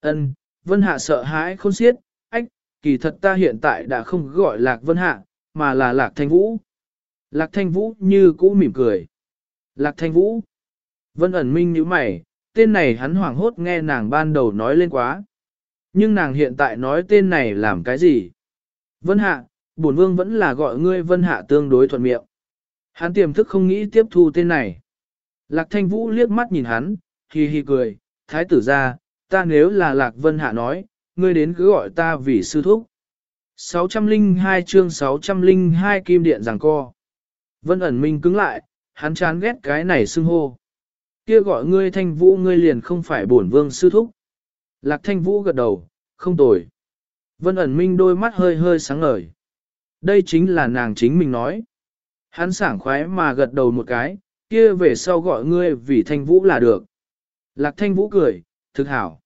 Ân, Vân Hạ sợ hãi khôn xiết, ách, kỳ thật ta hiện tại đã không gọi Lạc Vân Hạ, mà là Lạc Thanh Vũ. Lạc Thanh Vũ như cũ mỉm cười. Lạc Thanh Vũ. Vân ẩn minh như mày, tên này hắn hoảng hốt nghe nàng ban đầu nói lên quá. Nhưng nàng hiện tại nói tên này làm cái gì? Vân Hạ, bổn vương vẫn là gọi ngươi Vân Hạ tương đối thuận miệng. Hắn tiềm thức không nghĩ tiếp thu tên này. Lạc Thanh Vũ liếc mắt nhìn hắn, hì hi cười, thái tử ra, ta nếu là Lạc Vân Hạ nói, ngươi đến cứ gọi ta vì sư thúc. 602 chương 602 kim điện giằng co. Vân ẩn minh cứng lại, hắn chán ghét cái này xưng hô. Kia gọi ngươi thanh vũ ngươi liền không phải bổn vương sư thúc. Lạc thanh vũ gật đầu, không tồi. Vân ẩn minh đôi mắt hơi hơi sáng ngời. Đây chính là nàng chính mình nói. Hắn sảng khoái mà gật đầu một cái, kia về sau gọi ngươi vì thanh vũ là được. Lạc thanh vũ cười, thực hảo.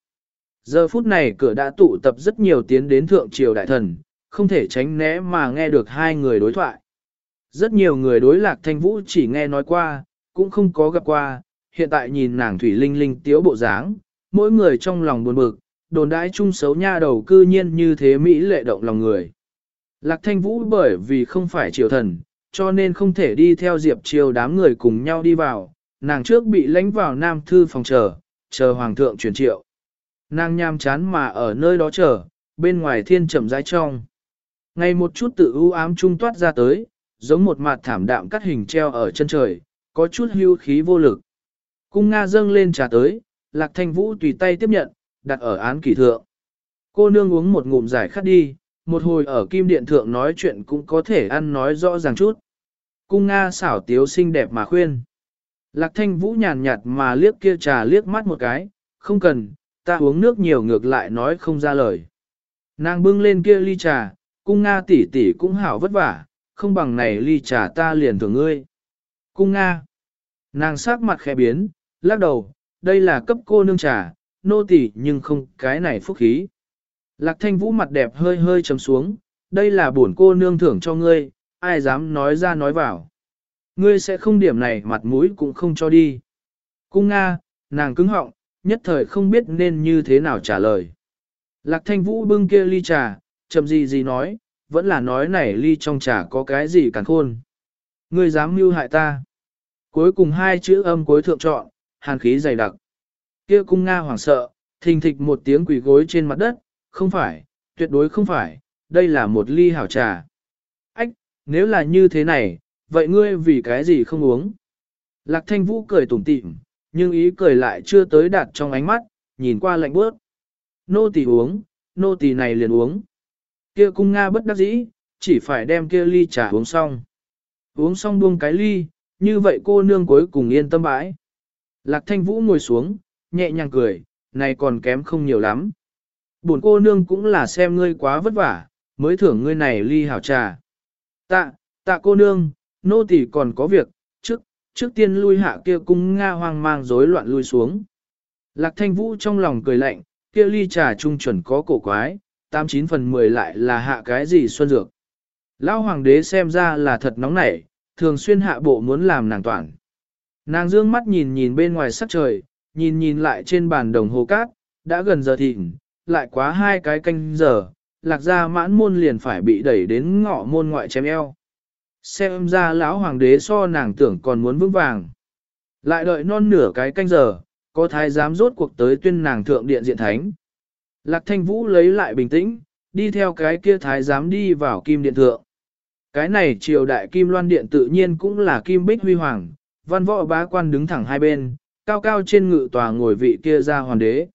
Giờ phút này cửa đã tụ tập rất nhiều tiến đến thượng triều đại thần, không thể tránh né mà nghe được hai người đối thoại. Rất nhiều người đối lạc thanh vũ chỉ nghe nói qua, cũng không có gặp qua, hiện tại nhìn nàng thủy linh linh tiếu bộ dáng, mỗi người trong lòng buồn bực, đồn đãi chung xấu nha đầu cư nhiên như thế Mỹ lệ động lòng người. Lạc thanh vũ bởi vì không phải triều thần, cho nên không thể đi theo diệp triều đám người cùng nhau đi vào, nàng trước bị lánh vào nam thư phòng chờ, chờ hoàng thượng truyền triệu. Nàng nham chán mà ở nơi đó chờ, bên ngoài thiên chậm rãi trong. Ngày một chút tự ưu ám trung toát ra tới, giống một mặt thảm đạm cắt hình treo ở chân trời, có chút hưu khí vô lực. Cung Nga dâng lên trà tới, Lạc Thanh Vũ tùy tay tiếp nhận, đặt ở án kỷ thượng. Cô nương uống một ngụm giải khát đi, một hồi ở kim điện thượng nói chuyện cũng có thể ăn nói rõ ràng chút. Cung Nga xảo tiếu xinh đẹp mà khuyên. Lạc Thanh Vũ nhàn nhạt mà liếc kia trà liếc mắt một cái, không cần, ta uống nước nhiều ngược lại nói không ra lời. Nàng bưng lên kia ly trà, cung Nga tỷ tỷ cũng hảo vất vả, không bằng này ly trà ta liền thưởng ngươi. Cung Nga. Nàng sắc mặt khẽ biến, lắc đầu, đây là cấp cô nương trà, nô tỷ nhưng không cái này phúc khí. Lạc thanh vũ mặt đẹp hơi hơi chấm xuống, đây là bổn cô nương thưởng cho ngươi, ai dám nói ra nói vào. Ngươi sẽ không điểm này mặt mũi cũng không cho đi. Cung Nga, nàng cứng họng, nhất thời không biết nên như thế nào trả lời. Lạc thanh vũ bưng kia ly trà, chậm gì gì nói, vẫn là nói này ly trong trà có cái gì càng khôn. Ngươi dám mưu hại ta. Cuối cùng hai chữ âm cuối thượng chọn, hàn khí dày đặc. Kia cung Nga hoảng sợ, thình thịch một tiếng quỷ gối trên mặt đất, không phải, tuyệt đối không phải, đây là một ly hảo trà. Ách, nếu là như thế này, vậy ngươi vì cái gì không uống? Lạc thanh vũ cười tủm tỉm, nhưng ý cười lại chưa tới đạt trong ánh mắt, nhìn qua lạnh bước. Nô tỳ uống, nô tỳ này liền uống. Kia cung Nga bất đắc dĩ, chỉ phải đem kia ly trà uống xong. Uống xong buông cái ly, như vậy cô nương cuối cùng yên tâm bãi. Lạc thanh vũ ngồi xuống, nhẹ nhàng cười, này còn kém không nhiều lắm. Buồn cô nương cũng là xem ngươi quá vất vả, mới thưởng ngươi này ly hảo trà. Tạ, tạ cô nương, nô tỳ còn có việc, trước, trước tiên lui hạ kia cung Nga hoang mang rối loạn lui xuống. Lạc thanh vũ trong lòng cười lạnh, kia ly trà trung chuẩn có cổ quái, 89 phần 10 lại là hạ cái gì xuân dược. Lão hoàng đế xem ra là thật nóng nảy, thường xuyên hạ bộ muốn làm nàng toàn. Nàng dương mắt nhìn nhìn bên ngoài sắc trời, nhìn nhìn lại trên bàn đồng hồ cát, đã gần giờ thịnh, lại quá hai cái canh giờ, lạc ra mãn môn liền phải bị đẩy đến ngõ môn ngoại chém eo. Xem ra lão hoàng đế so nàng tưởng còn muốn vững vàng. Lại đợi non nửa cái canh giờ, có thái giám rốt cuộc tới tuyên nàng thượng điện diện thánh. Lạc thanh vũ lấy lại bình tĩnh, đi theo cái kia thái giám đi vào kim điện thượng. Cái này triều đại kim loan điện tự nhiên cũng là kim bích huy hoàng, văn võ bá quan đứng thẳng hai bên, cao cao trên ngự tòa ngồi vị kia ra hoàng đế.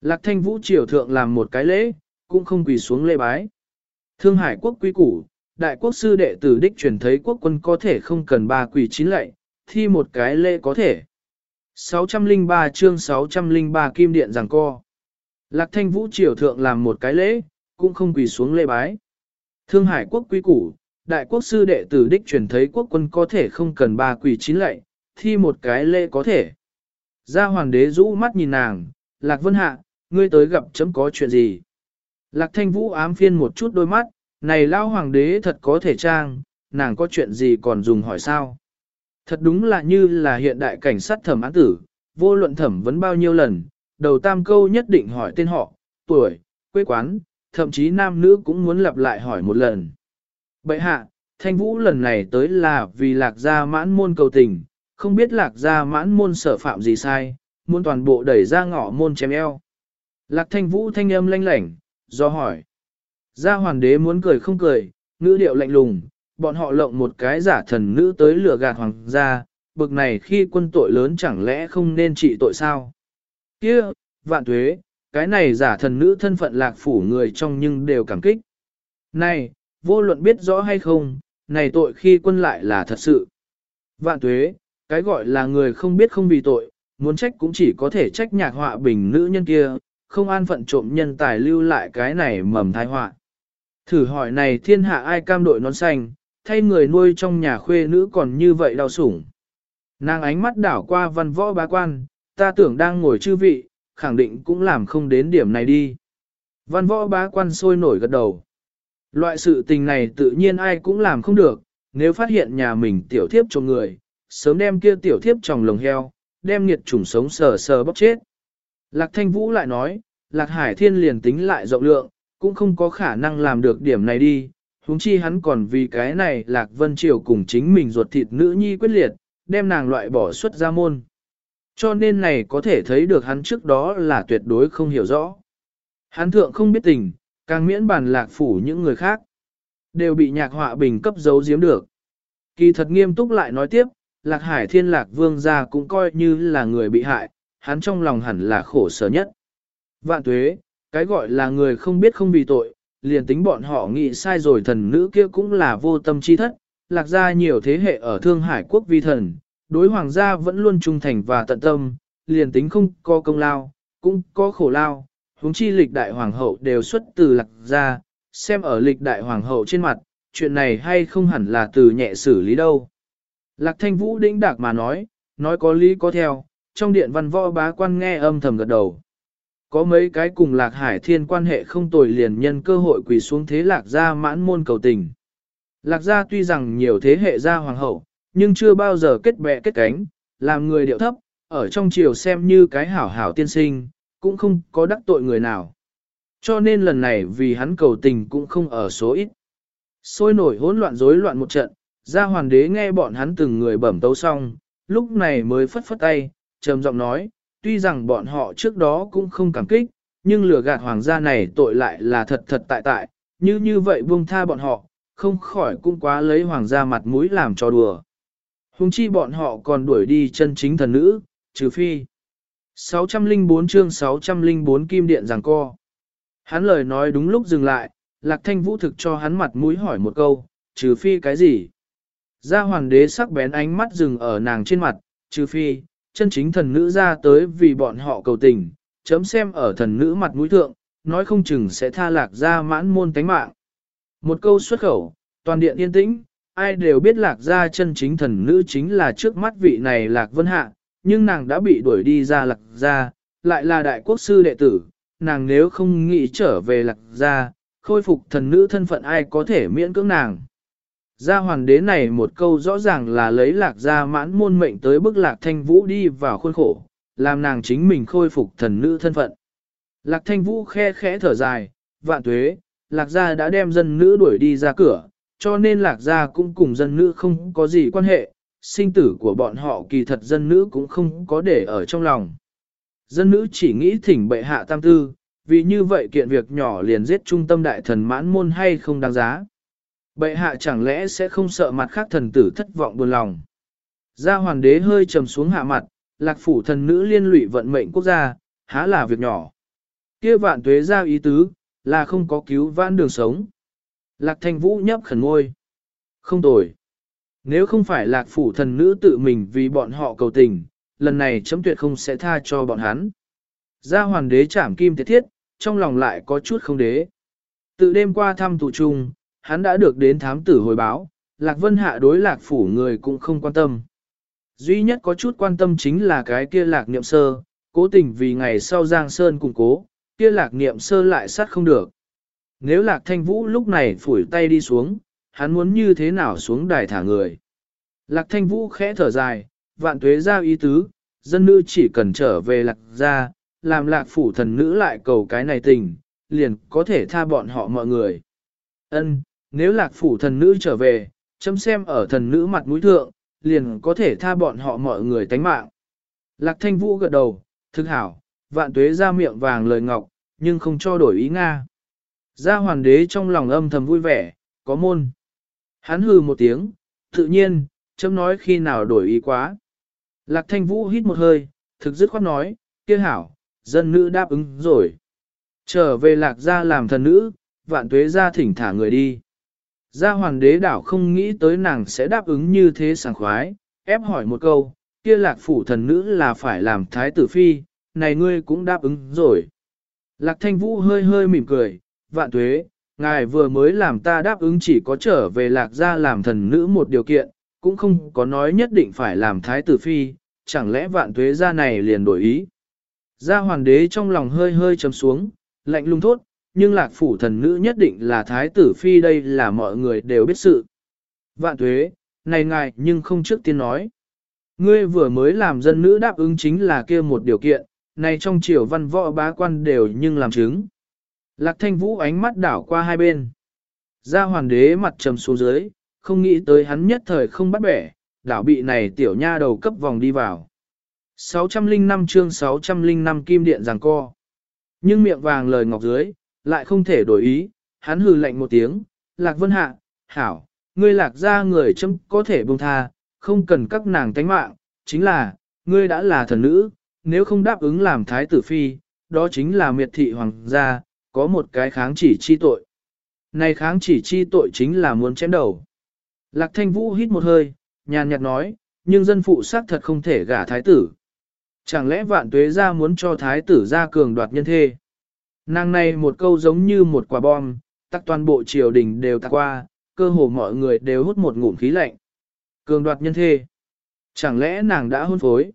Lạc thanh vũ triều thượng làm một cái lễ, cũng không quỳ xuống lễ bái. Thương hải quốc quý củ, đại quốc sư đệ tử đích truyền thấy quốc quân có thể không cần ba quỷ chín lệ, thi một cái lễ có thể. 603 chương 603 kim điện giằng co. Lạc thanh vũ triều thượng làm một cái lễ, cũng không quỳ xuống lễ bái. Thương hải quốc quý củ, đại quốc sư đệ tử đích truyền thấy quốc quân có thể không cần ba quỷ chín lệ, thi một cái lễ có thể. Gia hoàng đế rũ mắt nhìn nàng, Lạc Vân Hạ, ngươi tới gặp chấm có chuyện gì? Lạc Thanh Vũ ám phiên một chút đôi mắt, này lao hoàng đế thật có thể trang, nàng có chuyện gì còn dùng hỏi sao? Thật đúng là như là hiện đại cảnh sát thẩm án tử, vô luận thẩm vấn bao nhiêu lần, đầu tam câu nhất định hỏi tên họ, tuổi, quê quán, thậm chí nam nữ cũng muốn lặp lại hỏi một lần. Bậy hạ, thanh vũ lần này tới là vì lạc gia mãn môn cầu tình, không biết lạc gia mãn môn sở phạm gì sai, muốn toàn bộ đẩy ra ngõ môn chém eo. Lạc thanh vũ thanh âm lanh lảnh, do hỏi. Gia hoàng đế muốn cười không cười, ngữ điệu lạnh lùng, bọn họ lộng một cái giả thần nữ tới lừa gạt hoàng gia, bực này khi quân tội lớn chẳng lẽ không nên trị tội sao? Kia, vạn tuế, cái này giả thần nữ thân phận lạc phủ người trong nhưng đều cảm kích. Này, vô luận biết rõ hay không, này tội khi quân lại là thật sự. Vạn tuế, cái gọi là người không biết không vì tội, muốn trách cũng chỉ có thể trách nhạc họa bình nữ nhân kia, không an phận trộm nhân tài lưu lại cái này mầm thai họa. Thử hỏi này thiên hạ ai cam đội nón xanh, thay người nuôi trong nhà khuê nữ còn như vậy đau sủng. Nàng ánh mắt đảo qua văn võ bá quan, ta tưởng đang ngồi chư vị, khẳng định cũng làm không đến điểm này đi. Văn võ bá quan sôi nổi gật đầu. Loại sự tình này tự nhiên ai cũng làm không được, nếu phát hiện nhà mình tiểu thiếp cho người, sớm đem kia tiểu thiếp trong lồng heo, đem nghiệt trùng sống sờ sờ bóc chết. Lạc thanh vũ lại nói, lạc hải thiên liền tính lại rộng lượng, cũng không có khả năng làm được điểm này đi, huống chi hắn còn vì cái này lạc vân triều cùng chính mình ruột thịt nữ nhi quyết liệt, đem nàng loại bỏ xuất ra môn. Cho nên này có thể thấy được hắn trước đó là tuyệt đối không hiểu rõ. Hắn thượng không biết tình, càng miễn bàn lạc phủ những người khác, đều bị nhạc họa bình cấp giấu giếm được. Kỳ thật nghiêm túc lại nói tiếp, lạc hải thiên lạc vương gia cũng coi như là người bị hại, hắn trong lòng hẳn là khổ sở nhất. Vạn tuế, cái gọi là người không biết không vì tội, liền tính bọn họ nghĩ sai rồi thần nữ kia cũng là vô tâm chi thất, lạc ra nhiều thế hệ ở Thương Hải quốc vi thần, đối hoàng gia vẫn luôn trung thành và tận tâm, liền tính không có công lao, cũng có khổ lao, huống chi lịch đại hoàng hậu đều xuất từ lạc gia, xem ở lịch đại hoàng hậu trên mặt, chuyện này hay không hẳn là từ nhẹ xử lý đâu. Lạc thanh vũ đĩnh đạc mà nói, nói có lý có theo, trong điện văn võ bá quan nghe âm thầm gật đầu. Có mấy cái cùng lạc hải thiên quan hệ không tồi liền nhân cơ hội quỳ xuống thế lạc gia mãn môn cầu tình. Lạc gia tuy rằng nhiều thế hệ gia hoàng hậu, nhưng chưa bao giờ kết bè kết cánh, làm người điệu thấp, ở trong triều xem như cái hảo hảo tiên sinh, cũng không có đắc tội người nào. Cho nên lần này vì hắn cầu tình cũng không ở số ít. Sôi nổi hỗn loạn rối loạn một trận, gia hoàng đế nghe bọn hắn từng người bẩm tấu xong, lúc này mới phất phất tay, trầm giọng nói, tuy rằng bọn họ trước đó cũng không cảm kích, nhưng lừa gạt hoàng gia này tội lại là thật thật tại tại, như như vậy buông tha bọn họ, không khỏi cũng quá lấy hoàng gia mặt mũi làm cho đùa. Hùng chi bọn họ còn đuổi đi chân chính thần nữ, trừ phi. 604 chương 604 kim điện giằng co. Hắn lời nói đúng lúc dừng lại, lạc thanh vũ thực cho hắn mặt mũi hỏi một câu, trừ phi cái gì? Gia hoàng đế sắc bén ánh mắt dừng ở nàng trên mặt, trừ phi, chân chính thần nữ ra tới vì bọn họ cầu tình, chấm xem ở thần nữ mặt mũi thượng, nói không chừng sẽ tha lạc ra mãn môn tánh mạng. Một câu xuất khẩu, toàn điện yên tĩnh, ai đều biết lạc ra chân chính thần nữ chính là trước mắt vị này lạc vân hạ, nhưng nàng đã bị đuổi đi ra lạc ra, lại là đại quốc sư đệ tử, nàng nếu không nghĩ trở về lạc ra, khôi phục thần nữ thân phận ai có thể miễn cưỡng nàng. Gia hoàng đế này một câu rõ ràng là lấy lạc gia mãn môn mệnh tới bức lạc thanh vũ đi vào khuôn khổ, làm nàng chính mình khôi phục thần nữ thân phận. Lạc thanh vũ khe khẽ thở dài, vạn tuế, lạc gia đã đem dân nữ đuổi đi ra cửa, cho nên lạc gia cũng cùng dân nữ không có gì quan hệ, sinh tử của bọn họ kỳ thật dân nữ cũng không có để ở trong lòng. Dân nữ chỉ nghĩ thỉnh bệ hạ tam tư, vì như vậy kiện việc nhỏ liền giết trung tâm đại thần mãn môn hay không đáng giá. Bệ hạ chẳng lẽ sẽ không sợ mặt khác thần tử thất vọng buồn lòng. Gia hoàng đế hơi trầm xuống hạ mặt, lạc phủ thần nữ liên lụy vận mệnh quốc gia, há là việc nhỏ. Kia vạn tuế ra ý tứ, là không có cứu vãn đường sống. Lạc thanh vũ nhấp khẩn ngôi. Không tồi. Nếu không phải lạc phủ thần nữ tự mình vì bọn họ cầu tình, lần này chấm tuyệt không sẽ tha cho bọn hắn. Gia hoàng đế chảm kim thiết thiết, trong lòng lại có chút không đế. Tự đêm qua thăm tụ trung, hắn đã được đến thám tử hồi báo, Lạc Vân Hạ đối lạc phủ người cũng không quan tâm. Duy nhất có chút quan tâm chính là cái kia lạc niệm sơ, cố tình vì ngày sau Giang Sơn củng cố, kia lạc niệm sơ lại sát không được. Nếu lạc thanh vũ lúc này phủi tay đi xuống, hắn muốn như thế nào xuống đài thả người. Lạc thanh vũ khẽ thở dài, vạn tuế giao ý tứ, dân nữ chỉ cần trở về lạc ra, làm lạc phủ thần nữ lại cầu cái này tình, liền có thể tha bọn họ mọi người. Ân, nếu lạc phủ thần nữ trở về, chấm xem ở thần nữ mặt mũi thượng, liền có thể tha bọn họ mọi người tánh mạng. Lạc thanh vũ gật đầu, thực hảo, vạn tuế ra miệng vàng lời ngọc, nhưng không cho đổi ý Nga. Gia hoàng đế trong lòng âm thầm vui vẻ, có môn. Hắn hừ một tiếng, tự nhiên, chấm nói khi nào đổi ý quá. Lạc thanh vũ hít một hơi, thực dứt khoát nói, kia hảo, dân nữ đáp ứng rồi. Trở về lạc gia làm thần nữ, vạn tuế ra thỉnh thả người đi. Gia hoàng đế đảo không nghĩ tới nàng sẽ đáp ứng như thế sảng khoái, ép hỏi một câu, kia lạc phủ thần nữ là phải làm thái tử phi, này ngươi cũng đáp ứng rồi. Lạc thanh vũ hơi hơi mỉm cười, vạn tuế, ngài vừa mới làm ta đáp ứng chỉ có trở về lạc gia làm thần nữ một điều kiện, cũng không có nói nhất định phải làm thái tử phi, chẳng lẽ vạn tuế gia này liền đổi ý. Gia hoàng đế trong lòng hơi hơi chấm xuống, lạnh lung thốt, nhưng lạc phủ thần nữ nhất định là thái tử phi đây là mọi người đều biết sự. Vạn tuế, này ngài nhưng không trước tiên nói. Ngươi vừa mới làm dân nữ đáp ứng chính là kia một điều kiện, này trong triều văn võ bá quan đều nhưng làm chứng. Lạc thanh vũ ánh mắt đảo qua hai bên. Gia hoàng đế mặt trầm xuống dưới, không nghĩ tới hắn nhất thời không bắt bẻ, đảo bị này tiểu nha đầu cấp vòng đi vào. 605 chương 605 kim điện giằng co. Nhưng miệng vàng lời ngọc dưới, lại không thể đổi ý, hắn hừ lạnh một tiếng, lạc vân hạ, hảo, ngươi lạc ra người chấm có thể buông tha, không cần các nàng tánh mạng, chính là, ngươi đã là thần nữ, nếu không đáp ứng làm thái tử phi, đó chính là miệt thị hoàng gia, có một cái kháng chỉ chi tội. Này kháng chỉ chi tội chính là muốn chém đầu. Lạc thanh vũ hít một hơi, nhàn nhạt nói, nhưng dân phụ xác thật không thể gả thái tử. Chẳng lẽ vạn tuế ra muốn cho thái tử ra cường đoạt nhân thê? Nàng này một câu giống như một quả bom, tắc toàn bộ triều đình đều tạc qua, cơ hồ mọi người đều hút một ngụm khí lạnh. Cường đoạt nhân thê. Chẳng lẽ nàng đã hôn phối?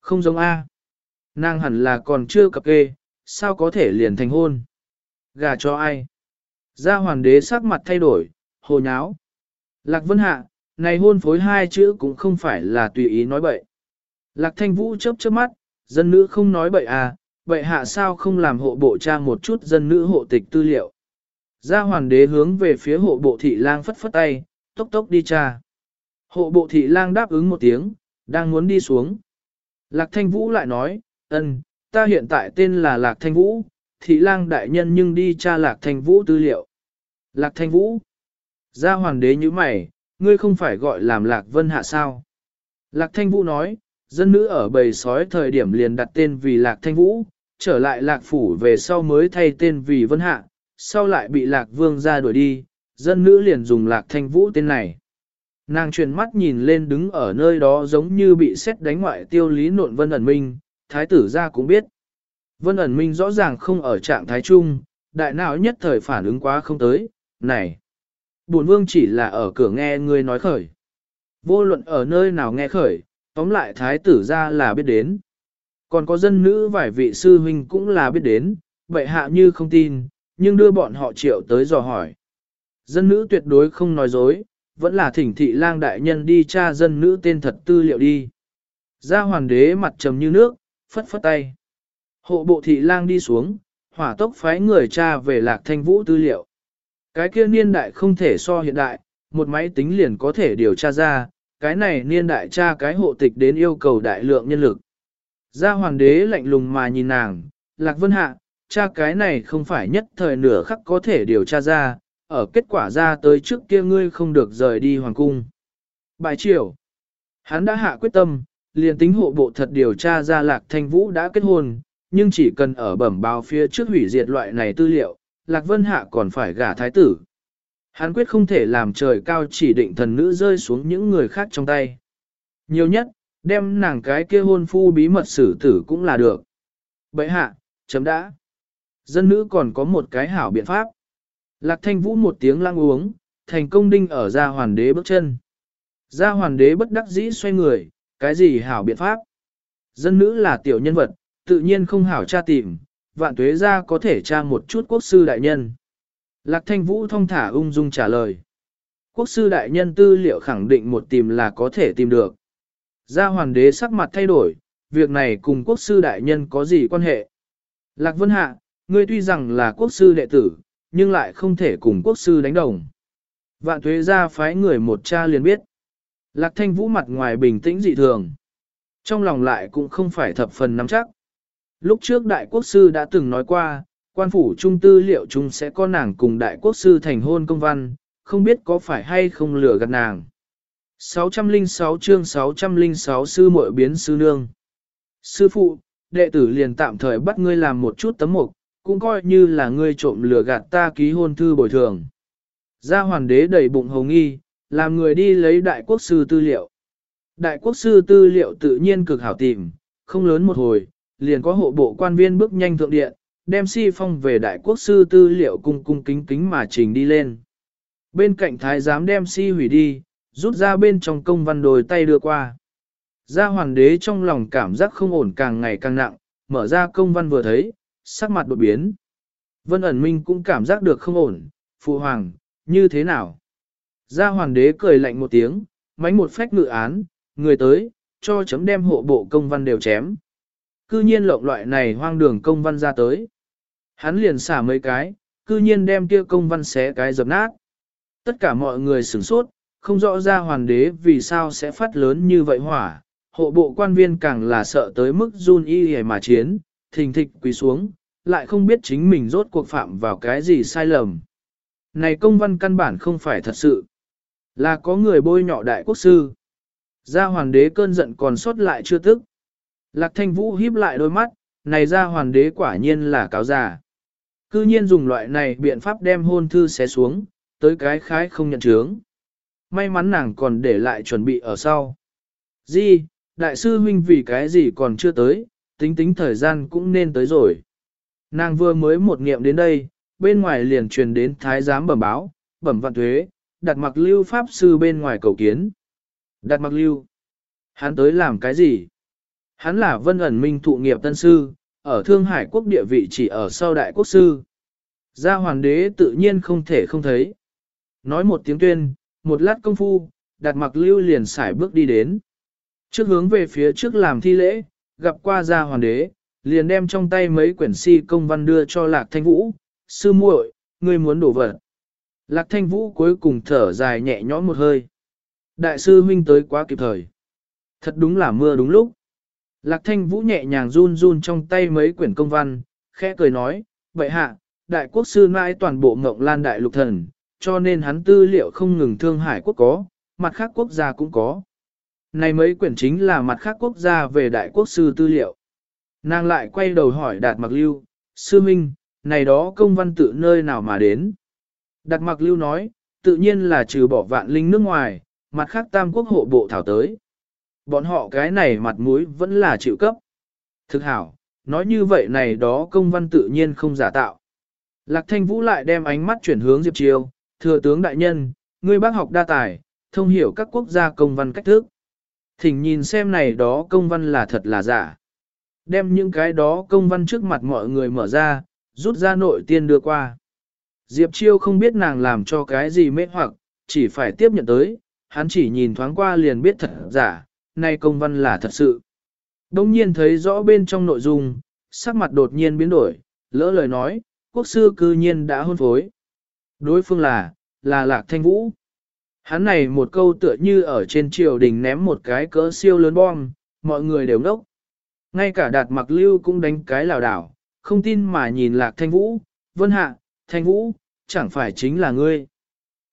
Không giống A. Nàng hẳn là còn chưa cập kê, sao có thể liền thành hôn? Gà cho ai? Gia hoàng đế sắc mặt thay đổi, hồ nháo. Lạc Vân Hạ, này hôn phối hai chữ cũng không phải là tùy ý nói bậy. Lạc Thanh Vũ chớp chớp mắt, dân nữ không nói bậy à, vậy hạ sao không làm hộ bộ tra một chút dân nữ hộ tịch tư liệu. Gia hoàng đế hướng về phía hộ bộ thị lang phất phất tay, tốc tốc đi tra. Hộ bộ thị lang đáp ứng một tiếng, đang muốn đi xuống. Lạc Thanh Vũ lại nói, ân, ta hiện tại tên là Lạc Thanh Vũ, thị lang đại nhân nhưng đi tra Lạc Thanh Vũ tư liệu. Lạc Thanh Vũ. Gia hoàng đế như mày, ngươi không phải gọi làm Lạc Vân Hạ sao? Lạc Thanh Vũ nói, dân nữ ở bầy sói thời điểm liền đặt tên vì Lạc Thanh Vũ, trở lại Lạc Phủ về sau mới thay tên vì Vân Hạ, sau lại bị Lạc Vương ra đuổi đi, dân nữ liền dùng Lạc Thanh Vũ tên này. Nàng chuyển mắt nhìn lên đứng ở nơi đó giống như bị xét đánh ngoại tiêu lý nộn Vân ẩn minh, thái tử ra cũng biết. Vân ẩn minh rõ ràng không ở trạng thái chung, đại não nhất thời phản ứng quá không tới, này. Bổn vương chỉ là ở cửa nghe người nói khởi. Vô luận ở nơi nào nghe khởi, tóm lại thái tử ra là biết đến. Còn có dân nữ vài vị sư huynh cũng là biết đến, vậy hạ như không tin, nhưng đưa bọn họ triệu tới dò hỏi. Dân nữ tuyệt đối không nói dối, vẫn là thỉnh thị lang đại nhân đi tra dân nữ tên thật tư liệu đi. Gia hoàng đế mặt trầm như nước, phất phất tay. Hộ bộ thị lang đi xuống, hỏa tốc phái người tra về lạc thanh vũ tư liệu. Cái kia niên đại không thể so hiện đại, một máy tính liền có thể điều tra ra, cái này niên đại tra cái hộ tịch đến yêu cầu đại lượng nhân lực. Gia hoàng đế lạnh lùng mà nhìn nàng, Lạc Vân Hạ, cha cái này không phải nhất thời nửa khắc có thể điều tra ra, ở kết quả ra tới trước kia ngươi không được rời đi hoàng cung. Bài triều, hắn đã hạ quyết tâm, liền tính hộ bộ thật điều tra ra Lạc Thanh Vũ đã kết hôn, nhưng chỉ cần ở bẩm báo phía trước hủy diệt loại này tư liệu, Lạc Vân Hạ còn phải gả thái tử. Hắn quyết không thể làm trời cao chỉ định thần nữ rơi xuống những người khác trong tay. Nhiều nhất, đem nàng cái kia hôn phu bí mật xử tử cũng là được. Bậy hạ, chấm đã. Dân nữ còn có một cái hảo biện pháp. Lạc thanh vũ một tiếng lang uống, thành công đinh ở ra hoàn đế bước chân. Ra hoàn đế bất đắc dĩ xoay người, cái gì hảo biện pháp? Dân nữ là tiểu nhân vật, tự nhiên không hảo tra tìm, vạn tuế ra có thể tra một chút quốc sư đại nhân. Lạc thanh vũ thông thả ung dung trả lời. Quốc sư đại nhân tư liệu khẳng định một tìm là có thể tìm được. Gia hoàng đế sắc mặt thay đổi, việc này cùng quốc sư đại nhân có gì quan hệ? Lạc Vân Hạ, ngươi tuy rằng là quốc sư đệ tử, nhưng lại không thể cùng quốc sư đánh đồng. Vạn tuế ra phái người một cha liền biết. Lạc thanh vũ mặt ngoài bình tĩnh dị thường. Trong lòng lại cũng không phải thập phần nắm chắc. Lúc trước đại quốc sư đã từng nói qua, quan phủ trung tư liệu chúng sẽ có nàng cùng đại quốc sư thành hôn công văn, không biết có phải hay không lừa gạt nàng. 606 chương 606 sư muội biến sư nương. Sư phụ, đệ tử liền tạm thời bắt ngươi làm một chút tấm mục, cũng coi như là ngươi trộm lừa gạt ta ký hôn thư bồi thường. Gia hoàng đế đầy bụng hồng nghi, làm người đi lấy đại quốc sư tư liệu. Đại quốc sư tư liệu tự nhiên cực hảo tìm, không lớn một hồi, liền có hộ bộ quan viên bước nhanh thượng điện, đem si phong về đại quốc sư tư liệu cung cung kính kính mà trình đi lên. Bên cạnh thái giám đem si hủy đi, rút ra bên trong công văn đồi tay đưa qua. Gia hoàng đế trong lòng cảm giác không ổn càng ngày càng nặng, mở ra công văn vừa thấy, sắc mặt đột biến. Vân ẩn minh cũng cảm giác được không ổn, phụ hoàng, như thế nào? Gia hoàng đế cười lạnh một tiếng, mánh một phách ngự án, người tới, cho chấm đem hộ bộ công văn đều chém. Cư nhiên lộng loại này hoang đường công văn ra tới. Hắn liền xả mấy cái, cư nhiên đem kia công văn xé cái dập nát. Tất cả mọi người sửng sốt, không rõ ra hoàng đế vì sao sẽ phát lớn như vậy hỏa. Hộ bộ quan viên càng là sợ tới mức run y hề mà chiến, thình thịch quỳ xuống, lại không biết chính mình rốt cuộc phạm vào cái gì sai lầm. Này công văn căn bản không phải thật sự, là có người bôi nhọ đại quốc sư. Gia hoàng đế cơn giận còn sót lại chưa tức. Lạc thanh vũ híp lại đôi mắt, này gia hoàng đế quả nhiên là cáo già. Cư nhiên dùng loại này biện pháp đem hôn thư xé xuống, tới cái khái không nhận chướng. May mắn nàng còn để lại chuẩn bị ở sau. Di, đại sư huynh vì cái gì còn chưa tới, tính tính thời gian cũng nên tới rồi. Nàng vừa mới một nghiệm đến đây, bên ngoài liền truyền đến thái giám bẩm báo, bẩm vạn thuế, đặt mặc lưu pháp sư bên ngoài cầu kiến. Đặt mặc lưu. Hắn tới làm cái gì? Hắn là vân ẩn minh thụ nghiệp tân sư, ở Thương Hải quốc địa vị chỉ ở sau đại quốc sư. Gia hoàng đế tự nhiên không thể không thấy. Nói một tiếng tuyên, một lát công phu, đặt mặc lưu liền xài bước đi đến. Trước hướng về phía trước làm thi lễ, gặp qua gia hoàng đế, liền đem trong tay mấy quyển si công văn đưa cho lạc thanh vũ, sư muội, ngươi muốn đổ vật. Lạc thanh vũ cuối cùng thở dài nhẹ nhõm một hơi. Đại sư huynh tới quá kịp thời. Thật đúng là mưa đúng lúc. Lạc thanh vũ nhẹ nhàng run run trong tay mấy quyển công văn, khẽ cười nói, vậy hạ, đại quốc sư mãi toàn bộ ngộng lan đại lục thần, cho nên hắn tư liệu không ngừng thương hải quốc có, mặt khác quốc gia cũng có. Này mấy quyển chính là mặt khác quốc gia về đại quốc sư tư liệu. Nàng lại quay đầu hỏi Đạt Mặc Lưu, sư minh, này đó công văn tự nơi nào mà đến. Đạt Mặc Lưu nói, tự nhiên là trừ bỏ vạn linh nước ngoài, mặt khác tam quốc hộ bộ thảo tới. Bọn họ cái này mặt mũi vẫn là chịu cấp. Thực hảo, nói như vậy này đó công văn tự nhiên không giả tạo. Lạc thanh vũ lại đem ánh mắt chuyển hướng Diệp Chiêu, thừa tướng đại nhân, ngươi bác học đa tài, thông hiểu các quốc gia công văn cách thức. Thỉnh nhìn xem này đó công văn là thật là giả. Đem những cái đó công văn trước mặt mọi người mở ra, rút ra nội tiên đưa qua. Diệp Chiêu không biết nàng làm cho cái gì mê hoặc, chỉ phải tiếp nhận tới, hắn chỉ nhìn thoáng qua liền biết thật giả, nay công văn là thật sự. Đông nhiên thấy rõ bên trong nội dung, sắc mặt đột nhiên biến đổi, lỡ lời nói, quốc sư cư nhiên đã hôn phối. Đối phương là, là Lạc Thanh Vũ. Hắn này một câu tựa như ở trên triều đình ném một cái cỡ siêu lớn bom, mọi người đều ngốc. Ngay cả đạt mặc lưu cũng đánh cái lào đảo, không tin mà nhìn Lạc Thanh Vũ, vân hạ, Thanh Vũ, chẳng phải chính là ngươi.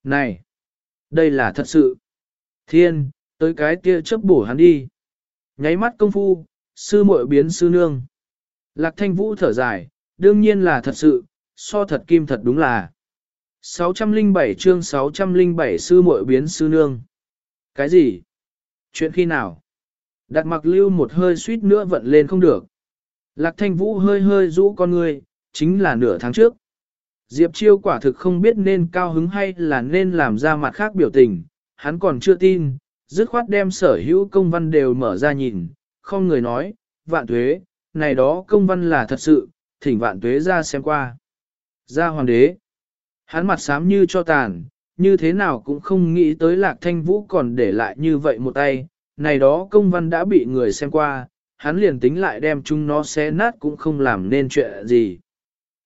Này, đây là thật sự. Thiên, tới cái kia chấp bổ hắn đi. Nháy mắt công phu, sư muội biến sư nương. Lạc Thanh Vũ thở dài, đương nhiên là thật sự, so thật kim thật đúng là. 607 chương 607 sư muội biến sư nương. Cái gì? Chuyện khi nào? Đặt mặc lưu một hơi suýt nữa vận lên không được. Lạc thanh vũ hơi hơi rũ con người, chính là nửa tháng trước. Diệp chiêu quả thực không biết nên cao hứng hay là nên làm ra mặt khác biểu tình, hắn còn chưa tin, dứt khoát đem sở hữu công văn đều mở ra nhìn, không người nói, vạn tuế, này đó công văn là thật sự, thỉnh vạn tuế ra xem qua. Ra hoàng đế, hắn mặt xám như cho tàn, như thế nào cũng không nghĩ tới lạc thanh vũ còn để lại như vậy một tay, này đó công văn đã bị người xem qua, hắn liền tính lại đem chúng nó xé nát cũng không làm nên chuyện gì.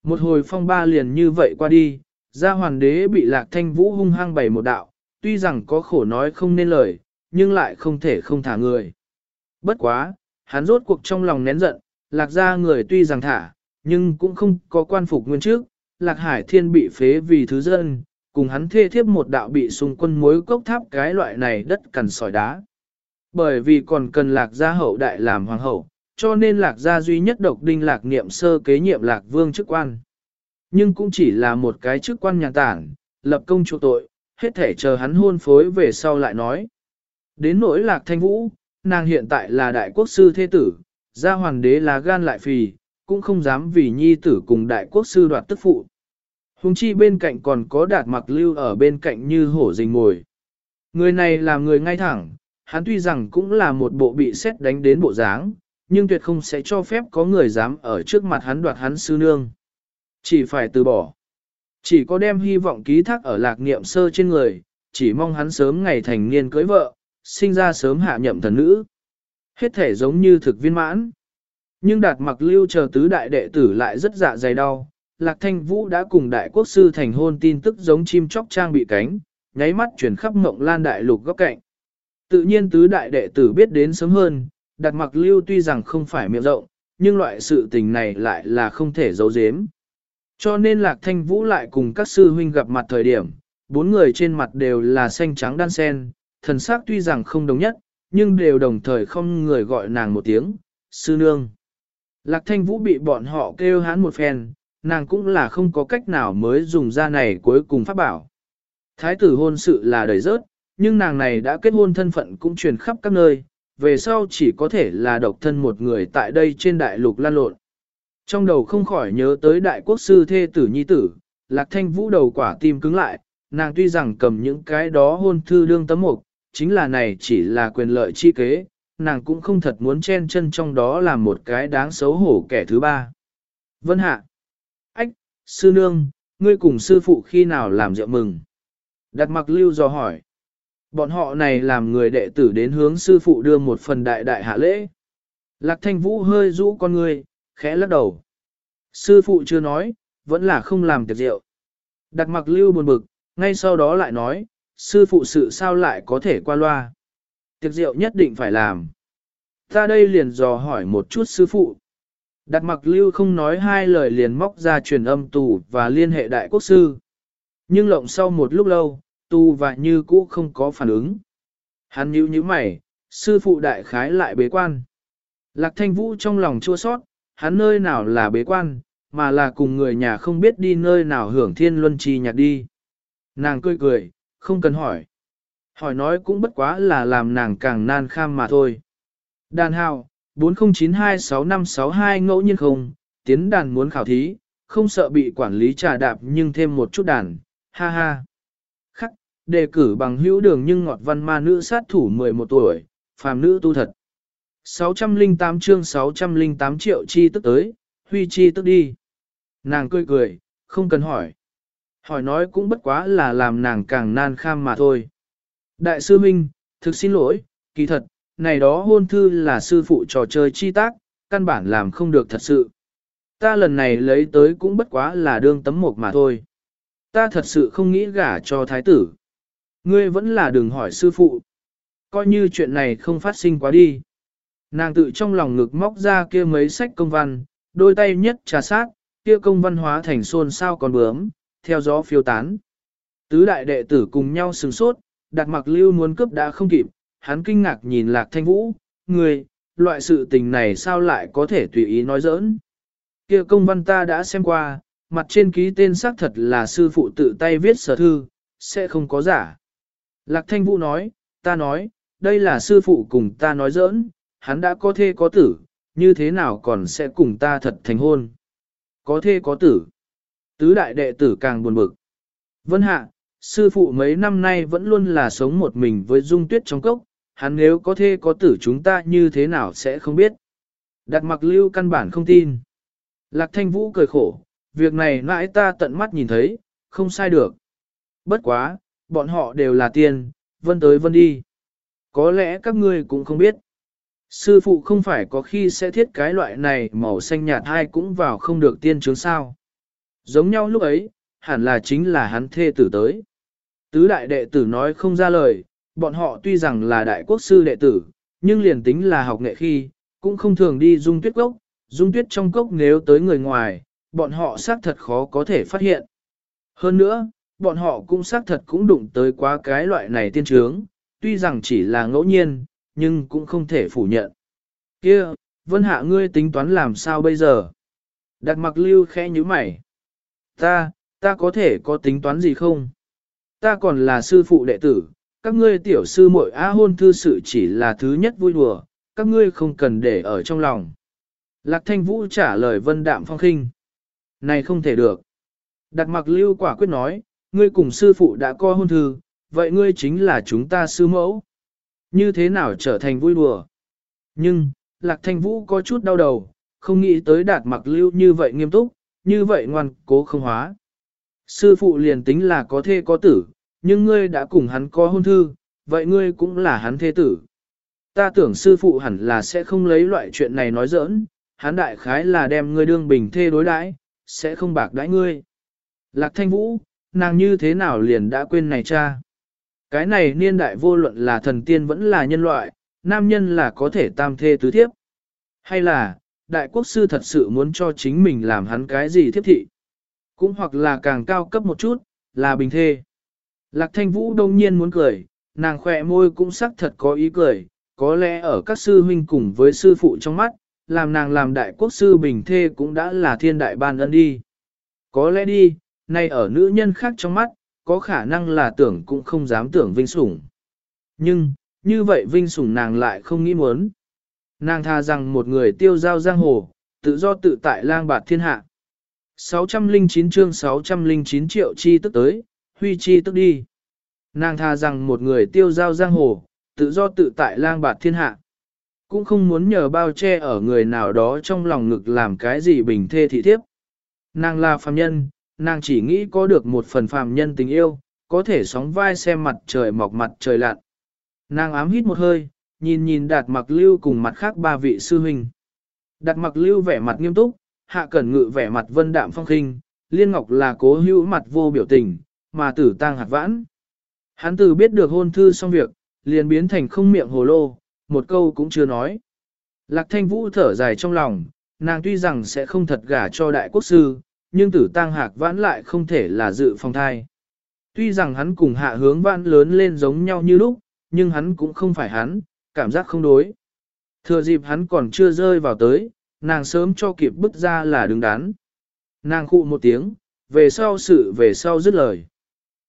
Một hồi phong ba liền như vậy qua đi, gia hoàng đế bị lạc thanh vũ hung hăng bày một đạo, tuy rằng có khổ nói không nên lời, nhưng lại không thể không thả người. Bất quá, hắn rốt cuộc trong lòng nén giận, lạc gia người tuy rằng thả, nhưng cũng không có quan phục nguyên trước, lạc hải thiên bị phế vì thứ dân, cùng hắn thê thiếp một đạo bị xung quân mối cốc tháp cái loại này đất cằn sỏi đá. Bởi vì còn cần lạc gia hậu đại làm hoàng hậu, cho nên lạc gia duy nhất độc đinh lạc niệm sơ kế nhiệm lạc vương chức quan. Nhưng cũng chỉ là một cái chức quan nhà tản, lập công chu tội, hết thể chờ hắn hôn phối về sau lại nói. Đến nỗi lạc thanh vũ, nàng hiện tại là đại quốc sư thế tử, gia hoàng đế là gan lại phì, cũng không dám vì nhi tử cùng đại quốc sư đoạt tức phụ. Hùng chi bên cạnh còn có đạt mặc lưu ở bên cạnh như hổ rình ngồi. Người này là người ngay thẳng, hắn tuy rằng cũng là một bộ bị xét đánh đến bộ dáng, nhưng tuyệt không sẽ cho phép có người dám ở trước mặt hắn đoạt hắn sư nương. Chỉ phải từ bỏ. Chỉ có đem hy vọng ký thác ở lạc niệm sơ trên người, chỉ mong hắn sớm ngày thành niên cưới vợ, sinh ra sớm hạ nhậm thần nữ. Hết thể giống như thực viên mãn. Nhưng đạt mặc lưu chờ tứ đại đệ tử lại rất dạ dày đau. Lạc thanh vũ đã cùng đại quốc sư thành hôn tin tức giống chim chóc trang bị cánh, nháy mắt chuyển khắp mộng lan đại lục góc cạnh. Tự nhiên tứ đại đệ tử biết đến sớm hơn, đạt mặc lưu tuy rằng không phải miệng rộng, nhưng loại sự tình này lại là không thể giấu giếm. Cho nên lạc thanh vũ lại cùng các sư huynh gặp mặt thời điểm, bốn người trên mặt đều là xanh trắng đan sen, thần sắc tuy rằng không đồng nhất, nhưng đều đồng thời không người gọi nàng một tiếng, sư nương. Lạc thanh vũ bị bọn họ kêu hán một phen, nàng cũng là không có cách nào mới dùng ra này cuối cùng phát bảo. Thái tử hôn sự là đầy rớt, nhưng nàng này đã kết hôn thân phận cũng truyền khắp các nơi, về sau chỉ có thể là độc thân một người tại đây trên đại lục lan lộn. Trong đầu không khỏi nhớ tới đại quốc sư thê tử nhi tử, lạc thanh vũ đầu quả tim cứng lại, nàng tuy rằng cầm những cái đó hôn thư đương tấm mục, chính là này chỉ là quyền lợi chi kế, nàng cũng không thật muốn chen chân trong đó làm một cái đáng xấu hổ kẻ thứ ba. Vân hạ. Ách, sư nương, ngươi cùng sư phụ khi nào làm rượu mừng? Đặt mặc lưu dò hỏi. Bọn họ này làm người đệ tử đến hướng sư phụ đưa một phần đại đại hạ lễ. Lạc thanh vũ hơi rũ con người, khẽ lắc đầu. Sư phụ chưa nói, vẫn là không làm tiệc rượu. Đặt mặc lưu buồn bực, ngay sau đó lại nói, sư phụ sự sao lại có thể qua loa. Tiệc rượu nhất định phải làm. Ta đây liền dò hỏi một chút sư phụ. Đặt mặc lưu không nói hai lời liền móc ra truyền âm tù và liên hệ đại quốc sư. Nhưng lộng sau một lúc lâu, tu và như cũ không có phản ứng. Hắn nhíu nhíu mày, sư phụ đại khái lại bế quan. Lạc thanh vũ trong lòng chua sót, hắn nơi nào là bế quan, mà là cùng người nhà không biết đi nơi nào hưởng thiên luân chi nhạc đi. Nàng cười cười, không cần hỏi. Hỏi nói cũng bất quá là làm nàng càng nan kham mà thôi. Đàn hào, 40926562 ngẫu nhiên không, tiến đàn muốn khảo thí, không sợ bị quản lý trà đạp nhưng thêm một chút đàn, ha ha. Khắc, đề cử bằng hữu đường nhưng ngọt văn ma nữ sát thủ 11 tuổi, phàm nữ tu thật. 608 chương 608 triệu chi tức tới, huy chi tức đi. Nàng cười cười, không cần hỏi. Hỏi nói cũng bất quá là làm nàng càng nan kham mà thôi. Đại sư Minh, thực xin lỗi, kỳ thật, này đó hôn thư là sư phụ trò chơi chi tác, căn bản làm không được thật sự. Ta lần này lấy tới cũng bất quá là đương tấm mộc mà thôi. Ta thật sự không nghĩ gả cho thái tử. Ngươi vẫn là đừng hỏi sư phụ. Coi như chuyện này không phát sinh quá đi. Nàng tự trong lòng ngực móc ra kia mấy sách công văn, đôi tay nhất trà sát, kia công văn hóa thành xôn sao còn bướm, theo gió phiêu tán. Tứ đại đệ tử cùng nhau sừng sốt, đặt mặc lưu muốn cướp đã không kịp, hắn kinh ngạc nhìn lạc thanh vũ, người, loại sự tình này sao lại có thể tùy ý nói giỡn. Kia công văn ta đã xem qua, mặt trên ký tên xác thật là sư phụ tự tay viết sở thư, sẽ không có giả. Lạc thanh vũ nói, ta nói, đây là sư phụ cùng ta nói giỡn, hắn đã có thê có tử, như thế nào còn sẽ cùng ta thật thành hôn. Có thê có tử. Tứ đại đệ tử càng buồn bực. Vân hạ, sư phụ mấy năm nay vẫn luôn là sống một mình với dung tuyết trong cốc, hắn nếu có thê có tử chúng ta như thế nào sẽ không biết. Đặt mặc lưu căn bản không tin. Lạc thanh vũ cười khổ, việc này mãi ta tận mắt nhìn thấy, không sai được. Bất quá, bọn họ đều là tiên, vân tới vân đi. Có lẽ các ngươi cũng không biết. Sư phụ không phải có khi sẽ thiết cái loại này màu xanh nhạt hay cũng vào không được tiên chứng sao. Giống nhau lúc ấy, hẳn là chính là hắn thê tử tới. Tứ đại đệ tử nói không ra lời, bọn họ tuy rằng là đại quốc sư đệ tử, nhưng liền tính là học nghệ khi, cũng không thường đi dung tuyết cốc, dung tuyết trong cốc nếu tới người ngoài, bọn họ xác thật khó có thể phát hiện. Hơn nữa, bọn họ cũng xác thật cũng đụng tới quá cái loại này tiên trướng, tuy rằng chỉ là ngẫu nhiên, nhưng cũng không thể phủ nhận. Kia, vân hạ ngươi tính toán làm sao bây giờ? Đặt mặc lưu khẽ như mày. Ta, ta có thể có tính toán gì không? Ta còn là sư phụ đệ tử, các ngươi tiểu sư muội á hôn thư sự chỉ là thứ nhất vui đùa, các ngươi không cần để ở trong lòng. Lạc thanh vũ trả lời vân đạm phong khinh. Này không thể được. Đặt mặc lưu quả quyết nói, ngươi cùng sư phụ đã co hôn thư, vậy ngươi chính là chúng ta sư mẫu. Như thế nào trở thành vui đùa? Nhưng, Lạc Thanh Vũ có chút đau đầu, không nghĩ tới đạt mặc lưu như vậy nghiêm túc, như vậy ngoan cố không hóa. Sư phụ liền tính là có thê có tử, nhưng ngươi đã cùng hắn có hôn thư, vậy ngươi cũng là hắn thê tử. Ta tưởng sư phụ hẳn là sẽ không lấy loại chuyện này nói giỡn, hắn đại khái là đem ngươi đương bình thê đối đãi, sẽ không bạc đãi ngươi. Lạc thanh vũ, nàng như thế nào liền đã quên này cha. Cái này niên đại vô luận là thần tiên vẫn là nhân loại, nam nhân là có thể tam thê tứ thiếp. Hay là, đại quốc sư thật sự muốn cho chính mình làm hắn cái gì thiếp thị. Cũng hoặc là càng cao cấp một chút, là bình thê. Lạc thanh vũ đông nhiên muốn cười, nàng khỏe môi cũng sắc thật có ý cười, có lẽ ở các sư huynh cùng với sư phụ trong mắt, làm nàng làm đại quốc sư bình thê cũng đã là thiên đại ban ân đi. Có lẽ đi, nay ở nữ nhân khác trong mắt, có khả năng là tưởng cũng không dám tưởng vinh sủng. Nhưng, như vậy vinh sủng nàng lại không nghĩ muốn. Nàng tha rằng một người tiêu giao giang hồ, tự do tự tại lang bạt thiên hạ. 609 chương 609 triệu chi tức tới, huy chi tức đi. Nàng tha rằng một người tiêu giao giang hồ, tự do tự tại lang bạt thiên hạ. Cũng không muốn nhờ bao che ở người nào đó trong lòng ngực làm cái gì bình thê thị thiếp. Nàng là phàm nhân, nàng chỉ nghĩ có được một phần phàm nhân tình yêu, có thể sóng vai xem mặt trời mọc mặt trời lặn. Nàng ám hít một hơi, nhìn nhìn đạt mặc lưu cùng mặt khác ba vị sư huynh. Đạt mặc lưu vẻ mặt nghiêm túc, hạ cẩn ngự vẻ mặt vân đạm phong khinh, liên ngọc là cố hữu mặt vô biểu tình, mà tử tang hạt vãn. Hắn từ biết được hôn thư xong việc, liền biến thành không miệng hồ lô, một câu cũng chưa nói. Lạc thanh vũ thở dài trong lòng, nàng tuy rằng sẽ không thật gả cho đại quốc sư, nhưng tử tang hạc vãn lại không thể là dự phòng thai. Tuy rằng hắn cùng hạ hướng vãn lớn lên giống nhau như lúc, nhưng hắn cũng không phải hắn, cảm giác không đối. Thừa dịp hắn còn chưa rơi vào tới, nàng sớm cho kịp bức ra là đứng đắn. Nàng khụ một tiếng, về sau sự về sau dứt lời.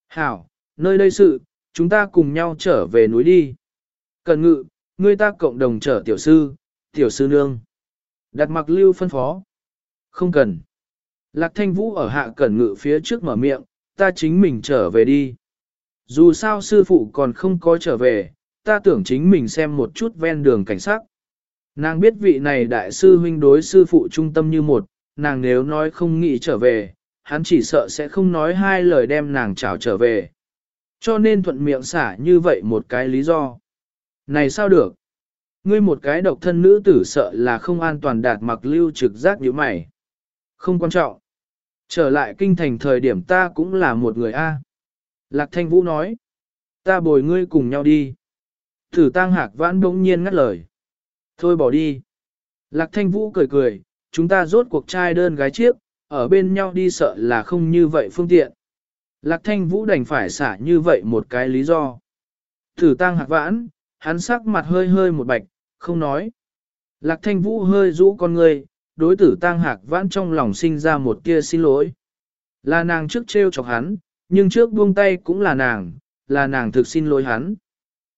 Hảo, nơi đây sự, chúng ta cùng nhau trở về núi đi. Cần ngự, người ta cộng đồng trở tiểu sư, tiểu sư nương. Đặt mặc lưu phân phó. Không cần. Lạc thanh vũ ở hạ cẩn ngự phía trước mở miệng, ta chính mình trở về đi. Dù sao sư phụ còn không có trở về, ta tưởng chính mình xem một chút ven đường cảnh sát. Nàng biết vị này đại sư huynh đối sư phụ trung tâm như một, nàng nếu nói không nghĩ trở về, hắn chỉ sợ sẽ không nói hai lời đem nàng chào trở về. Cho nên thuận miệng xả như vậy một cái lý do. Này sao được? Ngươi một cái độc thân nữ tử sợ là không an toàn đạt mặc lưu trực giác như mày. Không quan trọng. Trở lại kinh thành thời điểm ta cũng là một người A. Lạc thanh vũ nói. Ta bồi ngươi cùng nhau đi. Thử tang hạc vãn bỗng nhiên ngắt lời. Thôi bỏ đi. Lạc thanh vũ cười cười, chúng ta rốt cuộc trai đơn gái chiếc, ở bên nhau đi sợ là không như vậy phương tiện. Lạc thanh vũ đành phải xả như vậy một cái lý do. Thử tang hạc vãn, hắn sắc mặt hơi hơi một bạch, không nói. Lạc thanh vũ hơi rũ con người, đối tử tang hạc vãn trong lòng sinh ra một tia xin lỗi. Là nàng trước trêu chọc hắn, nhưng trước buông tay cũng là nàng, là nàng thực xin lỗi hắn.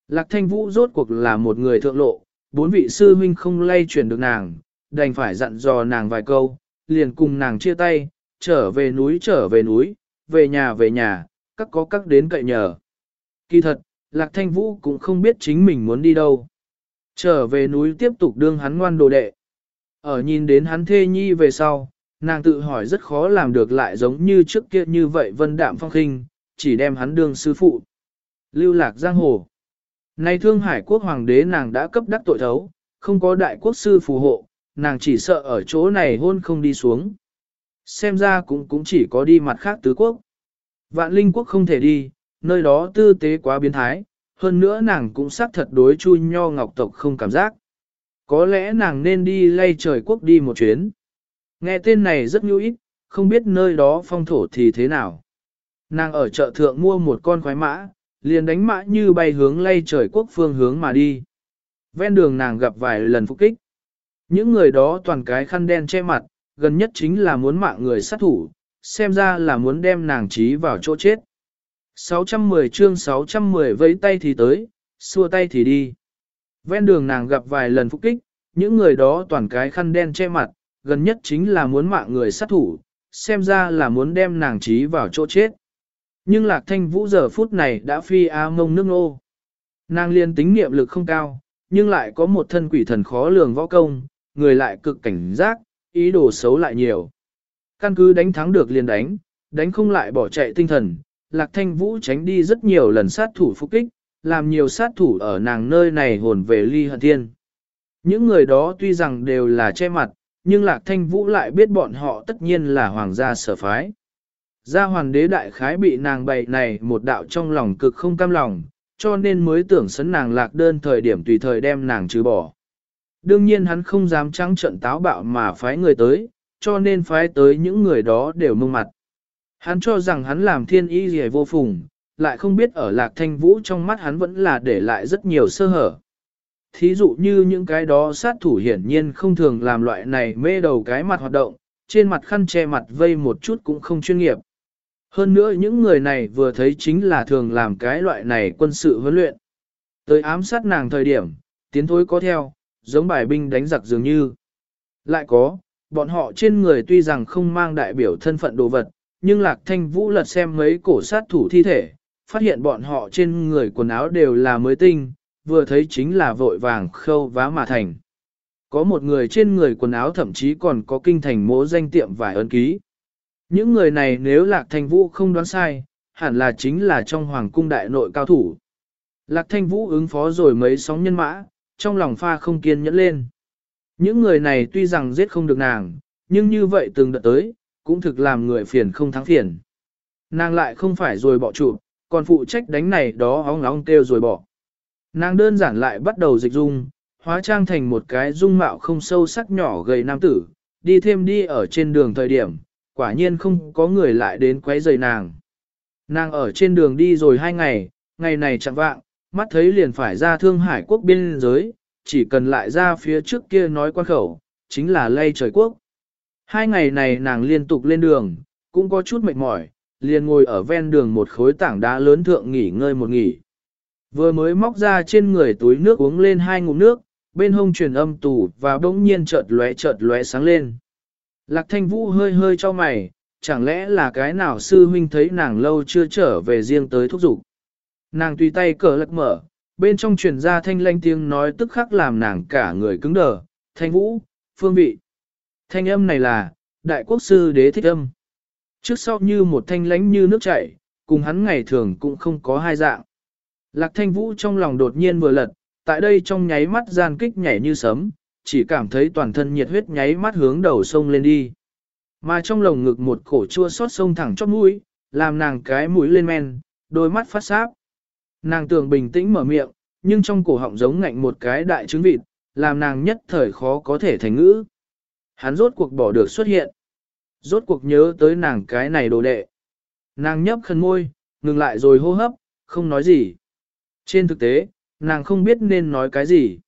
Lạc thanh vũ rốt cuộc là một người thượng lộ, bốn vị sư huynh không lay chuyển được nàng, đành phải dặn dò nàng vài câu, liền cùng nàng chia tay, trở về núi trở về núi, về nhà về nhà, các có các đến cậy nhờ. Kỳ thật, Lạc Thanh Vũ cũng không biết chính mình muốn đi đâu. Trở về núi tiếp tục đương hắn ngoan đồ đệ. Ở nhìn đến hắn thê nhi về sau, nàng tự hỏi rất khó làm được lại giống như trước kia như vậy vân đạm phong khinh, chỉ đem hắn đương sư phụ. Lưu lạc giang hồ. Nay thương hải quốc hoàng đế nàng đã cấp đắc tội thấu, không có đại quốc sư phù hộ, nàng chỉ sợ ở chỗ này hôn không đi xuống. Xem ra cũng cũng chỉ có đi mặt khác tứ quốc. Vạn linh quốc không thể đi, nơi đó tư tế quá biến thái, hơn nữa nàng cũng xác thật đối chu nho ngọc tộc không cảm giác. Có lẽ nàng nên đi lay trời quốc đi một chuyến. Nghe tên này rất nhu ít, không biết nơi đó phong thổ thì thế nào. Nàng ở chợ thượng mua một con khoái mã, liền đánh mã như bay hướng lay trời quốc phương hướng mà đi. Ven đường nàng gặp vài lần phục kích. Những người đó toàn cái khăn đen che mặt, gần nhất chính là muốn mạng người sát thủ, xem ra là muốn đem nàng trí vào chỗ chết. 610 chương 610 vẫy tay thì tới, xua tay thì đi. Ven đường nàng gặp vài lần phục kích, những người đó toàn cái khăn đen che mặt, gần nhất chính là muốn mạng người sát thủ, xem ra là muốn đem nàng trí vào chỗ chết. Nhưng lạc thanh vũ giờ phút này đã phi a mông nước nô. Nàng liên tính niệm lực không cao, nhưng lại có một thân quỷ thần khó lường võ công, người lại cực cảnh giác, ý đồ xấu lại nhiều. Căn cứ đánh thắng được liền đánh, đánh không lại bỏ chạy tinh thần, lạc thanh vũ tránh đi rất nhiều lần sát thủ phục kích, làm nhiều sát thủ ở nàng nơi này hồn về ly hận thiên. Những người đó tuy rằng đều là che mặt, nhưng lạc thanh vũ lại biết bọn họ tất nhiên là hoàng gia sở phái. Gia hoàng đế đại khái bị nàng bày này một đạo trong lòng cực không cam lòng, cho nên mới tưởng sấn nàng lạc đơn thời điểm tùy thời đem nàng trừ bỏ. Đương nhiên hắn không dám trắng trận táo bạo mà phái người tới, cho nên phái tới những người đó đều mông mặt. Hắn cho rằng hắn làm thiên y gì vô phùng, lại không biết ở lạc thanh vũ trong mắt hắn vẫn là để lại rất nhiều sơ hở. Thí dụ như những cái đó sát thủ hiển nhiên không thường làm loại này mê đầu cái mặt hoạt động, trên mặt khăn che mặt vây một chút cũng không chuyên nghiệp. Hơn nữa những người này vừa thấy chính là thường làm cái loại này quân sự huấn luyện. Tới ám sát nàng thời điểm, tiến thối có theo, giống bài binh đánh giặc dường như. Lại có, bọn họ trên người tuy rằng không mang đại biểu thân phận đồ vật, nhưng Lạc Thanh Vũ lật xem mấy cổ sát thủ thi thể, phát hiện bọn họ trên người quần áo đều là mới tinh, vừa thấy chính là vội vàng khâu vá mà thành. Có một người trên người quần áo thậm chí còn có kinh thành mố danh tiệm vài ấn ký. Những người này nếu Lạc Thanh Vũ không đoán sai, hẳn là chính là trong hoàng cung đại nội cao thủ. Lạc Thanh Vũ ứng phó rồi mấy sóng nhân mã, trong lòng pha không kiên nhẫn lên. Những người này tuy rằng giết không được nàng, nhưng như vậy từng đợt tới, cũng thực làm người phiền không thắng phiền. Nàng lại không phải rồi bỏ trụ, còn phụ trách đánh này đó óng óng kêu rồi bỏ. Nàng đơn giản lại bắt đầu dịch dung, hóa trang thành một cái dung mạo không sâu sắc nhỏ gầy nam tử, đi thêm đi ở trên đường thời điểm, quả nhiên không có người lại đến quấy rầy nàng. Nàng ở trên đường đi rồi hai ngày, ngày này chẳng vạng, mắt thấy liền phải ra thương hải quốc biên giới, chỉ cần lại ra phía trước kia nói quan khẩu, chính là lây trời quốc. Hai ngày này nàng liên tục lên đường, cũng có chút mệt mỏi, liền ngồi ở ven đường một khối tảng đá lớn thượng nghỉ ngơi một nghỉ. Vừa mới móc ra trên người túi nước uống lên hai ngụm nước, bên hông truyền âm tủ và bỗng nhiên chợt lóe chợt lóe sáng lên. Lạc thanh vũ hơi hơi cho mày, chẳng lẽ là cái nào sư huynh thấy nàng lâu chưa trở về riêng tới thúc giục. Nàng tùy tay cờ lật mở, bên trong truyền ra thanh lanh tiếng nói tức khắc làm nàng cả người cứng đờ, thanh vũ, phương vị. Thanh âm này là, đại quốc sư đế thích âm. Trước sau như một thanh lánh như nước chảy, cùng hắn ngày thường cũng không có hai dạng. Lạc thanh vũ trong lòng đột nhiên vừa lật, tại đây trong nháy mắt gian kích nhảy như sấm, chỉ cảm thấy toàn thân nhiệt huyết nháy mắt hướng đầu sông lên đi. Mà trong lồng ngực một cổ chua xót sông thẳng chót mũi, làm nàng cái mũi lên men, đôi mắt phát sáp. Nàng tưởng bình tĩnh mở miệng, nhưng trong cổ họng giống ngạnh một cái đại trứng vịt, làm nàng nhất thời khó có thể thành ngữ. Hắn rốt cuộc bỏ được xuất hiện. Rốt cuộc nhớ tới nàng cái này đồ đệ. Nàng nhấp khẩn môi, ngừng lại rồi hô hấp, không nói gì. Trên thực tế, nàng không biết nên nói cái gì.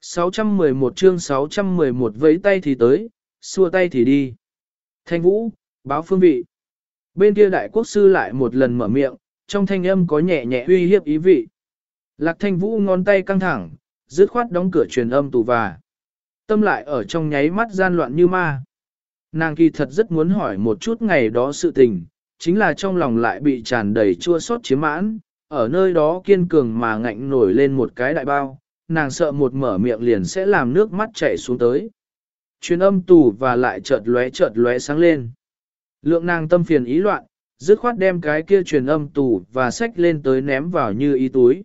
611 chương 611 vẫy tay thì tới, xua tay thì đi. Thanh vũ, báo phương vị. Bên kia đại quốc sư lại một lần mở miệng, trong thanh âm có nhẹ nhẹ uy hiếp ý vị. Lạc thanh vũ ngón tay căng thẳng, dứt khoát đóng cửa truyền âm tù và. Tâm lại ở trong nháy mắt gian loạn như ma. Nàng kỳ thật rất muốn hỏi một chút ngày đó sự tình, chính là trong lòng lại bị tràn đầy chua xót chiếm mãn, ở nơi đó kiên cường mà ngạnh nổi lên một cái đại bao, nàng sợ một mở miệng liền sẽ làm nước mắt chảy xuống tới. Truyền âm tù và lại chợt lóe chợt lóe sáng lên. Lượng nàng tâm phiền ý loạn, dứt khoát đem cái kia truyền âm tù và sách lên tới ném vào như ý túi.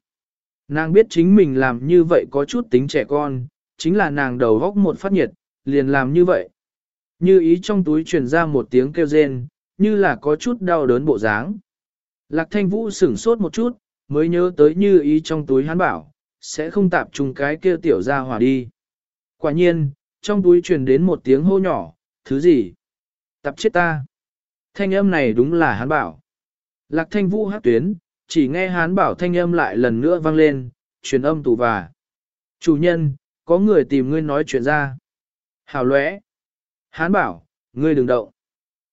Nàng biết chính mình làm như vậy có chút tính trẻ con, chính là nàng đầu góc một phát nhiệt, liền làm như vậy. Như ý trong túi truyền ra một tiếng kêu rên, như là có chút đau đớn bộ dáng. Lạc thanh vũ sửng sốt một chút, mới nhớ tới như ý trong túi hắn bảo, sẽ không tạp trùng cái kia tiểu ra hòa đi. Quả nhiên, trong túi truyền đến một tiếng hô nhỏ, thứ gì? Tạp chết ta. Thanh âm này đúng là hán bảo. Lạc thanh vũ hát tuyến, chỉ nghe hán bảo thanh âm lại lần nữa vang lên, truyền âm tù và. Chủ nhân, có người tìm ngươi nói chuyện ra. Hào lẽ. Hán bảo, ngươi đừng động.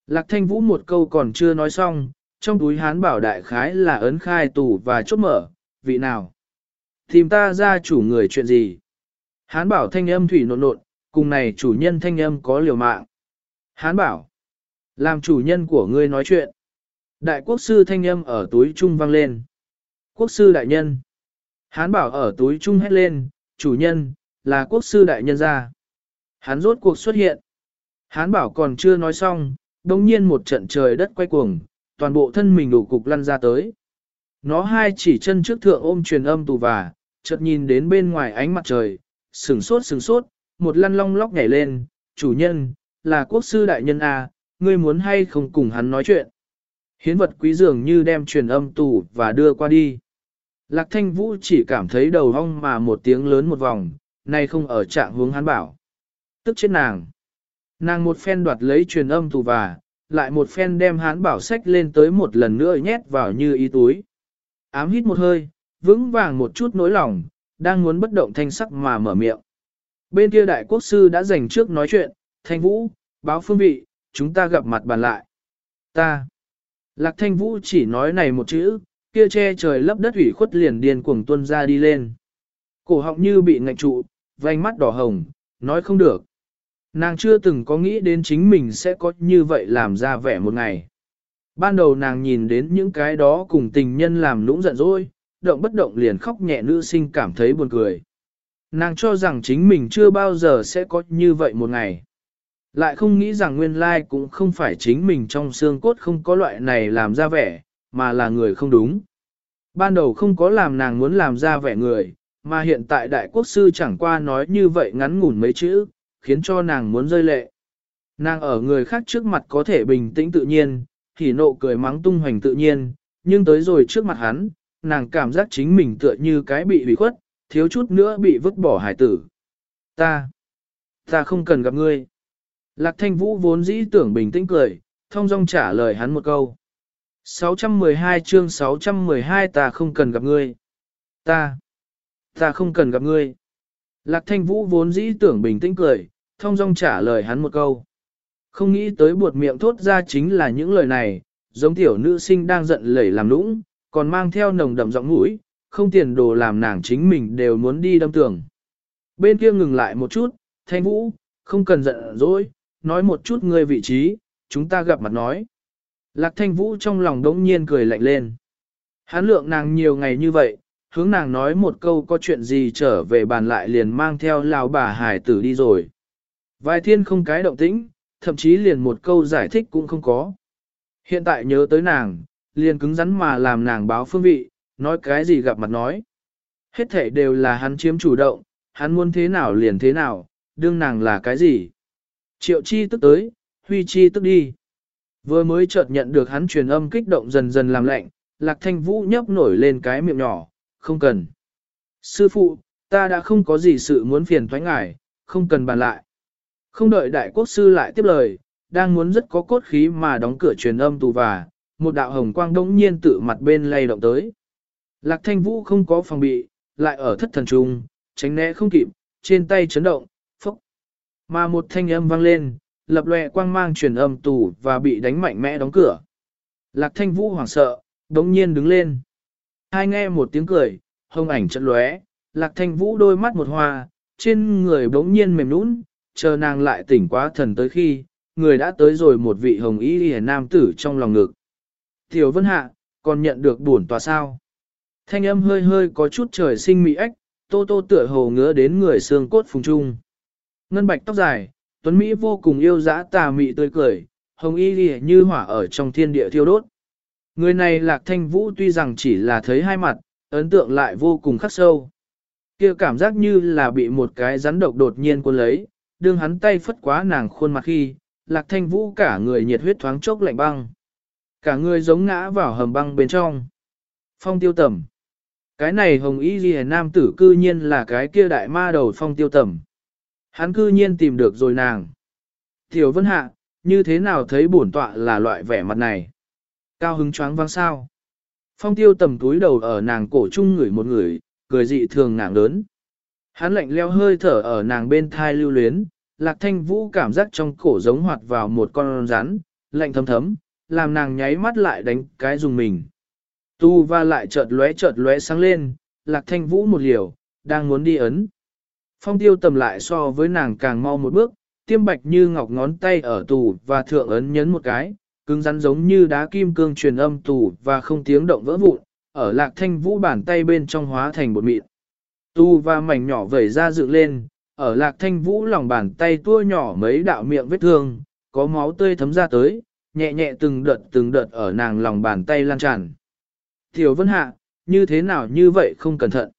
Lạc thanh vũ một câu còn chưa nói xong, trong túi hán bảo đại khái là ấn khai tủ và chốt mở, vị nào? Tìm ta ra chủ người chuyện gì? Hán bảo thanh âm thủy nộn nộn, cùng này chủ nhân thanh âm có liều mạng. Hán bảo, làm chủ nhân của ngươi nói chuyện. Đại quốc sư thanh âm ở túi trung vang lên. Quốc sư đại nhân. Hán bảo ở túi trung hét lên, chủ nhân, là quốc sư đại nhân ra. Hán rốt cuộc xuất hiện. Hán bảo còn chưa nói xong, đồng nhiên một trận trời đất quay cuồng, toàn bộ thân mình đủ cục lăn ra tới. Nó hai chỉ chân trước thượng ôm truyền âm tù và, chợt nhìn đến bên ngoài ánh mặt trời, sừng sốt sừng sốt, một lăn long lóc nhảy lên, chủ nhân, là quốc sư đại nhân à ngươi muốn hay không cùng hắn nói chuyện. Hiến vật quý dường như đem truyền âm tù và đưa qua đi. Lạc thanh vũ chỉ cảm thấy đầu hong mà một tiếng lớn một vòng, nay không ở trạng hướng hắn bảo. Tức chết nàng. Nàng một phen đoạt lấy truyền âm tù và, lại một phen đem hán bảo sách lên tới một lần nữa nhét vào như ý túi. Ám hít một hơi, vững vàng một chút nỗi lòng, đang muốn bất động thanh sắc mà mở miệng. Bên kia đại quốc sư đã dành trước nói chuyện, thanh vũ, báo phương vị, chúng ta gặp mặt bàn lại. Ta. Lạc thanh vũ chỉ nói này một chữ, kia che trời lấp đất ủy khuất liền điên cuồng tuân ra đi lên. Cổ họng như bị ngạnh trụ, vành mắt đỏ hồng, nói không được. Nàng chưa từng có nghĩ đến chính mình sẽ có như vậy làm ra vẻ một ngày. Ban đầu nàng nhìn đến những cái đó cùng tình nhân làm lũng giận dỗi, động bất động liền khóc nhẹ nữ sinh cảm thấy buồn cười. Nàng cho rằng chính mình chưa bao giờ sẽ có như vậy một ngày. Lại không nghĩ rằng nguyên lai cũng không phải chính mình trong xương cốt không có loại này làm ra vẻ, mà là người không đúng. Ban đầu không có làm nàng muốn làm ra vẻ người, mà hiện tại đại quốc sư chẳng qua nói như vậy ngắn ngủn mấy chữ, khiến cho nàng muốn rơi lệ. Nàng ở người khác trước mặt có thể bình tĩnh tự nhiên, thì nộ cười mắng tung hoành tự nhiên, nhưng tới rồi trước mặt hắn, nàng cảm giác chính mình tựa như cái bị hủy khuất, thiếu chút nữa bị vứt bỏ hải tử. Ta, ta không cần gặp ngươi. Lạc thanh vũ vốn dĩ tưởng bình tĩnh cười, thông dong trả lời hắn một câu. 612 chương 612 ta không cần gặp ngươi. Ta, ta không cần gặp ngươi. Lạc thanh vũ vốn dĩ tưởng bình tĩnh cười, thông dong trả lời hắn một câu. Không nghĩ tới buột miệng thốt ra chính là những lời này, giống tiểu nữ sinh đang giận lẩy làm lũng, còn mang theo nồng đậm giọng mũi, không tiền đồ làm nàng chính mình đều muốn đi đâm tường. Bên kia ngừng lại một chút, thanh vũ, không cần giận dỗi, nói một chút ngươi vị trí, chúng ta gặp mặt nói. Lạc thanh vũ trong lòng đống nhiên cười lạnh lên. Hán lượng nàng nhiều ngày như vậy, hướng nàng nói một câu có chuyện gì trở về bàn lại liền mang theo lao bà hải tử đi rồi. Vài thiên không cái động tĩnh, thậm chí liền một câu giải thích cũng không có. Hiện tại nhớ tới nàng, liền cứng rắn mà làm nàng báo phương vị, nói cái gì gặp mặt nói. Hết thể đều là hắn chiếm chủ động, hắn muốn thế nào liền thế nào, đương nàng là cái gì. Triệu chi tức tới, huy chi tức đi. Vừa mới chợt nhận được hắn truyền âm kích động dần dần làm lạnh, lạc thanh vũ nhấp nổi lên cái miệng nhỏ, không cần. Sư phụ, ta đã không có gì sự muốn phiền thoái ngài, không cần bàn lại. Không đợi đại quốc sư lại tiếp lời, đang muốn rất có cốt khí mà đóng cửa truyền âm tù và, một đạo hồng quang đống nhiên tự mặt bên lay động tới. Lạc thanh vũ không có phòng bị, lại ở thất thần trung, tránh né không kịp, trên tay chấn động, phốc. Mà một thanh âm vang lên, lập lòe quang mang truyền âm tù và bị đánh mạnh mẽ đóng cửa. Lạc thanh vũ hoảng sợ, đống nhiên đứng lên. Hai nghe một tiếng cười, hông ảnh trận lóe, lạc thanh vũ đôi mắt một hoa, trên người đống nhiên mềm nũng, chờ nàng lại tỉnh quá thần tới khi, người đã tới rồi một vị hồng y hề nam tử trong lòng ngực. Tiểu vân hạ, còn nhận được bổn tòa sao. Thanh âm hơi hơi có chút trời sinh mỹ ếch, tô tô tựa hồ ngứa đến người xương cốt phùng trung. Ngân bạch tóc dài, tuấn Mỹ vô cùng yêu dã tà mị tươi cười, hồng y lìa như hỏa ở trong thiên địa thiêu đốt. Người này lạc thanh vũ tuy rằng chỉ là thấy hai mặt, ấn tượng lại vô cùng khắc sâu. kia cảm giác như là bị một cái rắn độc đột nhiên cuốn lấy, đương hắn tay phất quá nàng khuôn mặt khi, lạc thanh vũ cả người nhiệt huyết thoáng chốc lạnh băng. Cả người giống ngã vào hầm băng bên trong. Phong tiêu tầm. Cái này hồng y ghi nam tử cư nhiên là cái kia đại ma đầu phong tiêu tầm. Hắn cư nhiên tìm được rồi nàng. Tiểu vân hạ, như thế nào thấy bổn tọa là loại vẻ mặt này? Cao hứng choáng vang sao? Phong tiêu tầm túi đầu ở nàng cổ chung ngửi một người, cười dị thường nàng lớn. Hắn lạnh leo hơi thở ở nàng bên thai lưu luyến, lạc thanh vũ cảm giác trong cổ giống hoạt vào một con rắn, lạnh thấm thấm, làm nàng nháy mắt lại đánh cái dùng mình. Tu và lại chợt lóe chợt lóe sáng lên, lạc thanh vũ một liều, đang muốn đi ấn. Phong tiêu tầm lại so với nàng càng mau một bước, tiêm bạch như ngọc ngón tay ở tù và thượng ấn nhấn một cái, cứng rắn giống như đá kim cương truyền âm tù và không tiếng động vỡ vụn, ở lạc thanh vũ bàn tay bên trong hóa thành bột mịn. Tu và mảnh nhỏ vẩy ra dựng lên, ở lạc thanh vũ lòng bàn tay tua nhỏ mấy đạo miệng vết thương, có máu tươi thấm ra tới, nhẹ nhẹ từng đợt từng đợt ở nàng lòng bàn tay lan tràn. Tiểu vân hạ, như thế nào như vậy không cẩn thận.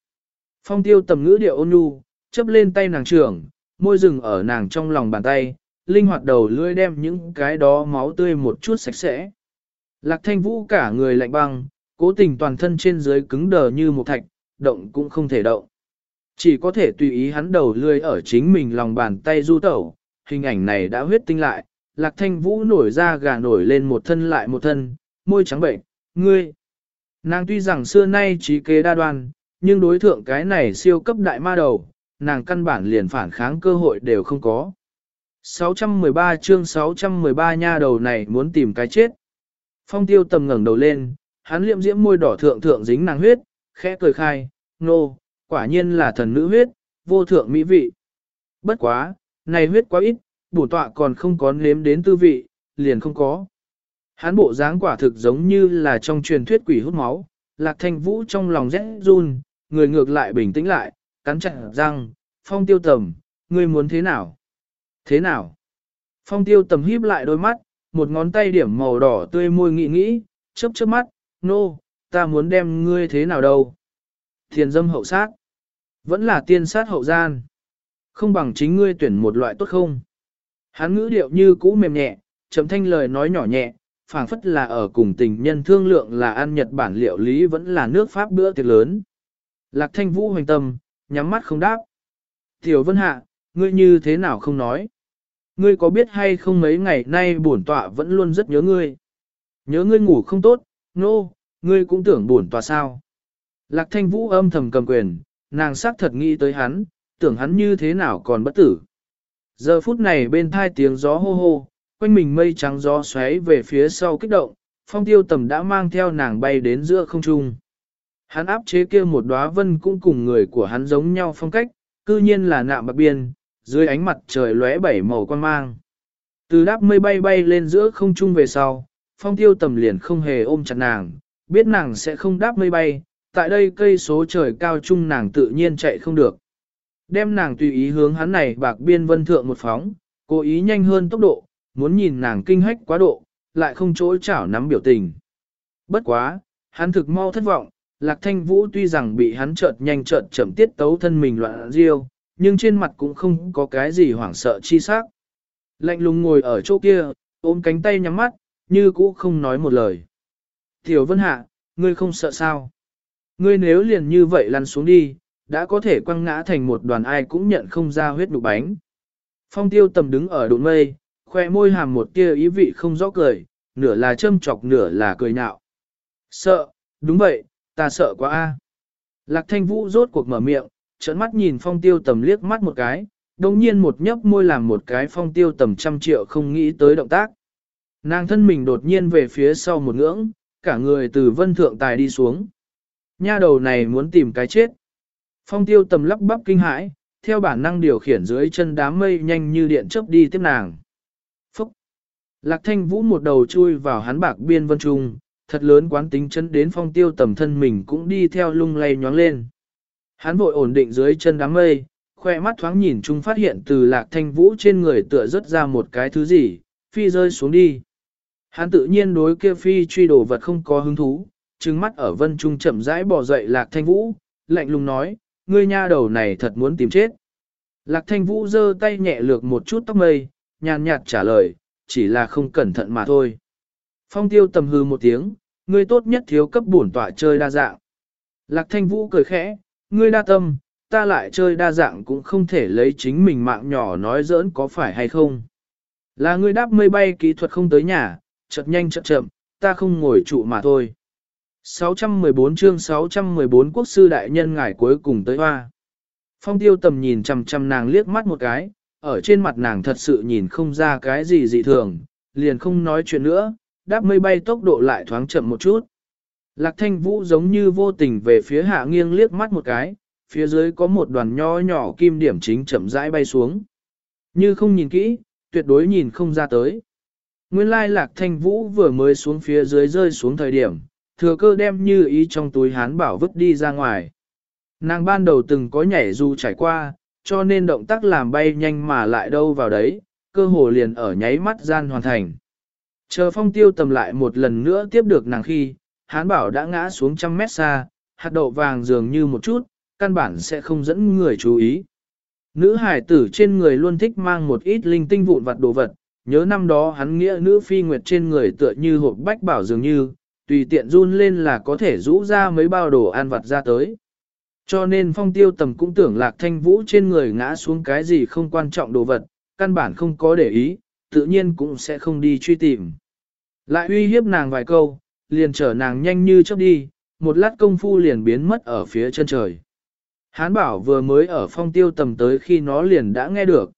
Phong tiêu tầm ngữ điệu ôn nhu, chấp lên tay nàng trưởng, môi rừng ở nàng trong lòng bàn tay, linh hoạt đầu lưỡi đem những cái đó máu tươi một chút sạch sẽ. Lạc thanh vũ cả người lạnh băng, cố tình toàn thân trên dưới cứng đờ như một thạch, động cũng không thể động. Chỉ có thể tùy ý hắn đầu lươi ở chính mình lòng bàn tay du tẩu, hình ảnh này đã huyết tinh lại, lạc thanh vũ nổi ra gà nổi lên một thân lại một thân, môi trắng bệnh, ngươi. Nàng tuy rằng xưa nay trí kế đa đoan, nhưng đối thượng cái này siêu cấp đại ma đầu, nàng căn bản liền phản kháng cơ hội đều không có. 613 chương 613 nha đầu này muốn tìm cái chết. Phong tiêu tầm ngẩng đầu lên, hắn liệm diễm môi đỏ thượng thượng dính nàng huyết, khẽ cười khai, nô, quả nhiên là thần nữ huyết, vô thượng mỹ vị. Bất quá, này huyết quá ít, bổn tọa còn không có nếm đến tư vị, liền không có. hán bộ dáng quả thực giống như là trong truyền thuyết quỷ hút máu, lạc thanh vũ trong lòng rẽ run, người ngược lại bình tĩnh lại, cắn chặt răng, phong tiêu tầm, ngươi muốn thế nào? Thế nào? Phong tiêu tầm híp lại đôi mắt, một ngón tay điểm màu đỏ tươi môi nghĩ nghĩ, chớp chớp mắt, nô, no, ta muốn đem ngươi thế nào đâu? Thiền dâm hậu sát. Vẫn là tiên sát hậu gian. Không bằng chính ngươi tuyển một loại tốt không? Hắn ngữ điệu như cũ mềm nhẹ, chậm thanh lời nói nhỏ nhẹ, phảng phất là ở cùng tình nhân thương lượng là ăn Nhật Bản liệu lý vẫn là nước Pháp bữa tiệc lớn. Lạc thanh vũ hoành tâm, nhắm mắt không đáp. Tiểu vân hạ, ngươi như thế nào không nói? Ngươi có biết hay không mấy ngày nay bổn tọa vẫn luôn rất nhớ ngươi. Nhớ ngươi ngủ không tốt, nô, no, ngươi cũng tưởng bổn tọa sao. Lạc thanh vũ âm thầm cầm quyền, nàng xác thật nghĩ tới hắn, tưởng hắn như thế nào còn bất tử. Giờ phút này bên thai tiếng gió hô hô, quanh mình mây trắng gió xoáy về phía sau kích động, phong tiêu tầm đã mang theo nàng bay đến giữa không trung. Hắn áp chế kia một đóa vân cũng cùng người của hắn giống nhau phong cách, cư nhiên là nạm bạc biên, dưới ánh mặt trời lóe bảy màu quan mang. Từ đáp mây bay bay lên giữa không trung về sau, phong tiêu tầm liền không hề ôm chặt nàng, biết nàng sẽ không đáp mây bay, tại đây cây số trời cao trung nàng tự nhiên chạy không được. Đem nàng tùy ý hướng hắn này bạc biên vân thượng một phóng, cố ý nhanh hơn tốc độ, muốn nhìn nàng kinh hách quá độ, lại không chỗ chảo nắm biểu tình. Bất quá, hắn thực mau thất vọng, Lạc Thanh Vũ tuy rằng bị hắn chợt nhanh chợt chậm tiết tấu thân mình loạn riêu, nhưng trên mặt cũng không có cái gì hoảng sợ chi sắc. Lạnh lùng ngồi ở chỗ kia, ôm cánh tay nhắm mắt, như cũ không nói một lời. Tiểu Vân Hạ, ngươi không sợ sao? Ngươi nếu liền như vậy lăn xuống đi, đã có thể quăng ngã thành một đoàn ai cũng nhận không ra huyết nụ bánh. Phong tiêu tầm đứng ở đụng mây, khoe môi hàm một tia ý vị không rõ cười, nửa là châm chọc nửa là cười nhạo. Sợ, đúng vậy, ta sợ quá a. Lạc thanh vũ rốt cuộc mở miệng, trợn mắt nhìn phong tiêu tầm liếc mắt một cái, đồng nhiên một nhấp môi làm một cái phong tiêu tầm trăm triệu không nghĩ tới động tác. Nàng thân mình đột nhiên về phía sau một ngưỡng, cả người từ vân thượng tài đi xuống. Nha đầu này muốn tìm cái chết. Phong tiêu tầm lắp bắp kinh hãi, theo bản năng điều khiển dưới chân đám mây nhanh như điện chớp đi tiếp nàng. Phúc! Lạc thanh vũ một đầu chui vào hắn bạc biên vân trung, thật lớn quán tính chân đến phong tiêu tầm thân mình cũng đi theo lung lay nhoáng lên. Hắn vội ổn định dưới chân đám mây, khoe mắt thoáng nhìn chung phát hiện từ lạc thanh vũ trên người tựa rớt ra một cái thứ gì, phi rơi xuống đi. Hắn tự nhiên đối kia phi truy đồ vật không có hứng thú, trừng mắt ở vân trung chậm rãi bỏ dậy lạc thanh vũ, lạnh lùng nói, ngươi nha đầu này thật muốn tìm chết. Lạc thanh vũ giơ tay nhẹ lược một chút tóc mây, nhàn nhạt trả lời, chỉ là không cẩn thận mà thôi. Phong tiêu tầm hư một tiếng, ngươi tốt nhất thiếu cấp bổn tọa chơi đa dạng. Lạc thanh vũ cười khẽ, ngươi đa tâm, ta lại chơi đa dạng cũng không thể lấy chính mình mạng nhỏ nói giỡn có phải hay không. Là ngươi đáp mây bay kỹ thuật không tới nhà, chật nhanh chật chậm, ta không ngồi trụ mà thôi. 614 chương 614 quốc sư đại nhân ngài cuối cùng tới hoa. Phong tiêu tầm nhìn chằm chằm nàng liếc mắt một cái, ở trên mặt nàng thật sự nhìn không ra cái gì dị thường, liền không nói chuyện nữa, đáp mây bay tốc độ lại thoáng chậm một chút. Lạc thanh vũ giống như vô tình về phía hạ nghiêng liếc mắt một cái, phía dưới có một đoàn nho nhỏ kim điểm chính chậm rãi bay xuống. Như không nhìn kỹ, tuyệt đối nhìn không ra tới. Nguyên lai lạc thanh vũ vừa mới xuống phía dưới rơi xuống thời điểm, thừa cơ đem như ý trong túi hán bảo vứt đi ra ngoài. Nàng ban đầu từng có nhảy dù trải qua, cho nên động tác làm bay nhanh mà lại đâu vào đấy, cơ hồ liền ở nháy mắt gian hoàn thành. Chờ phong tiêu tầm lại một lần nữa tiếp được nàng khi, hán bảo đã ngã xuống trăm mét xa, hạt đậu vàng dường như một chút, căn bản sẽ không dẫn người chú ý. Nữ hải tử trên người luôn thích mang một ít linh tinh vụn vặt đồ vật, nhớ năm đó hắn nghĩa nữ phi nguyệt trên người tựa như hộp bách bảo dường như, tùy tiện run lên là có thể rũ ra mấy bao đồ ăn vặt ra tới. Cho nên phong tiêu tầm cũng tưởng lạc thanh vũ trên người ngã xuống cái gì không quan trọng đồ vật, căn bản không có để ý, tự nhiên cũng sẽ không đi truy tìm. Lại uy hiếp nàng vài câu, liền chở nàng nhanh như chớp đi, một lát công phu liền biến mất ở phía chân trời. Hán bảo vừa mới ở phong tiêu tầm tới khi nó liền đã nghe được.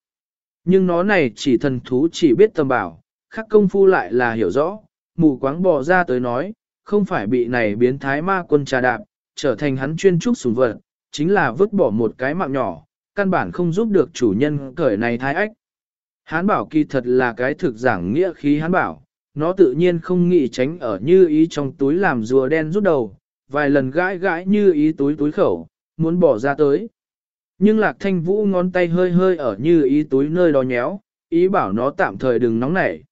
Nhưng nó này chỉ thần thú chỉ biết tầm bảo, khắc công phu lại là hiểu rõ, mù quáng bò ra tới nói, không phải bị này biến thái ma quân trà đạp, trở thành hắn chuyên trúc sùng vật, chính là vứt bỏ một cái mạng nhỏ, căn bản không giúp được chủ nhân cởi này thái ách. Hán bảo kỳ thật là cái thực giảng nghĩa khí hán bảo, nó tự nhiên không nghĩ tránh ở như ý trong túi làm rùa đen rút đầu, vài lần gãi gãi như ý túi túi khẩu, muốn bỏ ra tới. Nhưng lạc thanh vũ ngón tay hơi hơi ở như ý túi nơi đó nhéo, ý bảo nó tạm thời đừng nóng nảy.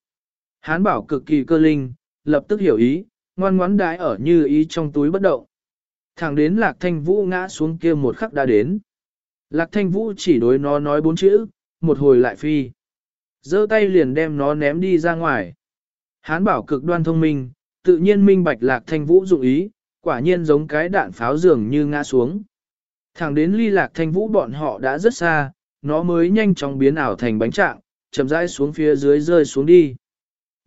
Hán bảo cực kỳ cơ linh, lập tức hiểu ý, ngoan ngoãn đái ở như ý trong túi bất động. Thẳng đến lạc thanh vũ ngã xuống kia một khắc đã đến. Lạc thanh vũ chỉ đối nó nói bốn chữ, một hồi lại phi. giơ tay liền đem nó ném đi ra ngoài. Hán bảo cực đoan thông minh, tự nhiên minh bạch lạc thanh vũ dụng ý, quả nhiên giống cái đạn pháo dường như ngã xuống. Thẳng đến ly lạc thanh vũ bọn họ đã rất xa, nó mới nhanh chóng biến ảo thành bánh trạng, chậm rãi xuống phía dưới rơi xuống đi.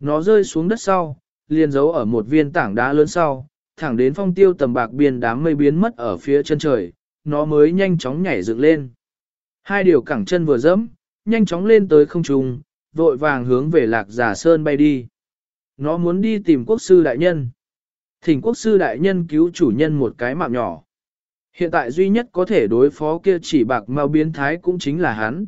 Nó rơi xuống đất sau, liền giấu ở một viên tảng đá lớn sau, thẳng đến phong tiêu tầm bạc biên đám mây biến mất ở phía chân trời, nó mới nhanh chóng nhảy dựng lên. Hai điều cẳng chân vừa dẫm, nhanh chóng lên tới không trung, vội vàng hướng về lạc giả sơn bay đi. Nó muốn đi tìm quốc sư đại nhân. Thỉnh quốc sư đại nhân cứu chủ nhân một cái mạng nhỏ. Hiện tại duy nhất có thể đối phó kia chỉ bạc mau biến thái cũng chính là hắn.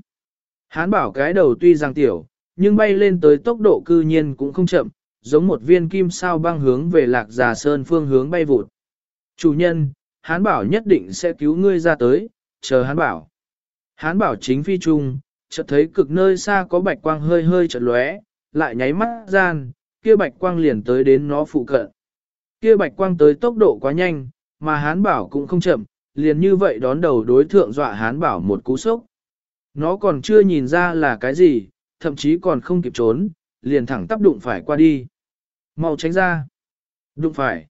Hắn bảo cái đầu tuy rằng tiểu, nhưng bay lên tới tốc độ cư nhiên cũng không chậm, giống một viên kim sao băng hướng về lạc già sơn phương hướng bay vụt. Chủ nhân, hán bảo nhất định sẽ cứu ngươi ra tới, chờ hán bảo. Hán bảo chính phi trung, chợt thấy cực nơi xa có bạch quang hơi hơi chợt lóe, lại nháy mắt gian, kia bạch quang liền tới đến nó phụ cận. Kia bạch quang tới tốc độ quá nhanh, mà hán bảo cũng không chậm, liền như vậy đón đầu đối thượng dọa hán bảo một cú sốc. Nó còn chưa nhìn ra là cái gì, thậm chí còn không kịp trốn, liền thẳng tắp đụng phải qua đi. Mau tránh ra. Đụng phải.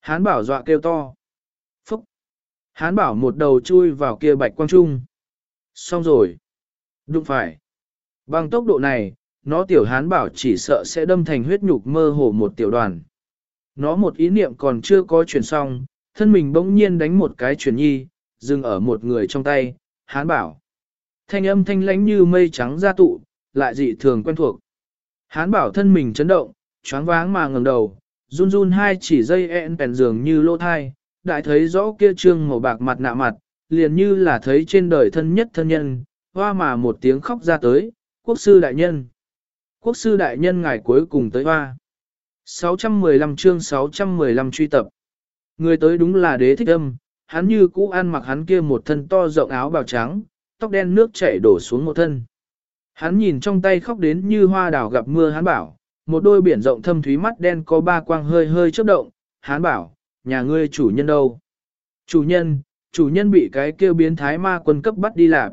Hán bảo dọa kêu to. Phúc. Hán bảo một đầu chui vào kia bạch quang trung. Xong rồi. Đụng phải. Bằng tốc độ này, nó tiểu hán bảo chỉ sợ sẽ đâm thành huyết nhục mơ hồ một tiểu đoàn. Nó một ý niệm còn chưa có chuyển xong, thân mình bỗng nhiên đánh một cái chuyển nhi, dừng ở một người trong tay, hán bảo. Thanh âm thanh lãnh như mây trắng ra tụ, lại dị thường quen thuộc. Hán bảo thân mình chấn động, choáng váng mà ngẩng đầu, run run hai chỉ dây ẹn bèn dường như lô thai, đại thấy rõ kia trương màu bạc mặt nạ mặt, liền như là thấy trên đời thân nhất thân nhân, hoa mà một tiếng khóc ra tới, quốc sư đại nhân. Quốc sư đại nhân ngài cuối cùng tới hoa. 615 chương 615 truy tập. Người tới đúng là đế thích âm, hắn như cũ ăn mặc hắn kia một thân to rộng áo bào trắng, tóc đen nước chảy đổ xuống một thân. Hắn nhìn trong tay khóc đến như hoa đào gặp mưa hắn bảo, một đôi biển rộng thâm thúy mắt đen có ba quang hơi hơi chớp động, hắn bảo, nhà ngươi chủ nhân đâu? Chủ nhân, Chủ nhân bị cái kêu biến thái ma quân cấp bắt đi làm.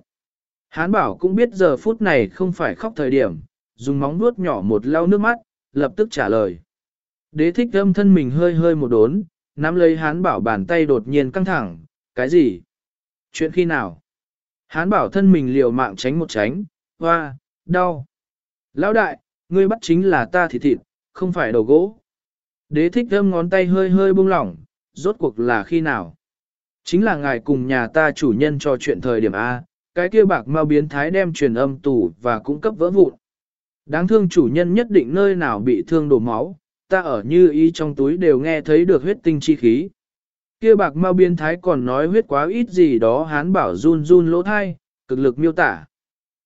Hán bảo cũng biết giờ phút này không phải khóc thời điểm, dùng móng vuốt nhỏ một lau nước mắt, lập tức trả lời. Đế thích âm thân mình hơi hơi một đốn, nắm lấy hán bảo bàn tay đột nhiên căng thẳng, cái gì? Chuyện khi nào? Hán bảo thân mình liều mạng tránh một tránh, hoa, đau. Lão đại, ngươi bắt chính là ta thịt thịt, không phải đầu gỗ. Đế thích thơm ngón tay hơi hơi buông lỏng, rốt cuộc là khi nào? Chính là ngài cùng nhà ta chủ nhân cho chuyện thời điểm A, cái kia bạc mau biến thái đem truyền âm tủ và cung cấp vỡ vụn. Đáng thương chủ nhân nhất định nơi nào bị thương đổ máu, ta ở như ý trong túi đều nghe thấy được huyết tinh chi khí. Kia bạc mau biến thái còn nói huyết quá ít gì đó hán bảo run run lỗ thai, cực lực miêu tả.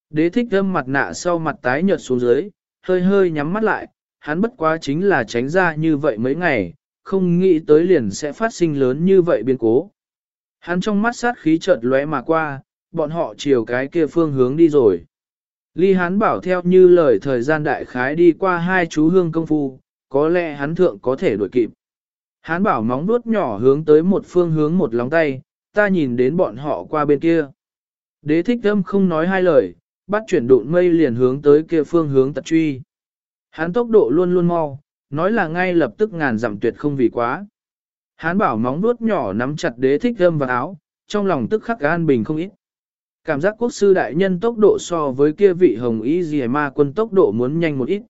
Đế thích âm mặt nạ sau mặt tái nhợt xuống dưới, hơi hơi nhắm mắt lại, hắn bất quá chính là tránh ra như vậy mấy ngày, không nghĩ tới liền sẽ phát sinh lớn như vậy biến cố. Hắn trong mắt sát khí chợt lóe mà qua, bọn họ chiều cái kia phương hướng đi rồi. Ly hắn bảo theo như lời thời gian đại khái đi qua hai chú hương công phu, có lẽ hắn thượng có thể đuổi kịp. Hắn bảo móng vuốt nhỏ hướng tới một phương hướng một lóng tay, ta nhìn đến bọn họ qua bên kia. Đế thích âm không nói hai lời, bắt chuyển độn mây liền hướng tới kia phương hướng tật truy. Hắn tốc độ luôn luôn mau, nói là ngay lập tức ngàn dặm tuyệt không vì quá. Hắn bảo móng vuốt nhỏ nắm chặt đế thích gâm vào áo, trong lòng tức khắc an bình không ít. Cảm giác quốc sư đại nhân tốc độ so với kia vị hồng y dì ma quân tốc độ muốn nhanh một ít.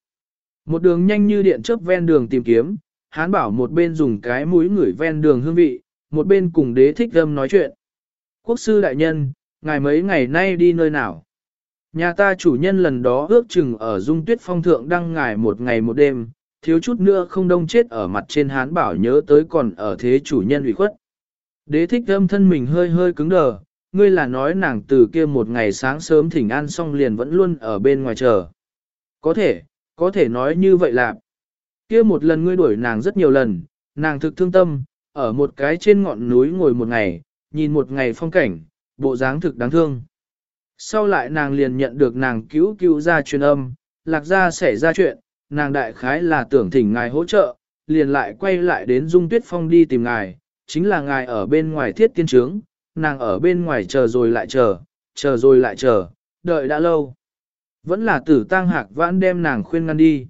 Một đường nhanh như điện chớp ven đường tìm kiếm, hán bảo một bên dùng cái mũi ngửi ven đường hương vị, một bên cùng đế thích âm nói chuyện. Quốc sư đại nhân, ngài mấy ngày nay đi nơi nào? Nhà ta chủ nhân lần đó ước chừng ở dung tuyết phong thượng đăng ngài một ngày một đêm, thiếu chút nữa không đông chết ở mặt trên hán bảo nhớ tới còn ở thế chủ nhân ủy khuất. Đế thích âm thân mình hơi hơi cứng đờ, ngươi là nói nàng từ kia một ngày sáng sớm thỉnh an xong liền vẫn luôn ở bên ngoài chờ. Có thể, có thể nói như vậy là, kia một lần ngươi đuổi nàng rất nhiều lần, nàng thực thương tâm, ở một cái trên ngọn núi ngồi một ngày, nhìn một ngày phong cảnh, bộ dáng thực đáng thương. Sau lại nàng liền nhận được nàng cứu cứu ra truyền âm, lạc ra xảy ra chuyện, nàng đại khái là tưởng thỉnh ngài hỗ trợ, liền lại quay lại đến dung tuyết phong đi tìm ngài, chính là ngài ở bên ngoài thiết tiên trướng, nàng ở bên ngoài chờ rồi lại chờ, chờ rồi lại chờ, đợi đã lâu. Vẫn là tử tăng hạc vãn đem nàng khuyên ngăn đi.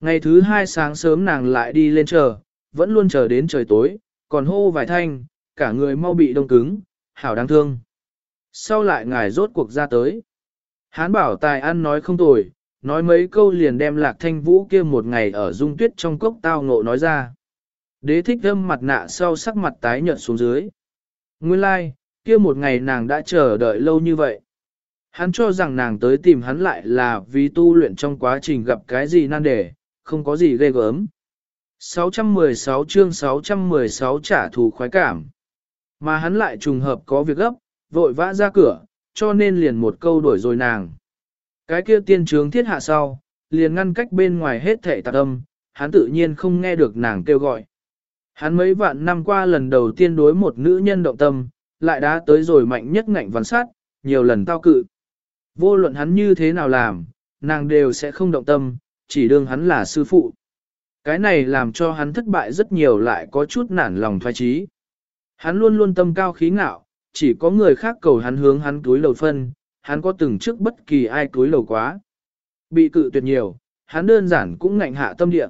Ngày thứ hai sáng sớm nàng lại đi lên chờ, vẫn luôn chờ đến trời tối, còn hô vài thanh, cả người mau bị đông cứng, hảo đáng thương. Sau lại ngài rốt cuộc ra tới. Hán bảo tài ăn nói không tồi, nói mấy câu liền đem lạc thanh vũ kia một ngày ở dung tuyết trong cốc tao ngộ nói ra. Đế thích thâm mặt nạ sau sắc mặt tái nhợt xuống dưới. Nguyên lai, like, kia một ngày nàng đã chờ đợi lâu như vậy. Hắn cho rằng nàng tới tìm hắn lại là vì tu luyện trong quá trình gặp cái gì nan đề, không có gì ghê gớm. 616 chương 616 trả thù khoái cảm. Mà hắn lại trùng hợp có việc gấp, vội vã ra cửa, cho nên liền một câu đuổi rồi nàng. Cái kia tiên trướng thiết hạ sau, liền ngăn cách bên ngoài hết thệ tạc âm, hắn tự nhiên không nghe được nàng kêu gọi. Hắn mấy vạn năm qua lần đầu tiên đối một nữ nhân động tâm, lại đã tới rồi mạnh nhất ngạnh văn sát, nhiều lần tao cự. Vô luận hắn như thế nào làm, nàng đều sẽ không động tâm, chỉ đương hắn là sư phụ. Cái này làm cho hắn thất bại rất nhiều lại có chút nản lòng thoái trí. Hắn luôn luôn tâm cao khí ngạo, chỉ có người khác cầu hắn hướng hắn túi lầu phân, hắn có từng trước bất kỳ ai túi lầu quá. Bị cự tuyệt nhiều, hắn đơn giản cũng ngạnh hạ tâm địa.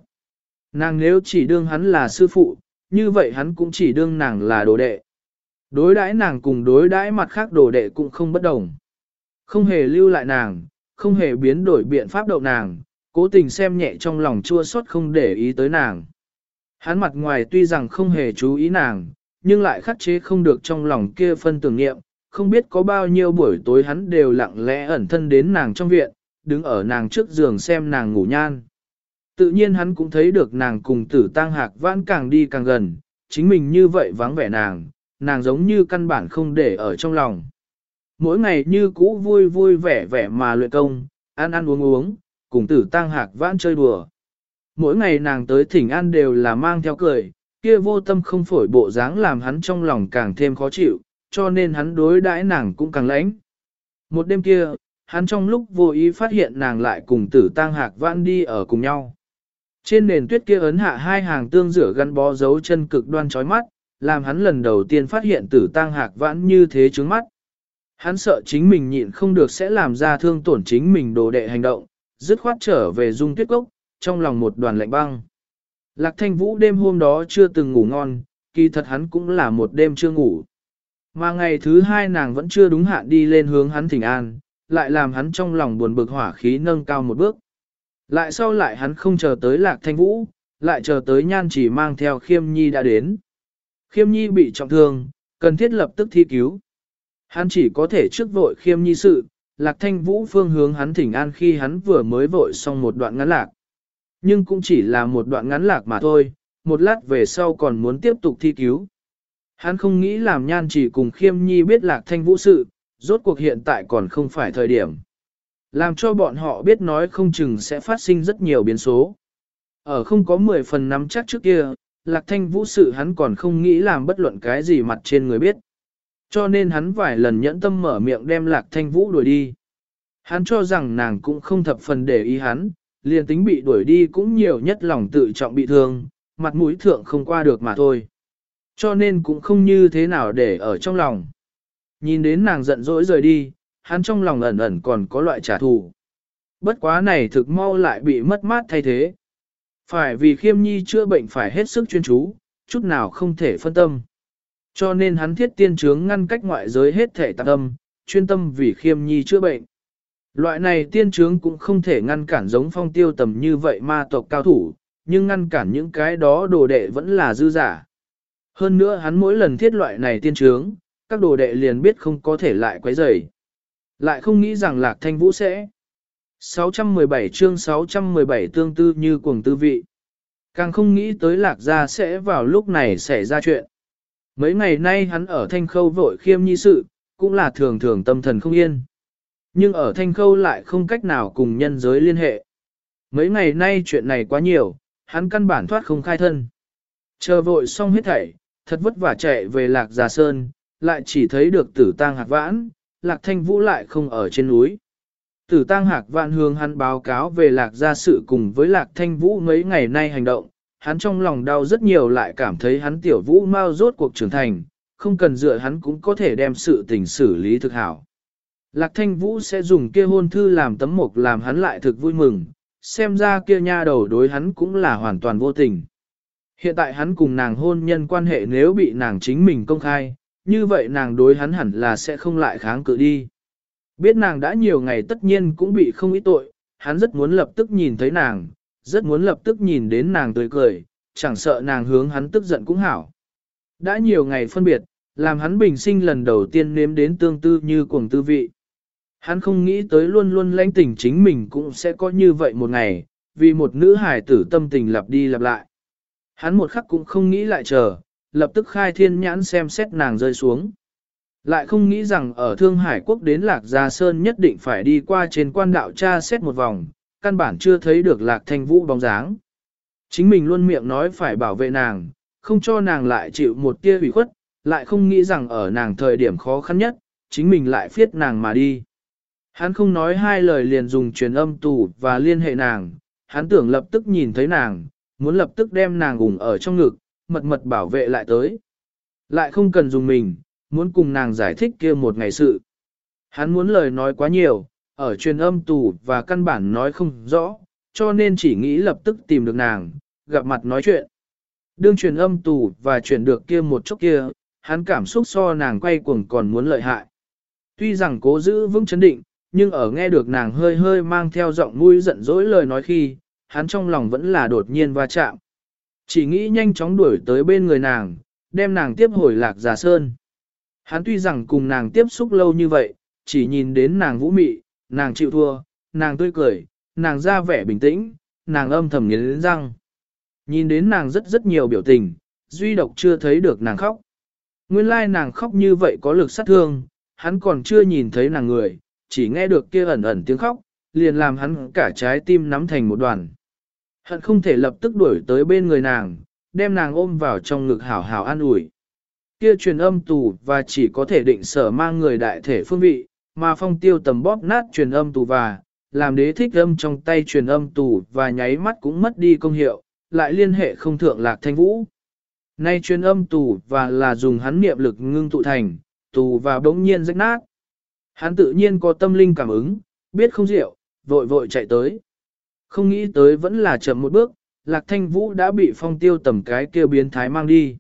Nàng nếu chỉ đương hắn là sư phụ, như vậy hắn cũng chỉ đương nàng là đồ đệ. Đối đãi nàng cùng đối đãi mặt khác đồ đệ cũng không bất đồng. Không hề lưu lại nàng, không hề biến đổi biện pháp đậu nàng, cố tình xem nhẹ trong lòng chua xót không để ý tới nàng. Hắn mặt ngoài tuy rằng không hề chú ý nàng, nhưng lại khắc chế không được trong lòng kia phân tưởng nghiệm, không biết có bao nhiêu buổi tối hắn đều lặng lẽ ẩn thân đến nàng trong viện, đứng ở nàng trước giường xem nàng ngủ nhan. Tự nhiên hắn cũng thấy được nàng cùng tử tang hạc vãn càng đi càng gần, chính mình như vậy vắng vẻ nàng, nàng giống như căn bản không để ở trong lòng. Mỗi ngày như cũ vui vui vẻ vẻ mà luyện công, ăn ăn uống uống, cùng tử tang hạc vãn chơi đùa. Mỗi ngày nàng tới thỉnh ăn đều là mang theo cười, kia vô tâm không phổi bộ dáng làm hắn trong lòng càng thêm khó chịu, cho nên hắn đối đãi nàng cũng càng lãnh. Một đêm kia, hắn trong lúc vô ý phát hiện nàng lại cùng tử tăng hạc vãn đi ở cùng nhau. Trên nền tuyết kia ấn hạ hai hàng tương rửa gắn bó dấu chân cực đoan chói mắt, làm hắn lần đầu tiên phát hiện tử tang hạc vãn như thế trước mắt. Hắn sợ chính mình nhịn không được sẽ làm ra thương tổn chính mình đồ đệ hành động, dứt khoát trở về dung tuyết cốc, trong lòng một đoàn lạnh băng. Lạc thanh vũ đêm hôm đó chưa từng ngủ ngon, kỳ thật hắn cũng là một đêm chưa ngủ. Mà ngày thứ hai nàng vẫn chưa đúng hạn đi lên hướng hắn thỉnh an, lại làm hắn trong lòng buồn bực hỏa khí nâng cao một bước. Lại sau lại hắn không chờ tới lạc thanh vũ, lại chờ tới nhan chỉ mang theo khiêm nhi đã đến. Khiêm nhi bị trọng thương, cần thiết lập tức thi cứu. Hắn chỉ có thể trước vội khiêm nhi sự, lạc thanh vũ phương hướng hắn thỉnh an khi hắn vừa mới vội xong một đoạn ngắn lạc. Nhưng cũng chỉ là một đoạn ngắn lạc mà thôi, một lát về sau còn muốn tiếp tục thi cứu. Hắn không nghĩ làm nhan chỉ cùng khiêm nhi biết lạc thanh vũ sự, rốt cuộc hiện tại còn không phải thời điểm. Làm cho bọn họ biết nói không chừng sẽ phát sinh rất nhiều biến số. Ở không có 10 phần nắm chắc trước kia, lạc thanh vũ sự hắn còn không nghĩ làm bất luận cái gì mặt trên người biết. Cho nên hắn vài lần nhẫn tâm mở miệng đem lạc thanh vũ đuổi đi. Hắn cho rằng nàng cũng không thập phần để ý hắn, liền tính bị đuổi đi cũng nhiều nhất lòng tự trọng bị thương, mặt mũi thượng không qua được mà thôi. Cho nên cũng không như thế nào để ở trong lòng. Nhìn đến nàng giận dỗi rời đi, hắn trong lòng ẩn ẩn còn có loại trả thù. Bất quá này thực mau lại bị mất mát thay thế. Phải vì khiêm nhi chữa bệnh phải hết sức chuyên chú, chút nào không thể phân tâm. Cho nên hắn thiết tiên trướng ngăn cách ngoại giới hết thể tạm tâm, chuyên tâm vì khiêm nhi chữa bệnh. Loại này tiên trướng cũng không thể ngăn cản giống phong tiêu tầm như vậy ma tộc cao thủ, nhưng ngăn cản những cái đó đồ đệ vẫn là dư giả. Hơn nữa hắn mỗi lần thiết loại này tiên trướng, các đồ đệ liền biết không có thể lại quấy rầy. Lại không nghĩ rằng lạc thanh vũ sẽ. 617 chương 617 tương tư như cuồng tư vị. Càng không nghĩ tới lạc gia sẽ vào lúc này xảy ra chuyện. Mấy ngày nay hắn ở thanh khâu vội khiêm nhi sự, cũng là thường thường tâm thần không yên. Nhưng ở thanh khâu lại không cách nào cùng nhân giới liên hệ. Mấy ngày nay chuyện này quá nhiều, hắn căn bản thoát không khai thân. Chờ vội xong hết thảy, thật vất vả chạy về lạc già sơn, lại chỉ thấy được tử tang hạc vãn, lạc thanh vũ lại không ở trên núi. Tử tang hạc vãn hướng hắn báo cáo về lạc gia sự cùng với lạc thanh vũ mấy ngày nay hành động, hắn trong lòng đau rất nhiều lại cảm thấy hắn tiểu vũ mau rốt cuộc trưởng thành, không cần dựa hắn cũng có thể đem sự tình xử lý thực hảo. Lạc thanh vũ sẽ dùng kia hôn thư làm tấm mộc làm hắn lại thực vui mừng, xem ra kia nha đầu đối hắn cũng là hoàn toàn vô tình. Hiện tại hắn cùng nàng hôn nhân quan hệ nếu bị nàng chính mình công khai, như vậy nàng đối hắn hẳn là sẽ không lại kháng cự đi. Biết nàng đã nhiều ngày tất nhiên cũng bị không ý tội, hắn rất muốn lập tức nhìn thấy nàng, rất muốn lập tức nhìn đến nàng tươi cười, chẳng sợ nàng hướng hắn tức giận cũng hảo. Đã nhiều ngày phân biệt, làm hắn bình sinh lần đầu tiên nếm đến tương tư như cuồng tư vị. Hắn không nghĩ tới luôn luôn lãnh tình chính mình cũng sẽ có như vậy một ngày, vì một nữ hài tử tâm tình lặp đi lặp lại. Hắn một khắc cũng không nghĩ lại chờ, lập tức khai thiên nhãn xem xét nàng rơi xuống. Lại không nghĩ rằng ở Thương Hải Quốc đến Lạc Gia Sơn nhất định phải đi qua trên quan đạo tra xét một vòng, căn bản chưa thấy được Lạc Thanh Vũ bóng dáng. Chính mình luôn miệng nói phải bảo vệ nàng, không cho nàng lại chịu một tia ủy khuất, lại không nghĩ rằng ở nàng thời điểm khó khăn nhất, chính mình lại phiết nàng mà đi. Hắn không nói hai lời liền dùng truyền âm tù và liên hệ nàng, hắn tưởng lập tức nhìn thấy nàng, muốn lập tức đem nàng ủng ở trong ngực, mật mật bảo vệ lại tới. Lại không cần dùng mình, muốn cùng nàng giải thích kia một ngày sự. Hắn muốn lời nói quá nhiều, ở truyền âm tù và căn bản nói không rõ, cho nên chỉ nghĩ lập tức tìm được nàng, gặp mặt nói chuyện. Đương truyền âm tù và truyền được kia một chốc kia, hắn cảm xúc so nàng quay cuồng còn muốn lợi hại. Tuy rằng cố giữ vững chấn định, nhưng ở nghe được nàng hơi hơi mang theo giọng mũi giận dỗi lời nói khi, hắn trong lòng vẫn là đột nhiên va chạm. Chỉ nghĩ nhanh chóng đuổi tới bên người nàng, đem nàng tiếp hồi lạc giả sơn. Hắn tuy rằng cùng nàng tiếp xúc lâu như vậy, chỉ nhìn đến nàng vũ mị, nàng chịu thua, nàng tươi cười, nàng ra vẻ bình tĩnh, nàng âm thầm nghiến răng. Nhìn đến nàng rất rất nhiều biểu tình, duy độc chưa thấy được nàng khóc. Nguyên lai nàng khóc như vậy có lực sát thương, hắn còn chưa nhìn thấy nàng người, chỉ nghe được kia ẩn ẩn tiếng khóc, liền làm hắn cả trái tim nắm thành một đoàn. Hận không thể lập tức đuổi tới bên người nàng, đem nàng ôm vào trong ngực hảo hảo an ủi. Kia truyền âm tù và chỉ có thể định sở mang người đại thể phương vị, mà phong tiêu tầm bóp nát truyền âm tù và, làm đế thích âm trong tay truyền âm tù và nháy mắt cũng mất đi công hiệu, lại liên hệ không thượng lạc thanh vũ. Nay truyền âm tù và là dùng hắn niệm lực ngưng tụ thành, tù và bỗng nhiên rách nát. Hắn tự nhiên có tâm linh cảm ứng, biết không rượu, vội vội chạy tới. Không nghĩ tới vẫn là chậm một bước, lạc thanh vũ đã bị phong tiêu tầm cái kêu biến thái mang đi.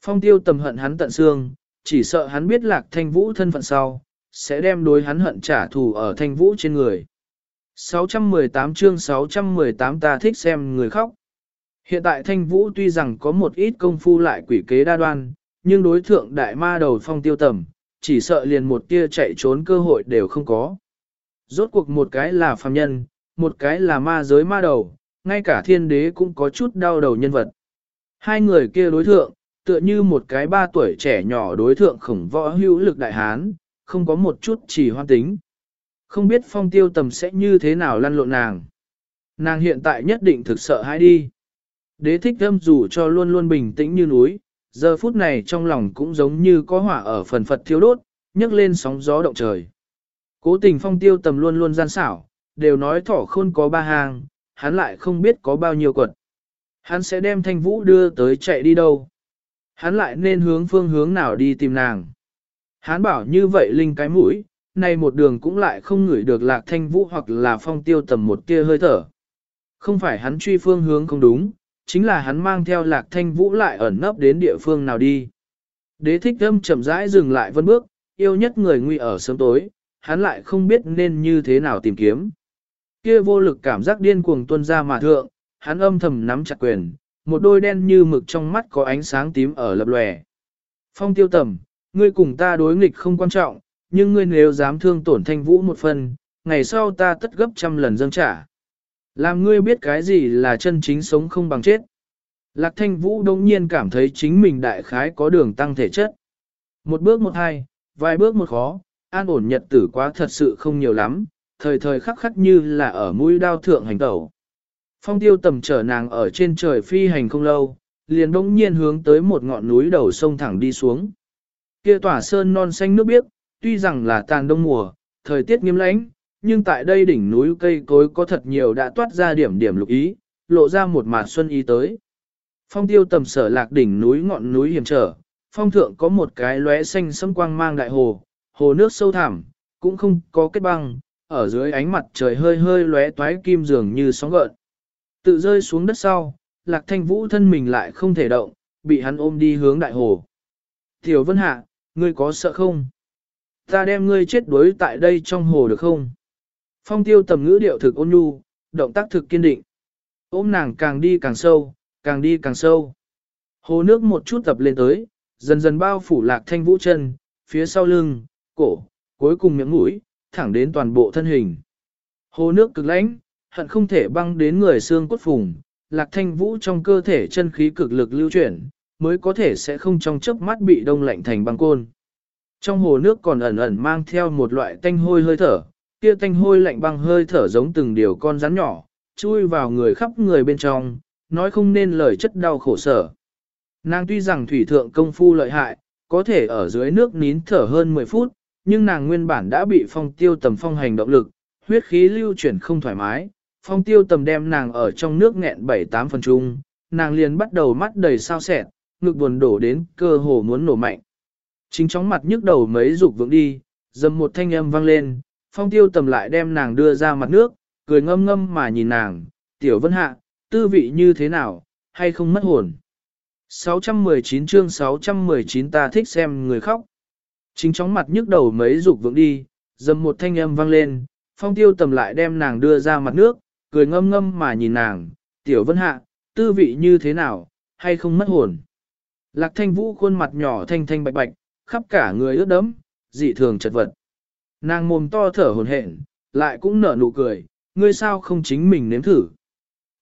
Phong tiêu tầm hận hắn tận xương, chỉ sợ hắn biết lạc thanh vũ thân phận sau, sẽ đem đối hắn hận trả thù ở thanh vũ trên người. 618 chương 618 ta thích xem người khóc. Hiện tại thanh vũ tuy rằng có một ít công phu lại quỷ kế đa đoan, nhưng đối thượng đại ma đầu phong tiêu tầm, chỉ sợ liền một tia chạy trốn cơ hội đều không có. Rốt cuộc một cái là phàm nhân, một cái là ma giới ma đầu, ngay cả thiên đế cũng có chút đau đầu nhân vật. Hai người kia đối thượng, tựa như một cái ba tuổi trẻ nhỏ đối thượng khổng võ hữu lực đại hán, không có một chút chỉ hoan tính. Không biết phong tiêu tầm sẽ như thế nào lăn lộn nàng. Nàng hiện tại nhất định thực sợ hãi đi. Đế thích thâm dù cho luôn luôn bình tĩnh như núi, giờ phút này trong lòng cũng giống như có hỏa ở phần phật thiêu đốt, nhấc lên sóng gió động trời. Cố tình phong tiêu tầm luôn luôn gian xảo, đều nói thỏ khôn có ba hàng, hắn lại không biết có bao nhiêu quật. Hắn sẽ đem thanh vũ đưa tới chạy đi đâu. Hắn lại nên hướng phương hướng nào đi tìm nàng. Hắn bảo như vậy linh cái mũi, nay một đường cũng lại không ngửi được lạc thanh vũ hoặc là phong tiêu tầm một kia hơi thở. Không phải hắn truy phương hướng không đúng, chính là hắn mang theo lạc thanh vũ lại ẩn nấp đến địa phương nào đi. Đế thích âm chậm rãi dừng lại vân bước, yêu nhất người nguy ở sớm tối, hắn lại không biết nên như thế nào tìm kiếm. Kia vô lực cảm giác điên cuồng tuân ra mà thượng, hắn âm thầm nắm chặt quyền, một đôi đen như mực trong mắt có ánh sáng tím ở lập lòe. Phong tiêu tầm, ngươi cùng ta đối nghịch không quan trọng, nhưng ngươi nếu dám thương tổn thanh vũ một phần, ngày sau ta tất gấp trăm lần dâng trả. Làm ngươi biết cái gì là chân chính sống không bằng chết. Lạc thanh vũ đông nhiên cảm thấy chính mình đại khái có đường tăng thể chất. Một bước một hai, vài bước một khó, an ổn nhật tử quá thật sự không nhiều lắm, thời thời khắc khắc như là ở mũi đao thượng hành tẩu. Phong tiêu tầm trở nàng ở trên trời phi hành không lâu, liền đông nhiên hướng tới một ngọn núi đầu sông thẳng đi xuống. Kia tỏa sơn non xanh nước biếc, tuy rằng là tàn đông mùa, thời tiết nghiêm lãnh, nhưng tại đây đỉnh núi cây cối có thật nhiều đã toát ra điểm điểm lục ý, lộ ra một màn xuân ý tới. Phong tiêu tầm sở lạc đỉnh núi ngọn núi hiểm trở, phong thượng có một cái lóe xanh sẫm quang mang đại hồ, hồ nước sâu thẳm, cũng không có kết băng, ở dưới ánh mặt trời hơi hơi lóe toái kim dường như sóng gợn. Tự rơi xuống đất sau, lạc thanh vũ thân mình lại không thể động, bị hắn ôm đi hướng đại hồ. Tiểu vân hạ, ngươi có sợ không? Ta đem ngươi chết đuối tại đây trong hồ được không? Phong tiêu tầm ngữ điệu thực ôn nhu, động tác thực kiên định. Ôm nàng càng đi càng sâu, càng đi càng sâu. Hồ nước một chút tập lên tới, dần dần bao phủ lạc thanh vũ chân, phía sau lưng, cổ, cuối cùng miệng mũi, thẳng đến toàn bộ thân hình. Hồ nước cực lãnh, hận không thể băng đến người xương cốt phùng, lạc thanh vũ trong cơ thể chân khí cực lực lưu chuyển, mới có thể sẽ không trong chớp mắt bị đông lạnh thành băng côn. Trong hồ nước còn ẩn ẩn mang theo một loại tanh hôi hơi thở, kia thanh hôi lạnh băng hơi thở giống từng điều con rắn nhỏ, chui vào người khắp người bên trong, nói không nên lời chất đau khổ sở. Nàng tuy rằng thủy thượng công phu lợi hại, có thể ở dưới nước nín thở hơn 10 phút, nhưng nàng nguyên bản đã bị phong tiêu tầm phong hành động lực, huyết khí lưu chuyển không thoải mái, phong tiêu tầm đem nàng ở trong nước nghẹn 7-8 phần chung, nàng liền bắt đầu mắt đầy sao sẹt, ngực buồn đổ đến cơ hồ muốn nổ mạnh. Chính chóng mặt nhức đầu mấy dục vượng đi, dầm một thanh âm vang lên, phong tiêu tầm lại đem nàng đưa ra mặt nước, cười ngâm ngâm mà nhìn nàng, tiểu vân hạ, tư vị như thế nào, hay không mất hồn. 619 chương 619 ta thích xem người khóc. Chính chóng mặt nhức đầu mấy dục vượng đi, dầm một thanh âm vang lên, phong tiêu tầm lại đem nàng đưa ra mặt nước, cười ngâm ngâm mà nhìn nàng, tiểu vân hạ, tư vị như thế nào, hay không mất hồn. Lạc thanh vũ khuôn mặt nhỏ thanh thanh bạch bạch, khắp cả người ướt đẫm, dị thường chật vật. Nàng mồm to thở hồn hển, lại cũng nở nụ cười, ngươi sao không chính mình nếm thử.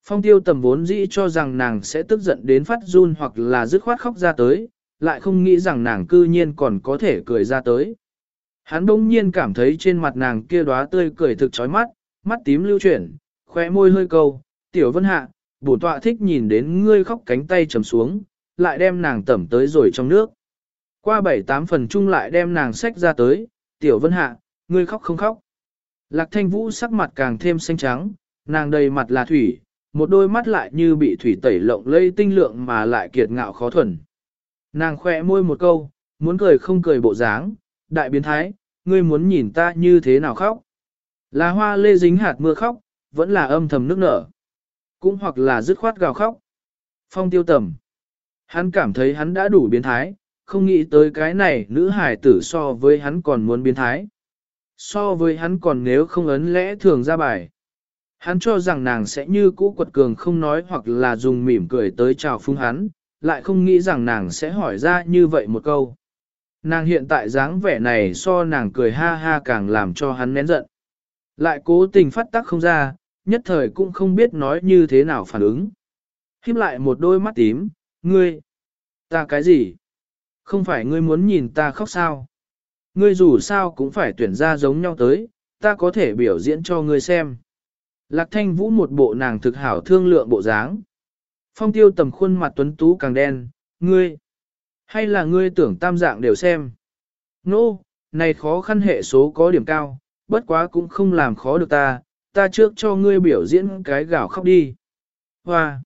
Phong tiêu tầm vốn dĩ cho rằng nàng sẽ tức giận đến phát run hoặc là dứt khoát khóc ra tới, lại không nghĩ rằng nàng cư nhiên còn có thể cười ra tới. Hắn đông nhiên cảm thấy trên mặt nàng kia đóa tươi cười thực chói mắt, mắt tím lưu chuyển, khóe môi hơi câu, tiểu vân hạ, bổn tọa thích nhìn đến ngươi khóc cánh tay trầm xuống, lại đem nàng tẩm tới rồi trong nước. Qua bảy tám phần chung lại đem nàng xách ra tới, tiểu vân hạ, ngươi khóc không khóc. Lạc thanh vũ sắc mặt càng thêm xanh trắng, nàng đầy mặt là thủy, một đôi mắt lại như bị thủy tẩy lộng lây tinh lượng mà lại kiệt ngạo khó thuần. Nàng khỏe môi một câu, muốn cười không cười bộ dáng, đại biến thái, ngươi muốn nhìn ta như thế nào khóc. Là hoa lê dính hạt mưa khóc, vẫn là âm thầm nước nở. Cũng hoặc là dứt khoát gào khóc. Phong tiêu tầm. Hắn cảm thấy hắn đã đủ biến thái, không nghĩ tới cái này nữ hải tử so với hắn còn muốn biến thái. So với hắn còn nếu không ấn lẽ thường ra bài. Hắn cho rằng nàng sẽ như cũ quật cường không nói hoặc là dùng mỉm cười tới chào phúng hắn, lại không nghĩ rằng nàng sẽ hỏi ra như vậy một câu. Nàng hiện tại dáng vẻ này so nàng cười ha ha càng làm cho hắn nén giận. Lại cố tình phát tác không ra, nhất thời cũng không biết nói như thế nào phản ứng. Khiếp lại một đôi mắt tím, ngươi, ta cái gì? Không phải ngươi muốn nhìn ta khóc sao? Ngươi dù sao cũng phải tuyển ra giống nhau tới, ta có thể biểu diễn cho ngươi xem. Lạc thanh vũ một bộ nàng thực hảo thương lượng bộ dáng. Phong tiêu tầm khuôn mặt tuấn tú càng đen, ngươi, hay là ngươi tưởng tam dạng đều xem. Nô, no, này khó khăn hệ số có điểm cao, bất quá cũng không làm khó được ta, ta trước cho ngươi biểu diễn cái gạo khóc đi. Hoa!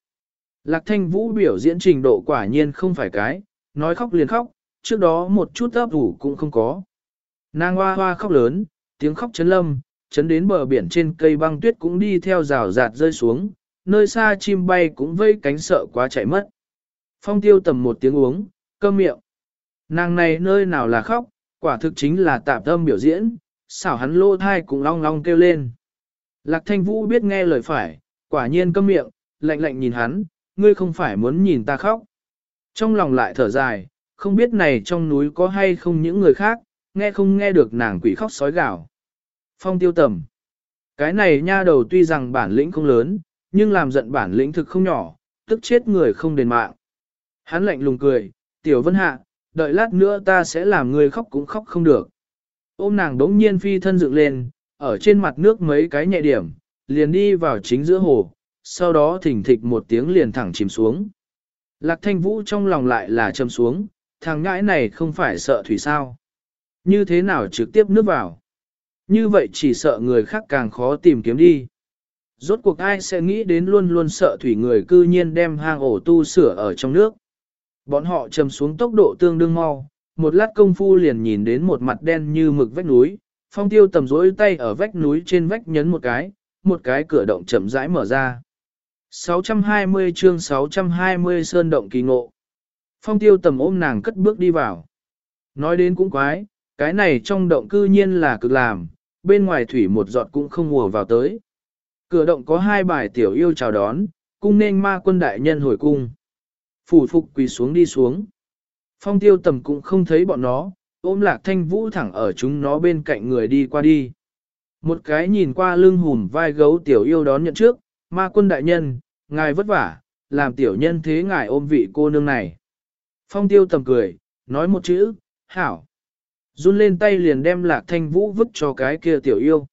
Lạc thanh vũ biểu diễn trình độ quả nhiên không phải cái, nói khóc liền khóc, trước đó một chút ấp ủ cũng không có. Nàng hoa hoa khóc lớn, tiếng khóc chấn lâm, chấn đến bờ biển trên cây băng tuyết cũng đi theo rào rạt rơi xuống, nơi xa chim bay cũng vây cánh sợ quá chạy mất. Phong tiêu tầm một tiếng uống, cơm miệng. Nàng này nơi nào là khóc, quả thực chính là tạm tâm biểu diễn, xảo hắn lô thai cũng long long kêu lên. Lạc thanh vũ biết nghe lời phải, quả nhiên câm miệng, lạnh lạnh nhìn hắn, ngươi không phải muốn nhìn ta khóc. Trong lòng lại thở dài, không biết này trong núi có hay không những người khác, nghe không nghe được nàng quỷ khóc sói gào. Phong tiêu tầm. Cái này nha đầu tuy rằng bản lĩnh không lớn, nhưng làm giận bản lĩnh thực không nhỏ, tức chết người không đền mạng. Hắn lạnh lùng cười, tiểu vân hạ, đợi lát nữa ta sẽ làm người khóc cũng khóc không được. Ôm nàng đống nhiên phi thân dựng lên, ở trên mặt nước mấy cái nhẹ điểm, liền đi vào chính giữa hồ, sau đó thỉnh thịch một tiếng liền thẳng chìm xuống. Lạc thanh vũ trong lòng lại là châm xuống, thằng ngãi này không phải sợ thủy sao. Như thế nào trực tiếp nước vào. Như vậy chỉ sợ người khác càng khó tìm kiếm đi. Rốt cuộc ai sẽ nghĩ đến luôn luôn sợ thủy người cư nhiên đem hang ổ tu sửa ở trong nước. Bọn họ trầm xuống tốc độ tương đương mau, một lát công phu liền nhìn đến một mặt đen như mực vách núi, phong tiêu tầm rối tay ở vách núi trên vách nhấn một cái, một cái cửa động chậm rãi mở ra. 620 chương 620 sơn động kỳ ngộ. Phong tiêu tầm ôm nàng cất bước đi vào. Nói đến cũng quái, cái này trong động cư nhiên là cực làm, bên ngoài thủy một giọt cũng không mùa vào tới. Cửa động có hai bài tiểu yêu chào đón, cung nên ma quân đại nhân hồi cung. Phủ phục quỳ xuống đi xuống. Phong tiêu tầm cũng không thấy bọn nó, ôm lạc thanh vũ thẳng ở chúng nó bên cạnh người đi qua đi. Một cái nhìn qua lưng hùm vai gấu tiểu yêu đón nhận trước, ma quân đại nhân, ngài vất vả, làm tiểu nhân thế ngài ôm vị cô nương này. Phong tiêu tầm cười, nói một chữ, hảo. Run lên tay liền đem lạc thanh vũ vứt cho cái kia tiểu yêu.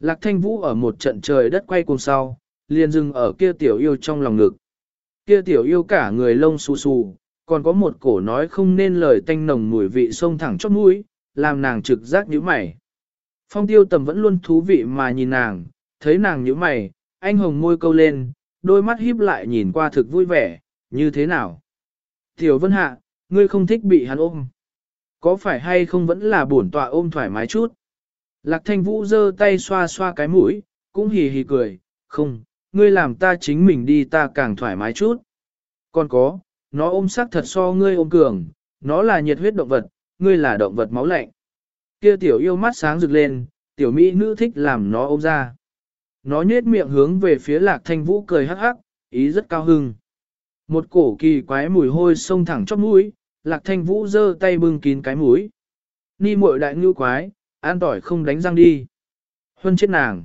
Lạc thanh vũ ở một trận trời đất quay cùng sau, liền dừng ở kia tiểu yêu trong lòng ngực. Kia tiểu yêu cả người lông xù xù, còn có một cổ nói không nên lời tanh nồng mùi vị sông thẳng chót mũi, làm nàng trực giác nhíu mày. Phong tiêu tầm vẫn luôn thú vị mà nhìn nàng, thấy nàng nhíu mày, anh hồng môi câu lên, đôi mắt híp lại nhìn qua thực vui vẻ, như thế nào? Tiểu vân hạ, ngươi không thích bị hắn ôm. Có phải hay không vẫn là bổn tọa ôm thoải mái chút? Lạc thanh vũ giơ tay xoa xoa cái mũi, cũng hì hì cười, không, ngươi làm ta chính mình đi ta càng thoải mái chút. Còn có, nó ôm sắc thật so ngươi ôm cường, nó là nhiệt huyết động vật, ngươi là động vật máu lạnh. Kia tiểu yêu mắt sáng rực lên, tiểu mỹ nữ thích làm nó ôm ra. Nó nhết miệng hướng về phía lạc thanh vũ cười hắc hắc, ý rất cao hưng. Một cổ kỳ quái mùi hôi sông thẳng chóp mũi, lạc thanh vũ giơ tay bưng kín cái mũi. Ni muội đại ngưu quái, an tỏi không đánh răng đi. Huân chết nàng.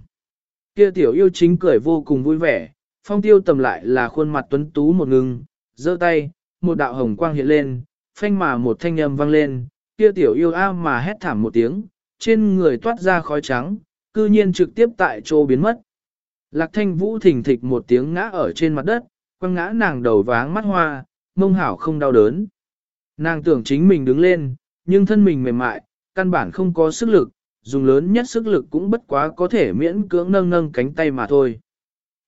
Kia tiểu yêu chính cười vô cùng vui vẻ, phong tiêu tầm lại là khuôn mặt tuấn tú một ngừng, giơ tay, một đạo hồng quang hiện lên, phanh mà một thanh âm vang lên, kia tiểu yêu a mà hét thảm một tiếng, trên người toát ra khói trắng, cư nhiên trực tiếp tại chỗ biến mất. Lạc thanh vũ thình thịch một tiếng ngã ở trên mặt đất, quăng ngã nàng đầu váng mắt hoa, mông hảo không đau đớn. Nàng tưởng chính mình đứng lên, nhưng thân mình mềm mại, căn bản không có sức lực, dùng lớn nhất sức lực cũng bất quá có thể miễn cưỡng nâng nâng cánh tay mà thôi.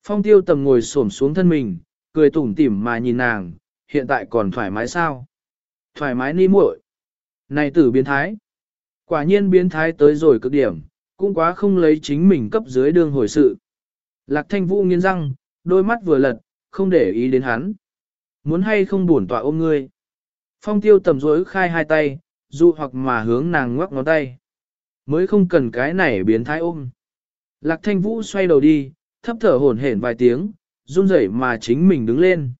Phong tiêu tầm ngồi xổm xuống thân mình, cười tủm tỉm mà nhìn nàng, hiện tại còn thoải mái sao? Thoải mái ni muội. Này tử biến thái. Quả nhiên biến thái tới rồi cực điểm, cũng quá không lấy chính mình cấp dưới đường hồi sự. Lạc thanh vũ nghiến răng, đôi mắt vừa lật, không để ý đến hắn. Muốn hay không buồn tọa ôm ngươi. Phong tiêu tầm rối khai hai tay, dụ hoặc mà hướng nàng ngoắc ngón tay. Mới không cần cái này biến thái ôm. Lạc thanh vũ xoay đầu đi, thấp thở hổn hển vài tiếng, run rẩy mà chính mình đứng lên.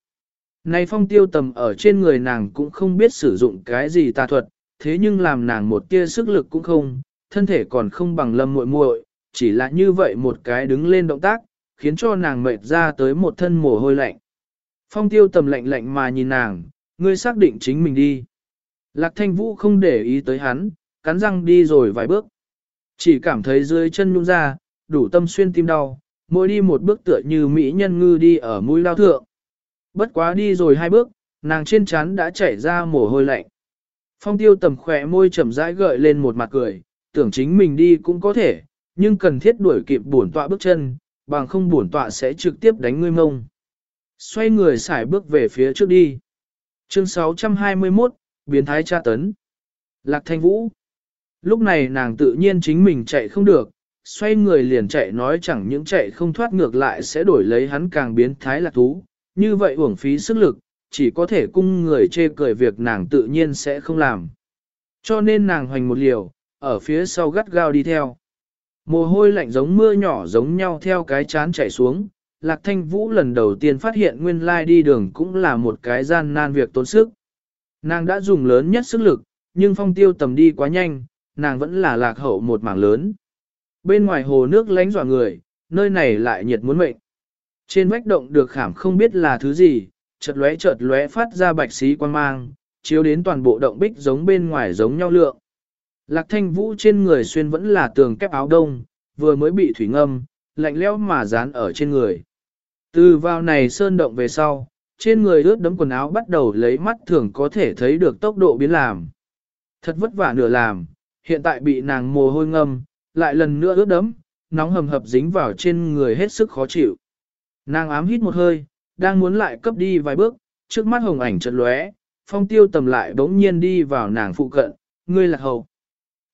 Này phong tiêu tầm ở trên người nàng cũng không biết sử dụng cái gì tà thuật, thế nhưng làm nàng một tia sức lực cũng không, thân thể còn không bằng lâm muội muội, chỉ là như vậy một cái đứng lên động tác, khiến cho nàng mệt ra tới một thân mồ hôi lạnh. Phong tiêu tầm lạnh lạnh mà nhìn nàng, ngươi xác định chính mình đi. Lạc thanh vũ không để ý tới hắn, cắn răng đi rồi vài bước. Chỉ cảm thấy dưới chân nhung ra, đủ tâm xuyên tim đau, mỗi đi một bước tựa như mỹ nhân ngư đi ở mũi lao thượng. Bất quá đi rồi hai bước, nàng trên trán đã chảy ra mồ hôi lạnh. Phong tiêu tầm khỏe môi chậm rãi gợi lên một mặt cười, tưởng chính mình đi cũng có thể, nhưng cần thiết đuổi kịp bổn tọa bước chân, bằng không bổn tọa sẽ trực tiếp đánh ngươi mông. Xoay người xài bước về phía trước đi. Chương 621, biến thái tra tấn. Lạc thanh vũ. Lúc này nàng tự nhiên chính mình chạy không được, xoay người liền chạy nói chẳng những chạy không thoát ngược lại sẽ đổi lấy hắn càng biến thái lạc thú, như vậy uổng phí sức lực, chỉ có thể cung người chê cười việc nàng tự nhiên sẽ không làm. Cho nên nàng hoành một liều, ở phía sau gắt gao đi theo. Mồ hôi lạnh giống mưa nhỏ giống nhau theo cái chán chảy xuống, Lạc Thanh Vũ lần đầu tiên phát hiện nguyên lai đi đường cũng là một cái gian nan việc tốn sức. Nàng đã dùng lớn nhất sức lực, nhưng phong tiêu tầm đi quá nhanh, nàng vẫn là lạc hậu một mảng lớn. Bên ngoài hồ nước lánh dọa người, nơi này lại nhiệt muốn mệnh. Trên vách động được khảm không biết là thứ gì, chợt lóe chợt lóe phát ra bạch xí quan mang, chiếu đến toàn bộ động bích giống bên ngoài giống nhau lượng. Lạc thanh vũ trên người xuyên vẫn là tường kép áo đông, vừa mới bị thủy ngâm, lạnh lẽo mà dán ở trên người. Từ vào này sơn động về sau, trên người ướt đấm quần áo bắt đầu lấy mắt thường có thể thấy được tốc độ biến làm. Thật vất vả nửa làm, hiện tại bị nàng mồ hôi ngâm, lại lần nữa ướt đấm, nóng hầm hập dính vào trên người hết sức khó chịu. Nàng ám hít một hơi, đang muốn lại cấp đi vài bước, trước mắt hồng ảnh chợt lóe, phong tiêu tầm lại bỗng nhiên đi vào nàng phụ cận, ngươi là hầu.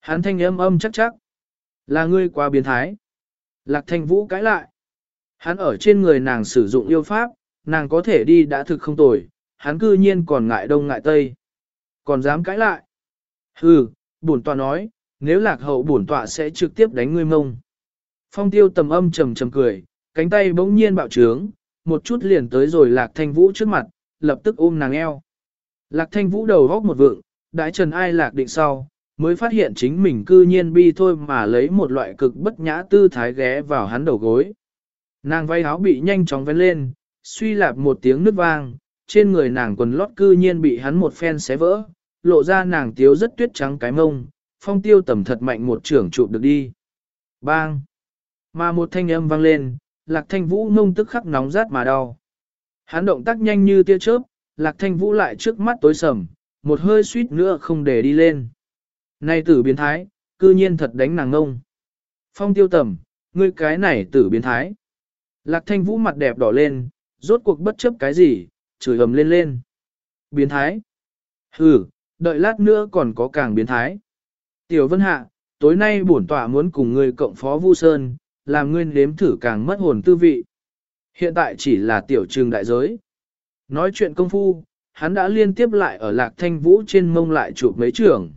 Hắn thanh âm âm chắc chắc, là ngươi quá biến thái. Lạc thanh vũ cãi lại. Hắn ở trên người nàng sử dụng yêu pháp, nàng có thể đi đã thực không tồi, hắn cư nhiên còn ngại đông ngại tây. Còn dám cãi lại. Hừ, bổn tọa nói, nếu lạc hậu bổn tọa sẽ trực tiếp đánh ngươi mông. Phong tiêu tầm âm trầm trầm cười, cánh tay bỗng nhiên bạo trướng, một chút liền tới rồi lạc thanh vũ trước mặt, lập tức ôm nàng eo. Lạc thanh vũ đầu góc một vượng, đãi trần ai lạc định sau, mới phát hiện chính mình cư nhiên bi thôi mà lấy một loại cực bất nhã tư thái ghé vào hắn đầu gối. Nàng váy áo bị nhanh chóng vén lên, suy lạp một tiếng nứt vang, trên người nàng quần lót cư nhiên bị hắn một phen xé vỡ, lộ ra nàng tiếu rất tuyết trắng cái mông, phong tiêu tầm thật mạnh một trưởng trụ được đi. Bang! Mà một thanh âm vang lên, lạc thanh vũ ngông tức khắc nóng rát mà đau. Hắn động tác nhanh như tia chớp, lạc thanh vũ lại trước mắt tối sầm, một hơi suýt nữa không để đi lên. Này tử biến thái, cư nhiên thật đánh nàng ngông. Phong tiêu tầm, ngươi cái này tử biến thái. Lạc thanh vũ mặt đẹp đỏ lên, rốt cuộc bất chấp cái gì, chửi ầm lên lên. Biến thái. Hừ, đợi lát nữa còn có càng biến thái. Tiểu Vân Hạ, tối nay bổn tọa muốn cùng ngươi cộng phó Vu Sơn, làm ngươi nếm thử càng mất hồn tư vị. Hiện tại chỉ là tiểu trường đại giới. Nói chuyện công phu, hắn đã liên tiếp lại ở lạc thanh vũ trên mông lại chụp mấy trường.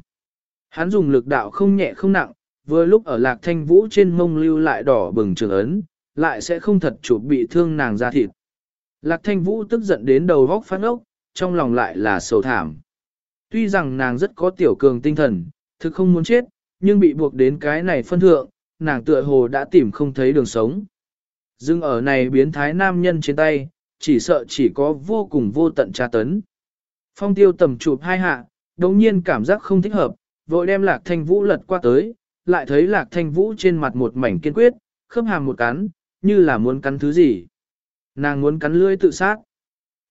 Hắn dùng lực đạo không nhẹ không nặng, vừa lúc ở lạc thanh vũ trên mông lưu lại đỏ bừng trường ấn, lại sẽ không thật chụp bị thương nàng ra thịt. Lạc thanh vũ tức giận đến đầu vóc phát ốc, trong lòng lại là sầu thảm. Tuy rằng nàng rất có tiểu cường tinh thần, thực không muốn chết, nhưng bị buộc đến cái này phân thượng, nàng tựa hồ đã tìm không thấy đường sống. Dưng ở này biến thái nam nhân trên tay, chỉ sợ chỉ có vô cùng vô tận tra tấn. Phong tiêu tầm chụp hai hạ, đồng nhiên cảm giác không thích hợp, vội đem lạc thanh vũ lật qua tới, lại thấy lạc thanh vũ trên mặt một mảnh kiên quyết, khớp hàm một cắn, như là muốn cắn thứ gì. Nàng muốn cắn lưỡi tự sát.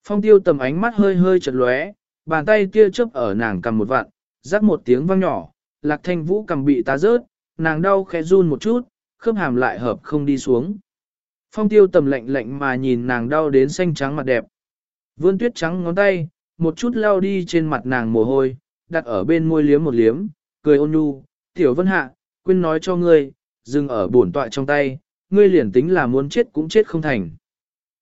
Phong tiêu tầm ánh mắt hơi hơi chật lóe, bàn tay tia chớp ở nàng cầm một vạn, rắc một tiếng vang nhỏ, lạc thanh vũ cầm bị tá rớt, nàng đau khẽ run một chút, khớp hàm lại hợp không đi xuống. Phong tiêu tầm lạnh lạnh mà nhìn nàng đau đến xanh trắng mặt đẹp. Vươn tuyết trắng ngón tay, một chút lao đi trên mặt nàng mồ hôi, đặt ở bên môi liếm một liếm, cười ôn nhu, tiểu vân hạ, quên nói cho ngươi, dừng ở bổn tọa trong tay, ngươi liền tính là muốn chết cũng chết không thành.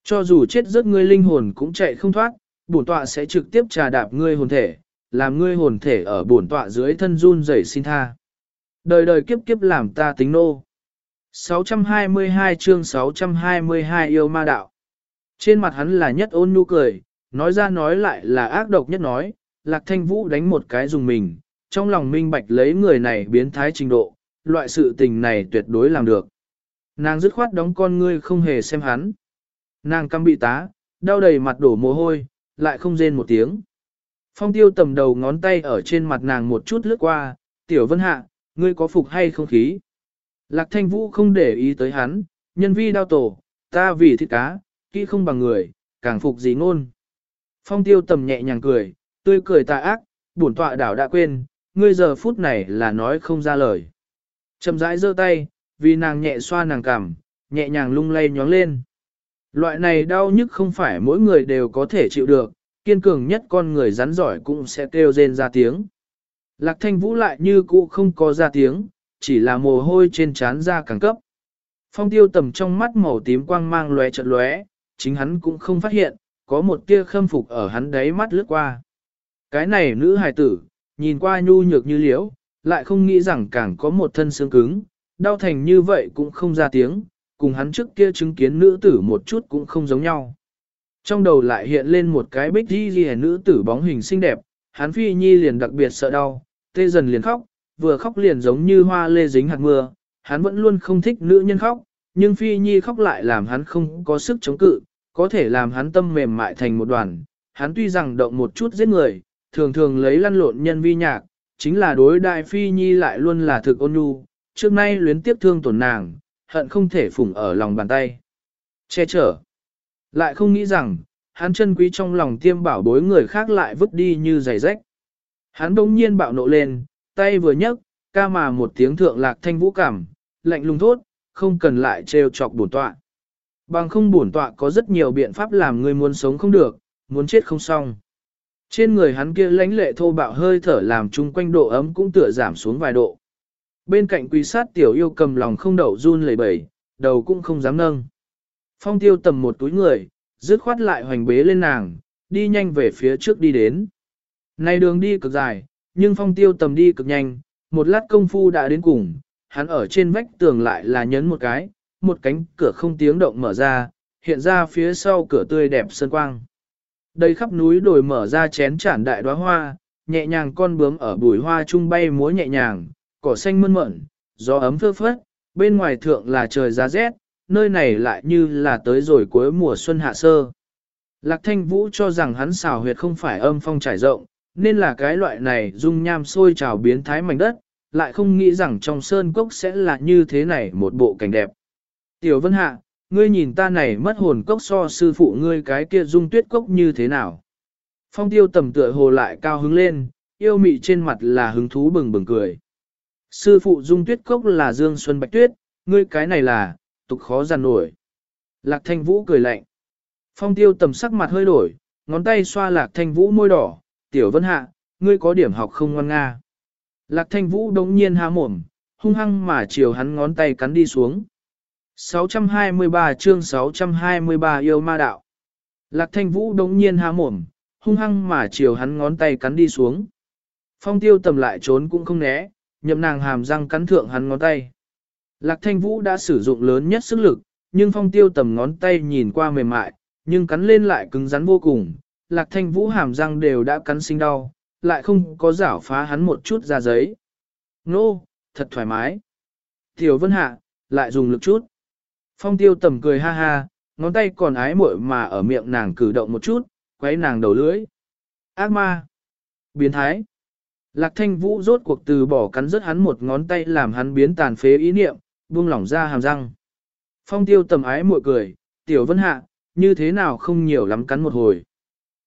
Cho dù chết rớt ngươi linh hồn cũng chạy không thoát, bổn tọa sẽ trực tiếp trà đạp ngươi hồn thể, làm ngươi hồn thể ở bổn tọa dưới thân run rẩy xin tha. Đời đời kiếp kiếp làm ta tính nô. 622 chương 622 yêu ma đạo. Trên mặt hắn là nhất ôn nhu cười, nói ra nói lại là ác độc nhất nói, lạc thanh vũ đánh một cái dùng mình, trong lòng minh bạch lấy người này biến thái trình độ, loại sự tình này tuyệt đối làm được. Nàng dứt khoát đóng con ngươi không hề xem hắn. Nàng căm bị tá, đau đầy mặt đổ mồ hôi, lại không rên một tiếng. Phong tiêu tầm đầu ngón tay ở trên mặt nàng một chút lướt qua, tiểu vân hạ, ngươi có phục hay không khí? Lạc thanh vũ không để ý tới hắn, nhân vi đau tổ, ta vì thịt cá, kỹ không bằng người, càng phục gì ngôn. Phong tiêu tầm nhẹ nhàng cười, tươi cười tà ác, bổn tọa đảo đã quên, ngươi giờ phút này là nói không ra lời. Chầm rãi giơ tay, vì nàng nhẹ xoa nàng cằm, nhẹ nhàng lung lay nhóng lên. Loại này đau nhức không phải mỗi người đều có thể chịu được, kiên cường nhất con người rắn giỏi cũng sẽ kêu rên ra tiếng. Lạc thanh vũ lại như cũ không có ra tiếng, chỉ là mồ hôi trên trán ra càng cấp. Phong tiêu tầm trong mắt màu tím quang mang lóe chợt lóe, chính hắn cũng không phát hiện, có một tia khâm phục ở hắn đáy mắt lướt qua. Cái này nữ hài tử, nhìn qua nhu nhược như liễu, lại không nghĩ rằng càng có một thân xương cứng, đau thành như vậy cũng không ra tiếng, cùng hắn trước kia chứng kiến nữ tử một chút cũng không giống nhau. Trong đầu lại hiện lên một cái bích di ghi nữ tử bóng hình xinh đẹp, hắn phi nhi liền đặc biệt sợ đau, tê dần liền khóc, vừa khóc liền giống như hoa lê dính hạt mưa, hắn vẫn luôn không thích nữ nhân khóc, nhưng phi nhi khóc lại làm hắn không có sức chống cự, có thể làm hắn tâm mềm mại thành một đoàn. Hắn tuy rằng động một chút giết người, thường thường lấy lăn lộn nhân vi nhạc, chính là đối đại phi nhi lại luôn là thực ôn nhu, trước nay luyến tiếp thương tổn nàng, hận không thể phủng ở lòng bàn tay. Che chở. Lại không nghĩ rằng, hắn chân quý trong lòng tiêm bảo bối người khác lại vứt đi như giày rách. Hắn bỗng nhiên bạo nộ lên, tay vừa nhấc, ca mà một tiếng thượng lạc thanh vũ cảm, lạnh lùng thốt, không cần lại trêu chọc bổn tọa. Bằng không bổn tọa có rất nhiều biện pháp làm người muốn sống không được, muốn chết không xong. Trên người hắn kia lãnh lệ thô bạo hơi thở làm chung quanh độ ấm cũng tựa giảm xuống vài độ. Bên cạnh quỳ sát tiểu yêu cầm lòng không đậu run lẩy bẩy, đầu cũng không dám nâng. Phong tiêu tầm một túi người, dứt khoát lại hoành bế lên nàng, đi nhanh về phía trước đi đến. Này đường đi cực dài, nhưng phong tiêu tầm đi cực nhanh, một lát công phu đã đến cùng, hắn ở trên vách tường lại là nhấn một cái, một cánh cửa không tiếng động mở ra, hiện ra phía sau cửa tươi đẹp sơn quang. Đây khắp núi đồi mở ra chén tràn đại đóa hoa, nhẹ nhàng con bướm ở bụi hoa trung bay múa nhẹ nhàng, cỏ xanh mơn mởn, gió ấm phơ phất, bên ngoài thượng là trời giá rét, nơi này lại như là tới rồi cuối mùa xuân hạ sơ. Lạc thanh vũ cho rằng hắn xào huyệt không phải âm phong trải rộng, nên là cái loại này dung nham sôi trào biến thái mảnh đất, lại không nghĩ rằng trong sơn cốc sẽ là như thế này một bộ cảnh đẹp. Tiểu Vân Hạ, ngươi nhìn ta này mất hồn cốc so sư phụ ngươi cái kia dung tuyết cốc như thế nào. Phong tiêu tầm tựa hồ lại cao hứng lên, yêu mị trên mặt là hứng thú bừng bừng cười. Sư phụ dung tuyết cốc là Dương Xuân Bạch Tuyết, ngươi cái này là, tục khó giàn nổi. Lạc thanh vũ cười lạnh. Phong tiêu tầm sắc mặt hơi đổi, ngón tay xoa lạc thanh vũ môi đỏ, tiểu vân hạ, ngươi có điểm học không ngoan nga. Lạc thanh vũ đống nhiên há mồm, hung hăng mà chiều hắn ngón tay cắn đi xuống. 623 chương 623 yêu ma đạo. Lạc thanh vũ đống nhiên há mồm, hung hăng mà chiều hắn ngón tay cắn đi xuống. Phong tiêu tầm lại trốn cũng không né, nhậm nàng hàm răng cắn thượng hắn ngón tay. Lạc thanh vũ đã sử dụng lớn nhất sức lực, nhưng phong tiêu tầm ngón tay nhìn qua mềm mại, nhưng cắn lên lại cứng rắn vô cùng. Lạc thanh vũ hàm răng đều đã cắn sinh đau, lại không có giảo phá hắn một chút ra giấy. Nô, thật thoải mái. Tiểu vân hạ, lại dùng lực chút. Phong tiêu tầm cười ha ha, ngón tay còn ái muội mà ở miệng nàng cử động một chút, quấy nàng đầu lưỡi. Ác ma. Biến thái. Lạc thanh vũ rốt cuộc từ bỏ cắn rớt hắn một ngón tay làm hắn biến tàn phế ý niệm, buông lỏng ra hàm răng. Phong tiêu tầm ái muội cười, tiểu vân hạ, như thế nào không nhiều lắm cắn một hồi.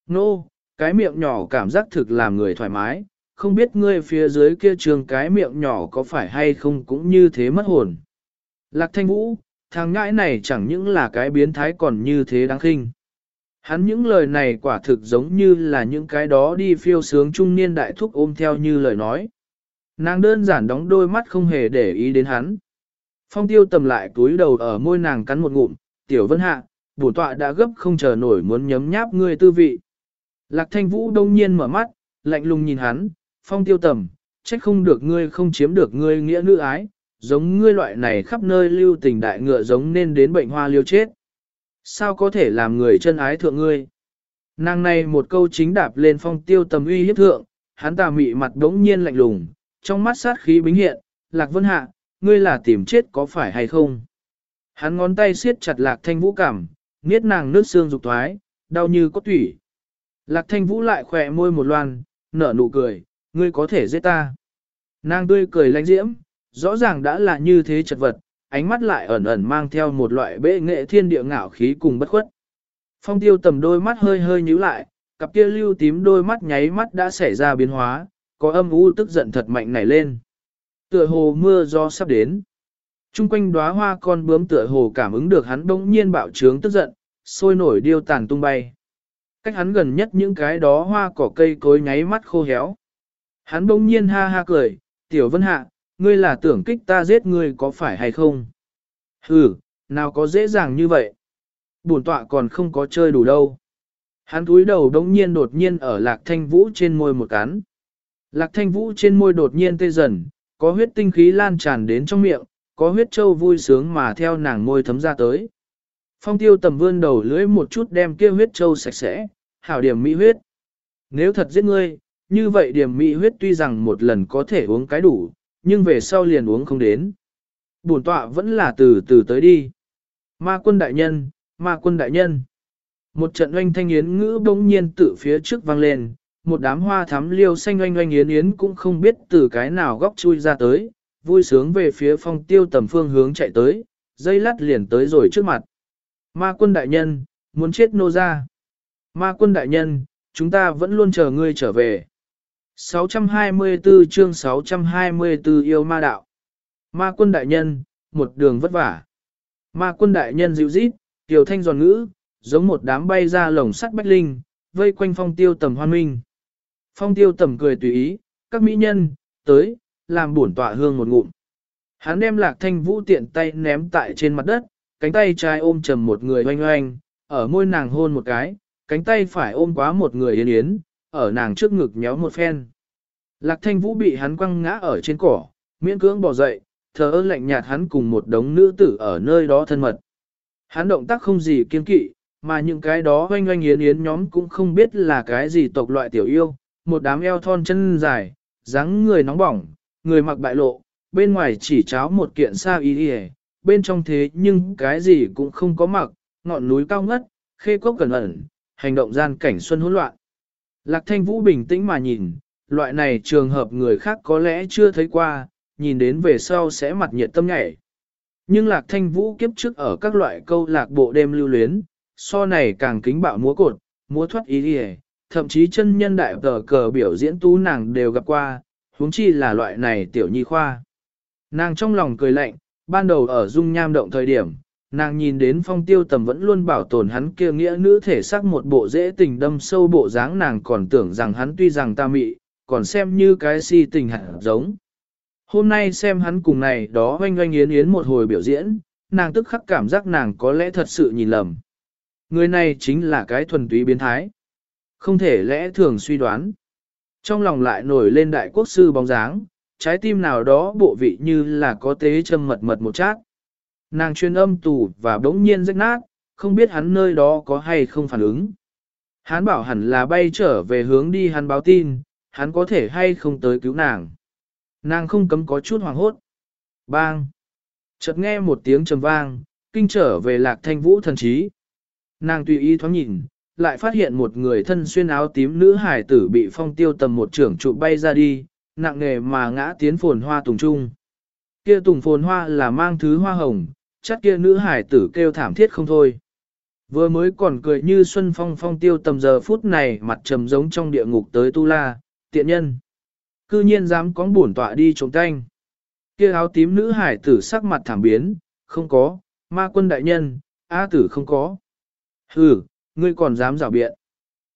Nô, cái miệng nhỏ cảm giác thực làm người thoải mái, không biết ngươi phía dưới kia trường cái miệng nhỏ có phải hay không cũng như thế mất hồn. Lạc thanh vũ, thằng ngãi này chẳng những là cái biến thái còn như thế đáng khinh. Hắn những lời này quả thực giống như là những cái đó đi phiêu sướng trung niên đại thúc ôm theo như lời nói. Nàng đơn giản đóng đôi mắt không hề để ý đến hắn. Phong tiêu tầm lại túi đầu ở môi nàng cắn một ngụm, tiểu vân hạ, bổn tọa đã gấp không chờ nổi muốn nhấm nháp ngươi tư vị. Lạc thanh vũ đông nhiên mở mắt, lạnh lùng nhìn hắn, phong tiêu tầm, trách không được ngươi không chiếm được ngươi nghĩa nữ ái, giống ngươi loại này khắp nơi lưu tình đại ngựa giống nên đến bệnh hoa liêu chết. Sao có thể làm người chân ái thượng ngươi? Nàng này một câu chính đạp lên phong tiêu tầm uy hiếp thượng, hắn tà mị mặt đống nhiên lạnh lùng, trong mắt sát khí bính hiện, lạc vân hạ, ngươi là tìm chết có phải hay không? Hắn ngón tay siết chặt lạc thanh vũ cảm, niết nàng nước xương dục thoái, đau như có tủy. Lạc thanh vũ lại khỏe môi một loan, nở nụ cười, ngươi có thể giết ta. Nàng tươi cười lánh diễm, rõ ràng đã là như thế chật vật, ánh mắt lại ẩn ẩn mang theo một loại bệ nghệ thiên địa ngạo khí cùng bất khuất. Phong tiêu tầm đôi mắt hơi hơi nhíu lại, cặp kia lưu tím đôi mắt nháy mắt đã xảy ra biến hóa, có âm u tức giận thật mạnh nảy lên. Tựa hồ mưa do sắp đến. Trung quanh đóa hoa con bướm tựa hồ cảm ứng được hắn bỗng nhiên bạo trướng tức giận, sôi nổi điêu tàn tung bay. Cách hắn gần nhất những cái đó hoa cỏ cây cối nháy mắt khô héo. Hắn bỗng nhiên ha ha cười, tiểu vân hạ, ngươi là tưởng kích ta giết ngươi có phải hay không? Hừ, nào có dễ dàng như vậy? Bổn tọa còn không có chơi đủ đâu. Hắn túi đầu đống nhiên đột nhiên ở lạc thanh vũ trên môi một cắn. Lạc thanh vũ trên môi đột nhiên tê dần, có huyết tinh khí lan tràn đến trong miệng, có huyết châu vui sướng mà theo nàng môi thấm ra tới. Phong tiêu tầm vươn đầu lưỡi một chút đem kia huyết châu sạch sẽ, hảo điểm mỹ huyết. Nếu thật giết ngươi, như vậy điểm mỹ huyết tuy rằng một lần có thể uống cái đủ, nhưng về sau liền uống không đến. Bổn tọa vẫn là từ từ tới đi. Ma quân đại nhân, ma quân đại nhân. Một trận oanh thanh yến ngữ bỗng nhiên tự phía trước vang lên, một đám hoa thắm liêu xanh oanh oanh yến yến cũng không biết từ cái nào góc chui ra tới, vui sướng về phía phong tiêu tầm phương hướng chạy tới, dây lát liền tới rồi trước mặt. Ma quân đại nhân, muốn chết nô ra. Ma quân đại nhân, chúng ta vẫn luôn chờ ngươi trở về. 624 chương 624 yêu ma đạo. Ma quân đại nhân, một đường vất vả. Ma quân đại nhân dịu rít, tiểu thanh giòn ngữ, giống một đám bay ra lồng sắt bách linh, vây quanh phong tiêu tầm hoan minh. Phong tiêu tầm cười tùy ý, các mỹ nhân, tới, làm bổn tọa hương một ngụm. Hắn đem lạc thanh vũ tiện tay ném tại trên mặt đất, cánh tay trái ôm trầm một người oanh oanh, ở môi nàng hôn một cái, cánh tay phải ôm quá một người yến yến, ở nàng trước ngực nhéo một phen. Lạc thanh vũ bị hắn quăng ngã ở trên cỏ, miễn cưỡng bỏ dậy, thờ ơ lạnh nhạt hắn cùng một đống nữ tử ở nơi đó thân mật. Hắn động tác không gì kiên kỵ, mà những cái đó oanh oanh yến yến nhóm cũng không biết là cái gì tộc loại tiểu yêu, một đám eo thon chân dài, dáng người nóng bỏng, người mặc bại lộ, bên ngoài chỉ cháo một kiện sa y y bên trong thế nhưng cái gì cũng không có mặc, ngọn núi cao ngất, khê cốc cẩn ẩn, hành động gian cảnh xuân hỗn loạn. Lạc thanh vũ bình tĩnh mà nhìn, loại này trường hợp người khác có lẽ chưa thấy qua, nhìn đến về sau sẽ mặt nhiệt tâm nhảy. Nhưng lạc thanh vũ kiếp trước ở các loại câu lạc bộ đêm lưu luyến, so này càng kính bạo múa cột, múa thoát ý đi thậm chí chân nhân đại tờ cờ biểu diễn tú nàng đều gặp qua, huống chi là loại này tiểu nhi khoa. Nàng trong lòng cười lạnh, ban đầu ở dung nham động thời điểm, nàng nhìn đến phong tiêu tầm vẫn luôn bảo tồn hắn kia nghĩa nữ thể sắc một bộ dễ tình đâm sâu bộ dáng nàng còn tưởng rằng hắn tuy rằng ta mị, còn xem như cái si tình hẳn giống. Hôm nay xem hắn cùng này đó oanh oanh yến yến một hồi biểu diễn, nàng tức khắc cảm giác nàng có lẽ thật sự nhìn lầm. Người này chính là cái thuần túy biến thái. Không thể lẽ thường suy đoán. Trong lòng lại nổi lên đại quốc sư bóng dáng, trái tim nào đó bộ vị như là có tế châm mật mật một chát. Nàng chuyên âm tù và bỗng nhiên rách nát, không biết hắn nơi đó có hay không phản ứng. Hắn bảo hẳn là bay trở về hướng đi hắn báo tin, hắn có thể hay không tới cứu nàng. Nàng không cấm có chút hoảng hốt. Bang! Chợt nghe một tiếng trầm vang, kinh trở về lạc thanh vũ thần trí. Nàng tùy ý thoáng nhìn, lại phát hiện một người thân xuyên áo tím nữ hải tử bị phong tiêu tầm một trưởng trụ bay ra đi, nặng nề mà ngã tiến phồn hoa tùng trung. Kia tùng phồn hoa là mang thứ hoa hồng, chắc kia nữ hải tử kêu thảm thiết không thôi. Vừa mới còn cười như xuân phong phong tiêu tầm giờ phút này mặt trầm giống trong địa ngục tới tu la, tiện nhân. Cư nhiên dám có bổn tọa đi trống canh. Kia áo tím nữ hải tử sắc mặt thảm biến, không có, ma quân đại nhân, A tử không có. Hừ, ngươi còn dám rảo biện.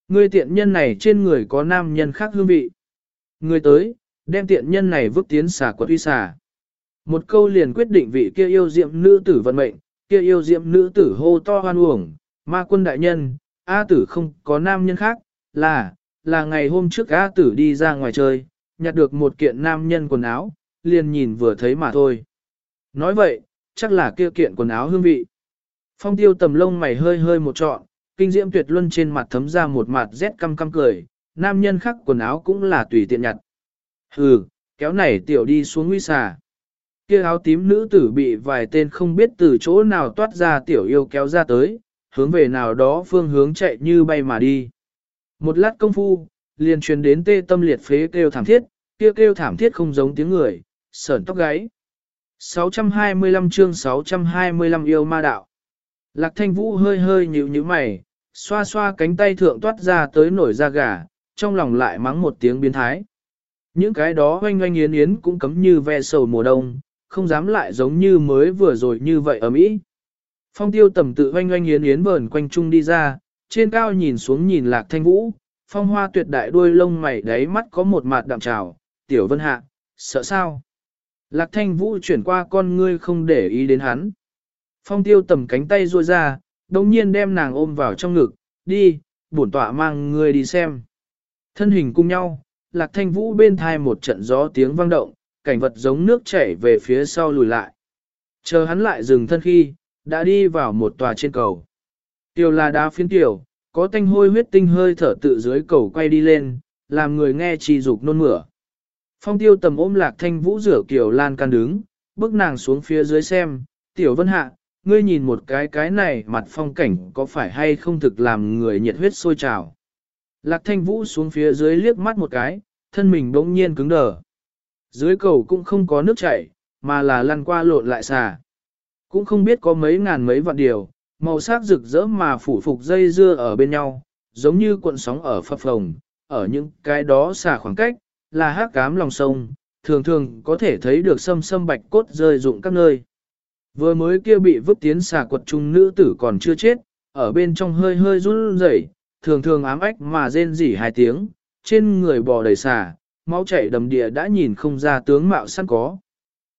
Ngươi tiện nhân này trên người có nam nhân khác hương vị. Ngươi tới, đem tiện nhân này vứt tiến xà quật uy xà. Một câu liền quyết định vị kia yêu diệm nữ tử vận mệnh, kia yêu diệm nữ tử hô to hoan uổng, ma quân đại nhân, A tử không có nam nhân khác, là, là ngày hôm trước A tử đi ra ngoài chơi, nhặt được một kiện nam nhân quần áo, liền nhìn vừa thấy mà thôi. Nói vậy, chắc là kia kiện quần áo hương vị. Phong tiêu tầm lông mày hơi hơi một trọn, kinh diễm tuyệt luân trên mặt thấm ra một mặt rét căm căm cười, nam nhân khác quần áo cũng là tùy tiện nhặt. Hừ, kéo này tiểu đi xuống nguy xà. Kia áo tím nữ tử bị vài tên không biết từ chỗ nào toát ra tiểu yêu kéo ra tới, hướng về nào đó phương hướng chạy như bay mà đi. Một lát công phu, liền truyền đến tê tâm liệt phế kêu thảm thiết, kia kêu thảm thiết không giống tiếng người, sởn tóc gáy. 625 chương 625 yêu ma đạo. Lạc thanh vũ hơi hơi nhíu nhíu mày, xoa xoa cánh tay thượng toát ra tới nổi da gà, trong lòng lại mắng một tiếng biến thái. Những cái đó oanh oanh yến yến cũng cấm như ve sầu mùa đông, không dám lại giống như mới vừa rồi như vậy ở Mỹ. Phong tiêu tầm tự oanh oanh yến yến vờn quanh trung đi ra, trên cao nhìn xuống nhìn lạc thanh vũ, phong hoa tuyệt đại đuôi lông mày đáy mắt có một mặt đạm trào, tiểu vân hạ, sợ sao? Lạc thanh vũ chuyển qua con ngươi không để ý đến hắn. Phong tiêu tầm cánh tay ruôi ra, đồng nhiên đem nàng ôm vào trong ngực, đi, bổn tọa mang ngươi đi xem. Thân hình cùng nhau, lạc thanh vũ bên thai một trận gió tiếng vang động, cảnh vật giống nước chảy về phía sau lùi lại. Chờ hắn lại dừng thân khi, đã đi vào một tòa trên cầu. Tiểu là đá phiến tiểu, có tanh hôi huyết tinh hơi thở tự dưới cầu quay đi lên, làm người nghe trì dục nôn mửa. Phong tiêu tầm ôm lạc thanh vũ rửa kiểu lan can đứng, bước nàng xuống phía dưới xem, tiểu vân hạ, ngươi nhìn một cái cái này mặt phong cảnh có phải hay không thực làm người nhiệt huyết sôi trào. Lạc thanh vũ xuống phía dưới liếc mắt một cái, thân mình bỗng nhiên cứng đờ. Dưới cầu cũng không có nước chảy, mà là lăn qua lộn lại xà. Cũng không biết có mấy ngàn mấy vạn điều, màu sắc rực rỡ mà phủ phục dây dưa ở bên nhau, giống như cuộn sóng ở phập phồng, ở những cái đó xà khoảng cách, là hát cám lòng sông, thường thường có thể thấy được sâm sâm bạch cốt rơi rụng các nơi. Vừa mới kia bị vứt tiến xà quật trung nữ tử còn chưa chết, ở bên trong hơi hơi run rẩy, thường thường ám ách mà rên rỉ hai tiếng, trên người bò đầy xà, máu chảy đầm địa đã nhìn không ra tướng mạo sẵn có.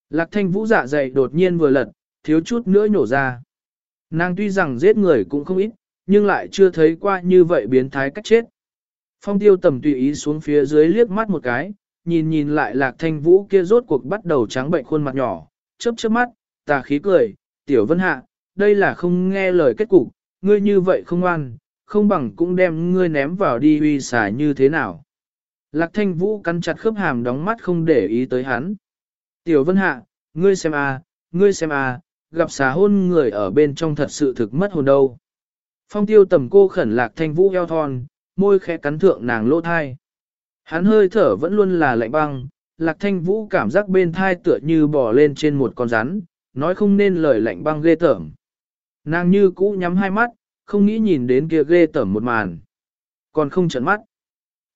Lạc thanh vũ dạ dày đột nhiên vừa lật, thiếu chút nữa nhổ ra. Nàng tuy rằng giết người cũng không ít, nhưng lại chưa thấy qua như vậy biến thái cách chết. Phong tiêu tầm tùy ý xuống phía dưới liếc mắt một cái, nhìn nhìn lại lạc thanh vũ kia rốt cuộc bắt đầu trắng bệnh khuôn mặt nhỏ, chớp chớp mắt, tà khí cười, tiểu vân hạ, đây là không nghe lời kết cục, ngươi như vậy không ngoan, không bằng cũng đem ngươi ném vào đi uy xả như thế nào. Lạc thanh vũ cắn chặt khớp hàm đóng mắt không để ý tới hắn. Tiểu vân hạ, ngươi xem a, ngươi xem a, gặp xà hôn người ở bên trong thật sự thực mất hồn đâu. Phong tiêu tầm cô khẩn lạc thanh vũ eo thon, môi khẽ cắn thượng nàng lỗ thai. Hắn hơi thở vẫn luôn là lạnh băng, lạc thanh vũ cảm giác bên thai tựa như bò lên trên một con rắn, nói không nên lời lạnh băng ghê tởm. Nàng như cũ nhắm hai mắt, không nghĩ nhìn đến kia ghê tởm một màn. Còn không trận mắt.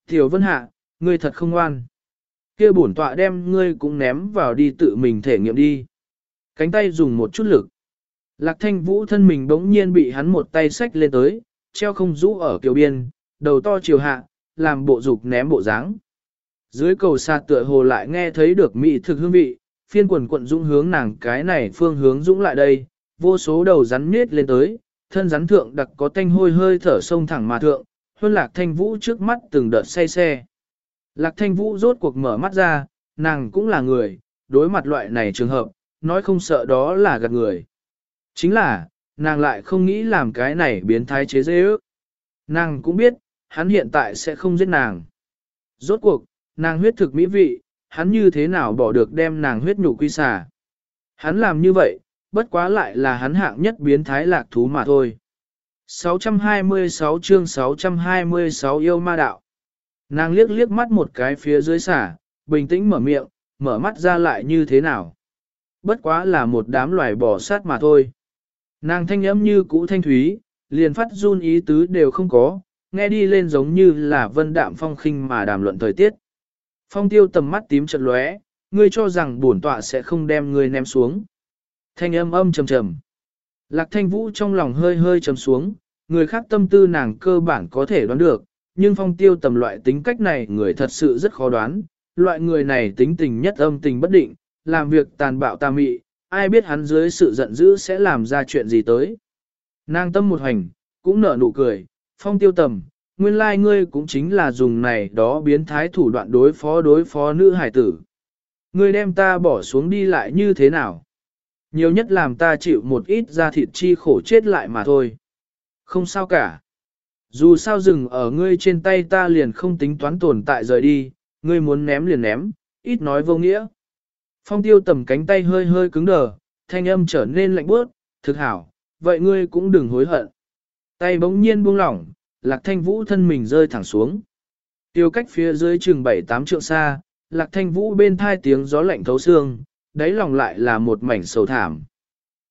Tiểu vân hạ, ngươi thật không ngoan. Kia bổn tọa đem ngươi cũng ném vào đi tự mình thể nghiệm đi. Cánh tay dùng một chút lực. Lạc thanh vũ thân mình bỗng nhiên bị hắn một tay xách lên tới, treo không rũ ở kiều biên, đầu to chiều hạ, làm bộ dục ném bộ dáng. Dưới cầu xa tựa hồ lại nghe thấy được mị thực hương vị, phiên quần quận dũng hướng nàng cái này phương hướng dũng lại đây, vô số đầu rắn nết lên tới, thân rắn thượng đặc có tanh hôi hơi thở sông thẳng mà thượng, hơn lạc thanh vũ trước mắt từng đợt say xe. Lạc thanh vũ rốt cuộc mở mắt ra, nàng cũng là người, đối mặt loại này trường hợp, nói không sợ đó là gạt người. Chính là, nàng lại không nghĩ làm cái này biến thái chế dễ ước. Nàng cũng biết, hắn hiện tại sẽ không giết nàng. Rốt cuộc, nàng huyết thực mỹ vị, hắn như thế nào bỏ được đem nàng huyết nhục quy xả. Hắn làm như vậy, bất quá lại là hắn hạng nhất biến thái lạc thú mà thôi. 626 chương 626 yêu ma đạo. Nàng liếc liếc mắt một cái phía dưới xả, bình tĩnh mở miệng, mở mắt ra lại như thế nào. Bất quá là một đám loài bò sát mà thôi. Nàng thanh âm như cũ thanh thúy, liền phát run ý tứ đều không có, nghe đi lên giống như là vân đạm phong khinh mà đàm luận thời tiết. Phong tiêu tầm mắt tím chật lóe, ngươi cho rằng bổn tọa sẽ không đem ngươi ném xuống. Thanh âm âm trầm trầm. Lạc thanh vũ trong lòng hơi hơi trầm xuống, người khác tâm tư nàng cơ bản có thể đoán được, nhưng phong tiêu tầm loại tính cách này người thật sự rất khó đoán, loại người này tính tình nhất âm tình bất định, làm việc tàn bạo tà mị, ai biết hắn dưới sự giận dữ sẽ làm ra chuyện gì tới. Nàng tâm một hành, cũng nở nụ cười, phong tiêu tầm, nguyên lai like ngươi cũng chính là dùng này đó biến thái thủ đoạn đối phó đối phó nữ hải tử. Ngươi đem ta bỏ xuống đi lại như thế nào? Nhiều nhất làm ta chịu một ít ra thịt chi khổ chết lại mà thôi. Không sao cả. Dù sao dừng ở ngươi trên tay ta liền không tính toán tồn tại rời đi, ngươi muốn ném liền ném, ít nói vô nghĩa. Phong tiêu tầm cánh tay hơi hơi cứng đờ, thanh âm trở nên lạnh bước, thực hảo, vậy ngươi cũng đừng hối hận. Tay bỗng nhiên buông lỏng, lạc thanh vũ thân mình rơi thẳng xuống. Tiêu cách phía dưới chừng 7-8 trượng xa, lạc thanh vũ bên thai tiếng gió lạnh thấu xương, đáy lòng lại là một mảnh sầu thảm.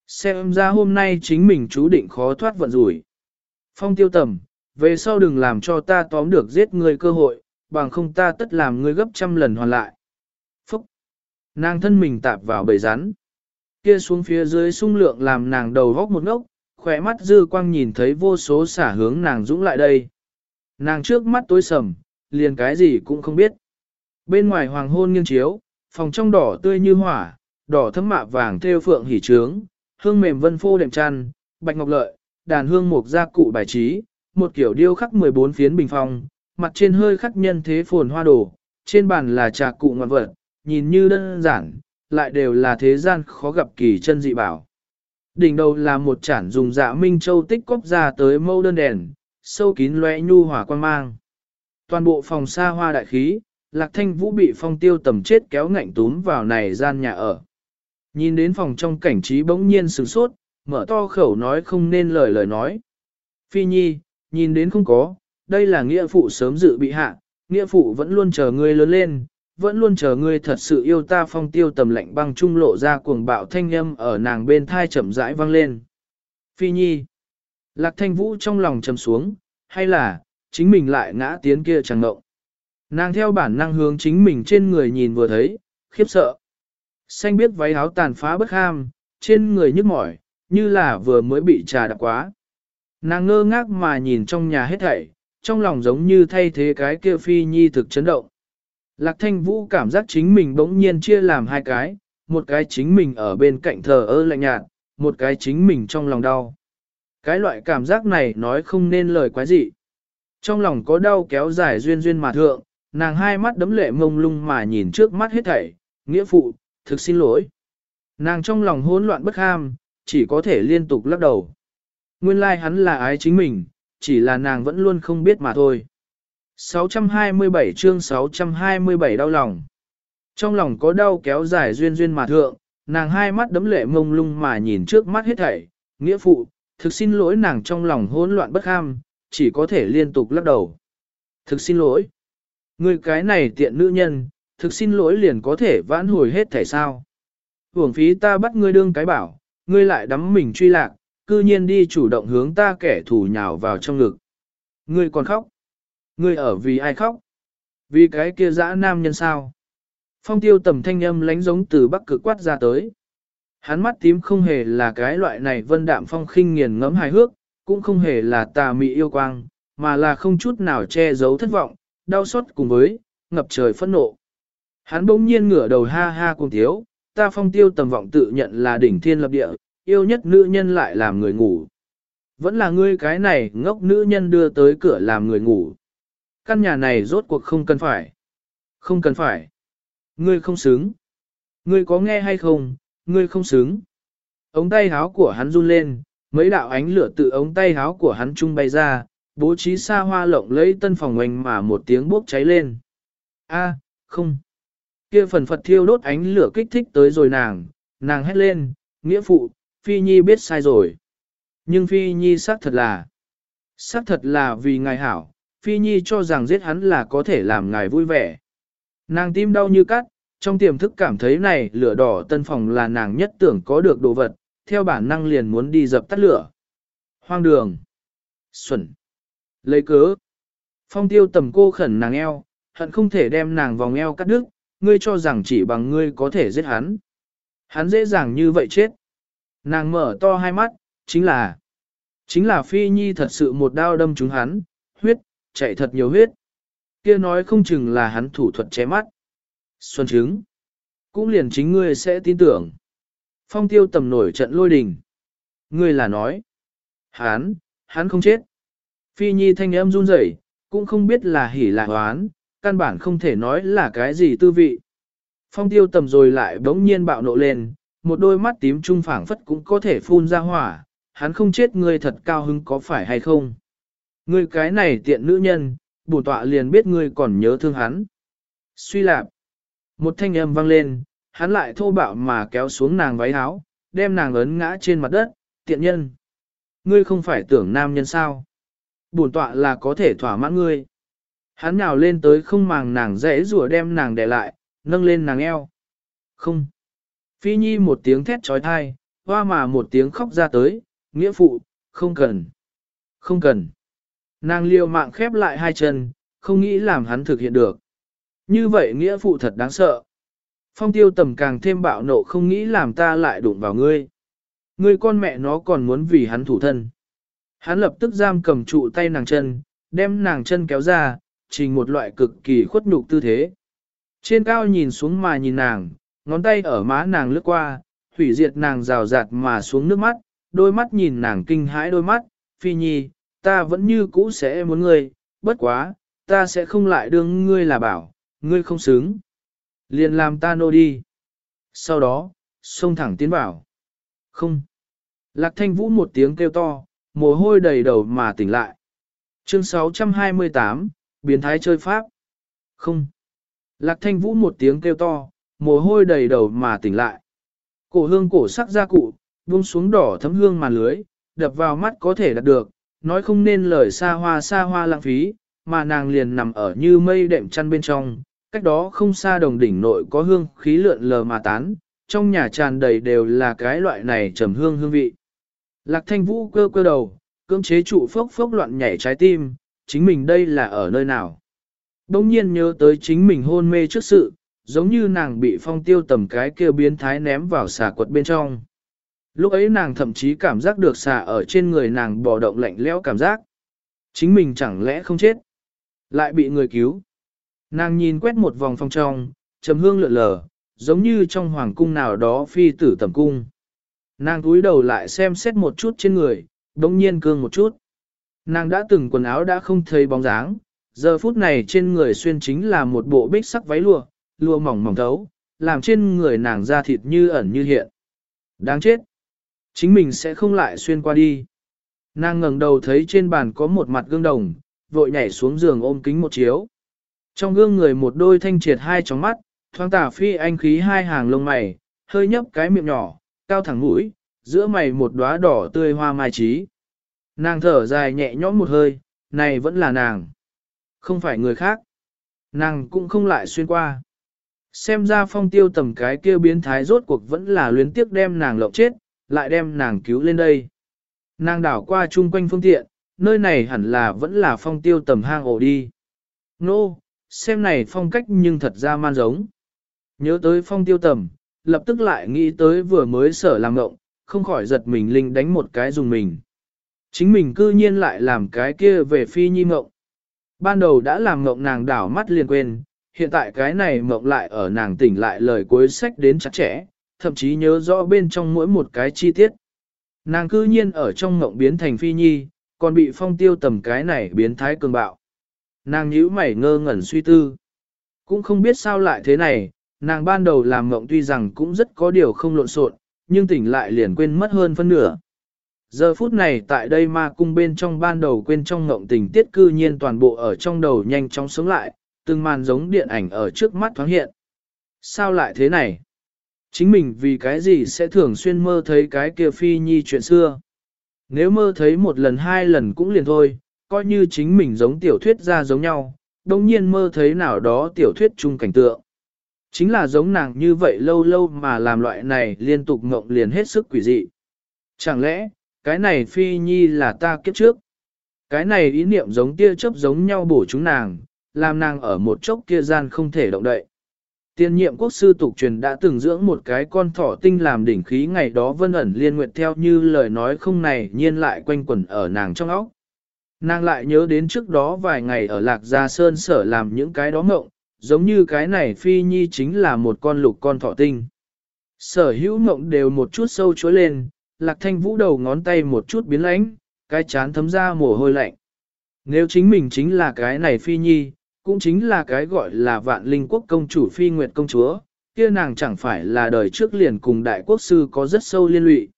Xem ra hôm nay chính mình chú định khó thoát vận rủi. Phong tiêu tầm, về sau đừng làm cho ta tóm được giết ngươi cơ hội, bằng không ta tất làm ngươi gấp trăm lần hoàn lại. Phúc! Nàng thân mình tạp vào bầy rắn. Kia xuống phía dưới sung lượng làm nàng đầu góc một ngốc, khỏe mắt dư quang nhìn thấy vô số xả hướng nàng dũng lại đây. Nàng trước mắt tối sầm, liền cái gì cũng không biết. Bên ngoài hoàng hôn nghiêng chiếu, phòng trong đỏ tươi như hỏa, đỏ thấm mạ vàng theo phượng hỉ trướng, hương mềm vân phô đệm chăn, bạch ngọc lợi, đàn hương mục gia cụ bài trí, một kiểu điêu khắc 14 phiến bình phong, mặt trên hơi khắc nhân thế phồn hoa đồ, trên bàn là trà cụ ngoạn vật, nhìn như đơn giản, lại đều là thế gian khó gặp kỳ chân dị bảo. Đỉnh đầu là một chản dùng dạ minh châu tích cóp ra tới mâu đơn đèn, sâu kín lóe nhu hỏa quan mang. Toàn bộ phòng xa hoa đại khí, lạc thanh vũ bị phong tiêu tầm chết kéo ngạnh túm vào này gian nhà ở. Nhìn đến phòng trong cảnh trí bỗng nhiên sửng sốt, mở to khẩu nói không nên lời lời nói. Phi nhi, nhìn đến không có, đây là nghĩa phụ sớm dự bị hạ, nghĩa phụ vẫn luôn chờ ngươi lớn lên, vẫn luôn chờ ngươi thật sự yêu ta phong tiêu tầm lạnh băng trung lộ ra cuồng bạo thanh âm ở nàng bên thai chậm rãi vang lên. Phi nhi, lạc thanh vũ trong lòng trầm xuống, hay là, chính mình lại ngã tiến kia chẳng ngộng. Nàng theo bản năng hướng chính mình trên người nhìn vừa thấy, khiếp sợ. Xanh biết váy áo tàn phá bất ham, trên người nhức mỏi, như là vừa mới bị trà đạp quá. Nàng ngơ ngác mà nhìn trong nhà hết thảy, trong lòng giống như thay thế cái kia phi nhi thực chấn động. Lạc thanh vũ cảm giác chính mình bỗng nhiên chia làm hai cái, một cái chính mình ở bên cạnh thờ ơ lạnh nhạt, một cái chính mình trong lòng đau. Cái loại cảm giác này nói không nên lời quái gì. Trong lòng có đau kéo dài duyên duyên mà thượng, nàng hai mắt đấm lệ mông lung mà nhìn trước mắt hết thảy, nghĩa phụ, thực xin lỗi. Nàng trong lòng hỗn loạn bất ham, chỉ có thể liên tục lắc đầu. Nguyên lai like hắn là ái chính mình, chỉ là nàng vẫn luôn không biết mà thôi. 627 chương 627 đau lòng. Trong lòng có đau kéo dài duyên duyên mà thượng, nàng hai mắt đấm lệ mông lung mà nhìn trước mắt hết thảy, nghĩa phụ, thực xin lỗi nàng trong lòng hỗn loạn bất ham, chỉ có thể liên tục lắc đầu. Thực xin lỗi. Người cái này tiện nữ nhân, thực xin lỗi liền có thể vãn hồi hết thảy sao. Hưởng phí ta bắt ngươi đương cái bảo, ngươi lại đắm mình truy lạc, cư nhiên đi chủ động hướng ta kẻ thù nhào vào trong ngực. Ngươi còn khóc. Ngươi ở vì ai khóc? Vì cái kia dã nam nhân sao? Phong tiêu tầm thanh âm lánh giống từ bắc cực quát ra tới. Hắn mắt tím không hề là cái loại này vân đạm phong khinh nghiền ngẫm hài hước, cũng không hề là tà mị yêu quang, mà là không chút nào che giấu thất vọng, đau xót cùng với, ngập trời phẫn nộ. Hắn bỗng nhiên ngửa đầu ha ha cùng thiếu, ta phong tiêu tầm vọng tự nhận là đỉnh thiên lập địa, yêu nhất nữ nhân lại làm người ngủ. Vẫn là ngươi cái này ngốc nữ nhân đưa tới cửa làm người ngủ. Căn nhà này rốt cuộc không cần phải. Không cần phải. Ngươi không xứng. Ngươi có nghe hay không, ngươi không xứng. Ống tay háo của hắn run lên, mấy đạo ánh lửa từ ống tay háo của hắn trung bay ra, bố trí xa hoa lộng lấy tân phòng oanh mà một tiếng bốc cháy lên. A, không. Kia phần Phật thiêu đốt ánh lửa kích thích tới rồi nàng, nàng hét lên, nghĩa phụ, Phi Nhi biết sai rồi. Nhưng Phi Nhi xác thật là, xác thật là vì ngài hảo, Phi Nhi cho rằng giết hắn là có thể làm ngài vui vẻ. Nàng tim đau như cắt, trong tiềm thức cảm thấy này lửa đỏ tân phòng là nàng nhất tưởng có được đồ vật, theo bản năng liền muốn đi dập tắt lửa. Hoang đường. Xuẩn. Lấy cớ. Phong tiêu tầm cô khẩn nàng eo, hận không thể đem nàng vòng eo cắt đứt, ngươi cho rằng chỉ bằng ngươi có thể giết hắn. Hắn dễ dàng như vậy chết. Nàng mở to hai mắt, Chính là, chính là Phi Nhi thật sự một đao đâm trúng hắn, huyết, chạy thật nhiều huyết. Kia nói không chừng là hắn thủ thuật che mắt. Xuân chứng, cũng liền chính ngươi sẽ tin tưởng. Phong tiêu tầm nổi trận lôi đình. Ngươi là nói, hắn, hắn không chết. Phi Nhi thanh âm run rẩy, cũng không biết là hỉ là hoán, căn bản không thể nói là cái gì tư vị. Phong tiêu tầm rồi lại bỗng nhiên bạo nộ lên, một đôi mắt tím trung phảng phất cũng có thể phun ra hỏa, hắn không chết ngươi thật cao hứng có phải hay không. Ngươi cái này tiện nữ nhân, bổ tọa liền biết ngươi còn nhớ thương hắn. Suy lạp, một thanh âm vang lên, hắn lại thô bạo mà kéo xuống nàng váy áo, đem nàng ấn ngã trên mặt đất, tiện nhân. Ngươi không phải tưởng nam nhân sao? Bổn tọa là có thể thỏa mãn ngươi. Hắn nhào lên tới không màng nàng dễ rùa đem nàng đè lại, nâng lên nàng eo. Không. Phi nhi một tiếng thét trói thai, hoa mà một tiếng khóc ra tới, nghĩa phụ, không cần. Không cần. Nàng liều mạng khép lại hai chân, không nghĩ làm hắn thực hiện được. Như vậy nghĩa phụ thật đáng sợ. Phong tiêu tầm càng thêm bạo nộ không nghĩ làm ta lại đụng vào ngươi. Ngươi con mẹ nó còn muốn vì hắn thủ thân. Hắn lập tức giam cầm trụ tay nàng chân, đem nàng chân kéo ra, trình một loại cực kỳ khuất nhục tư thế. Trên cao nhìn xuống mà nhìn nàng, ngón tay ở má nàng lướt qua, hủy diệt nàng rào rạt mà xuống nước mắt, đôi mắt nhìn nàng kinh hãi đôi mắt, phi nhi, ta vẫn như cũ sẽ muốn ngươi, bất quá, ta sẽ không lại đương ngươi là bảo, ngươi không xứng. Liền làm ta nô đi. Sau đó, xông thẳng tiến bảo. Không. Lạc thanh vũ một tiếng kêu to, mồ hôi đầy đầu mà tỉnh lại. Chương 628, biến thái chơi pháp. Không. Lạc thanh vũ một tiếng kêu to, mồ hôi đầy đầu mà tỉnh lại. Cổ hương cổ sắc ra cụ, buông xuống đỏ thấm hương màn lưới, đập vào mắt có thể đạt được, nói không nên lời xa hoa xa hoa lãng phí, mà nàng liền nằm ở như mây đệm chăn bên trong, cách đó không xa đồng đỉnh nội có hương khí lượn lờ mà tán, trong nhà tràn đầy đều là cái loại này trầm hương hương vị. Lạc thanh vũ cơ cơ đầu, cưỡng chế trụ phốc phốc loạn nhảy trái tim, chính mình đây là ở nơi nào. Đông nhiên nhớ tới chính mình hôn mê trước sự, giống như nàng bị phong tiêu tầm cái kia biến thái ném vào xà quật bên trong. Lúc ấy nàng thậm chí cảm giác được xà ở trên người nàng bò động lạnh lẽo cảm giác. Chính mình chẳng lẽ không chết, lại bị người cứu. Nàng nhìn quét một vòng phong trong, trầm hương lượn lờ, giống như trong hoàng cung nào đó phi tử tầm cung. Nàng túi đầu lại xem xét một chút trên người, đống nhiên cương một chút. Nàng đã từng quần áo đã không thấy bóng dáng, giờ phút này trên người xuyên chính là một bộ bích sắc váy lụa, lụa mỏng mỏng thấu, làm trên người nàng da thịt như ẩn như hiện. Đáng chết! Chính mình sẽ không lại xuyên qua đi. Nàng ngẩng đầu thấy trên bàn có một mặt gương đồng, vội nhảy xuống giường ôm kính một chiếu. Trong gương người một đôi thanh triệt hai tròng mắt, thoáng tả phi anh khí hai hàng lông mày, hơi nhấp cái miệng nhỏ, cao thẳng mũi, giữa mày một đóa đỏ tươi hoa mai trí. Nàng thở dài nhẹ nhõm một hơi, này vẫn là nàng. Không phải người khác. Nàng cũng không lại xuyên qua. Xem ra phong tiêu tầm cái kia biến thái rốt cuộc vẫn là luyến tiếc đem nàng lộng chết, lại đem nàng cứu lên đây. Nàng đảo qua chung quanh phương tiện, nơi này hẳn là vẫn là phong tiêu tầm hang ổ đi. Nô, no, xem này phong cách nhưng thật ra man giống. Nhớ tới phong tiêu tầm, lập tức lại nghĩ tới vừa mới sở làm ngộng, không khỏi giật mình linh đánh một cái dùng mình. Chính mình cư nhiên lại làm cái kia về phi nhi ngộng. Ban đầu đã làm ngộng nàng đảo mắt liền quên, hiện tại cái này mộng lại ở nàng tỉnh lại lời cuối sách đến chặt chẽ, thậm chí nhớ rõ bên trong mỗi một cái chi tiết. Nàng cư nhiên ở trong mộng biến thành phi nhi, còn bị phong tiêu tầm cái này biến thái cường bạo. Nàng nhíu mày ngơ ngẩn suy tư. Cũng không biết sao lại thế này, nàng ban đầu làm mộng tuy rằng cũng rất có điều không lộn xộn, nhưng tỉnh lại liền quên mất hơn phân nửa. Giờ phút này tại đây ma cung bên trong ban đầu quên trong ngộng tình tiết cư nhiên toàn bộ ở trong đầu nhanh chóng sống lại, từng màn giống điện ảnh ở trước mắt thoáng hiện. Sao lại thế này? Chính mình vì cái gì sẽ thường xuyên mơ thấy cái kia phi nhi chuyện xưa? Nếu mơ thấy một lần hai lần cũng liền thôi, coi như chính mình giống tiểu thuyết ra giống nhau, đồng nhiên mơ thấy nào đó tiểu thuyết chung cảnh tượng. Chính là giống nàng như vậy lâu lâu mà làm loại này liên tục ngộng liền hết sức quỷ dị. Chẳng lẽ, cái này phi nhi là ta kiếp trước? Cái này ý niệm giống tia chớp giống nhau bổ chúng nàng, làm nàng ở một chốc kia gian không thể động đậy. Tiên nhiệm quốc sư tục truyền đã từng dưỡng một cái con thỏ tinh làm đỉnh khí ngày đó vân ẩn liên nguyệt theo như lời nói không này nhiên lại quanh quẩn ở nàng trong óc. Nàng lại nhớ đến trước đó vài ngày ở Lạc Gia Sơn sở làm những cái đó ngộng, giống như cái này phi nhi chính là một con lục con thỏ tinh. Sở hữu ngộng đều một chút sâu chối lên, Lạc Thanh Vũ đầu ngón tay một chút biến lãnh, cái chán thấm ra mồ hôi lạnh. Nếu chính mình chính là cái này phi nhi, cũng chính là cái gọi là vạn linh quốc công chủ phi nguyệt công chúa, kia nàng chẳng phải là đời trước liền cùng đại quốc sư có rất sâu liên lụy.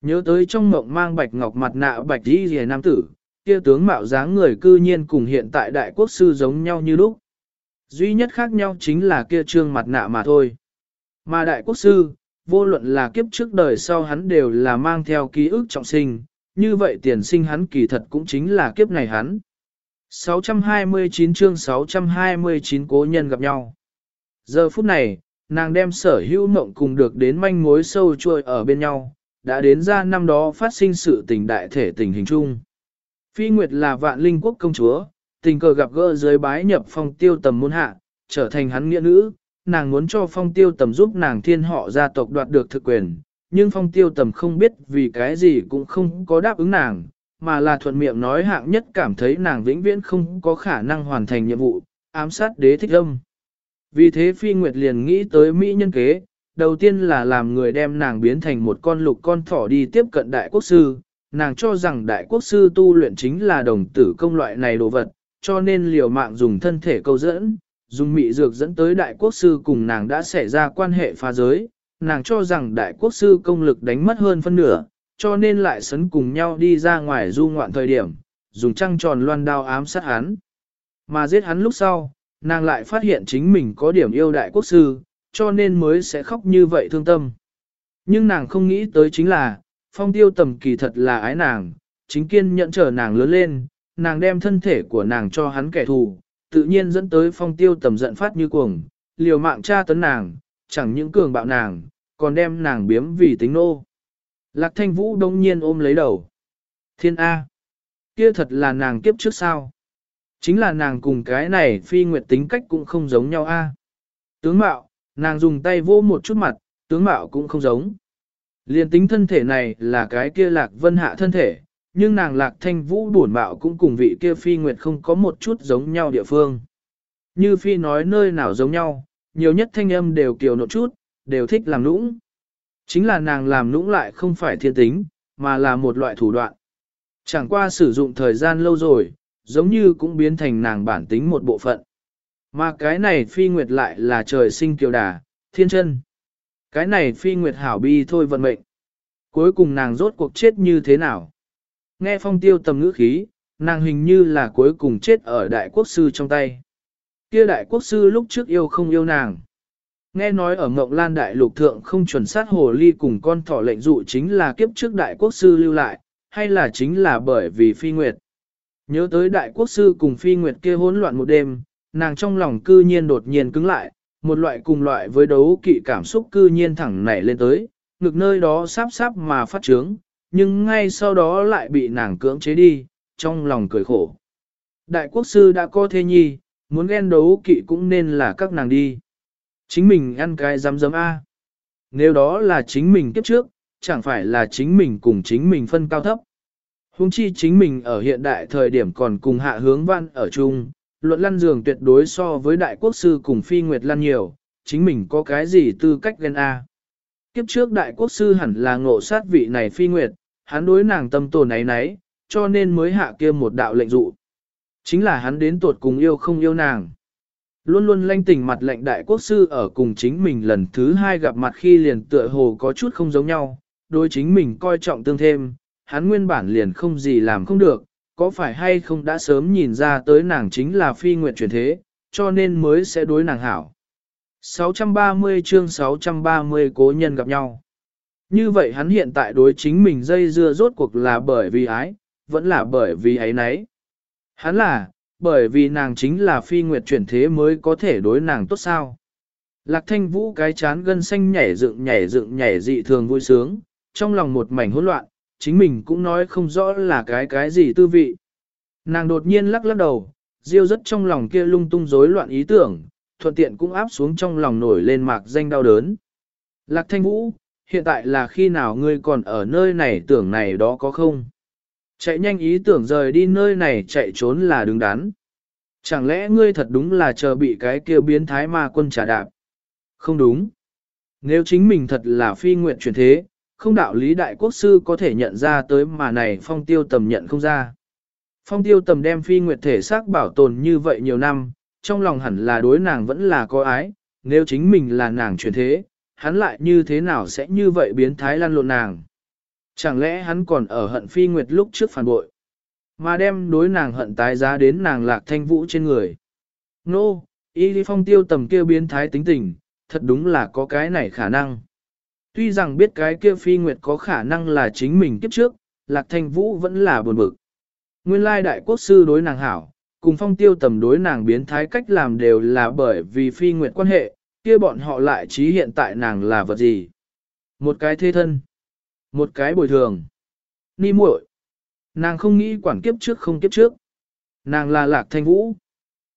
Nhớ tới trong mộng mang bạch ngọc mặt nạ bạch đi rìa nam tử, kia tướng mạo dáng người cư nhiên cùng hiện tại đại quốc sư giống nhau như lúc. Duy nhất khác nhau chính là kia trương mặt nạ mà thôi. Mà đại quốc sư, vô luận là kiếp trước đời sau hắn đều là mang theo ký ức trọng sinh, như vậy tiền sinh hắn kỳ thật cũng chính là kiếp này hắn. 629 chương 629 cố nhân gặp nhau. Giờ phút này, nàng đem sở hữu mộng cùng được đến manh mối sâu chuôi ở bên nhau, đã đến ra năm đó phát sinh sự tình đại thể tình hình chung. Phi Nguyệt là vạn linh quốc công chúa, tình cờ gặp gỡ dưới bái nhập phong tiêu tầm môn hạ, trở thành hắn nghĩa nữ, nàng muốn cho phong tiêu tầm giúp nàng thiên họ gia tộc đoạt được thực quyền, nhưng phong tiêu tầm không biết vì cái gì cũng không có đáp ứng nàng, mà là thuận miệng nói hạng nhất cảm thấy nàng vĩnh viễn không có khả năng hoàn thành nhiệm vụ, ám sát đế thích âm. Vì thế Phi Nguyệt liền nghĩ tới Mỹ nhân kế, đầu tiên là làm người đem nàng biến thành một con lục con thỏ đi tiếp cận đại quốc sư, nàng cho rằng đại quốc sư tu luyện chính là đồng tử công loại này đồ vật, cho nên liều mạng dùng thân thể câu dẫn, dùng mị dược dẫn tới đại quốc sư cùng nàng đã xảy ra quan hệ phá giới, nàng cho rằng đại quốc sư công lực đánh mất hơn phân nửa, cho nên lại sấn cùng nhau đi ra ngoài du ngoạn thời điểm, dùng trăng tròn loan đao ám sát hắn. Mà giết hắn lúc sau, nàng lại phát hiện chính mình có điểm yêu đại quốc sư, cho nên mới sẽ khóc như vậy thương tâm. Nhưng nàng không nghĩ tới chính là, phong tiêu tầm kỳ thật là ái nàng, chính kiên nhẫn chờ nàng lớn lên, nàng đem thân thể của nàng cho hắn kẻ thù, tự nhiên dẫn tới phong tiêu tầm giận phát như cuồng, liều mạng tra tấn nàng, chẳng những cường bạo nàng, còn đem nàng biếm vì tính nô. Lạc thanh vũ đông nhiên ôm lấy đầu. Thiên A. Kia thật là nàng kiếp trước sao. Chính là nàng cùng cái này phi nguyệt tính cách cũng không giống nhau A. Tướng mạo, nàng dùng tay vô một chút mặt, tướng mạo cũng không giống. Liên tính thân thể này là cái kia lạc vân hạ thân thể, nhưng nàng lạc thanh vũ buồn mạo cũng cùng vị kia phi nguyệt không có một chút giống nhau địa phương. Như phi nói nơi nào giống nhau, nhiều nhất thanh âm đều kiều nộ chút, đều thích làm nũng. Chính là nàng làm nũng lại không phải thiên tính, mà là một loại thủ đoạn. Chẳng qua sử dụng thời gian lâu rồi, giống như cũng biến thành nàng bản tính một bộ phận. Mà cái này phi nguyệt lại là trời sinh kiều đà, thiên chân. Cái này phi nguyệt hảo bi thôi vận mệnh. Cuối cùng nàng rốt cuộc chết như thế nào? Nghe phong tiêu tầm ngữ khí, nàng hình như là cuối cùng chết ở đại quốc sư trong tay. Kia đại quốc sư lúc trước yêu không yêu nàng. Nghe nói ở Mộng Lan Đại Lục Thượng không chuẩn sát hồ ly cùng con thỏ lệnh dụ chính là kiếp trước đại quốc sư lưu lại, hay là chính là bởi vì phi nguyệt. Nhớ tới đại quốc sư cùng phi nguyệt kia hỗn loạn một đêm, nàng trong lòng cư nhiên đột nhiên cứng lại, một loại cùng loại với đấu kỵ cảm xúc cư nhiên thẳng nảy lên tới, ngực nơi đó sáp sáp mà phát trướng, nhưng ngay sau đó lại bị nàng cưỡng chế đi, trong lòng cười khổ. Đại quốc sư đã có thế nhi, muốn ghen đấu kỵ cũng nên là các nàng đi. Chính mình ăn cái dám dấm A. Nếu đó là chính mình kiếp trước, chẳng phải là chính mình cùng chính mình phân cao thấp. Hùng chi chính mình ở hiện đại thời điểm còn cùng hạ hướng văn ở chung, luận lăn giường tuyệt đối so với đại quốc sư cùng phi nguyệt lăn nhiều, chính mình có cái gì tư cách ghen A. Kiếp trước đại quốc sư hẳn là ngộ sát vị này phi nguyệt, hắn đối nàng tâm tồn ấy nấy, cho nên mới hạ kia một đạo lệnh dụ. Chính là hắn đến tuột cùng yêu không yêu nàng. Luôn luôn lanh tình mặt lệnh đại quốc sư ở cùng chính mình lần thứ hai gặp mặt khi liền tựa hồ có chút không giống nhau, đối chính mình coi trọng tương thêm, hắn nguyên bản liền không gì làm không được, có phải hay không đã sớm nhìn ra tới nàng chính là phi nguyện chuyển thế, cho nên mới sẽ đối nàng hảo. 630 chương 630 cố nhân gặp nhau. Như vậy hắn hiện tại đối chính mình dây dưa rốt cuộc là bởi vì ái, vẫn là bởi vì ấy nấy. Hắn là, bởi vì nàng chính là phi nguyệt chuyển thế mới có thể đối nàng tốt sao. Lạc thanh vũ cái chán gân xanh nhảy dựng nhảy dựng nhảy dị thường vui sướng, trong lòng một mảnh hỗn loạn, chính mình cũng nói không rõ là cái cái gì tư vị. Nàng đột nhiên lắc lắc đầu, diêu rất trong lòng kia lung tung rối loạn ý tưởng, thuận tiện cũng áp xuống trong lòng nổi lên mạc danh đau đớn. Lạc thanh vũ, hiện tại là khi nào ngươi còn ở nơi này tưởng này đó có không? Chạy nhanh ý tưởng rời đi nơi này chạy trốn là đứng đắn. Chẳng lẽ ngươi thật đúng là chờ bị cái kia biến thái ma quân trả đạp? Không đúng. Nếu chính mình thật là phi nguyện chuyển thế, không đạo lý đại quốc sư có thể nhận ra tới mà này phong tiêu tầm nhận không ra. Phong tiêu tầm đem phi nguyệt thể xác bảo tồn như vậy nhiều năm, trong lòng hẳn là đối nàng vẫn là có ái, nếu chính mình là nàng chuyển thế, hắn lại như thế nào sẽ như vậy biến thái lan lộn nàng. Chẳng lẽ hắn còn ở hận phi nguyệt lúc trước phản bội, mà đem đối nàng hận tái giá đến nàng lạc thanh vũ trên người. Nô, no, y phong tiêu tầm kia biến thái tính tình, thật đúng là có cái này khả năng. Tuy rằng biết cái kia phi nguyệt có khả năng là chính mình kiếp trước, lạc thanh vũ vẫn là buồn bực. Nguyên lai đại quốc sư đối nàng hảo, cùng phong tiêu tầm đối nàng biến thái cách làm đều là bởi vì phi nguyệt quan hệ, kia bọn họ lại trí hiện tại nàng là vật gì. Một cái thế thân, một cái bồi thường. Ni muội, nàng không nghĩ quản kiếp trước không kiếp trước. Nàng là lạc thanh vũ,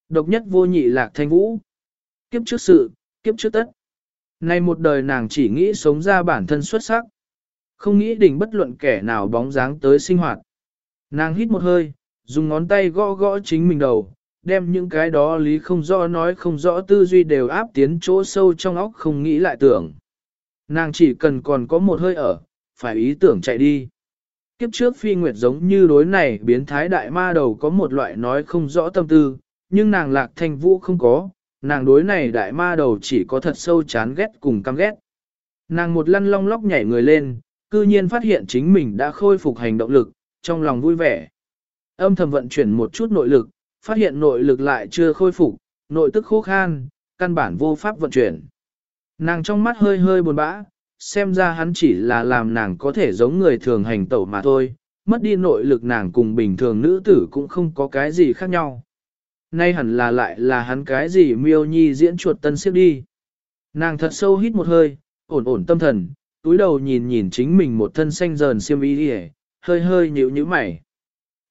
độc nhất vô nhị lạc thanh vũ. Kiếp trước sự, kiếp trước tất. Nay một đời nàng chỉ nghĩ sống ra bản thân xuất sắc, không nghĩ đỉnh bất luận kẻ nào bóng dáng tới sinh hoạt. Nàng hít một hơi, dùng ngón tay gõ gõ chính mình đầu, đem những cái đó lý không rõ nói không rõ tư duy đều áp tiến chỗ sâu trong óc không nghĩ lại tưởng. Nàng chỉ cần còn có một hơi ở, phải ý tưởng chạy đi. Kiếp trước phi nguyệt giống như đối này biến thái đại ma đầu có một loại nói không rõ tâm tư, nhưng nàng lạc thanh vũ không có, nàng đối này đại ma đầu chỉ có thật sâu chán ghét cùng căm ghét. Nàng một lăn long lóc nhảy người lên, cư nhiên phát hiện chính mình đã khôi phục hành động lực, trong lòng vui vẻ. Âm thầm vận chuyển một chút nội lực, phát hiện nội lực lại chưa khôi phục, nội tức khô khan, căn bản vô pháp vận chuyển. Nàng trong mắt hơi hơi buồn bã, xem ra hắn chỉ là làm nàng có thể giống người thường hành tẩu mà thôi, mất đi nội lực nàng cùng bình thường nữ tử cũng không có cái gì khác nhau. Nay hẳn là lại là hắn cái gì miêu nhi diễn chuột tân siếp đi. Nàng thật sâu hít một hơi, ổn ổn tâm thần, túi đầu nhìn nhìn chính mình một thân xanh dờn xiêm y đi hơi hơi nhíu nhíu mày.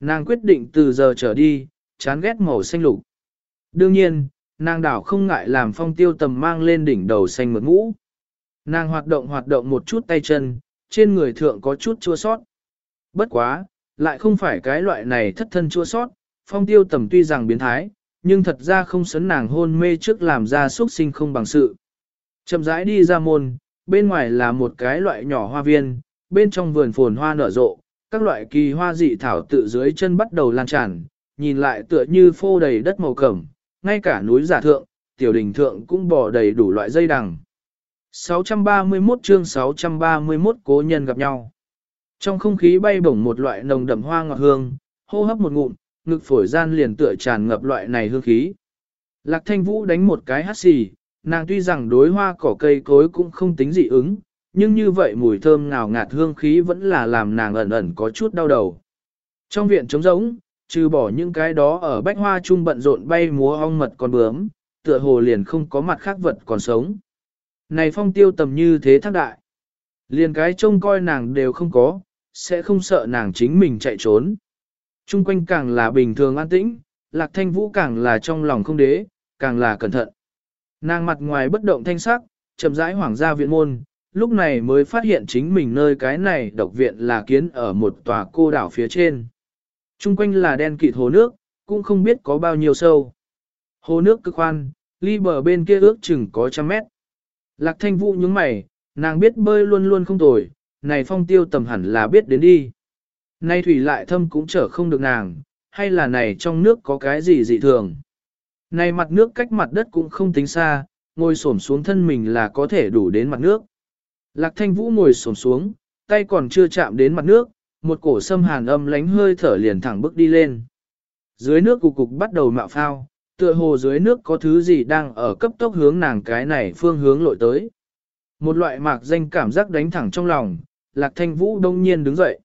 Nàng quyết định từ giờ trở đi, chán ghét màu xanh lục. Đương nhiên, nàng đảo không ngại làm phong tiêu tầm mang lên đỉnh đầu xanh mượt mũ. Nàng hoạt động hoạt động một chút tay chân, trên người thượng có chút chua sót. Bất quá, lại không phải cái loại này thất thân chua sót, phong tiêu tầm tuy rằng biến thái, nhưng thật ra không sấn nàng hôn mê trước làm ra xuất sinh không bằng sự. Chậm rãi đi ra môn, bên ngoài là một cái loại nhỏ hoa viên, bên trong vườn phồn hoa nở rộ, các loại kỳ hoa dị thảo tự dưới chân bắt đầu lan tràn, nhìn lại tựa như phô đầy đất màu cẩm, ngay cả núi giả thượng, tiểu đình thượng cũng bỏ đầy đủ loại dây đằng. 631 chương 631 cố nhân gặp nhau. Trong không khí bay bổng một loại nồng đậm hoa ngọt hương, hô hấp một ngụm, ngực phổi gian liền tựa tràn ngập loại này hương khí. Lạc thanh vũ đánh một cái hát xì, nàng tuy rằng đối hoa cỏ cây cối cũng không tính dị ứng, nhưng như vậy mùi thơm ngào ngạt hương khí vẫn là làm nàng ẩn ẩn có chút đau đầu. Trong viện trống rỗng, trừ bỏ những cái đó ở bách hoa trung bận rộn bay múa ong mật còn bướm, tựa hồ liền không có mặt khác vật còn sống. Này phong tiêu tầm như thế thác đại. Liền cái trông coi nàng đều không có, sẽ không sợ nàng chính mình chạy trốn. Trung quanh càng là bình thường an tĩnh, lạc thanh vũ càng là trong lòng không đế, càng là cẩn thận. Nàng mặt ngoài bất động thanh sắc, chậm rãi hoảng ra viện môn, lúc này mới phát hiện chính mình nơi cái này độc viện là kiến ở một tòa cô đảo phía trên. Trung quanh là đen kịt hồ nước, cũng không biết có bao nhiêu sâu. Hồ nước cực khoan, ly bờ bên kia ước chừng có trăm mét. Lạc thanh vũ nhướng mày, nàng biết bơi luôn luôn không tồi, này phong tiêu tầm hẳn là biết đến đi. Nay thủy lại thâm cũng trở không được nàng, hay là này trong nước có cái gì dị thường. Này mặt nước cách mặt đất cũng không tính xa, ngồi xổm xuống thân mình là có thể đủ đến mặt nước. Lạc thanh vũ ngồi xổm xuống, tay còn chưa chạm đến mặt nước, một cổ sâm hàn âm lánh hơi thở liền thẳng bước đi lên. Dưới nước cục cục bắt đầu mạo phao, tựa hồ dưới nước có thứ gì đang ở cấp tốc hướng nàng cái này phương hướng lội tới. Một loại mạc danh cảm giác đánh thẳng trong lòng, lạc thanh vũ đông nhiên đứng dậy.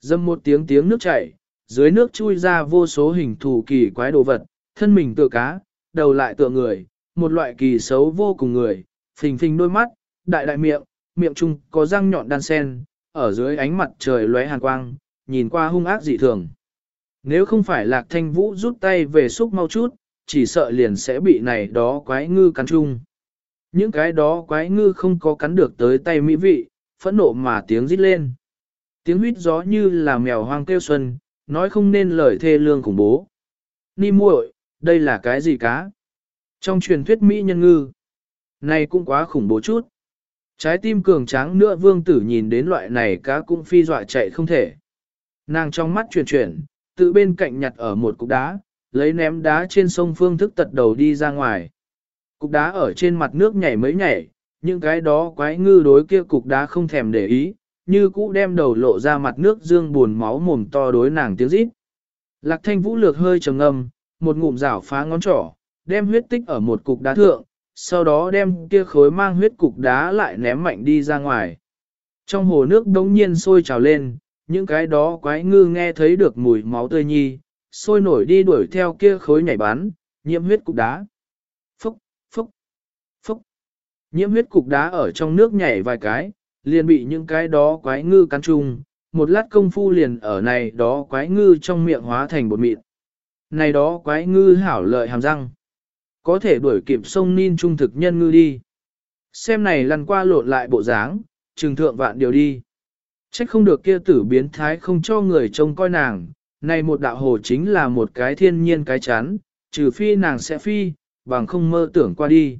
Dâm một tiếng tiếng nước chảy, dưới nước chui ra vô số hình thù kỳ quái đồ vật, thân mình tựa cá, đầu lại tựa người, một loại kỳ xấu vô cùng người, phình phình đôi mắt, đại đại miệng, miệng trung có răng nhọn đan sen, ở dưới ánh mặt trời lóe hàn quang, nhìn qua hung ác dị thường. Nếu không phải lạc thanh vũ rút tay về xúc mau chút, chỉ sợ liền sẽ bị này đó quái ngư cắn chung. Những cái đó quái ngư không có cắn được tới tay mỹ vị, phẫn nộ mà tiếng rít lên. Tiếng huýt gió như là mèo hoang kêu xuân, nói không nên lời thê lương khủng bố. Ni muội, đây là cái gì cá? Trong truyền thuyết Mỹ nhân ngư, này cũng quá khủng bố chút. Trái tim cường tráng nữa vương tử nhìn đến loại này cá cũng phi dọa chạy không thể. Nàng trong mắt chuyển chuyển, tự bên cạnh nhặt ở một cục đá, lấy ném đá trên sông phương thức tật đầu đi ra ngoài. Cục đá ở trên mặt nước nhảy mấy nhảy, những cái đó quái ngư đối kia cục đá không thèm để ý, như cũ đem đầu lộ ra mặt nước dương buồn máu mồm to đối nàng tiếng rít. Lạc thanh vũ lược hơi trầm ngâm, một ngụm rảo phá ngón trỏ, đem huyết tích ở một cục đá thượng, sau đó đem kia khối mang huyết cục đá lại ném mạnh đi ra ngoài. Trong hồ nước đống nhiên sôi trào lên, những cái đó quái ngư nghe thấy được mùi máu tươi nhi, sôi nổi đi đuổi theo kia khối nhảy bắn, nhiễm huyết cục đá. Phúc, phúc, phúc. Nhiễm huyết cục đá ở trong nước nhảy vài cái, liền bị những cái đó quái ngư cắn chung, một lát công phu liền ở này đó quái ngư trong miệng hóa thành bột mịn. Này đó quái ngư hảo lợi hàm răng. Có thể đuổi kịp sông Nin trung thực nhân ngư đi. Xem này lăn qua lộn lại bộ dáng, trừng thượng vạn điều đi. Trách không được kia tử biến thái không cho người trông coi nàng, này một đạo hồ chính là một cái thiên nhiên cái chán, trừ phi nàng sẽ phi, bằng không mơ tưởng qua đi.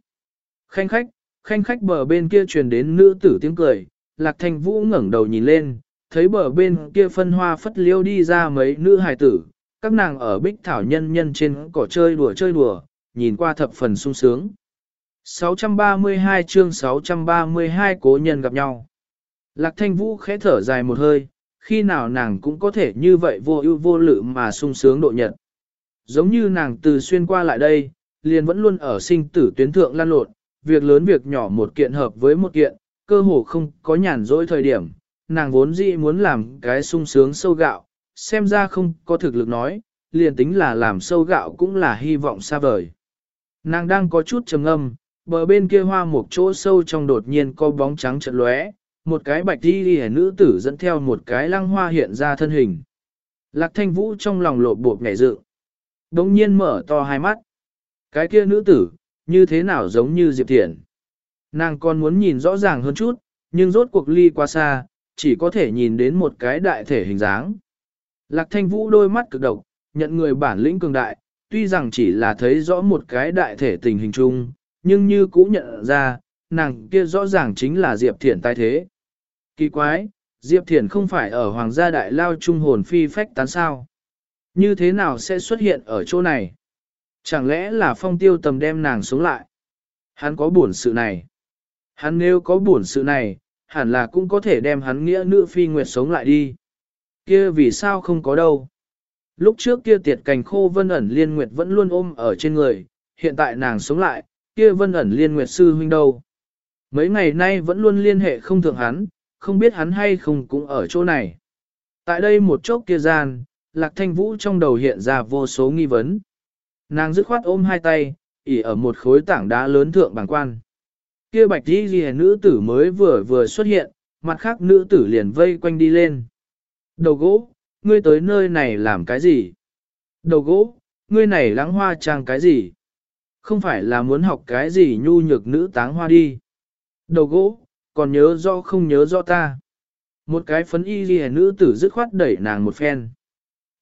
Khanh khách, khanh khách bờ bên kia truyền đến nữ tử tiếng cười, lạc thanh vũ ngẩng đầu nhìn lên, thấy bờ bên kia phân hoa phất liêu đi ra mấy nữ hài tử, các nàng ở bích thảo nhân nhân trên cỏ chơi đùa chơi đùa, nhìn qua thập phần sung sướng. 632 chương 632 cố nhân gặp nhau. Lạc thanh vũ khẽ thở dài một hơi, khi nào nàng cũng có thể như vậy vô ưu vô lự mà sung sướng độ nhật. Giống như nàng từ xuyên qua lại đây, liền vẫn luôn ở sinh tử tuyến thượng lan lộn, việc lớn việc nhỏ một kiện hợp với một kiện, cơ hồ không có nhàn rỗi thời điểm, nàng vốn dĩ muốn làm cái sung sướng sâu gạo, xem ra không có thực lực nói, liền tính là làm sâu gạo cũng là hy vọng xa vời. Nàng đang có chút trầm âm, bờ bên kia hoa một chỗ sâu trong đột nhiên có bóng trắng trận lóe, một cái bạch đi đi nữ tử dẫn theo một cái lăng hoa hiện ra thân hình. Lạc thanh vũ trong lòng lộ bột nhảy dự. đống nhiên mở to hai mắt. Cái kia nữ tử, như thế nào giống như Diệp Thiển. Nàng còn muốn nhìn rõ ràng hơn chút, nhưng rốt cuộc ly quá xa, chỉ có thể nhìn đến một cái đại thể hình dáng. Lạc thanh vũ đôi mắt cực độc, nhận người bản lĩnh cường đại, tuy rằng chỉ là thấy rõ một cái đại thể tình hình chung, nhưng như cũ nhận ra, nàng kia rõ ràng chính là Diệp Thiển tai thế. Kỳ quái, Diệp Thiển không phải ở Hoàng gia đại lao trung hồn phi phách tán sao. Như thế nào sẽ xuất hiện ở chỗ này? Chẳng lẽ là phong tiêu tầm đem nàng xuống lại? Hắn có buồn sự này. Hắn nếu có buồn sự này, hẳn là cũng có thể đem hắn nghĩa nữ phi nguyệt sống lại đi. Kia vì sao không có đâu? Lúc trước kia tiệt cành khô vân ẩn liên nguyệt vẫn luôn ôm ở trên người, hiện tại nàng sống lại, kia vân ẩn liên nguyệt sư huynh đâu. Mấy ngày nay vẫn luôn liên hệ không thượng hắn, không biết hắn hay không cũng ở chỗ này. Tại đây một chốc kia gian, lạc thanh vũ trong đầu hiện ra vô số nghi vấn. Nàng dứt khoát ôm hai tay, ỉ ở một khối tảng đá lớn thượng bằng quan. Kia bạch đi ghi nữ tử mới vừa vừa xuất hiện, mặt khác nữ tử liền vây quanh đi lên. Đầu gỗ, ngươi tới nơi này làm cái gì? Đầu gỗ, ngươi này lãng hoa trang cái gì? Không phải là muốn học cái gì nhu nhược nữ táng hoa đi. Đầu gỗ, còn nhớ rõ không nhớ rõ ta. Một cái phấn y ghi nữ tử dứt khoát đẩy nàng một phen.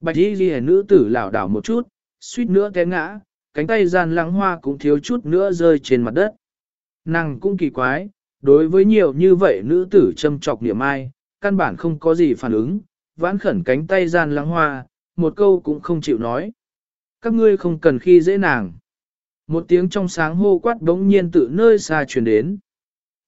Bạch y ghi nữ tử lảo đảo một chút, suýt nữa té ngã, cánh tay gian lăng hoa cũng thiếu chút nữa rơi trên mặt đất. Nàng cũng kỳ quái, đối với nhiều như vậy nữ tử châm trọc niệm ai, căn bản không có gì phản ứng, vãn khẩn cánh tay gian lăng hoa, một câu cũng không chịu nói. Các ngươi không cần khi dễ nàng. Một tiếng trong sáng hô quát đống nhiên tự nơi xa truyền đến.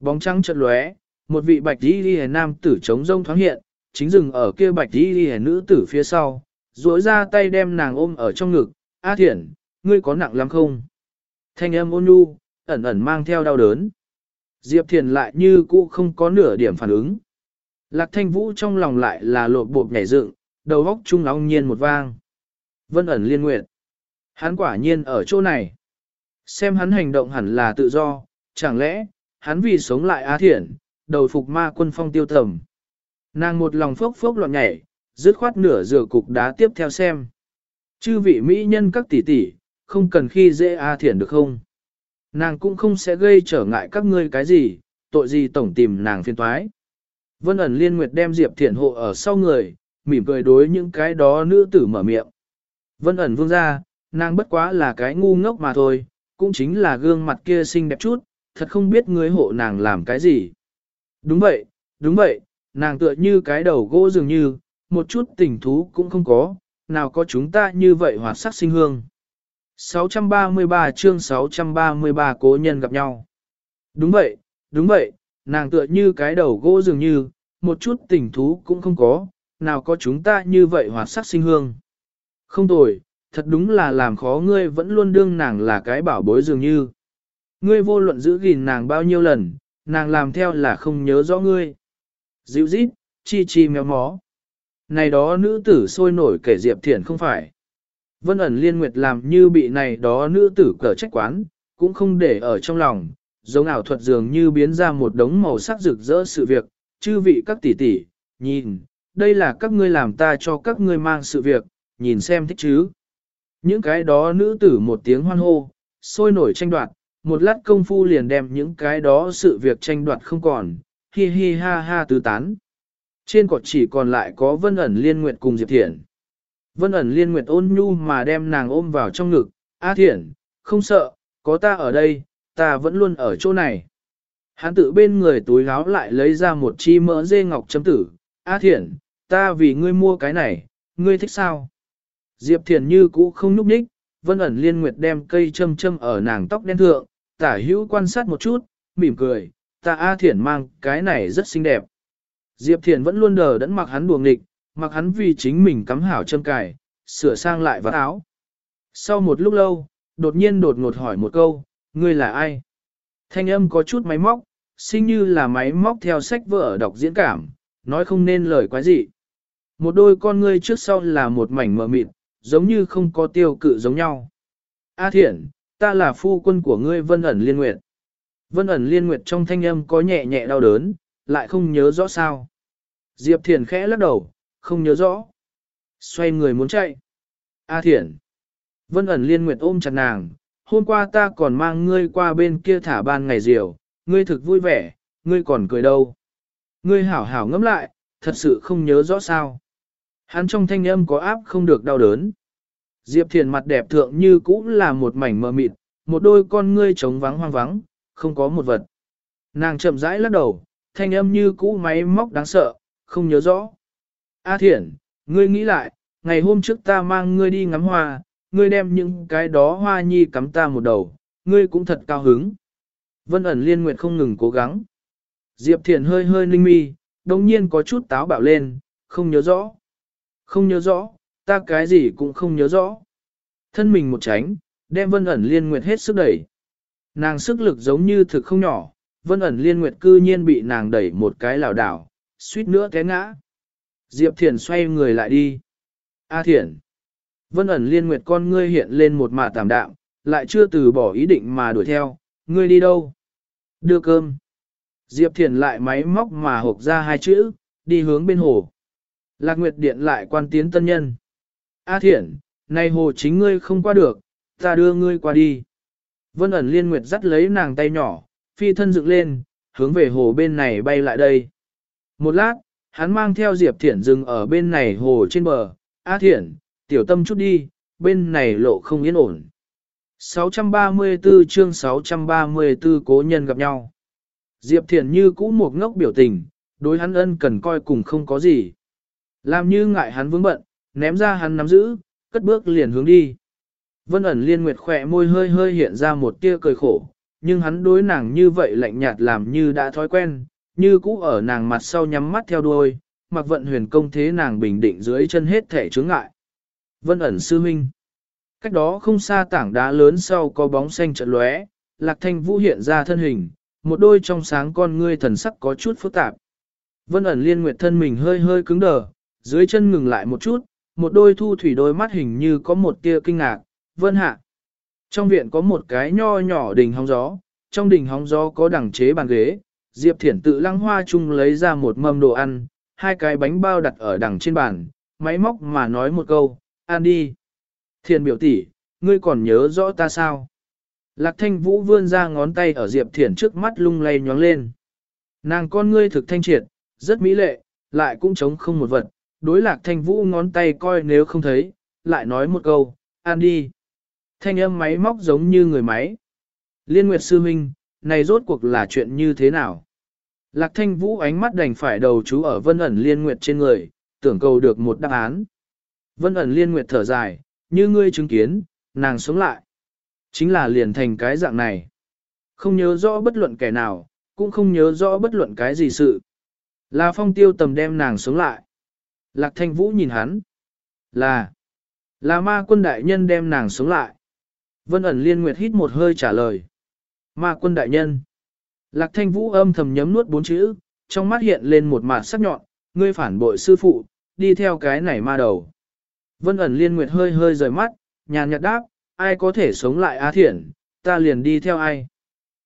Bóng trắng chợt lóe, một vị bạch y liễu nam tử chống rông thoáng hiện, chính dừng ở kia bạch y liễu nữ tử phía sau, duỗi ra tay đem nàng ôm ở trong ngực. A Thiển, ngươi có nặng lắm không? Thanh âm ôn nhu, ẩn ẩn mang theo đau đớn. Diệp Thiền lại như cũ không có nửa điểm phản ứng. Lạc thanh vũ trong lòng lại là lột bộp nhảy dựng, đầu góc trung ong nhiên một vang. Vân ẩn liên nguyện. Hắn quả nhiên ở chỗ này. Xem hắn hành động hẳn là tự do, chẳng lẽ, hắn vì sống lại á thiện, đầu phục ma quân phong tiêu tầm. Nàng một lòng phốc phốc loạn nhảy, dứt khoát nửa rửa cục đá tiếp theo xem. Chư vị mỹ nhân các tỷ tỷ, không cần khi dễ A Thiển được không? Nàng cũng không sẽ gây trở ngại các ngươi cái gì, tội gì tổng tìm nàng phiền toái. Vân ẩn liên nguyệt đem Diệp Thiển hộ ở sau người, mỉm cười đối những cái đó nữ tử mở miệng. Vân ẩn vương ra, nàng bất quá là cái ngu ngốc mà thôi, cũng chính là gương mặt kia xinh đẹp chút, thật không biết ngươi hộ nàng làm cái gì. Đúng vậy, đúng vậy, nàng tựa như cái đầu gỗ dường như, một chút tình thú cũng không có, nào có chúng ta như vậy hoạt sắc sinh hương. 633 chương 633 cố nhân gặp nhau. Đúng vậy, đúng vậy, nàng tựa như cái đầu gỗ dường như, một chút tình thú cũng không có, nào có chúng ta như vậy hoạt sắc sinh hương. Không tồi, thật đúng là làm khó ngươi vẫn luôn đương nàng là cái bảo bối dường như. Ngươi vô luận giữ gìn nàng bao nhiêu lần, nàng làm theo là không nhớ rõ ngươi. Dịu dít, chi chi méo mó. Này đó nữ tử sôi nổi kể Diệp Thiển không phải. Vân ẩn liên nguyệt làm như bị này đó nữ tử cờ trách quán, cũng không để ở trong lòng, giống ảo thuật dường như biến ra một đống màu sắc rực rỡ sự việc, chư vị các tỷ tỷ, nhìn, đây là các ngươi làm ta cho các ngươi mang sự việc, nhìn xem thích chứ. Những cái đó nữ tử một tiếng hoan hô, sôi nổi tranh đoạt, một lát công phu liền đem những cái đó sự việc tranh đoạt không còn, hi hi ha ha tứ tán. Trên cỏ chỉ còn lại có Vân ẩn liên nguyệt cùng Diệp Thiển. Vân ẩn liên nguyệt ôn nhu mà đem nàng ôm vào trong ngực, A Thiển, không sợ, có ta ở đây, ta vẫn luôn ở chỗ này. Hắn tự bên người túi gáo lại lấy ra một chi mỡ dê ngọc chấm tử, A Thiển, ta vì ngươi mua cái này, ngươi thích sao? Diệp Thiển như cũ không núp ních, Vân ẩn liên nguyệt đem cây châm châm ở nàng tóc đen thượng, tả hữu quan sát một chút, mỉm cười, ta A Thiển mang cái này rất xinh đẹp. Diệp Thiển vẫn luôn đờ đẫn mặc hắn buồng nghịch, mặc hắn vì chính mình cắm hảo châm cài, sửa sang lại vạt áo. Sau một lúc lâu, đột nhiên đột ngột hỏi một câu, ngươi là ai? Thanh âm có chút máy móc, sinh như là máy móc theo sách vở đọc diễn cảm, nói không nên lời quái gì. Một đôi con ngươi trước sau là một mảnh mờ mịt, giống như không có tiêu cự giống nhau. A Thiển ta là phu quân của ngươi vân ẩn liên nguyệt. Vân ẩn liên nguyệt trong thanh âm có nhẹ nhẹ đau đớn, lại không nhớ rõ sao. Diệp thiền khẽ lắc đầu, không nhớ rõ. Xoay người muốn chạy. A thiền Vân ẩn liên nguyệt ôm chặt nàng, hôm qua ta còn mang ngươi qua bên kia thả ban ngày diều, ngươi thực vui vẻ, ngươi còn cười đâu. Ngươi hảo hảo ngẫm lại, thật sự không nhớ rõ sao. Hắn trong thanh âm có áp không được đau đớn. Diệp Thiền mặt đẹp thượng như cũ là một mảnh mờ mịt, một đôi con ngươi trống vắng hoang vắng, không có một vật. Nàng chậm rãi lắc đầu, thanh âm như cũ máy móc đáng sợ, không nhớ rõ. A Thiển, ngươi nghĩ lại, ngày hôm trước ta mang ngươi đi ngắm hoa, ngươi đem những cái đó hoa nhi cắm ta một đầu, ngươi cũng thật cao hứng. Vân ẩn liên nguyệt không ngừng cố gắng. Diệp Thiển hơi hơi ninh mi, đồng nhiên có chút táo bạo lên, không nhớ rõ. Không nhớ rõ, ta cái gì cũng không nhớ rõ. Thân mình một tránh, đem vân ẩn liên nguyệt hết sức đẩy. Nàng sức lực giống như thực không nhỏ, vân ẩn liên nguyệt cư nhiên bị nàng đẩy một cái lảo đảo, suýt nữa té ngã. Diệp Thiển xoay người lại đi. A Thiển. Vân ẩn liên nguyệt con ngươi hiện lên một mạ tạm đạm, lại chưa từ bỏ ý định mà đuổi theo, ngươi đi đâu? Đưa cơm. Diệp Thiển lại máy móc mà hộp ra hai chữ, đi hướng bên hồ. Lạc Nguyệt Điện lại quan tiến tân nhân. A Thiện, nay hồ chính ngươi không qua được, ta đưa ngươi qua đi. Vân ẩn liên nguyệt dắt lấy nàng tay nhỏ, phi thân dựng lên, hướng về hồ bên này bay lại đây. Một lát, hắn mang theo Diệp Thiển dừng ở bên này hồ trên bờ. A Thiển, tiểu tâm chút đi, bên này lộ không yên ổn. 634 chương 634 cố nhân gặp nhau. Diệp Thiển như cũ một ngốc biểu tình, đối hắn ân cần coi cùng không có gì. Làm như ngại hắn vướng bận, ném ra hắn nắm giữ, cất bước liền hướng đi. Vân ẩn liên nguyệt khỏe môi hơi hơi hiện ra một tia cười khổ, nhưng hắn đối nàng như vậy lạnh nhạt làm như đã thói quen, như cũ ở nàng mặt sau nhắm mắt theo đuôi, mặc vận huyền công thế nàng bình định dưới chân hết thể chướng ngại. Vân ẩn sư huynh. Cách đó không xa tảng đá lớn sau có bóng xanh trận lóe, lạc thanh vũ hiện ra thân hình, một đôi trong sáng con ngươi thần sắc có chút phức tạp. Vân ẩn liên nguyệt thân mình hơi hơi cứng đờ, dưới chân ngừng lại một chút, một đôi thu thủy đôi mắt hình như có một tia kinh ngạc, vân hạ. Trong viện có một cái nho nhỏ đình hóng gió, trong đình hóng gió có đẳng chế bàn ghế, Diệp Thiển tự lăng hoa chung lấy ra một mâm đồ ăn, hai cái bánh bao đặt ở đằng trên bàn, máy móc mà nói một câu, ăn đi. Thiền biểu tỷ, ngươi còn nhớ rõ ta sao? Lạc thanh vũ vươn ra ngón tay ở Diệp Thiển trước mắt lung lay nhóng lên. Nàng con ngươi thực thanh triệt, rất mỹ lệ, lại cũng chống không một vật, đối lạc thanh vũ ngón tay coi nếu không thấy, lại nói một câu, an đi. Thanh âm máy móc giống như người máy. Liên Nguyệt Sư Minh, này rốt cuộc là chuyện như thế nào? Lạc thanh vũ ánh mắt đành phải đầu chú ở vân ẩn liên nguyệt trên người, tưởng cầu được một đáp án. Vân ẩn liên nguyệt thở dài, như ngươi chứng kiến, nàng sống lại. Chính là liền thành cái dạng này. Không nhớ rõ bất luận kẻ nào, cũng không nhớ rõ bất luận cái gì sự. Là phong tiêu tầm đem nàng sống lại. Lạc thanh vũ nhìn hắn. Là. Là ma quân đại nhân đem nàng sống lại. Vân ẩn liên nguyệt hít một hơi trả lời. Ma quân đại nhân. Lạc thanh vũ âm thầm nhấm nuốt bốn chữ, trong mắt hiện lên một mạt sắc nhọn, ngươi phản bội sư phụ, đi theo cái này ma đầu. Vân ẩn liên nguyệt hơi hơi rời mắt, nhàn nhạt đáp, ai có thể sống lại á thiện, ta liền đi theo ai.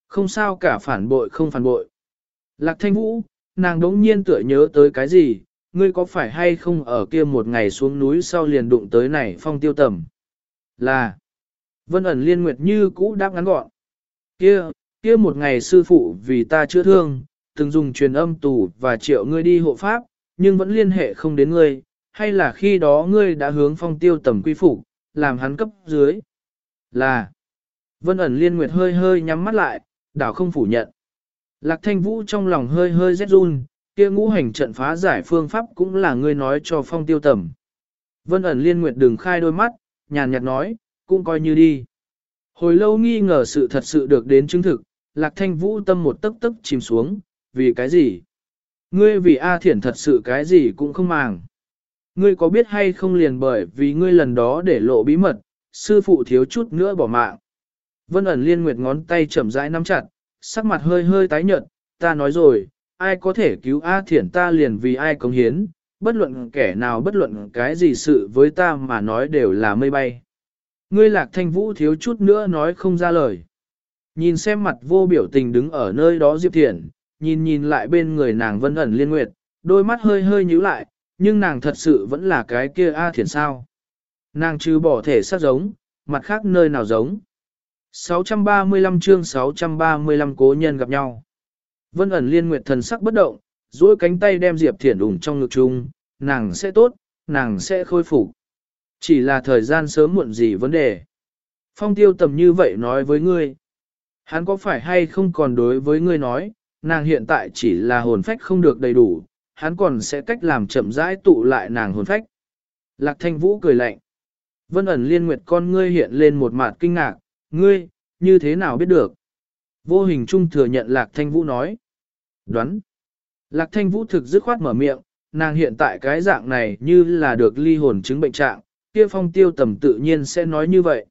Không sao cả phản bội không phản bội. Lạc thanh vũ, nàng đống nhiên tựa nhớ tới cái gì, ngươi có phải hay không ở kia một ngày xuống núi sau liền đụng tới này phong tiêu tầm. Là, vân ẩn liên nguyệt như cũ đáp ngắn gọn. Kia, kia một ngày sư phụ vì ta chữa thương, từng dùng truyền âm tù và triệu ngươi đi hộ pháp, nhưng vẫn liên hệ không đến ngươi, hay là khi đó ngươi đã hướng phong tiêu tầm quy phục, làm hắn cấp dưới. Là, vân ẩn liên nguyệt hơi hơi nhắm mắt lại, đảo không phủ nhận. Lạc thanh vũ trong lòng hơi hơi rét run, kia ngũ hành trận phá giải phương pháp cũng là ngươi nói cho phong tiêu tầm. Vân ẩn liên nguyệt đừng khai đôi mắt, nhàn nhạt nói, cũng coi như đi. Hồi lâu nghi ngờ sự thật sự được đến chứng thực, lạc thanh vũ tâm một tấc tấc chìm xuống, vì cái gì? Ngươi vì A Thiển thật sự cái gì cũng không màng. Ngươi có biết hay không liền bởi vì ngươi lần đó để lộ bí mật, sư phụ thiếu chút nữa bỏ mạng. Vân ẩn liên nguyệt ngón tay chậm rãi nắm chặt, sắc mặt hơi hơi tái nhợt, ta nói rồi, ai có thể cứu A Thiển ta liền vì ai cống hiến, bất luận kẻ nào bất luận cái gì sự với ta mà nói đều là mây bay. Ngươi lạc thanh vũ thiếu chút nữa nói không ra lời. Nhìn xem mặt vô biểu tình đứng ở nơi đó Diệp Thiển, nhìn nhìn lại bên người nàng vân ẩn liên nguyệt, đôi mắt hơi hơi nhíu lại, nhưng nàng thật sự vẫn là cái kia A Thiển sao. Nàng trừ bỏ thể xác giống, mặt khác nơi nào giống. 635 chương 635 cố nhân gặp nhau. Vân ẩn liên nguyệt thần sắc bất động, duỗi cánh tay đem Diệp Thiển ủng trong ngực chung, nàng sẽ tốt, nàng sẽ khôi phục. Chỉ là thời gian sớm muộn gì vấn đề. Phong tiêu tầm như vậy nói với ngươi. Hắn có phải hay không còn đối với ngươi nói, nàng hiện tại chỉ là hồn phách không được đầy đủ, hắn còn sẽ cách làm chậm rãi tụ lại nàng hồn phách. Lạc thanh vũ cười lạnh. Vân ẩn liên nguyệt con ngươi hiện lên một mặt kinh ngạc, ngươi, như thế nào biết được? Vô hình trung thừa nhận lạc thanh vũ nói. Đoán. Lạc thanh vũ thực dứt khoát mở miệng, nàng hiện tại cái dạng này như là được ly hồn chứng bệnh trạng, kia phong tiêu tầm tự nhiên sẽ nói như vậy.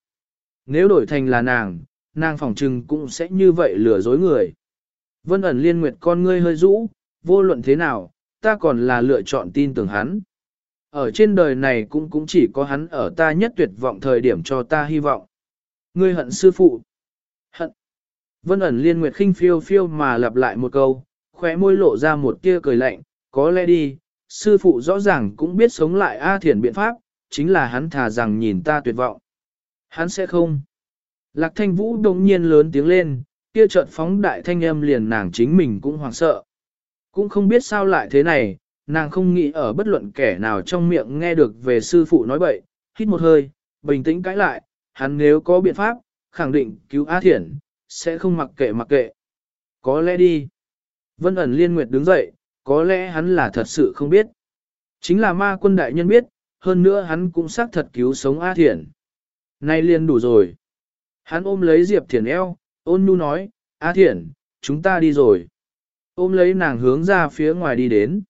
Nếu đổi thành là nàng, nàng phỏng trừng cũng sẽ như vậy lừa dối người. Vân ẩn liên nguyệt con ngươi hơi rũ, vô luận thế nào, ta còn là lựa chọn tin tưởng hắn. Ở trên đời này cũng cũng chỉ có hắn ở ta nhất tuyệt vọng thời điểm cho ta hy vọng. Ngươi hận sư phụ. Hận. Vân ẩn liên nguyệt khinh phiêu phiêu mà lặp lại một câu, khóe môi lộ ra một tia cười lạnh, có lẽ đi, sư phụ rõ ràng cũng biết sống lại A thiển biện pháp, chính là hắn thà rằng nhìn ta tuyệt vọng. Hắn sẽ không. Lạc thanh vũ đồng nhiên lớn tiếng lên, kia chợt phóng đại thanh âm liền nàng chính mình cũng hoảng sợ. Cũng không biết sao lại thế này, nàng không nghĩ ở bất luận kẻ nào trong miệng nghe được về sư phụ nói bậy, hít một hơi, bình tĩnh cãi lại, hắn nếu có biện pháp, khẳng định cứu A Thiển, sẽ không mặc kệ mặc kệ. Có lẽ đi. Vân ẩn liên nguyệt đứng dậy, có lẽ hắn là thật sự không biết. Chính là ma quân đại nhân biết, hơn nữa hắn cũng xác thật cứu sống A Thiển. Nay liền đủ rồi. Hắn ôm lấy Diệp Thiển eo, ôn nhu nói, A Thiển, chúng ta đi rồi. Ôm lấy nàng hướng ra phía ngoài đi đến.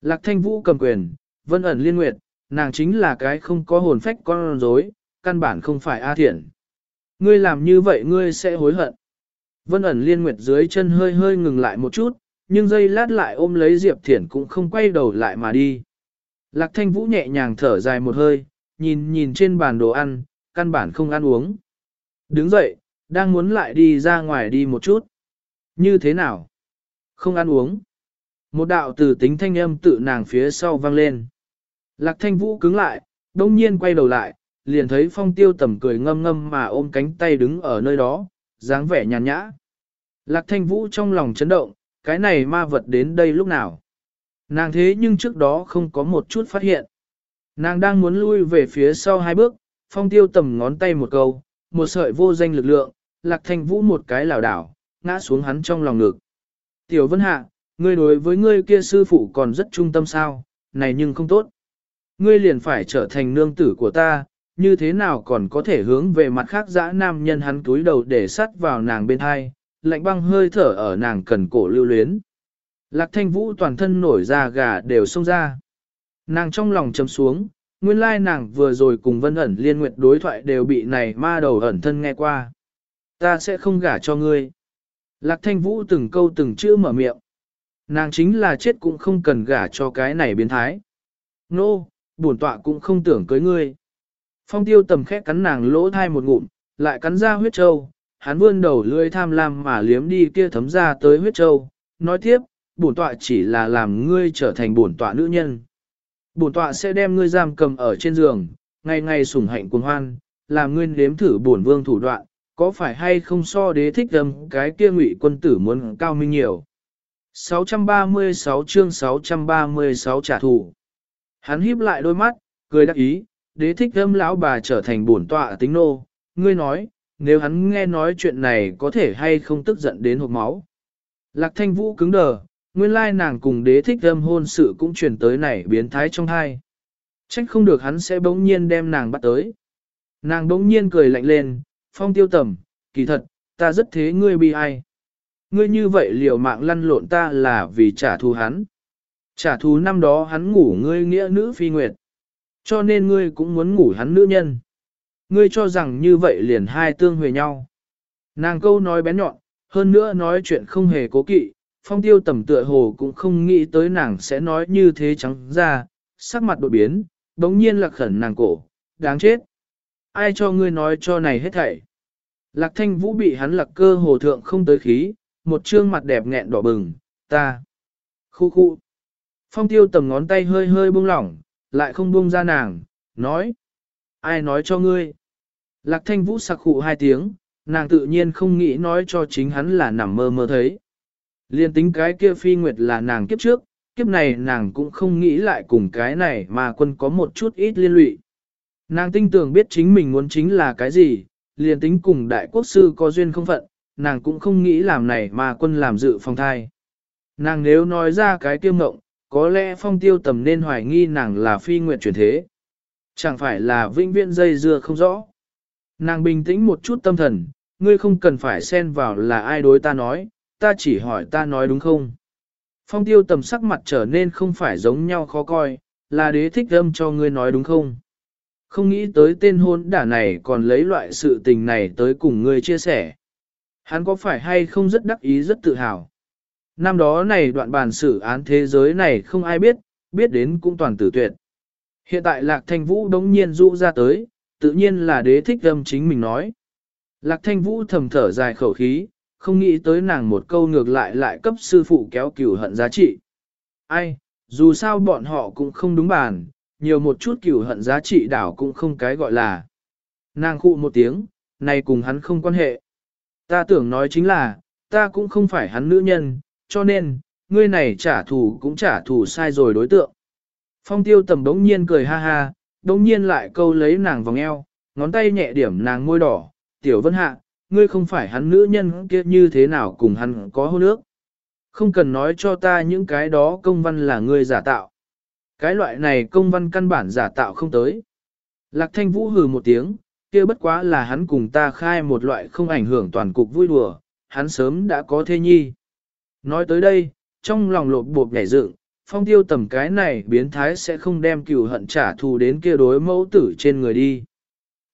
Lạc thanh vũ cầm quyền, vân ẩn liên nguyệt, nàng chính là cái không có hồn phách con rối, căn bản không phải A Thiển. Ngươi làm như vậy ngươi sẽ hối hận. Vân ẩn liên nguyệt dưới chân hơi hơi ngừng lại một chút, nhưng dây lát lại ôm lấy Diệp Thiển cũng không quay đầu lại mà đi. Lạc thanh vũ nhẹ nhàng thở dài một hơi, nhìn nhìn trên bàn đồ ăn, căn bản không ăn uống. Đứng dậy, đang muốn lại đi ra ngoài đi một chút. Như thế nào? Không ăn uống. Một đạo từ tính thanh âm tự nàng phía sau vang lên. Lạc thanh vũ cứng lại, đông nhiên quay đầu lại, liền thấy phong tiêu tầm cười ngâm ngâm mà ôm cánh tay đứng ở nơi đó, dáng vẻ nhàn nhã. Lạc thanh vũ trong lòng chấn động, cái này ma vật đến đây lúc nào. Nàng thế nhưng trước đó không có một chút phát hiện. Nàng đang muốn lui về phía sau hai bước, phong tiêu tầm ngón tay một câu, một sợi vô danh lực lượng, lạc thanh vũ một cái lảo đảo, ngã xuống hắn trong lòng ngực. Tiểu vân hạ, ngươi đối với ngươi kia sư phụ còn rất trung tâm sao, này nhưng không tốt. Ngươi liền phải trở thành nương tử của ta, như thế nào còn có thể hướng về mặt khác dã nam nhân hắn túi đầu để sắt vào nàng bên hai, lạnh băng hơi thở ở nàng cần cổ lưu luyến. Lạc thanh vũ toàn thân nổi da gà đều xông ra. Nàng trong lòng chấm xuống, nguyên lai nàng vừa rồi cùng vân ẩn liên nguyệt đối thoại đều bị này ma đầu ẩn thân nghe qua. Ta sẽ không gả cho ngươi. Lạc thanh vũ từng câu từng chữ mở miệng. Nàng chính là chết cũng không cần gả cho cái này biến thái. Nô, no, bổn tọa cũng không tưởng cưới ngươi. Phong tiêu tầm khẽ cắn nàng lỗ thai một ngụm, lại cắn ra huyết trâu, hắn vươn đầu lưỡi tham lam mà liếm đi kia thấm ra tới huyết trâu, nói tiếp, bổn tọa chỉ là làm ngươi trở thành bổn tọa nữ nhân. Bổn tọa sẽ đem ngươi giam cầm ở trên giường, ngày ngày sủng hạnh cuồng hoan, làm ngươi nếm thử bổn vương thủ đoạn, có phải hay không so đế thích âm cái kia ngụy quân tử muốn cao minh nhiều. 636 chương 636 trả thù. Hắn híp lại đôi mắt, cười đắc ý, đế thích âm lão bà trở thành bổn tọa tính nô, ngươi nói, nếu hắn nghe nói chuyện này có thể hay không tức giận đến hộp máu. Lạc thanh vũ cứng đờ, nguyên lai nàng cùng đế thích âm hôn sự cũng truyền tới này biến thái trong hai. Trách không được hắn sẽ bỗng nhiên đem nàng bắt tới. Nàng bỗng nhiên cười lạnh lên, phong tiêu tầm, kỳ thật, ta rất thế ngươi bi ai. Ngươi như vậy liều mạng lăn lộn ta là vì trả thù hắn. Trả thù năm đó hắn ngủ ngươi nghĩa nữ phi nguyệt. Cho nên ngươi cũng muốn ngủ hắn nữ nhân. Ngươi cho rằng như vậy liền hai tương huề nhau. Nàng câu nói bén nhọn, hơn nữa nói chuyện không hề cố kỵ, phong tiêu tầm tựa hồ cũng không nghĩ tới nàng sẽ nói như thế trắng ra, sắc mặt đột biến, đống nhiên lạc khẩn nàng cổ, đáng chết. Ai cho ngươi nói cho này hết thảy? Lạc thanh vũ bị hắn lạc cơ hồ thượng không tới khí, một trương mặt đẹp nghẹn đỏ bừng, ta. Khu khu. Phong tiêu tầm ngón tay hơi hơi buông lỏng, lại không buông ra nàng, nói. Ai nói cho ngươi? Lạc thanh vũ sặc khụ hai tiếng, nàng tự nhiên không nghĩ nói cho chính hắn là nằm mơ mơ thấy. Liên tính cái kia phi nguyệt là nàng kiếp trước, kiếp này nàng cũng không nghĩ lại cùng cái này mà quân có một chút ít liên lụy. Nàng tin tưởng biết chính mình muốn chính là cái gì, liền tính cùng đại quốc sư có duyên không phận, nàng cũng không nghĩ làm này mà quân làm dự phòng thai. Nàng nếu nói ra cái kiêm ngộng, có lẽ phong tiêu tầm nên hoài nghi nàng là phi nguyện chuyển thế. Chẳng phải là vĩnh viễn dây dưa không rõ. Nàng bình tĩnh một chút tâm thần, ngươi không cần phải xen vào là ai đối ta nói, ta chỉ hỏi ta nói đúng không. Phong tiêu tầm sắc mặt trở nên không phải giống nhau khó coi, là đế thích âm cho ngươi nói đúng không. Không nghĩ tới tên hôn đả này còn lấy loại sự tình này tới cùng ngươi chia sẻ. Hắn có phải hay không rất đắc ý rất tự hào. Năm đó này đoạn bàn xử án thế giới này không ai biết, biết đến cũng toàn tử tuyệt. Hiện tại Lạc Thanh Vũ đống nhiên rũ ra tới, tự nhiên là đế thích âm chính mình nói. Lạc Thanh Vũ thầm thở dài khẩu khí, không nghĩ tới nàng một câu ngược lại lại cấp sư phụ kéo cửu hận giá trị. Ai, dù sao bọn họ cũng không đúng bàn, nhiều một chút cửu hận giá trị đảo cũng không cái gọi là. Nàng khụ một tiếng, này cùng hắn không quan hệ. Ta tưởng nói chính là, ta cũng không phải hắn nữ nhân, cho nên, ngươi này trả thù cũng trả thù sai rồi đối tượng. Phong tiêu tầm đống nhiên cười ha ha, đống nhiên lại câu lấy nàng vòng eo, ngón tay nhẹ điểm nàng môi đỏ, tiểu vân hạ, ngươi không phải hắn nữ nhân kia như thế nào cùng hắn có hôn ước. Không cần nói cho ta những cái đó công văn là ngươi giả tạo. Cái loại này công văn căn bản giả tạo không tới. Lạc thanh vũ hừ một tiếng, kia bất quá là hắn cùng ta khai một loại không ảnh hưởng toàn cục vui đùa, hắn sớm đã có thê nhi. Nói tới đây, trong lòng lột bột nhảy dựng, phong tiêu tầm cái này biến thái sẽ không đem cừu hận trả thù đến kia đối mẫu tử trên người đi.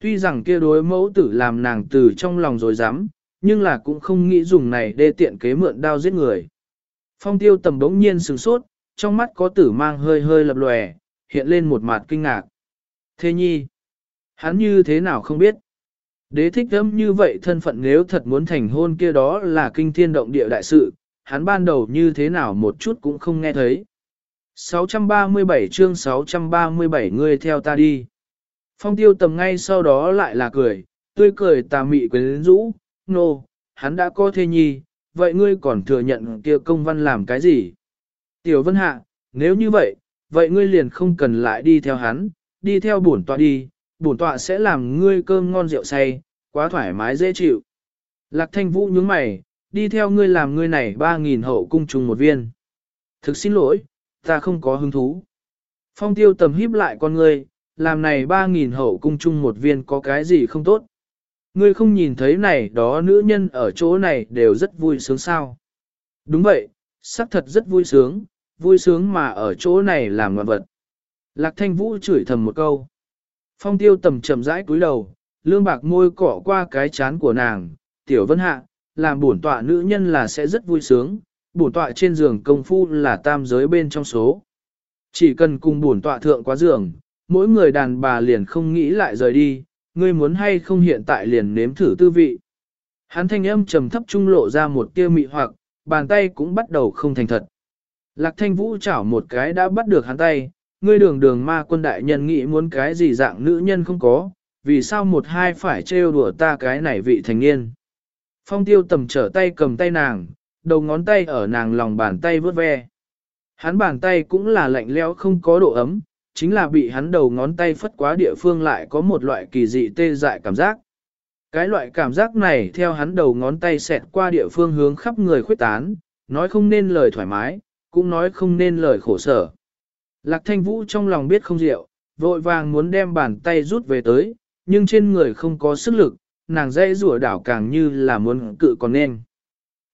Tuy rằng kia đối mẫu tử làm nàng từ trong lòng rồi dám, nhưng là cũng không nghĩ dùng này để tiện kế mượn đao giết người. Phong tiêu tầm đống nhiên sửng sốt, trong mắt có tử mang hơi hơi lập lòe, hiện lên một mặt kinh ngạc. Thế nhi, hắn như thế nào không biết. Đế thích âm như vậy thân phận nếu thật muốn thành hôn kia đó là kinh thiên động địa đại sự, hắn ban đầu như thế nào một chút cũng không nghe thấy. 637 chương 637 ngươi theo ta đi. Phong tiêu tầm ngay sau đó lại là cười, tươi cười tà mị quyến rũ, nô, no, hắn đã có thê nhi, vậy ngươi còn thừa nhận kia công văn làm cái gì? Tiểu Vân Hạ, nếu như vậy, vậy ngươi liền không cần lại đi theo hắn, đi theo bổn tọa đi, bổn tọa sẽ làm ngươi cơm ngon rượu say, quá thoải mái dễ chịu. Lạc thanh vũ nhướng mày, đi theo ngươi làm ngươi này 3.000 hậu cung trùng một viên. Thực xin lỗi, ta không có hứng thú. Phong tiêu tầm híp lại con ngươi, làm này 3.000 hậu cung chung một viên có cái gì không tốt. Ngươi không nhìn thấy này đó nữ nhân ở chỗ này đều rất vui sướng sao. Đúng vậy, xác thật rất vui sướng, vui sướng mà ở chỗ này làm ngoạn vật. Lạc thanh vũ chửi thầm một câu. Phong tiêu tầm chậm rãi cúi đầu, lương bạc môi cỏ qua cái chán của nàng, tiểu vân hạ, làm bổn tọa nữ nhân là sẽ rất vui sướng, bổn tọa trên giường công phu là tam giới bên trong số. Chỉ cần cùng bổn tọa thượng quá giường, mỗi người đàn bà liền không nghĩ lại rời đi, ngươi muốn hay không hiện tại liền nếm thử tư vị. Hắn thanh âm trầm thấp trung lộ ra một tia mị hoặc, bàn tay cũng bắt đầu không thành thật. Lạc thanh vũ chảo một cái đã bắt được hắn tay, ngươi đường đường ma quân đại nhân nghĩ muốn cái gì dạng nữ nhân không có, vì sao một hai phải trêu đùa ta cái này vị thành niên. Phong tiêu tầm trở tay cầm tay nàng, đầu ngón tay ở nàng lòng bàn tay vớt ve. Hắn bàn tay cũng là lạnh lẽo không có độ ấm, chính là bị hắn đầu ngón tay phất quá địa phương lại có một loại kỳ dị tê dại cảm giác. Cái loại cảm giác này theo hắn đầu ngón tay xẹt qua địa phương hướng khắp người khuyết tán, nói không nên lời thoải mái, cũng nói không nên lời khổ sở. Lạc thanh vũ trong lòng biết không rượu, vội vàng muốn đem bàn tay rút về tới, nhưng trên người không có sức lực, nàng dây rủa đảo càng như là muốn cự còn nên.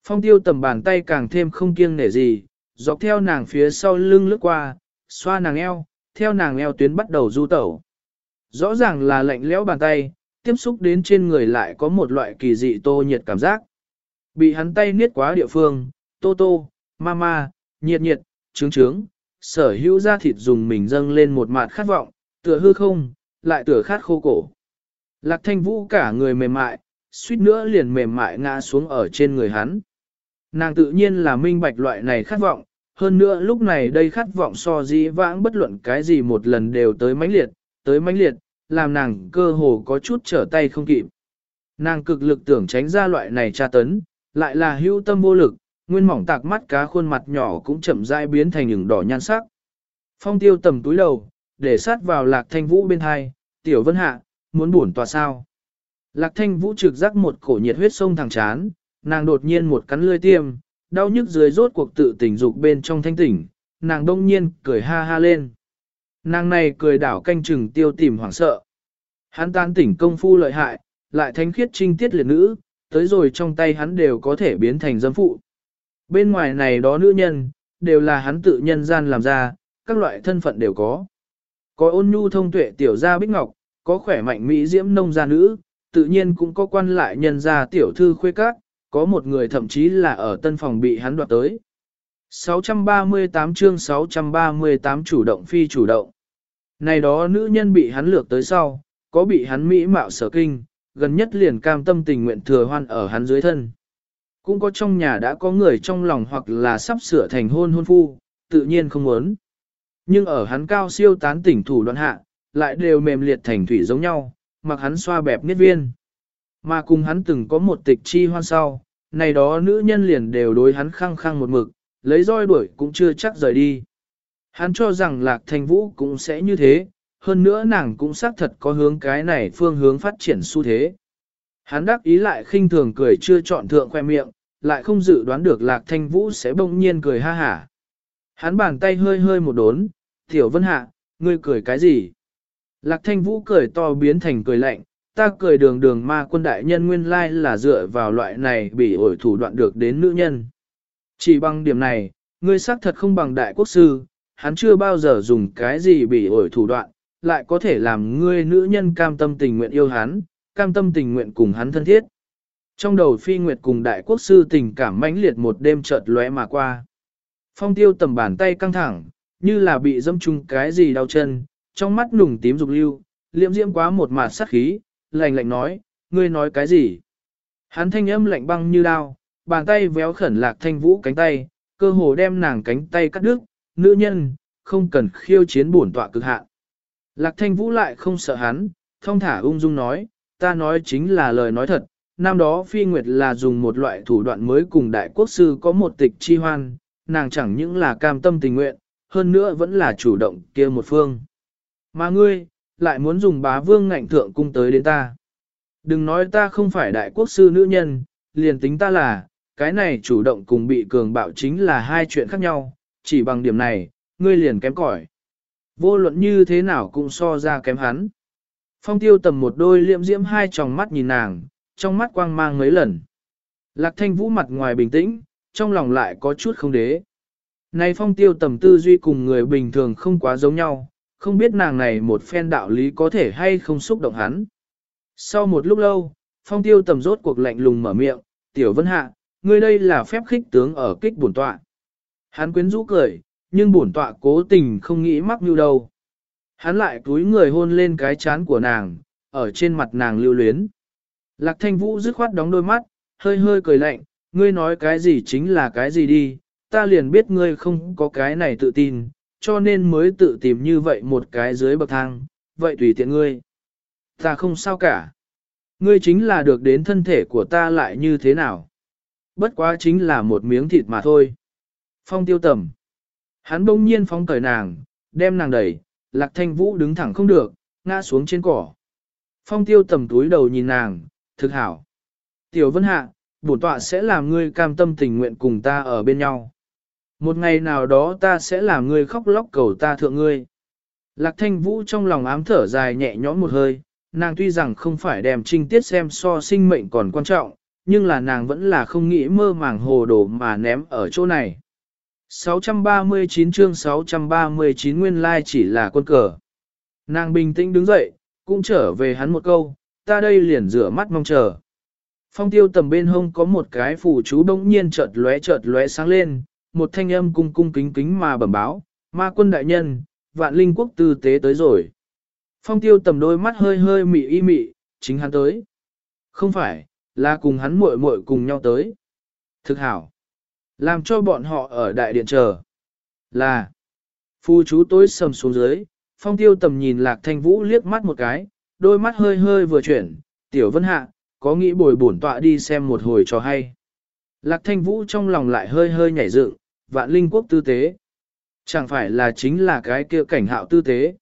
Phong tiêu tầm bàn tay càng thêm không kiêng nể gì, dọc theo nàng phía sau lưng lướt qua, xoa nàng eo, theo nàng eo tuyến bắt đầu du tẩu. Rõ ràng là lạnh lẽo bàn tay, tiếp xúc đến trên người lại có một loại kỳ dị tô nhiệt cảm giác. Bị hắn tay niết quá địa phương, tô tô, ma ma, nhiệt nhiệt, trướng trướng, sở hữu ra thịt dùng mình dâng lên một mạt khát vọng, tựa hư không, lại tựa khát khô cổ. Lạc thanh vũ cả người mềm mại, suýt nữa liền mềm mại ngã xuống ở trên người hắn. Nàng tự nhiên là minh bạch loại này khát vọng, hơn nữa lúc này đây khát vọng so dĩ vãng bất luận cái gì một lần đều tới mãnh liệt, tới mãnh liệt, làm nàng cơ hồ có chút trở tay không kịp. Nàng cực lực tưởng tránh ra loại này tra tấn, lại là hữu tâm vô lực, nguyên mỏng tạc mắt cá khuôn mặt nhỏ cũng chậm rãi biến thành những đỏ nhan sắc. Phong tiêu tầm túi đầu, để sát vào lạc thanh vũ bên hai, tiểu vân hạ, muốn buồn tòa sao. Lạc thanh vũ trực giác một cổ nhiệt huyết sông thẳng chán, nàng đột nhiên một cắn lươi tiêm, đau nhức dưới rốt cuộc tự tỉnh dục bên trong thanh tỉnh, nàng đông nhiên cười ha ha lên. Nàng này cười đảo canh chừng tiêu tìm hoảng sợ. Hắn tan tỉnh công phu lợi hại, lại thánh khiết trinh tiết liệt nữ, tới rồi trong tay hắn đều có thể biến thành dâm phụ. Bên ngoài này đó nữ nhân, đều là hắn tự nhân gian làm ra, các loại thân phận đều có. Có ôn nhu thông tuệ tiểu gia bích ngọc, có khỏe mạnh mỹ diễm nông gia nữ, tự nhiên cũng có quan lại nhân gia tiểu thư khuê các, có một người thậm chí là ở tân phòng bị hắn đoạt tới. 638 chương 638 chủ động phi chủ động. Này đó nữ nhân bị hắn lược tới sau, có bị hắn mỹ mạo sở kinh, gần nhất liền cam tâm tình nguyện thừa hoan ở hắn dưới thân. Cũng có trong nhà đã có người trong lòng hoặc là sắp sửa thành hôn hôn phu, tự nhiên không muốn. Nhưng ở hắn cao siêu tán tỉnh thủ đoạn hạ, lại đều mềm liệt thành thủy giống nhau, mặc hắn xoa bẹp niết viên. Mà cùng hắn từng có một tịch chi hoan sau, này đó nữ nhân liền đều đối hắn khăng khăng một mực, lấy roi đuổi cũng chưa chắc rời đi. Hắn cho rằng lạc thanh vũ cũng sẽ như thế, hơn nữa nàng cũng xác thật có hướng cái này phương hướng phát triển xu thế. Hắn đắc ý lại khinh thường cười chưa chọn thượng khoe miệng, lại không dự đoán được lạc thanh vũ sẽ bỗng nhiên cười ha hả. Hắn bàn tay hơi hơi một đốn, tiểu vân hạ, ngươi cười cái gì? Lạc thanh vũ cười to biến thành cười lạnh, ta cười đường đường ma quân đại nhân nguyên lai là dựa vào loại này bị ổi thủ đoạn được đến nữ nhân. Chỉ bằng điểm này, ngươi xác thật không bằng đại quốc sư, hắn chưa bao giờ dùng cái gì bị ổi thủ đoạn, lại có thể làm ngươi nữ nhân cam tâm tình nguyện yêu hắn, cam tâm tình nguyện cùng hắn thân thiết. Trong đầu phi nguyệt cùng đại quốc sư tình cảm mãnh liệt một đêm chợt lóe mà qua. Phong tiêu tầm bàn tay căng thẳng, như là bị dâm chung cái gì đau chân, trong mắt nùng tím dục lưu, liệm diễm quá một mạt sát khí, lạnh lạnh nói, ngươi nói cái gì? Hắn thanh âm lạnh băng như đao, bàn tay véo khẩn lạc thanh vũ cánh tay, cơ hồ đem nàng cánh tay cắt đứt, nữ nhân, không cần khiêu chiến bổn tọa cực hạn. Lạc thanh vũ lại không sợ hắn, thông thả ung dung nói, ta nói chính là lời nói thật, năm đó phi nguyệt là dùng một loại thủ đoạn mới cùng đại quốc sư có một tịch chi hoan, nàng chẳng những là cam tâm tình nguyện, hơn nữa vẫn là chủ động kia một phương. Mà ngươi, lại muốn dùng bá vương ngạnh thượng cung tới đến ta. Đừng nói ta không phải đại quốc sư nữ nhân, liền tính ta là, cái này chủ động cùng bị cường bạo chính là hai chuyện khác nhau, chỉ bằng điểm này, ngươi liền kém cỏi. Vô luận như thế nào cũng so ra kém hắn. Phong tiêu tầm một đôi liệm diễm hai tròng mắt nhìn nàng, trong mắt quang mang mấy lần. Lạc thanh vũ mặt ngoài bình tĩnh, trong lòng lại có chút không đế. Này phong tiêu tầm tư duy cùng người bình thường không quá giống nhau, không biết nàng này một phen đạo lý có thể hay không xúc động hắn. Sau một lúc lâu, phong tiêu tầm rốt cuộc lạnh lùng mở miệng, tiểu vân hạ, ngươi đây là phép khích tướng ở kích bổn tọa. Hắn quyến rũ cười, nhưng bổn tọa cố tình không nghĩ mắc như đâu. Hắn lại túi người hôn lên cái chán của nàng, ở trên mặt nàng lưu luyến. Lạc thanh vũ dứt khoát đóng đôi mắt, hơi hơi cười lạnh, ngươi nói cái gì chính là cái gì đi, ta liền biết ngươi không có cái này tự tin, cho nên mới tự tìm như vậy một cái dưới bậc thang, vậy tùy tiện ngươi. Ta không sao cả. Ngươi chính là được đến thân thể của ta lại như thế nào. Bất quá chính là một miếng thịt mà thôi. Phong tiêu tầm. Hắn bỗng nhiên phóng cởi nàng, đem nàng đẩy, lạc thanh vũ đứng thẳng không được, ngã xuống trên cỏ. Phong tiêu tầm túi đầu nhìn nàng, thực hảo. Tiểu vân hạ, bổn tọa sẽ làm ngươi cam tâm tình nguyện cùng ta ở bên nhau. Một ngày nào đó ta sẽ làm ngươi khóc lóc cầu ta thượng ngươi. Lạc thanh vũ trong lòng ám thở dài nhẹ nhõm một hơi, nàng tuy rằng không phải đem trinh tiết xem so sinh mệnh còn quan trọng, nhưng là nàng vẫn là không nghĩ mơ màng hồ đồ mà ném ở chỗ này. 639 chương 639 nguyên lai chỉ là quân cờ. Nàng bình tĩnh đứng dậy, cũng trở về hắn một câu, ta đây liền rửa mắt mong chờ. Phong tiêu tầm bên hông có một cái phù chú bỗng nhiên chợt lóe chợt lóe sáng lên, một thanh âm cung cung kính kính mà bẩm báo, ma quân đại nhân, vạn linh quốc tư tế tới rồi. Phong tiêu tầm đôi mắt hơi hơi mị y mị, chính hắn tới. Không phải, là cùng hắn muội muội cùng nhau tới. Thực hảo. Làm cho bọn họ ở đại điện chờ. Là. Phu chú tối sầm xuống dưới, phong tiêu tầm nhìn lạc thanh vũ liếc mắt một cái, đôi mắt hơi hơi vừa chuyển, tiểu vân hạ, có nghĩ bồi bổn tọa đi xem một hồi cho hay. Lạc thanh vũ trong lòng lại hơi hơi nhảy dựng, vạn linh quốc tư tế. Chẳng phải là chính là cái kia cảnh hạo tư tế.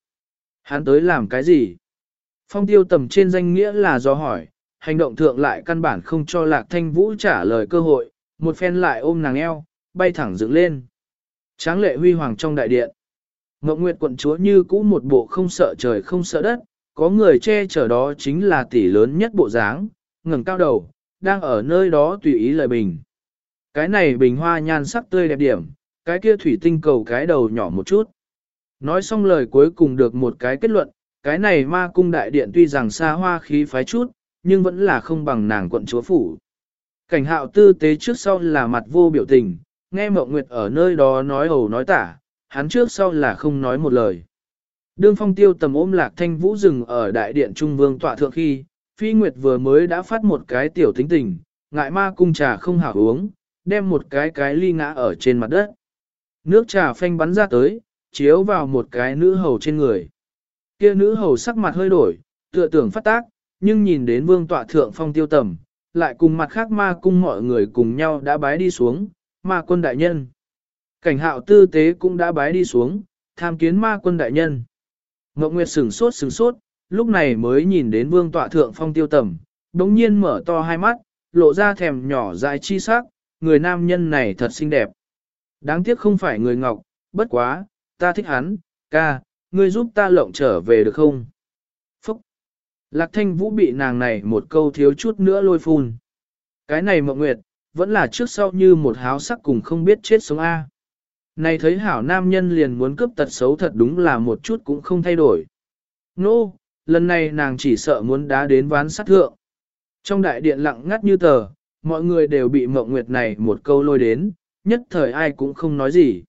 Hắn tới làm cái gì? Phong tiêu tầm trên danh nghĩa là do hỏi, hành động thượng lại căn bản không cho lạc thanh vũ trả lời cơ hội, một phen lại ôm nàng eo, bay thẳng dựng lên. Tráng lệ huy hoàng trong đại điện. Ngọc Nguyệt quận chúa như cũ một bộ không sợ trời không sợ đất, có người che chở đó chính là tỷ lớn nhất bộ dáng, ngẩng cao đầu, đang ở nơi đó tùy ý lời bình. Cái này bình hoa nhan sắc tươi đẹp điểm, cái kia thủy tinh cầu cái đầu nhỏ một chút. Nói xong lời cuối cùng được một cái kết luận, cái này ma cung đại điện tuy rằng xa hoa khí phái chút, nhưng vẫn là không bằng nàng quận chúa phủ. Cảnh hạo tư tế trước sau là mặt vô biểu tình, nghe mộng nguyệt ở nơi đó nói ầu nói tả, hắn trước sau là không nói một lời. Đương phong tiêu tầm ôm lạc thanh vũ rừng ở đại điện trung vương tọa thượng khi, phi nguyệt vừa mới đã phát một cái tiểu tính tình, ngại ma cung trà không hảo uống, đem một cái cái ly ngã ở trên mặt đất. Nước trà phanh bắn ra tới, chiếu vào một cái nữ hầu trên người. Kia nữ hầu sắc mặt hơi đổi, tựa tưởng phát tác, nhưng nhìn đến vương tọa thượng phong tiêu tầm, lại cùng mặt khác ma cung mọi người cùng nhau đã bái đi xuống, ma quân đại nhân. Cảnh hạo tư tế cũng đã bái đi xuống, tham kiến ma quân đại nhân. Ngọc Nguyệt sửng sốt sửng sốt, lúc này mới nhìn đến vương tọa thượng phong tiêu tầm, đống nhiên mở to hai mắt, lộ ra thèm nhỏ dài chi sắc, người nam nhân này thật xinh đẹp. Đáng tiếc không phải người ngọc, bất quá, ta thích hắn, ca, ngươi giúp ta lộng trở về được không? Phúc! Lạc thanh vũ bị nàng này một câu thiếu chút nữa lôi phun. Cái này mộng nguyệt, vẫn là trước sau như một háo sắc cùng không biết chết sống A. Này thấy hảo nam nhân liền muốn cướp tật xấu thật đúng là một chút cũng không thay đổi. Nô, no, lần này nàng chỉ sợ muốn đá đến ván sát thượng. Trong đại điện lặng ngắt như tờ, mọi người đều bị mộng nguyệt này một câu lôi đến, nhất thời ai cũng không nói gì.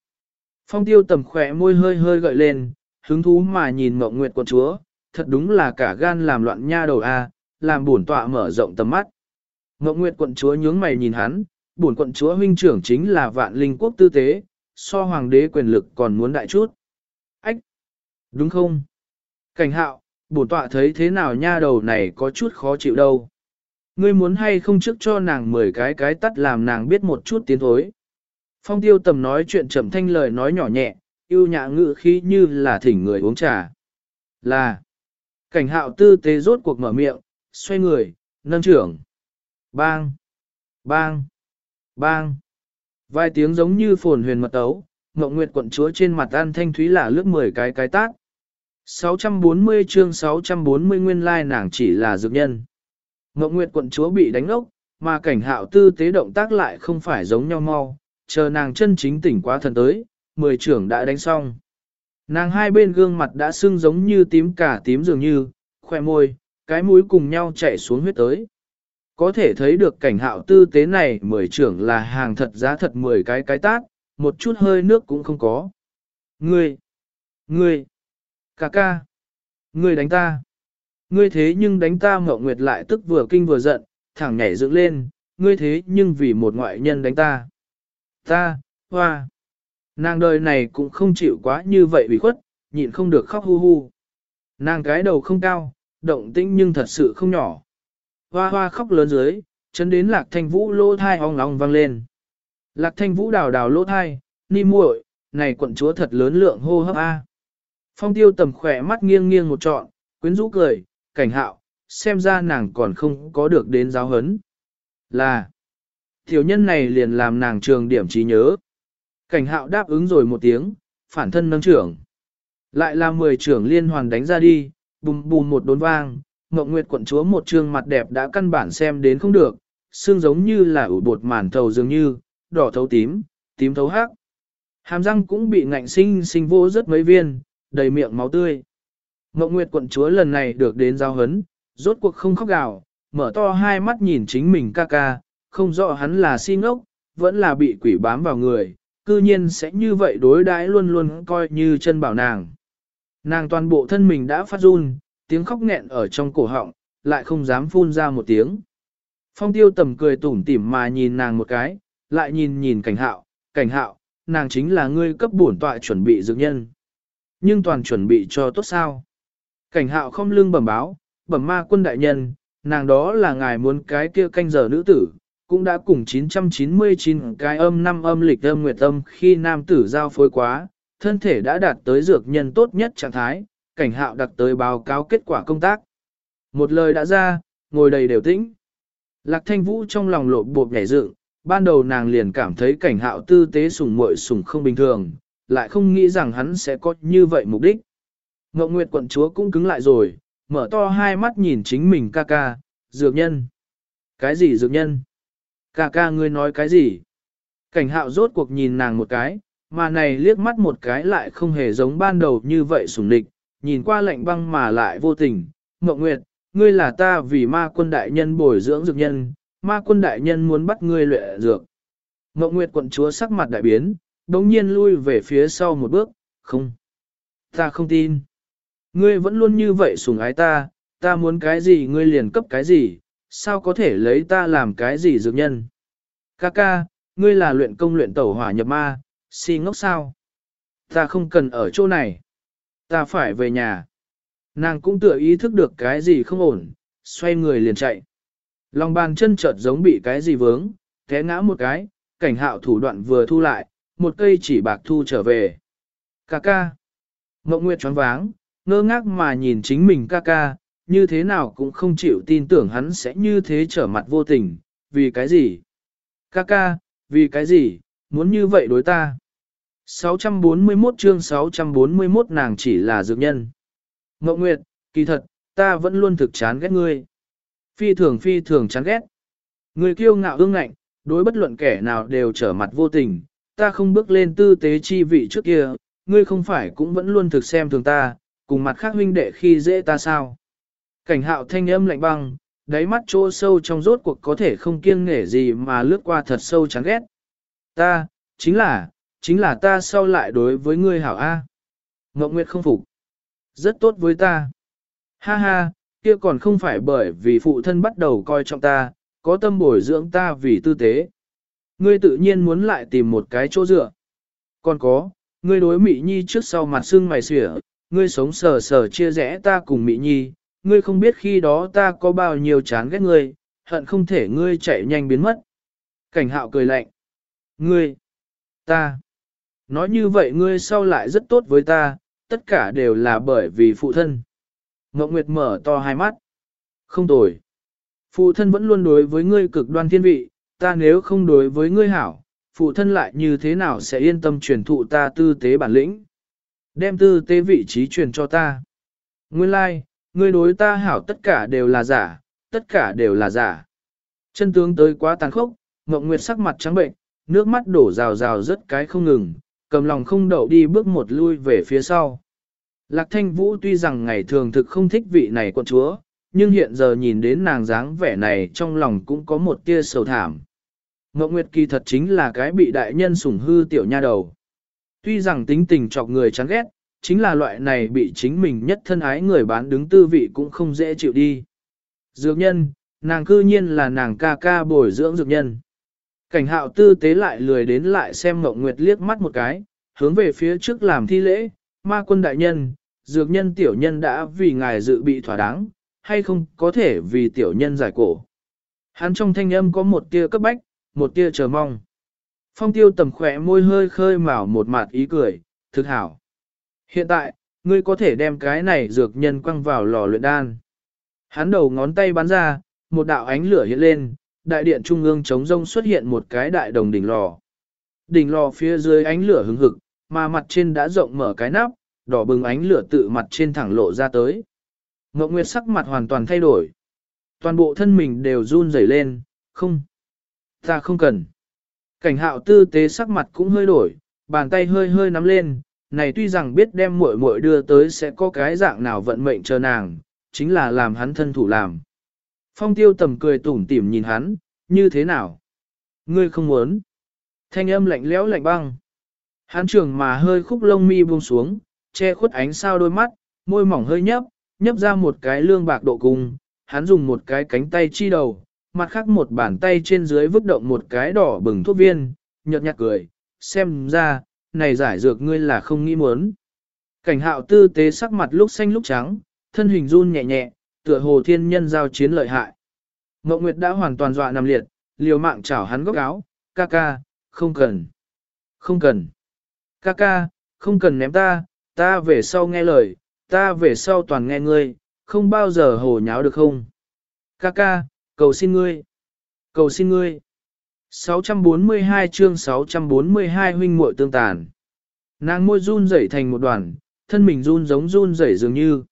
Phong tiêu tầm khỏe môi hơi hơi gợi lên, hứng thú mà nhìn mộng nguyệt quận chúa, thật đúng là cả gan làm loạn nha đầu a, làm bổn tọa mở rộng tầm mắt. Mộng nguyệt quận chúa nhướng mày nhìn hắn, bổn quận chúa huynh trưởng chính là vạn linh quốc tư tế, so hoàng đế quyền lực còn muốn đại chút. Ách! Đúng không? Cảnh hạo, bổn tọa thấy thế nào nha đầu này có chút khó chịu đâu. Ngươi muốn hay không trước cho nàng 10 cái cái tắt làm nàng biết một chút tiến thối. Phong tiêu tầm nói chuyện chậm thanh lời nói nhỏ nhẹ, yêu nhã ngự khí như là thỉnh người uống trà. Là, cảnh hạo tư tế rốt cuộc mở miệng, xoay người, nâng trưởng. Bang, bang, bang. Vài tiếng giống như phồn huyền mật ấu, Ngộng Nguyệt quận chúa trên mặt an thanh thúy là lướt 10 cái cái tát. 640 chương 640 nguyên lai nàng chỉ là dược nhân. Ngọc Nguyệt quận chúa bị đánh ốc, mà cảnh hạo tư tế động tác lại không phải giống nhau mau, chờ nàng chân chính tỉnh quá thần tới, mười trưởng đã đánh xong. Nàng hai bên gương mặt đã sưng giống như tím cả tím dường như, khoe môi, cái mũi cùng nhau chạy xuống huyết tới. Có thể thấy được cảnh hạo tư tế này mười trưởng là hàng thật giá thật mười cái cái tát, một chút hơi nước cũng không có. Ngươi! Ngươi! Cà ca! Ngươi đánh ta! Ngươi thế nhưng đánh ta mộng nguyệt lại tức vừa kinh vừa giận, thẳng nhảy dựng lên, ngươi thế nhưng vì một ngoại nhân đánh ta. Ta, hoa! Nàng đời này cũng không chịu quá như vậy bị khuất, nhịn không được khóc hu hu. Nàng cái đầu không cao, động tĩnh nhưng thật sự không nhỏ. Hoa hoa khóc lớn dưới, chân đến lạc thanh vũ lỗ thai ong ong vang lên. Lạc thanh vũ đào đào lỗ thai, ni muội, này quận chúa thật lớn lượng hô hấp a. Phong tiêu tầm khỏe mắt nghiêng nghiêng một trọn, quyến rũ cười, cảnh hạo, xem ra nàng còn không có được đến giáo hấn. Là, tiểu nhân này liền làm nàng trường điểm trí nhớ. Cảnh hạo đáp ứng rồi một tiếng, phản thân nâng trưởng. Lại là mười trưởng liên hoàn đánh ra đi, bùm bùm một đốn vang, mộng Nguyệt quận chúa một trương mặt đẹp đã căn bản xem đến không được, xương giống như là ủ bột màn thầu dường như, đỏ thấu tím, tím thấu hắc. Hàm răng cũng bị ngạnh sinh sinh vô rất mấy viên, đầy miệng máu tươi. Ngọc Nguyệt quận chúa lần này được đến giao hấn, rốt cuộc không khóc gào, mở to hai mắt nhìn chính mình ca ca, không rõ hắn là si ngốc, vẫn là bị quỷ bám vào người, cư nhiên sẽ như vậy đối đãi luôn luôn coi như chân bảo nàng. Nàng toàn bộ thân mình đã phát run, tiếng khóc nghẹn ở trong cổ họng, lại không dám phun ra một tiếng. Phong tiêu tầm cười tủm tỉm mà nhìn nàng một cái, lại nhìn nhìn cảnh hạo, cảnh hạo, nàng chính là ngươi cấp bổn tọa chuẩn bị dược nhân. Nhưng toàn chuẩn bị cho tốt sao. Cảnh hạo không lưng bẩm báo, bẩm ma quân đại nhân, nàng đó là ngài muốn cái kia canh giờ nữ tử, cũng đã cùng 999 cái âm năm âm lịch âm nguyệt âm khi nam tử giao phối quá, thân thể đã đạt tới dược nhân tốt nhất trạng thái, cảnh hạo đặt tới báo cáo kết quả công tác. Một lời đã ra, ngồi đầy đều tĩnh. Lạc thanh vũ trong lòng lộ bộp nhảy dựng, ban đầu nàng liền cảm thấy cảnh hạo tư tế sùng muội sùng không bình thường, lại không nghĩ rằng hắn sẽ có như vậy mục đích. Ngọc Nguyệt quận chúa cũng cứng lại rồi, mở to hai mắt nhìn chính mình ca ca, dược nhân. Cái gì dược nhân? Ca ca ngươi nói cái gì? Cảnh hạo rốt cuộc nhìn nàng một cái, mà này liếc mắt một cái lại không hề giống ban đầu như vậy sủng địch, nhìn qua lạnh băng mà lại vô tình. Ngọc Nguyệt, ngươi là ta vì ma quân đại nhân bồi dưỡng dược nhân, ma quân đại nhân muốn bắt ngươi luyện dược. Ngọc Nguyệt quận chúa sắc mặt đại biến, đồng nhiên lui về phía sau một bước, không. Ta không tin. Ngươi vẫn luôn như vậy sủng ái ta, ta muốn cái gì ngươi liền cấp cái gì, sao có thể lấy ta làm cái gì dược nhân? Ca ca, ngươi là luyện công luyện tẩu hỏa nhập ma, si ngốc sao? Ta không cần ở chỗ này. Ta phải về nhà. Nàng cũng tựa ý thức được cái gì không ổn, xoay người liền chạy. Lòng bàn chân chợt giống bị cái gì vướng, té ngã một cái, cảnh hạo thủ đoạn vừa thu lại, một cây chỉ bạc thu trở về. Ca ca. Ngọc Nguyệt choáng váng, ngơ ngác mà nhìn chính mình ca ca, như thế nào cũng không chịu tin tưởng hắn sẽ như thế trở mặt vô tình, vì cái gì? Ca ca, vì cái gì, muốn như vậy đối ta? 641 chương 641 nàng chỉ là dược nhân. Mộng Nguyệt, kỳ thật, ta vẫn luôn thực chán ghét ngươi. Phi thường phi thường chán ghét. Ngươi kiêu ngạo ương ngạnh, đối bất luận kẻ nào đều trở mặt vô tình. Ta không bước lên tư tế chi vị trước kia, ngươi không phải cũng vẫn luôn thực xem thường ta, cùng mặt khác huynh đệ khi dễ ta sao. Cảnh hạo thanh âm lạnh băng, đáy mắt chỗ sâu trong rốt cuộc có thể không kiêng nghể gì mà lướt qua thật sâu chán ghét. Ta, chính là, chính là ta sau lại đối với ngươi hảo A. Ngọc Nguyệt không phục. Rất tốt với ta. Ha ha, kia còn không phải bởi vì phụ thân bắt đầu coi trọng ta, có tâm bồi dưỡng ta vì tư tế. Ngươi tự nhiên muốn lại tìm một cái chỗ dựa. Còn có, ngươi đối Mỹ Nhi trước sau mặt xương mày xỉa, ngươi sống sờ sờ chia rẽ ta cùng Mỹ Nhi, ngươi không biết khi đó ta có bao nhiêu chán ghét ngươi, hận không thể ngươi chạy nhanh biến mất. Cảnh hạo cười lạnh. Ngươi, ta, nói như vậy ngươi sau lại rất tốt với ta, tất cả đều là bởi vì phụ thân. Ngọc Nguyệt mở to hai mắt. Không tồi. Phụ thân vẫn luôn đối với ngươi cực đoan thiên vị, ta nếu không đối với ngươi hảo, phụ thân lại như thế nào sẽ yên tâm truyền thụ ta tư tế bản lĩnh. Đem tư tế vị trí truyền cho ta. Nguyên lai, like, ngươi đối ta hảo tất cả đều là giả, tất cả đều là giả. Chân tướng tới quá tàn khốc, Ngọc Nguyệt sắc mặt trắng bệnh, nước mắt đổ rào rào rất cái không ngừng, cầm lòng không đậu đi bước một lui về phía sau. Lạc Thanh Vũ tuy rằng ngày thường thực không thích vị này quận chúa, nhưng hiện giờ nhìn đến nàng dáng vẻ này trong lòng cũng có một tia sầu thảm. Ngọc Nguyệt kỳ thật chính là cái bị đại nhân sủng hư tiểu nha đầu. Tuy rằng tính tình chọc người chán ghét, chính là loại này bị chính mình nhất thân ái người bán đứng tư vị cũng không dễ chịu đi. Dược nhân, nàng cư nhiên là nàng ca ca bồi dưỡng dược nhân. Cảnh hạo tư tế lại lười đến lại xem Ngọc Nguyệt liếc mắt một cái, hướng về phía trước làm thi lễ, ma quân đại nhân, dược nhân tiểu nhân đã vì ngài dự bị thỏa đáng, hay không có thể vì tiểu nhân giải cổ. Hắn trong thanh âm có một tia cấp bách, một tia chờ mong. Phong tiêu tầm khỏe môi hơi khơi mào một mặt ý cười, thực hảo. Hiện tại, ngươi có thể đem cái này dược nhân quăng vào lò luyện đan. Hắn đầu ngón tay bắn ra, một đạo ánh lửa hiện lên, đại điện trung ương chống rông xuất hiện một cái đại đồng đỉnh lò. Đỉnh lò phía dưới ánh lửa hứng hực, mà mặt trên đã rộng mở cái nắp, đỏ bừng ánh lửa tự mặt trên thẳng lộ ra tới. Ngọc Nguyệt sắc mặt hoàn toàn thay đổi. Toàn bộ thân mình đều run rẩy lên, không. Ta không cần. Cảnh hạo tư tế sắc mặt cũng hơi đổi, bàn tay hơi hơi nắm lên, này tuy rằng biết đem muội muội đưa tới sẽ có cái dạng nào vận mệnh chờ nàng, chính là làm hắn thân thủ làm. Phong tiêu tầm cười tủm tỉm nhìn hắn, như thế nào? Ngươi không muốn. Thanh âm lạnh lẽo lạnh băng. Hắn trưởng mà hơi khúc lông mi buông xuống, che khuất ánh sao đôi mắt, môi mỏng hơi nhấp, nhấp ra một cái lương bạc độ cùng. Hắn dùng một cái cánh tay chi đầu, mặt khác một bàn tay trên dưới vứt động một cái đỏ bừng thuốc viên, nhợt nhạt cười, xem ra, này giải dược ngươi là không nghĩ muốn. Cảnh hạo tư tế sắc mặt lúc xanh lúc trắng, thân hình run nhẹ nhẹ, tựa hồ thiên nhân giao chiến lợi hại. Ngọc Nguyệt đã hoàn toàn dọa nằm liệt, liều mạng chảo hắn góc áo, ca ca, không cần, không cần, ca ca, không cần ném ta, ta về sau nghe lời, ta về sau toàn nghe ngươi, không bao giờ hồ nháo được không. Ca ca, cầu xin ngươi, cầu xin ngươi. 642 chương 642 huynh muội tương tàn. Nàng môi run rẩy thành một đoàn, thân mình run giống run rẩy dường như.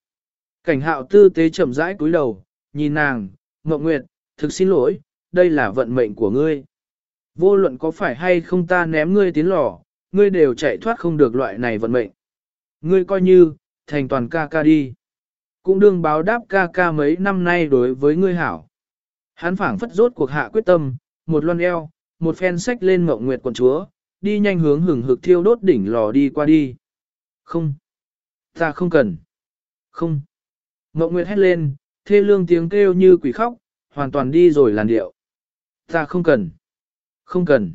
Cảnh hạo tư tế chậm rãi cúi đầu, nhìn nàng, mộng Nguyệt, thực xin lỗi, đây là vận mệnh của ngươi. Vô luận có phải hay không ta ném ngươi tiến lò, ngươi đều chạy thoát không được loại này vận mệnh. Ngươi coi như, thành toàn ca ca đi. Cũng đương báo đáp ca ca mấy năm nay đối với ngươi hảo. Hắn phảng phất rốt cuộc hạ quyết tâm, một loan eo, một phen sách lên mộng nguyệt quần chúa, đi nhanh hướng hừng hực thiêu đốt đỉnh lò đi qua đi. Không. Ta không cần. Không. Mộng nguyệt hét lên, thê lương tiếng kêu như quỷ khóc, hoàn toàn đi rồi làn điệu. Ta không cần. Không cần.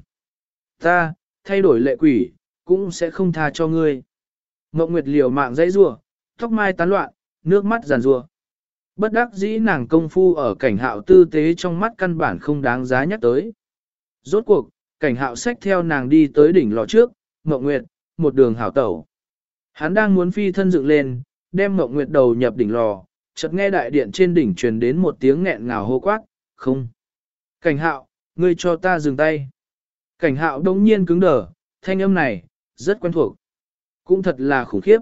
Ta, thay đổi lệ quỷ, cũng sẽ không tha cho ngươi. Mộng nguyệt liều mạng dãy rua, tóc mai tán loạn, nước mắt giàn rua. Bất đắc dĩ nàng công phu ở cảnh hạo tư tế trong mắt căn bản không đáng giá nhắc tới. Rốt cuộc, cảnh hạo xách theo nàng đi tới đỉnh lò trước, Mộng Nguyệt, một đường hảo tẩu. Hắn đang muốn phi thân dựng lên, đem Mộng Nguyệt đầu nhập đỉnh lò, chợt nghe đại điện trên đỉnh truyền đến một tiếng nghẹn ngào hô quát, không. Cảnh hạo, ngươi cho ta dừng tay. Cảnh hạo đông nhiên cứng đờ, thanh âm này, rất quen thuộc. Cũng thật là khủng khiếp.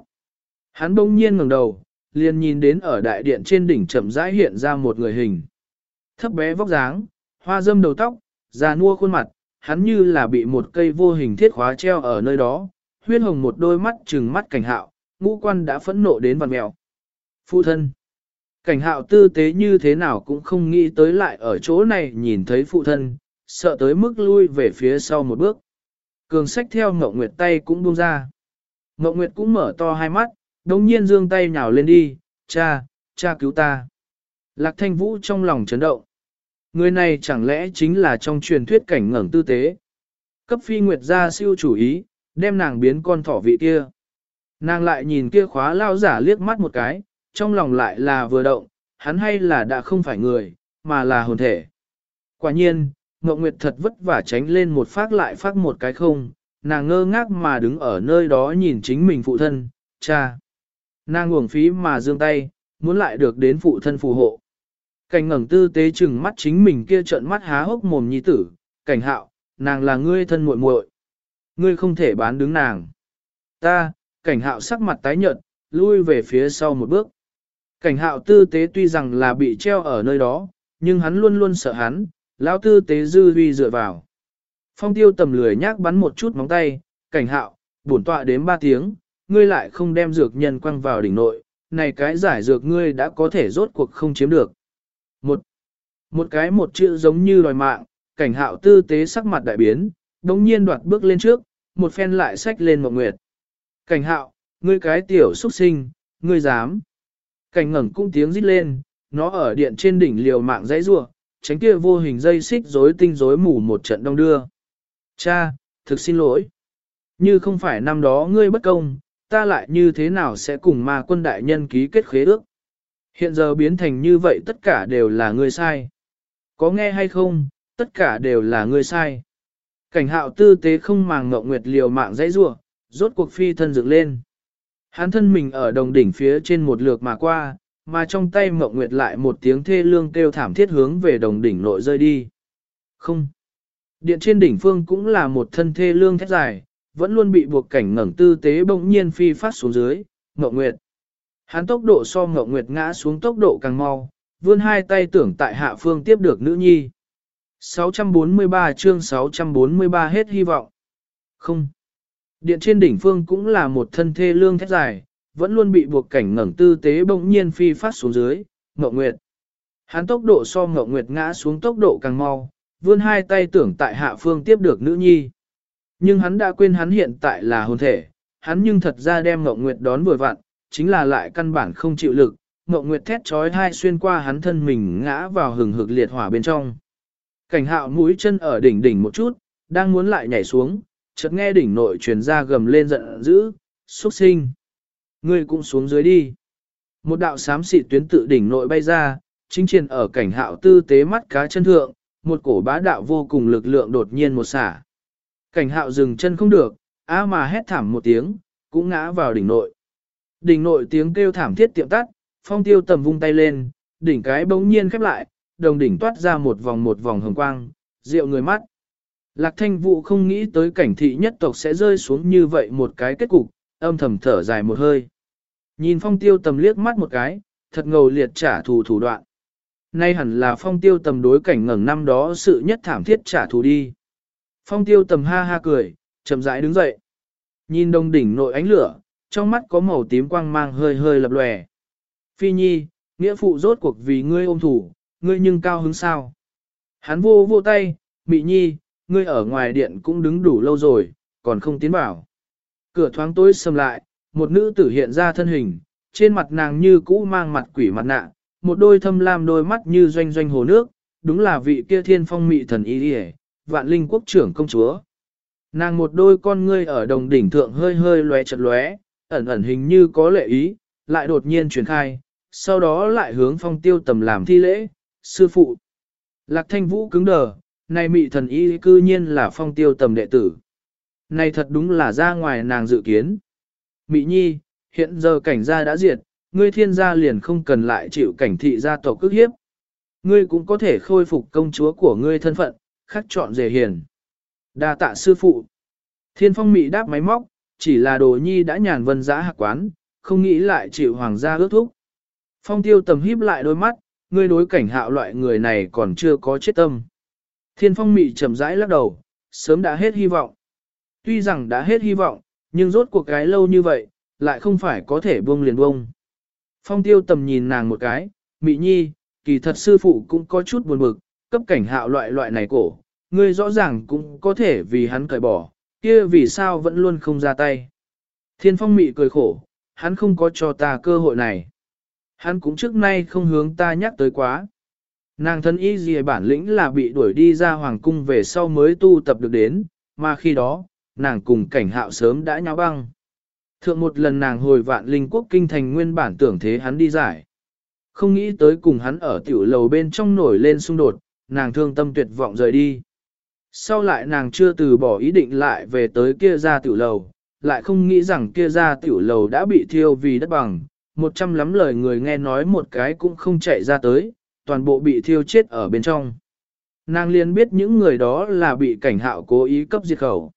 Hắn đông nhiên ngẩng đầu, liền nhìn đến ở đại điện trên đỉnh chậm rãi hiện ra một người hình. Thấp bé vóc dáng, hoa dâm đầu tóc, già nua khuôn mặt, hắn như là bị một cây vô hình thiết khóa treo ở nơi đó, huyết hồng một đôi mắt trừng mắt cảnh hạo, ngũ quan đã phẫn nộ đến vằn mèo. Phụ thân. Cảnh hạo tư tế như thế nào cũng không nghĩ tới lại ở chỗ này nhìn thấy phụ thân, sợ tới mức lui về phía sau một bước. Cường sách theo Ngọc Nguyệt tay cũng buông ra. Ngọc Nguyệt cũng mở to hai mắt, đồng nhiên dương tay nhào lên đi, cha, cha cứu ta. Lạc thanh vũ trong lòng chấn động. Người này chẳng lẽ chính là trong truyền thuyết cảnh ngẩng tư tế. Cấp phi nguyệt ra siêu chủ ý, đem nàng biến con thỏ vị kia. Nàng lại nhìn kia khóa lao giả liếc mắt một cái, trong lòng lại là vừa động, hắn hay là đã không phải người, mà là hồn thể. Quả nhiên, Ngọc Nguyệt thật vất vả tránh lên một phát lại phát một cái không, nàng ngơ ngác mà đứng ở nơi đó nhìn chính mình phụ thân, cha. Nàng uổng phí mà dương tay, muốn lại được đến phụ thân phù hộ. Cảnh ngẩng tư tế chừng mắt chính mình kia trợn mắt há hốc mồm nhi tử, cảnh hạo, nàng là ngươi thân muội muội, Ngươi không thể bán đứng nàng. Ta, cảnh hạo sắc mặt tái nhợt, lui về phía sau một bước. Cảnh hạo tư tế tuy rằng là bị treo ở nơi đó, nhưng hắn luôn luôn sợ hắn, lão tư tế dư huy dựa vào. Phong tiêu tầm lười nhác bắn một chút móng tay, cảnh hạo, bổn tọa đếm ba tiếng, ngươi lại không đem dược nhân quăng vào đỉnh nội, này cái giải dược ngươi đã có thể rốt cuộc không chiếm được. Một, một cái một chữ giống như đòi mạng, cảnh hạo tư tế sắc mặt đại biến, đống nhiên đoạt bước lên trước, một phen lại xách lên một nguyệt. Cảnh hạo, ngươi cái tiểu xuất sinh, ngươi dám. Cảnh ngẩng cung tiếng rít lên, nó ở điện trên đỉnh liều mạng dãy rua, tránh kia vô hình dây xích rối tinh rối mù một trận đông đưa. Cha, thực xin lỗi. Như không phải năm đó ngươi bất công, ta lại như thế nào sẽ cùng ma quân đại nhân ký kết khế ước. Hiện giờ biến thành như vậy tất cả đều là ngươi sai. Có nghe hay không, tất cả đều là ngươi sai. Cảnh hạo tư tế không màng ngậu nguyệt liều mạng dãy rua, rốt cuộc phi thân dựng lên. Hắn thân mình ở đồng đỉnh phía trên một lượt mà qua, mà trong tay mộng nguyệt lại một tiếng thê lương kêu thảm thiết hướng về đồng đỉnh nội rơi đi. Không. Điện trên đỉnh phương cũng là một thân thê lương thét dài, vẫn luôn bị buộc cảnh ngẩng tư tế bỗng nhiên phi phát xuống dưới, Ngộ nguyệt. Hắn tốc độ so Ngộ nguyệt ngã xuống tốc độ càng mau, vươn hai tay tưởng tại hạ phương tiếp được nữ nhi. 643 chương 643 hết hy vọng. Không. Điện trên đỉnh phương cũng là một thân thê lương thét dài, vẫn luôn bị buộc cảnh ngẩng tư tế bỗng nhiên phi phát xuống dưới, Ngộ Nguyệt. Hắn tốc độ so Ngộ Nguyệt ngã xuống tốc độ càng mau, vươn hai tay tưởng tại hạ phương tiếp được nữ nhi. Nhưng hắn đã quên hắn hiện tại là hồn thể, hắn nhưng thật ra đem Ngộ Nguyệt đón vừa vặn, chính là lại căn bản không chịu lực, Ngộ Nguyệt thét trói hai xuyên qua hắn thân mình ngã vào hừng hực liệt hỏa bên trong. Cảnh hạo mũi chân ở đỉnh đỉnh một chút, đang muốn lại nhảy xuống, chợt nghe đỉnh nội truyền ra gầm lên giận dữ, xuất sinh. Ngươi cũng xuống dưới đi. Một đạo xám xịt tuyến tự đỉnh nội bay ra, chính triển ở cảnh hạo tư tế mắt cá chân thượng, một cổ bá đạo vô cùng lực lượng đột nhiên một xả. Cảnh hạo dừng chân không được, á mà hét thảm một tiếng, cũng ngã vào đỉnh nội. Đỉnh nội tiếng kêu thảm thiết tiệm tắt, phong tiêu tầm vung tay lên, đỉnh cái bỗng nhiên khép lại, đồng đỉnh toát ra một vòng một vòng hồng quang, rượu người mắt. Lạc thanh vụ không nghĩ tới cảnh thị nhất tộc sẽ rơi xuống như vậy một cái kết cục, âm thầm thở dài một hơi. Nhìn phong tiêu tầm liếc mắt một cái, thật ngầu liệt trả thù thủ đoạn. Nay hẳn là phong tiêu tầm đối cảnh ngẩng năm đó sự nhất thảm thiết trả thù đi. Phong tiêu tầm ha ha cười, chậm rãi đứng dậy. Nhìn đông đỉnh nội ánh lửa, trong mắt có màu tím quang mang hơi hơi lập lòe. Phi nhi, nghĩa phụ rốt cuộc vì ngươi ôm thủ, ngươi nhưng cao hứng sao. Hắn vô vô tay, mị nhi, ngươi ở ngoài điện cũng đứng đủ lâu rồi, còn không tiến vào. Cửa thoáng tối sầm lại, một nữ tử hiện ra thân hình, trên mặt nàng như cũ mang mặt quỷ mặt nạ, một đôi thâm lam đôi mắt như doanh doanh hồ nước, đúng là vị kia thiên phong mị thần y vạn linh quốc trưởng công chúa. Nàng một đôi con ngươi ở đồng đỉnh thượng hơi hơi lóe chật lóe, ẩn ẩn hình như có lệ ý, lại đột nhiên truyền khai, sau đó lại hướng phong tiêu tầm làm thi lễ, sư phụ. Lạc thanh vũ cứng đờ, này mị thần y cư nhiên là phong tiêu tầm đệ tử. Này thật đúng là ra ngoài nàng dự kiến. Mị nhi, hiện giờ cảnh gia đã diệt, ngươi thiên gia liền không cần lại chịu cảnh thị gia tộc cước hiếp. Ngươi cũng có thể khôi phục công chúa của ngươi thân phận, khắc chọn rể hiền. đa tạ sư phụ. Thiên phong mị đáp máy móc, chỉ là đồ nhi đã nhàn vân giã hạc quán, không nghĩ lại chịu hoàng gia ước thúc. Phong tiêu tầm híp lại đôi mắt, ngươi đối cảnh hạo loại người này còn chưa có chết tâm. Thiên phong mị chậm rãi lắc đầu, sớm đã hết hy vọng. Tuy rằng đã hết hy vọng, nhưng rốt cuộc cái lâu như vậy, lại không phải có thể buông liền buông. Phong tiêu tầm nhìn nàng một cái, mị nhi, kỳ thật sư phụ cũng có chút buồn bực, cấp cảnh hạo loại loại này cổ, ngươi rõ ràng cũng có thể vì hắn cởi bỏ, kia vì sao vẫn luôn không ra tay. Thiên phong mị cười khổ, hắn không có cho ta cơ hội này. Hắn cũng trước nay không hướng ta nhắc tới quá. Nàng thân y gì bản lĩnh là bị đuổi đi ra hoàng cung về sau mới tu tập được đến, mà khi đó, nàng cùng cảnh hạo sớm đã nháo băng. Thượng một lần nàng hồi vạn linh quốc kinh thành nguyên bản tưởng thế hắn đi giải. Không nghĩ tới cùng hắn ở tiểu lầu bên trong nổi lên xung đột, nàng thương tâm tuyệt vọng rời đi. Sau lại nàng chưa từ bỏ ý định lại về tới kia ra tiểu lầu, lại không nghĩ rằng kia ra tiểu lầu đã bị thiêu vì đất bằng, một trăm lắm lời người nghe nói một cái cũng không chạy ra tới, toàn bộ bị thiêu chết ở bên trong. Nàng liền biết những người đó là bị cảnh hạo cố ý cấp diệt khẩu.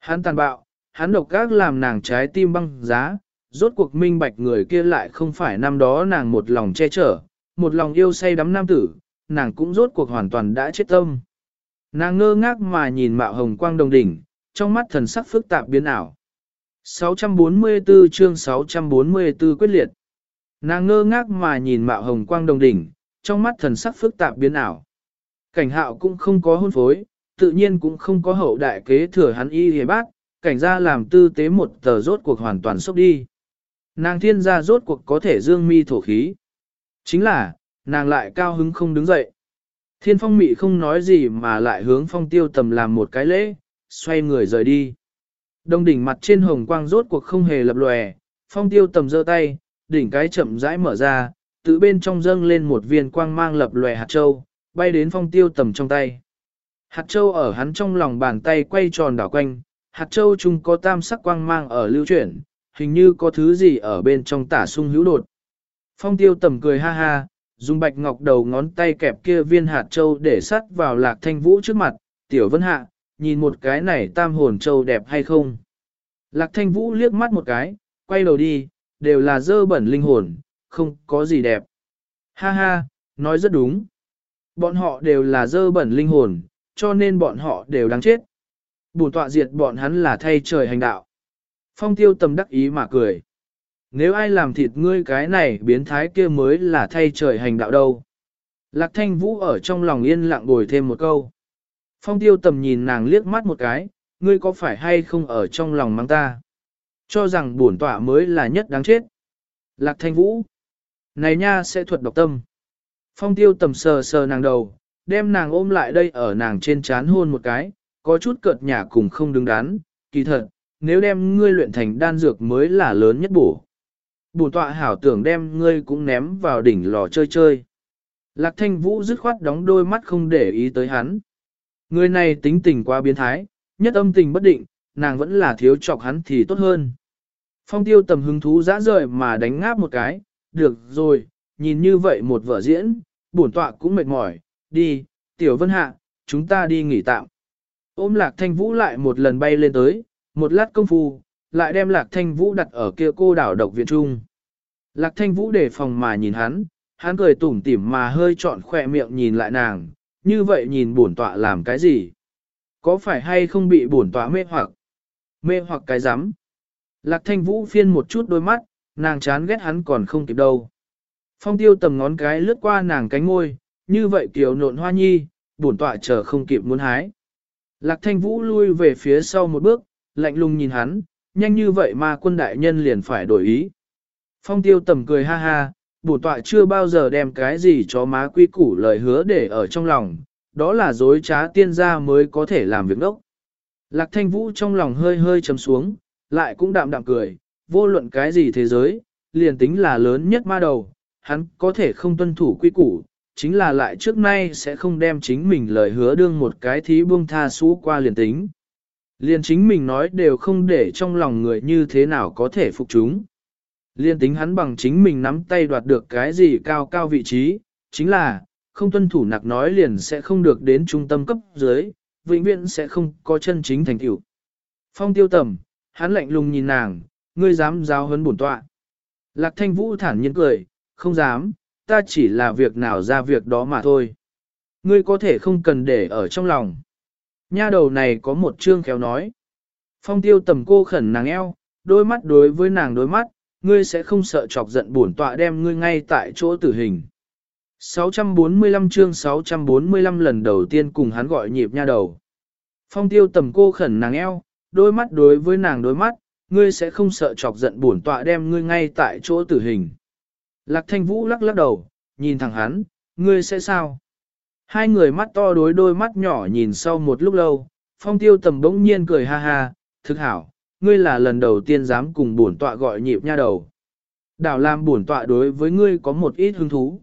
Hắn tàn bạo, hắn độc ác làm nàng trái tim băng giá, rốt cuộc minh bạch người kia lại không phải năm đó nàng một lòng che chở, một lòng yêu say đắm nam tử, nàng cũng rốt cuộc hoàn toàn đã chết tâm. Nàng ngơ ngác mà nhìn mạo hồng quang đồng đỉnh, trong mắt thần sắc phức tạp biến ảo. 644 chương 644 quyết liệt. Nàng ngơ ngác mà nhìn mạo hồng quang đồng đỉnh, trong mắt thần sắc phức tạp biến ảo. Cảnh hạo cũng không có hôn phối, tự nhiên cũng không có hậu đại kế thừa hắn y hề bác, cảnh ra làm tư tế một tờ rốt cuộc hoàn toàn sốc đi. Nàng thiên gia rốt cuộc có thể dương mi thổ khí. Chính là, nàng lại cao hứng không đứng dậy. Thiên phong mị không nói gì mà lại hướng phong tiêu tầm làm một cái lễ, xoay người rời đi. Đông đỉnh mặt trên hồng quang rốt cuộc không hề lập lòe, phong tiêu tầm giơ tay, đỉnh cái chậm rãi mở ra, tự bên trong dâng lên một viên quang mang lập lòe hạt châu, bay đến phong tiêu tầm trong tay. Hạt châu ở hắn trong lòng bàn tay quay tròn đảo quanh, hạt châu chung có tam sắc quang mang ở lưu chuyển, hình như có thứ gì ở bên trong tả sung hữu đột. Phong tiêu tầm cười ha ha, dùng bạch ngọc đầu ngón tay kẹp kia viên hạt châu để sắt vào lạc thanh vũ trước mặt, tiểu vân hạ, nhìn một cái này tam hồn châu đẹp hay không. Lạc thanh vũ liếc mắt một cái, quay đầu đi, đều là dơ bẩn linh hồn, không có gì đẹp. Ha ha, nói rất đúng. Bọn họ đều là dơ bẩn linh hồn, cho nên bọn họ đều đáng chết. Bùn tọa diệt bọn hắn là thay trời hành đạo. Phong tiêu tầm đắc ý mà cười. Nếu ai làm thịt ngươi cái này biến thái kia mới là thay trời hành đạo đâu. Lạc thanh vũ ở trong lòng yên lặng bồi thêm một câu. Phong tiêu tầm nhìn nàng liếc mắt một cái, ngươi có phải hay không ở trong lòng mang ta? Cho rằng bổn tọa mới là nhất đáng chết. Lạc thanh vũ. Này nha sẽ thuật độc tâm. Phong tiêu tầm sờ sờ nàng đầu, đem nàng ôm lại đây ở nàng trên chán hôn một cái, có chút cợt nhả cùng không đứng đắn, kỳ thật, nếu đem ngươi luyện thành đan dược mới là lớn nhất bổ. Bổn tọa hảo tưởng đem ngươi cũng ném vào đỉnh lò chơi chơi. Lạc thanh vũ dứt khoát đóng đôi mắt không để ý tới hắn. Người này tính tình quá biến thái, nhất âm tình bất định, nàng vẫn là thiếu chọc hắn thì tốt hơn. Phong tiêu tầm hứng thú dã rời mà đánh ngáp một cái, được rồi, nhìn như vậy một vở diễn, bổn tọa cũng mệt mỏi, đi, tiểu vân hạ, chúng ta đi nghỉ tạm. Ôm lạc thanh vũ lại một lần bay lên tới, một lát công phu, lại đem lạc thanh vũ đặt ở kia cô đảo độc viện trung. Lạc thanh vũ đề phòng mà nhìn hắn, hắn cười tủm tỉm mà hơi trọn khỏe miệng nhìn lại nàng, như vậy nhìn bổn tọa làm cái gì? Có phải hay không bị bổn tọa mê hoặc? Mê hoặc cái rắm Lạc thanh vũ phiên một chút đôi mắt, nàng chán ghét hắn còn không kịp đâu. Phong tiêu tầm ngón cái lướt qua nàng cánh môi, như vậy kiểu nộn hoa nhi, bổn tọa chờ không kịp muốn hái. Lạc thanh vũ lui về phía sau một bước, lạnh lùng nhìn hắn, nhanh như vậy mà quân đại nhân liền phải đổi ý. Phong tiêu tầm cười ha ha, bổn tọa chưa bao giờ đem cái gì cho má quy củ lời hứa để ở trong lòng, đó là dối trá tiên gia mới có thể làm việc đốc. Lạc thanh vũ trong lòng hơi hơi chấm xuống, lại cũng đạm đạm cười, vô luận cái gì thế giới, liền tính là lớn nhất ma đầu, hắn có thể không tuân thủ quy củ, chính là lại trước nay sẽ không đem chính mình lời hứa đương một cái thí buông tha xú qua liền tính. Liền chính mình nói đều không để trong lòng người như thế nào có thể phục chúng. Liên tính hắn bằng chính mình nắm tay đoạt được cái gì cao cao vị trí, chính là, không tuân thủ nặc nói liền sẽ không được đến trung tâm cấp dưới, vĩnh viễn sẽ không có chân chính thành tựu. Phong tiêu tầm, hắn lạnh lùng nhìn nàng, ngươi dám giáo hấn bổn tọa. Lạc thanh vũ thản nhiên cười, không dám, ta chỉ là việc nào ra việc đó mà thôi. Ngươi có thể không cần để ở trong lòng. Nha đầu này có một chương khéo nói. Phong tiêu tầm cô khẩn nàng eo, đôi mắt đối với nàng đôi mắt, ngươi sẽ không sợ chọc giận bổn tọa đem ngươi ngay tại chỗ tử hình. 645 chương 645 lần đầu tiên cùng hắn gọi nhịp nha đầu. Phong tiêu tầm cô khẩn nàng eo, đôi mắt đối với nàng đôi mắt, ngươi sẽ không sợ chọc giận bổn tọa đem ngươi ngay tại chỗ tử hình. Lạc thanh vũ lắc lắc đầu, nhìn thẳng hắn, ngươi sẽ sao? Hai người mắt to đối đôi mắt nhỏ nhìn sau một lúc lâu, phong tiêu tầm bỗng nhiên cười ha ha, thực hảo, ngươi là lần đầu tiên dám cùng bổn tọa gọi nhịp nha đầu. Đảo làm bổn tọa đối với ngươi có một ít hứng thú.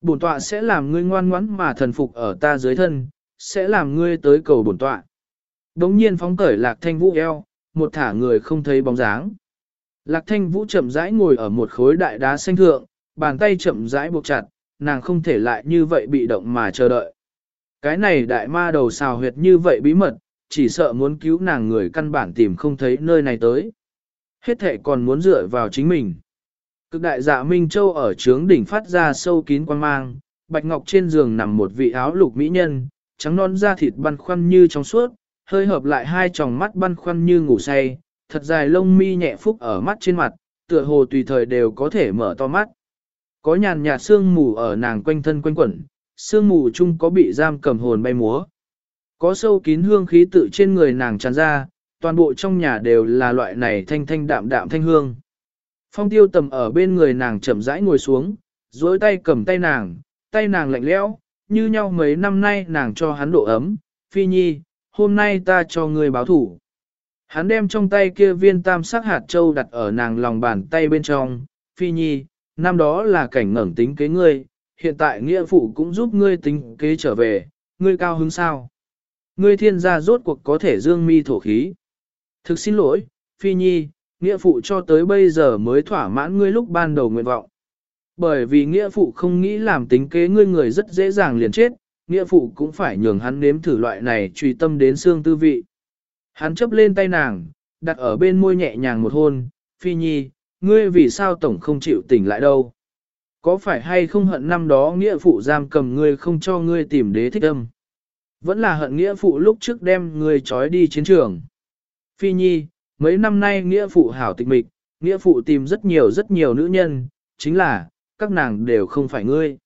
Bổn tọa sẽ làm ngươi ngoan ngoãn mà thần phục ở ta dưới thân, sẽ làm ngươi tới cầu bổn tọa. Đống nhiên phóng cởi lạc thanh vũ eo, một thả người không thấy bóng dáng. Lạc thanh vũ chậm rãi ngồi ở một khối đại đá xanh thượng, bàn tay chậm rãi buộc chặt, nàng không thể lại như vậy bị động mà chờ đợi. Cái này đại ma đầu xào huyệt như vậy bí mật, chỉ sợ muốn cứu nàng người căn bản tìm không thấy nơi này tới. Hết thể còn muốn dựa vào chính mình. Cực đại dạ Minh Châu ở trướng đỉnh phát ra sâu kín quan mang, bạch ngọc trên giường nằm một vị áo lục mỹ nhân, trắng non da thịt băn khoăn như trong suốt, hơi hợp lại hai tròng mắt băn khoăn như ngủ say, thật dài lông mi nhẹ phúc ở mắt trên mặt, tựa hồ tùy thời đều có thể mở to mắt. Có nhàn nhạt sương mù ở nàng quanh thân quanh quẩn, sương mù chung có bị giam cầm hồn bay múa. Có sâu kín hương khí tự trên người nàng tràn ra, toàn bộ trong nhà đều là loại này thanh thanh đạm đạm thanh hương. Phong tiêu tầm ở bên người nàng chậm rãi ngồi xuống, duỗi tay cầm tay nàng, tay nàng lạnh lẽo, như nhau mấy năm nay nàng cho hắn độ ấm, phi nhi, hôm nay ta cho ngươi báo thủ. Hắn đem trong tay kia viên tam sắc hạt châu đặt ở nàng lòng bàn tay bên trong, phi nhi, năm đó là cảnh ngẩn tính kế ngươi, hiện tại nghĩa phụ cũng giúp ngươi tính kế trở về, ngươi cao hứng sao? Ngươi thiên gia rốt cuộc có thể dương mi thổ khí. Thực xin lỗi, phi nhi, nghĩa phụ cho tới bây giờ mới thỏa mãn ngươi lúc ban đầu nguyện vọng. Bởi vì nghĩa phụ không nghĩ làm tính kế ngươi người rất dễ dàng liền chết, nghĩa phụ cũng phải nhường hắn nếm thử loại này truy tâm đến xương tư vị. Hắn chấp lên tay nàng, đặt ở bên môi nhẹ nhàng một hôn, phi nhi, ngươi vì sao tổng không chịu tỉnh lại đâu. Có phải hay không hận năm đó nghĩa phụ giam cầm ngươi không cho ngươi tìm đế thích âm? Vẫn là hận nghĩa phụ lúc trước đem ngươi trói đi chiến trường. Phi nhi, mấy năm nay nghĩa phụ hảo tịch mịch, nghĩa phụ tìm rất nhiều rất nhiều nữ nhân, chính là, các nàng đều không phải ngươi.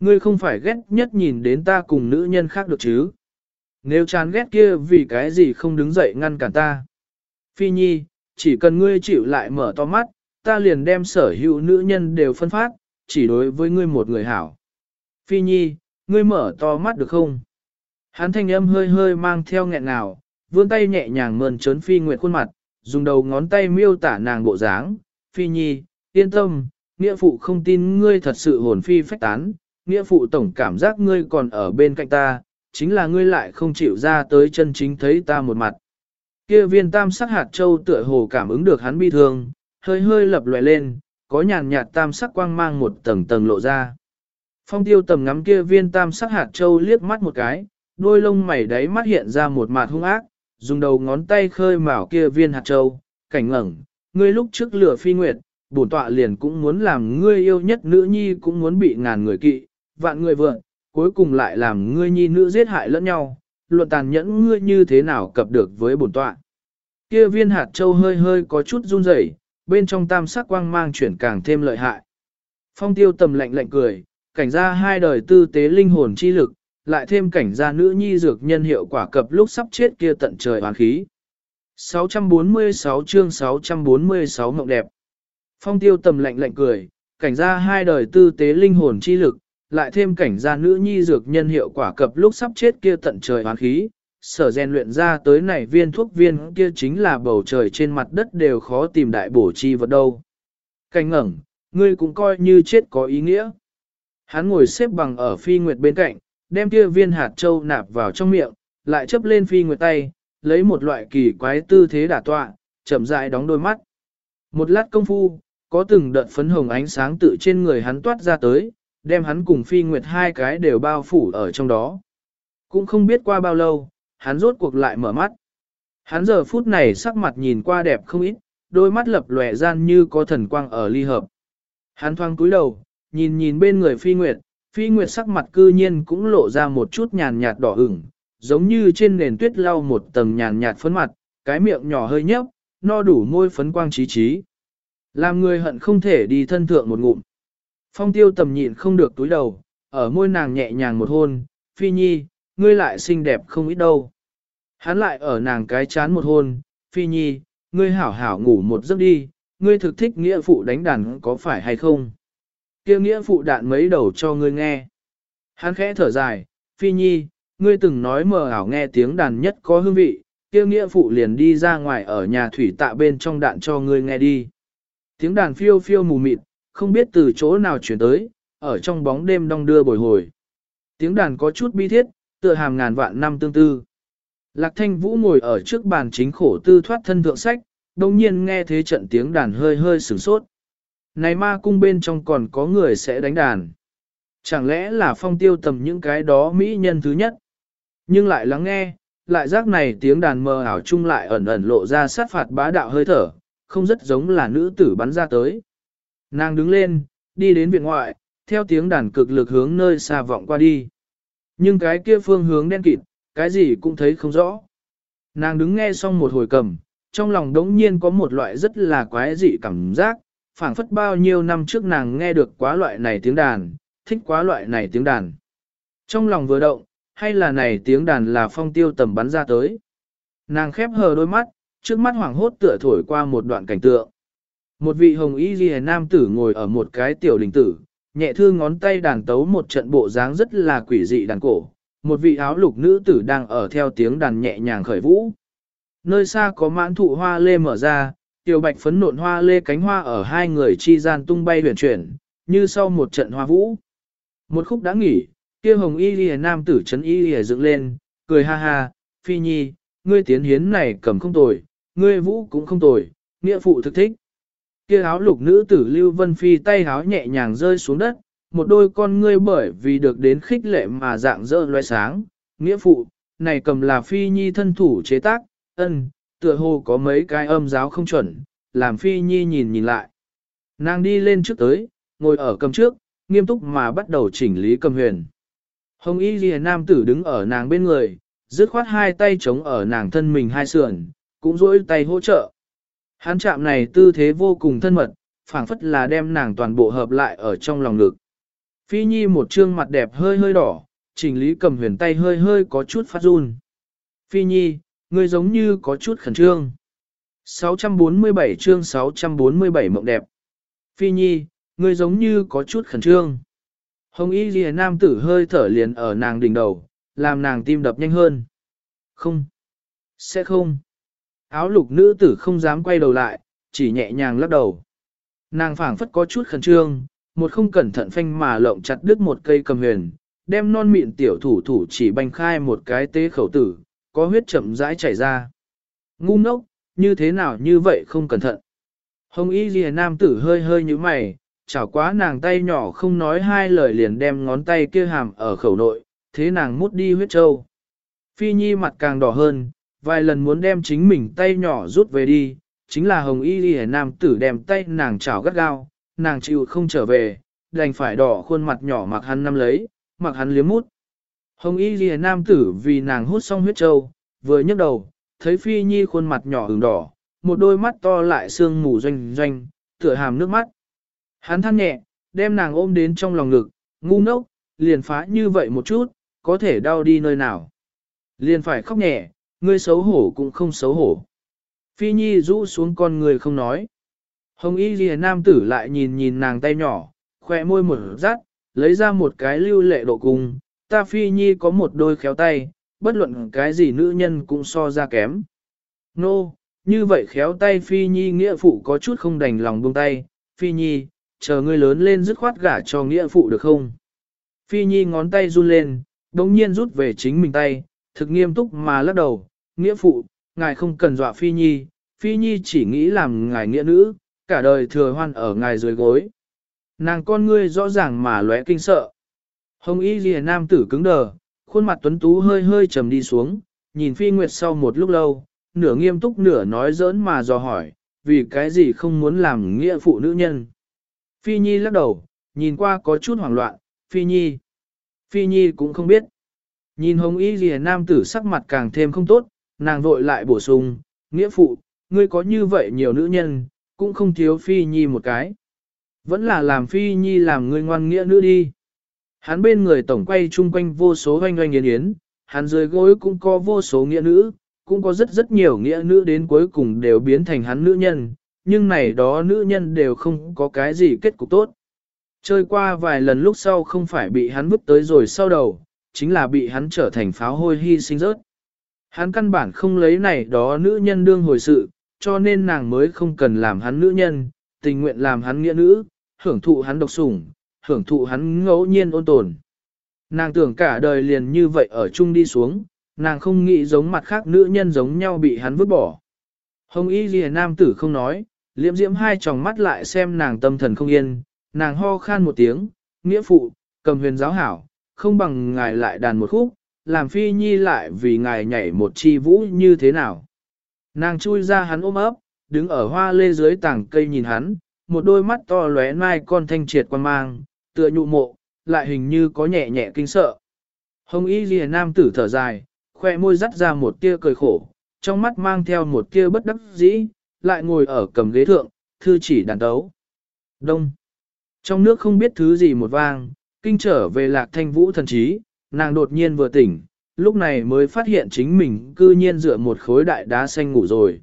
Ngươi không phải ghét nhất nhìn đến ta cùng nữ nhân khác được chứ. Nếu chán ghét kia vì cái gì không đứng dậy ngăn cản ta. Phi nhi, chỉ cần ngươi chịu lại mở to mắt, ta liền đem sở hữu nữ nhân đều phân phát, chỉ đối với ngươi một người hảo. Phi nhi, ngươi mở to mắt được không? Hắn thanh âm hơi hơi mang theo nghẹn ngào, vươn tay nhẹ nhàng mơn trớn Phi Nguyệt khuôn mặt, dùng đầu ngón tay miêu tả nàng bộ dáng. Phi nhi, yên tâm, nghĩa phụ không tin ngươi thật sự hồn phi phách tán, nghĩa phụ tổng cảm giác ngươi còn ở bên cạnh ta, chính là ngươi lại không chịu ra tới chân chính thấy ta một mặt. Kia viên tam sắc hạt châu tựa hồ cảm ứng được hắn bi thương, hơi hơi lập lòe lên, có nhàn nhạt tam sắc quang mang một tầng tầng lộ ra. Phong tiêu tầm ngắm kia viên tam sắc hạt châu liếc mắt một cái, đôi lông mày đáy mắt hiện ra một mặt hung ác, dùng đầu ngón tay khơi mào kia viên hạt châu, cảnh ngẩng, ngươi lúc trước lửa phi nguyệt, bổn tọa liền cũng muốn làm ngươi yêu nhất nữ nhi cũng muốn bị ngàn người kỵ, vạn người vượng, cuối cùng lại làm ngươi nhi nữ giết hại lẫn nhau, luận tàn nhẫn ngươi như thế nào cập được với bổn tọa. Kia viên hạt châu hơi hơi có chút run rẩy, bên trong tam sắc quang mang chuyển càng thêm lợi hại. Phong tiêu tầm lạnh lạnh cười, cảnh ra hai đời tư tế linh hồn chi lực, lại thêm cảnh gia nữ nhi dược nhân hiệu quả cập lúc sắp chết kia tận trời hoàn khí. 646 chương 646 mộng đẹp. Phong tiêu tầm lạnh lạnh cười, cảnh gia hai đời tư tế linh hồn chi lực, lại thêm cảnh gia nữ nhi dược nhân hiệu quả cập lúc sắp chết kia tận trời hoàn khí. Sở rèn luyện ra tới này viên thuốc viên kia chính là bầu trời trên mặt đất đều khó tìm đại bổ chi vật đâu. Cảnh ngẩn, ngươi cũng coi như chết có ý nghĩa. Hắn ngồi xếp bằng ở phi nguyệt bên cạnh, đem kia viên hạt châu nạp vào trong miệng, lại chấp lên phi nguyệt tay, lấy một loại kỳ quái tư thế đả tọa, chậm rãi đóng đôi mắt. Một lát công phu, có từng đợt phấn hồng ánh sáng tự trên người hắn toát ra tới, đem hắn cùng phi nguyệt hai cái đều bao phủ ở trong đó. Cũng không biết qua bao lâu, hắn rốt cuộc lại mở mắt. Hắn giờ phút này sắc mặt nhìn qua đẹp không ít, đôi mắt lập lòe gian như có thần quang ở ly hợp. Hắn thoáng cúi đầu, nhìn nhìn bên người phi nguyệt, Phi Nguyệt sắc mặt cư nhiên cũng lộ ra một chút nhàn nhạt đỏ ửng, giống như trên nền tuyết lau một tầng nhàn nhạt phấn mặt, cái miệng nhỏ hơi nhấp, no đủ môi phấn quang trí trí. Làm người hận không thể đi thân thượng một ngụm. Phong tiêu tầm nhịn không được túi đầu, ở môi nàng nhẹ nhàng một hôn, Phi Nhi, ngươi lại xinh đẹp không ít đâu. Hắn lại ở nàng cái chán một hôn, Phi Nhi, ngươi hảo hảo ngủ một giấc đi, ngươi thực thích nghĩa phụ đánh đàn có phải hay không? kia nghĩa phụ đạn mấy đầu cho ngươi nghe. Hắn khẽ thở dài, phi nhi, ngươi từng nói mờ ảo nghe tiếng đàn nhất có hương vị, kia nghĩa phụ liền đi ra ngoài ở nhà thủy tạ bên trong đạn cho ngươi nghe đi. Tiếng đàn phiêu phiêu mù mịt, không biết từ chỗ nào chuyển tới, ở trong bóng đêm đong đưa bồi hồi. Tiếng đàn có chút bi thiết, tựa hàm ngàn vạn năm tương tư. Lạc thanh vũ ngồi ở trước bàn chính khổ tư thoát thân thượng sách, đồng nhiên nghe thế trận tiếng đàn hơi hơi sửng sốt. Này ma cung bên trong còn có người sẽ đánh đàn. Chẳng lẽ là phong tiêu tầm những cái đó mỹ nhân thứ nhất? Nhưng lại lắng nghe, lại giác này tiếng đàn mờ ảo chung lại ẩn ẩn lộ ra sát phạt bá đạo hơi thở, không rất giống là nữ tử bắn ra tới. Nàng đứng lên, đi đến viện ngoại, theo tiếng đàn cực lực hướng nơi xa vọng qua đi. Nhưng cái kia phương hướng đen kịt, cái gì cũng thấy không rõ. Nàng đứng nghe xong một hồi cầm, trong lòng đống nhiên có một loại rất là quái dị cảm giác, phảng phất bao nhiêu năm trước nàng nghe được quá loại này tiếng đàn, thích quá loại này tiếng đàn. Trong lòng vừa động, hay là này tiếng đàn là phong tiêu tầm bắn ra tới. Nàng khép hờ đôi mắt, trước mắt hoảng hốt tựa thổi qua một đoạn cảnh tượng. Một vị hồng y ghi nam tử ngồi ở một cái tiểu đình tử, nhẹ thương ngón tay đàn tấu một trận bộ dáng rất là quỷ dị đàn cổ. Một vị áo lục nữ tử đang ở theo tiếng đàn nhẹ nhàng khởi vũ. Nơi xa có mãn thụ hoa lê mở ra, tiểu bạch phấn nộn hoa lê cánh hoa ở hai người chi gian tung bay huyền chuyển, như sau một trận hoa vũ. Một khúc đã nghỉ, kia hồng y lìa nam tử chấn y lìa dựng lên, cười ha ha, phi nhi, ngươi tiến hiến này cầm không tồi, ngươi vũ cũng không tồi, nghĩa phụ thực thích. Kia áo lục nữ tử Lưu Vân Phi tay áo nhẹ nhàng rơi xuống đất, một đôi con ngươi bởi vì được đến khích lệ mà dạng dỡ loe sáng, nghĩa phụ, này cầm là Phi Nhi thân thủ chế tác, ân, tựa hồ có mấy cái âm giáo không chuẩn, làm Phi Nhi nhìn nhìn lại. Nàng đi lên trước tới, ngồi ở cầm trước, nghiêm túc mà bắt đầu chỉnh lý cầm huyền. Hồng Y Ghi Nam tử đứng ở nàng bên người, dứt khoát hai tay chống ở nàng thân mình hai sườn, cũng duỗi tay hỗ trợ. Hắn chạm này tư thế vô cùng thân mật, phảng phất là đem nàng toàn bộ hợp lại ở trong lòng ngực. Phi Nhi một trương mặt đẹp hơi hơi đỏ, Trình lý cầm huyền tay hơi hơi có chút phát run. Phi Nhi, ngươi giống như có chút khẩn trương. 647 chương 647 mộng đẹp. Phi Nhi, ngươi giống như có chút khẩn trương. Hồng Y Ghi Nam tử hơi thở liền ở nàng đỉnh đầu, làm nàng tim đập nhanh hơn. Không. Sẽ không. Áo lục nữ tử không dám quay đầu lại, chỉ nhẹ nhàng lắc đầu. Nàng phảng phất có chút khẩn trương, một không cẩn thận phanh mà lộng chặt đứt một cây cầm huyền, đem non mịn tiểu thủ thủ chỉ banh khai một cái tế khẩu tử, có huyết chậm rãi chảy ra. Ngu ngốc, như thế nào như vậy không cẩn thận. Hồng y rìa nam tử hơi hơi như mày, chảo quá nàng tay nhỏ không nói hai lời liền đem ngón tay kia hàm ở khẩu nội, thế nàng mút đi huyết trâu. Phi nhi mặt càng đỏ hơn, vài lần muốn đem chính mình tay nhỏ rút về đi, chính là hồng y ghi nam tử đem tay nàng chảo gắt gao, nàng chịu không trở về, đành phải đỏ khuôn mặt nhỏ mặc hắn nắm lấy, mặc hắn liếm mút. Hồng y ghi nam tử vì nàng hút xong huyết trâu, vừa nhấc đầu, thấy phi nhi khuôn mặt nhỏ ửng đỏ, một đôi mắt to lại sương mù doanh doanh, tựa hàm nước mắt. Hắn than nhẹ, đem nàng ôm đến trong lòng ngực, ngu ngốc, liền phá như vậy một chút, có thể đau đi nơi nào. Liền phải khóc nhẹ, ngươi xấu hổ cũng không xấu hổ. Phi Nhi rũ xuống con người không nói. Hồng Y Ghi Nam tử lại nhìn nhìn nàng tay nhỏ, khỏe môi một rát, lấy ra một cái lưu lệ độ cùng. Ta Phi Nhi có một đôi khéo tay, bất luận cái gì nữ nhân cũng so ra kém. Nô, no, như vậy khéo tay Phi Nhi nghĩa phụ có chút không đành lòng buông tay. Phi Nhi, chờ ngươi lớn lên dứt khoát gả cho nghĩa phụ được không? Phi Nhi ngón tay run lên, đồng nhiên rút về chính mình tay, thực nghiêm túc mà lắc đầu, nghĩa phụ, ngài không cần dọa Phi Nhi, Phi Nhi chỉ nghĩ làm ngài nghĩa nữ, cả đời thừa hoan ở ngài dưới gối. Nàng con ngươi rõ ràng mà lóe kinh sợ. Hồng Y Lìa Nam tử cứng đờ, khuôn mặt tuấn tú hơi hơi trầm đi xuống, nhìn Phi Nguyệt sau một lúc lâu, nửa nghiêm túc nửa nói giỡn mà dò hỏi, vì cái gì không muốn làm nghĩa phụ nữ nhân. Phi Nhi lắc đầu, nhìn qua có chút hoảng loạn, Phi Nhi. Phi Nhi cũng không biết. Nhìn Hồng Y Lìa Nam tử sắc mặt càng thêm không tốt, nàng vội lại bổ sung, nghĩa phụ, ngươi có như vậy nhiều nữ nhân, cũng không thiếu phi nhi một cái. Vẫn là làm phi nhi làm ngươi ngoan nghĩa nữ đi. Hắn bên người tổng quay chung quanh vô số oanh oanh yến yến, hắn dưới gối cũng có vô số nghĩa nữ, cũng có rất rất nhiều nghĩa nữ đến cuối cùng đều biến thành hắn nữ nhân, nhưng này đó nữ nhân đều không có cái gì kết cục tốt. Chơi qua vài lần lúc sau không phải bị hắn vứt tới rồi sau đầu, chính là bị hắn trở thành pháo hôi hy sinh rớt. Hắn căn bản không lấy này đó nữ nhân đương hồi sự, cho nên nàng mới không cần làm hắn nữ nhân, tình nguyện làm hắn nghĩa nữ, hưởng thụ hắn độc sủng, hưởng thụ hắn ngẫu nhiên ôn tồn. Nàng tưởng cả đời liền như vậy ở chung đi xuống, nàng không nghĩ giống mặt khác nữ nhân giống nhau bị hắn vứt bỏ. Hồng y ghi nam tử không nói, liễm diễm hai tròng mắt lại xem nàng tâm thần không yên, nàng ho khan một tiếng, nghĩa phụ, cầm huyền giáo hảo, không bằng ngài lại đàn một khúc, làm phi nhi lại vì ngài nhảy một chi vũ như thế nào. Nàng chui ra hắn ôm ấp, đứng ở hoa lê dưới tảng cây nhìn hắn, một đôi mắt to lóe mai con thanh triệt quan mang, tựa nhụ mộ, lại hình như có nhẹ nhẹ kinh sợ. Hồng y lìa nam tử thở dài, khoe môi dắt ra một tia cười khổ, trong mắt mang theo một tia bất đắc dĩ, lại ngồi ở cầm ghế thượng, thư chỉ đàn tấu. Đông. Trong nước không biết thứ gì một vang, kinh trở về lạc thanh vũ thần trí, nàng đột nhiên vừa tỉnh, lúc này mới phát hiện chính mình cư nhiên dựa một khối đại đá xanh ngủ rồi.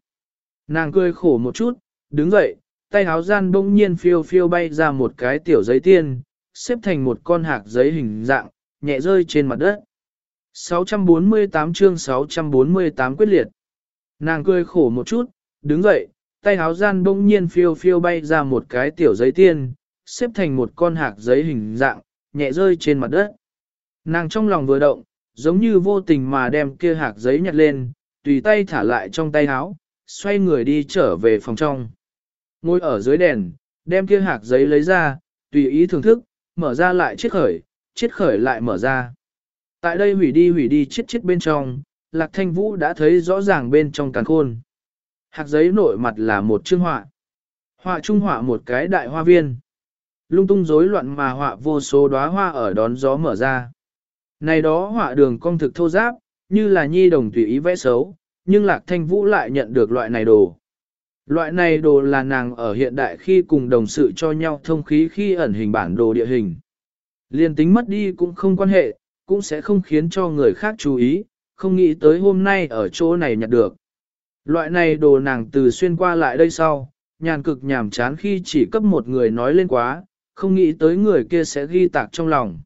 Nàng cười khổ một chút, đứng dậy, tay háo gian bỗng nhiên phiêu phiêu bay ra một cái tiểu giấy tiên, xếp thành một con hạc giấy hình dạng, nhẹ rơi trên mặt đất. 648 chương 648 quyết liệt. Nàng cười khổ một chút, đứng dậy, tay háo gian bỗng nhiên phiêu phiêu bay ra một cái tiểu giấy tiên, xếp thành một con hạc giấy hình dạng, nhẹ rơi trên mặt đất. Nàng trong lòng vừa động, giống như vô tình mà đem kia hạc giấy nhặt lên, tùy tay thả lại trong tay háo, xoay người đi trở về phòng trong. Ngồi ở dưới đèn, đem kia hạc giấy lấy ra, tùy ý thưởng thức, mở ra lại chiết khởi, chiết khởi lại mở ra. Tại đây hủy đi hủy đi chiết chiết bên trong, Lạc Thanh Vũ đã thấy rõ ràng bên trong càn khôn. Hạc giấy nội mặt là một chương họa. Họa trung họa một cái đại hoa viên. Lung tung rối loạn mà họa vô số đóa hoa ở đón gió mở ra. Này đó họa đường cong thực thô giáp, như là nhi đồng tùy ý vẽ xấu, nhưng Lạc Thanh Vũ lại nhận được loại này đồ. Loại này đồ là nàng ở hiện đại khi cùng đồng sự cho nhau thông khí khi ẩn hình bản đồ địa hình. Liên tính mất đi cũng không quan hệ, cũng sẽ không khiến cho người khác chú ý, không nghĩ tới hôm nay ở chỗ này nhặt được. Loại này đồ nàng từ xuyên qua lại đây sau, nhàn cực nhàm chán khi chỉ cấp một người nói lên quá, không nghĩ tới người kia sẽ ghi tạc trong lòng.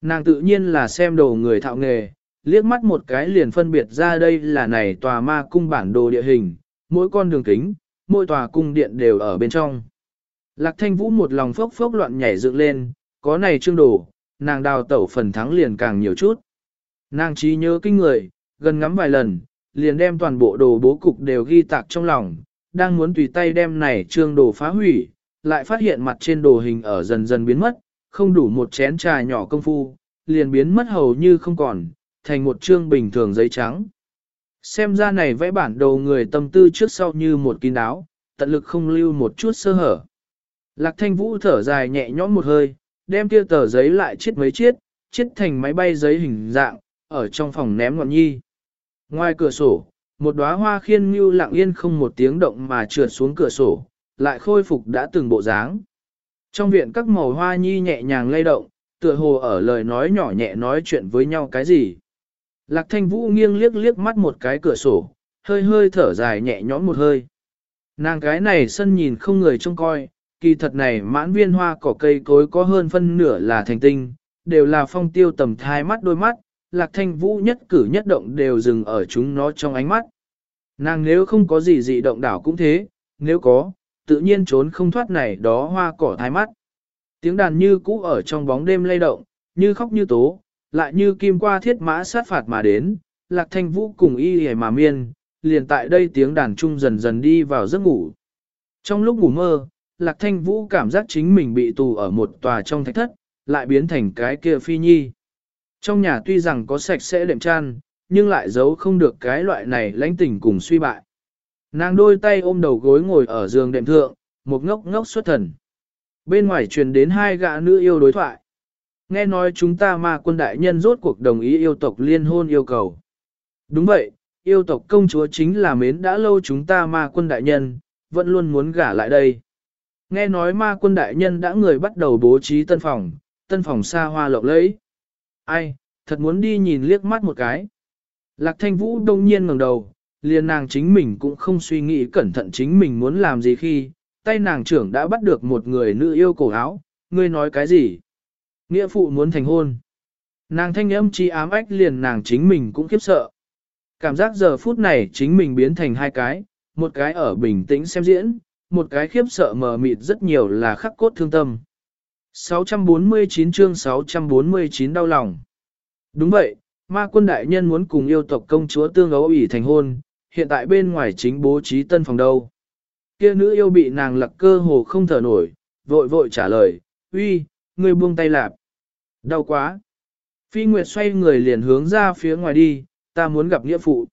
Nàng tự nhiên là xem đồ người thạo nghề, liếc mắt một cái liền phân biệt ra đây là này tòa ma cung bản đồ địa hình, mỗi con đường kính, mỗi tòa cung điện đều ở bên trong. Lạc thanh vũ một lòng phốc phốc loạn nhảy dựng lên, có này trương đồ, nàng đào tẩu phần thắng liền càng nhiều chút. Nàng trí nhớ kinh người, gần ngắm vài lần, liền đem toàn bộ đồ bố cục đều ghi tạc trong lòng, đang muốn tùy tay đem này trương đồ phá hủy, lại phát hiện mặt trên đồ hình ở dần dần biến mất, không đủ một chén trà nhỏ công phu, liền biến mất hầu như không còn, thành một trương bình thường giấy trắng. Xem ra này vẽ bản đồ người tâm tư trước sau như một kín đáo, tận lực không lưu một chút sơ hở. Lạc thanh vũ thở dài nhẹ nhõm một hơi, đem kia tờ giấy lại chiết mấy chiết, chiết thành máy bay giấy hình dạng, ở trong phòng ném ngọn nhi. Ngoài cửa sổ, một đóa hoa khiên như lặng yên không một tiếng động mà trượt xuống cửa sổ, lại khôi phục đã từng bộ dáng. Trong viện các màu hoa nhi nhẹ nhàng lay động, tựa hồ ở lời nói nhỏ nhẹ nói chuyện với nhau cái gì. Lạc thanh vũ nghiêng liếc liếc mắt một cái cửa sổ, hơi hơi thở dài nhẹ nhõm một hơi. Nàng cái này sân nhìn không người trông coi, kỳ thật này mãn viên hoa cỏ cây cối có hơn phân nửa là thành tinh, đều là phong tiêu tầm thai mắt đôi mắt, lạc thanh vũ nhất cử nhất động đều dừng ở chúng nó trong ánh mắt. Nàng nếu không có gì dị động đảo cũng thế, nếu có, tự nhiên trốn không thoát này đó hoa cỏ thái mắt. Tiếng đàn như cũ ở trong bóng đêm lay động, như khóc như tố, lại như kim qua thiết mã sát phạt mà đến, lạc thanh vũ cùng y hề mà miên, liền tại đây tiếng đàn trung dần dần đi vào giấc ngủ. Trong lúc ngủ mơ, lạc thanh vũ cảm giác chính mình bị tù ở một tòa trong thạch thất, lại biến thành cái kia phi nhi. Trong nhà tuy rằng có sạch sẽ đệm chăn, nhưng lại giấu không được cái loại này lãnh tình cùng suy bại. Nàng đôi tay ôm đầu gối ngồi ở giường đệm thượng, một ngốc ngốc xuất thần. Bên ngoài truyền đến hai gã nữ yêu đối thoại. Nghe nói chúng ta ma quân đại nhân rốt cuộc đồng ý yêu tộc liên hôn yêu cầu. Đúng vậy, yêu tộc công chúa chính là mến đã lâu chúng ta ma quân đại nhân, vẫn luôn muốn gả lại đây. Nghe nói ma quân đại nhân đã người bắt đầu bố trí tân phòng, tân phòng xa hoa lộng lẫy. Ai, thật muốn đi nhìn liếc mắt một cái. Lạc thanh vũ đông nhiên ngẩng đầu, liền nàng chính mình cũng không suy nghĩ cẩn thận chính mình muốn làm gì khi, tay nàng trưởng đã bắt được một người nữ yêu cổ áo, ngươi nói cái gì? Nghĩa phụ muốn thành hôn. Nàng thanh âm chi ám ách liền nàng chính mình cũng khiếp sợ. Cảm giác giờ phút này chính mình biến thành hai cái, một cái ở bình tĩnh xem diễn, một cái khiếp sợ mờ mịt rất nhiều là khắc cốt thương tâm. 649 chương 649 đau lòng. Đúng vậy, ma quân đại nhân muốn cùng yêu tộc công chúa tương ấu ủy thành hôn, hiện tại bên ngoài chính bố trí tân phòng đâu. Kia nữ yêu bị nàng lặc cơ hồ không thở nổi, vội vội trả lời, uy, ngươi buông tay lạp. Đau quá. Phi Nguyệt xoay người liền hướng ra phía ngoài đi, ta muốn gặp nghĩa phụ.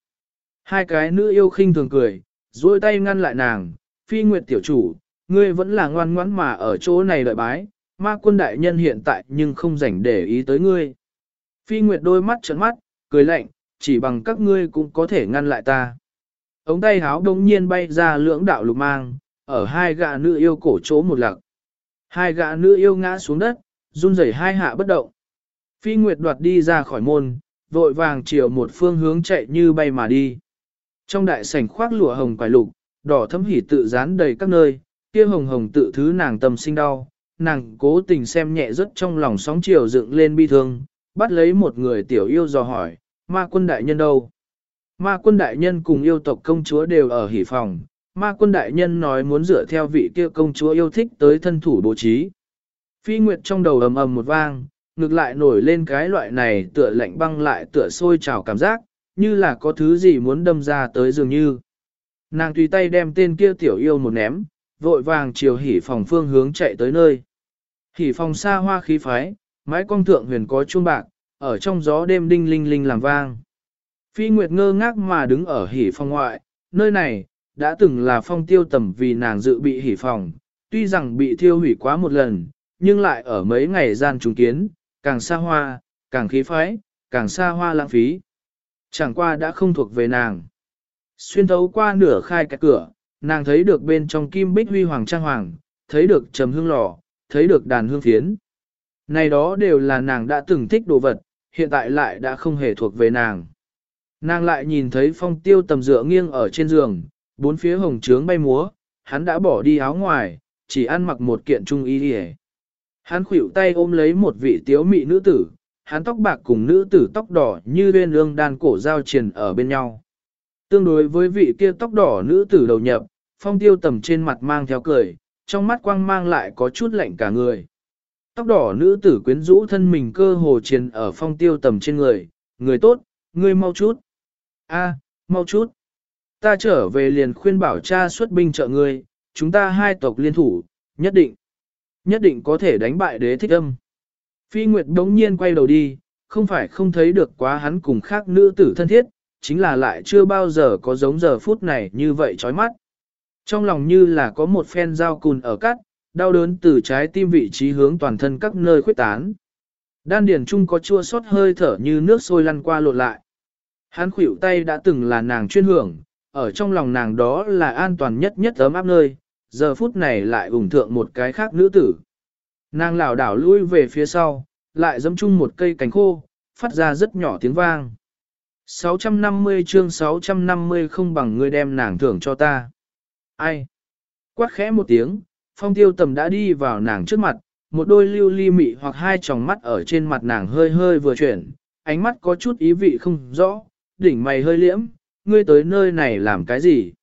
Hai cái nữ yêu khinh thường cười, duỗi tay ngăn lại nàng, Phi Nguyệt tiểu chủ, ngươi vẫn là ngoan ngoãn mà ở chỗ này đợi bái, ma quân đại nhân hiện tại nhưng không rảnh để ý tới ngươi. Phi Nguyệt đôi mắt trợn mắt, cười lạnh, chỉ bằng các ngươi cũng có thể ngăn lại ta. Ống tay háo đông nhiên bay ra lưỡng đạo lục mang, ở hai gã nữ yêu cổ chỗ một lặc. Hai gã nữ yêu ngã xuống đất, run rẩy hai hạ bất động. Phi Nguyệt đoạt đi ra khỏi môn, vội vàng chiều một phương hướng chạy như bay mà đi. Trong đại sảnh khoác lụa hồng quải lục, đỏ thấm hỉ tự dán đầy các nơi, kia hồng hồng tự thứ nàng tâm sinh đau, nàng cố tình xem nhẹ rất trong lòng sóng chiều dựng lên bi thương, bắt lấy một người tiểu yêu dò hỏi, ma quân đại nhân đâu? Ma quân đại nhân cùng yêu tộc công chúa đều ở hỉ phòng, ma quân đại nhân nói muốn dựa theo vị kia công chúa yêu thích tới thân thủ bố trí. Phi Nguyệt trong đầu ầm ầm một vang, ngược lại nổi lên cái loại này tựa lạnh băng lại tựa sôi trào cảm giác, như là có thứ gì muốn đâm ra tới dường như. Nàng tùy tay đem tên kia tiểu yêu một ném, vội vàng chiều hỉ phòng phương hướng chạy tới nơi. Hỉ phòng xa hoa khí phái, mái cong thượng huyền có chuông bạc, ở trong gió đêm đinh linh linh làm vang. Phi Nguyệt ngơ ngác mà đứng ở hỉ phòng ngoại, nơi này, đã từng là phong tiêu tầm vì nàng dự bị hỉ phòng, tuy rằng bị thiêu hủy quá một lần, nhưng lại ở mấy ngày gian trùng kiến, càng xa hoa, càng khí phái, càng xa hoa lãng phí. Chẳng qua đã không thuộc về nàng. Xuyên thấu qua nửa khai cái cửa, nàng thấy được bên trong kim bích huy hoàng trang hoàng, thấy được trầm hương lò, thấy được đàn hương phiến. Này đó đều là nàng đã từng thích đồ vật, hiện tại lại đã không hề thuộc về nàng. Nàng lại nhìn thấy phong tiêu tầm dựa nghiêng ở trên giường, bốn phía hồng trướng bay múa, hắn đã bỏ đi áo ngoài, chỉ ăn mặc một kiện trung y đi Hắn khuỷu tay ôm lấy một vị tiếu mị nữ tử, hắn tóc bạc cùng nữ tử tóc đỏ như bên lương đan cổ giao triền ở bên nhau. Tương đối với vị kia tóc đỏ nữ tử đầu nhập, phong tiêu tầm trên mặt mang theo cười, trong mắt quang mang lại có chút lạnh cả người. Tóc đỏ nữ tử quyến rũ thân mình cơ hồ triền ở phong tiêu tầm trên người, người tốt, người mau chút a mau chút. Ta trở về liền khuyên bảo cha xuất binh trợ ngươi, chúng ta hai tộc liên thủ, nhất định, nhất định có thể đánh bại đế thích âm. Phi Nguyệt đống nhiên quay đầu đi, không phải không thấy được quá hắn cùng khác nữ tử thân thiết, chính là lại chưa bao giờ có giống giờ phút này như vậy chói mắt. Trong lòng như là có một phen dao cùn ở cắt, đau đớn từ trái tim vị trí hướng toàn thân các nơi khuyết tán. Đan điền chung có chua xót hơi thở như nước sôi lăn qua lộn lại. Hắn khuỷu tay đã từng là nàng chuyên hưởng, ở trong lòng nàng đó là an toàn nhất nhất ấm áp nơi, giờ phút này lại ủng thượng một cái khác nữ tử. Nàng lảo đảo lui về phía sau, lại dẫm chung một cây cánh khô, phát ra rất nhỏ tiếng vang. 650 chương 650 không bằng ngươi đem nàng thưởng cho ta. Ai? Quát khẽ một tiếng, phong tiêu tầm đã đi vào nàng trước mặt, một đôi lưu ly mị hoặc hai tròng mắt ở trên mặt nàng hơi hơi vừa chuyển, ánh mắt có chút ý vị không rõ, đỉnh mày hơi liễm, ngươi tới nơi này làm cái gì?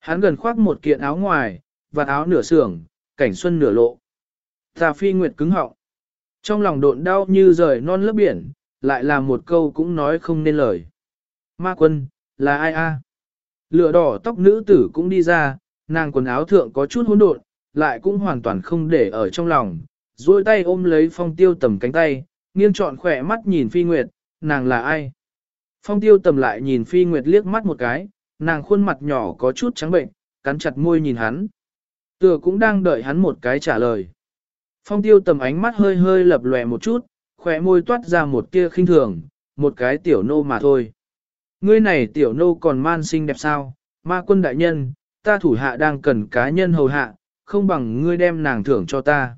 Hắn gần khoác một kiện áo ngoài, và áo nửa sưởng, cảnh xuân nửa lộ. Tà phi nguyệt cứng họng. Trong lòng độn đau như rời non lớp biển, lại là một câu cũng nói không nên lời. Ma quân, là ai a? Lửa đỏ tóc nữ tử cũng đi ra, nàng quần áo thượng có chút hỗn độn, lại cũng hoàn toàn không để ở trong lòng, duỗi tay ôm lấy phong tiêu tầm cánh tay, nghiêng trọn khỏe mắt nhìn phi nguyệt, nàng là ai? Phong tiêu tầm lại nhìn phi nguyệt liếc mắt một cái, nàng khuôn mặt nhỏ có chút trắng bệnh, cắn chặt môi nhìn hắn. Tựa cũng đang đợi hắn một cái trả lời. Phong tiêu tầm ánh mắt hơi hơi lập lòe một chút, khỏe môi toát ra một tia khinh thường, một cái tiểu nô mà thôi. Ngươi này tiểu nô còn man xinh đẹp sao, ma quân đại nhân, ta thủ hạ đang cần cá nhân hầu hạ, không bằng ngươi đem nàng thưởng cho ta.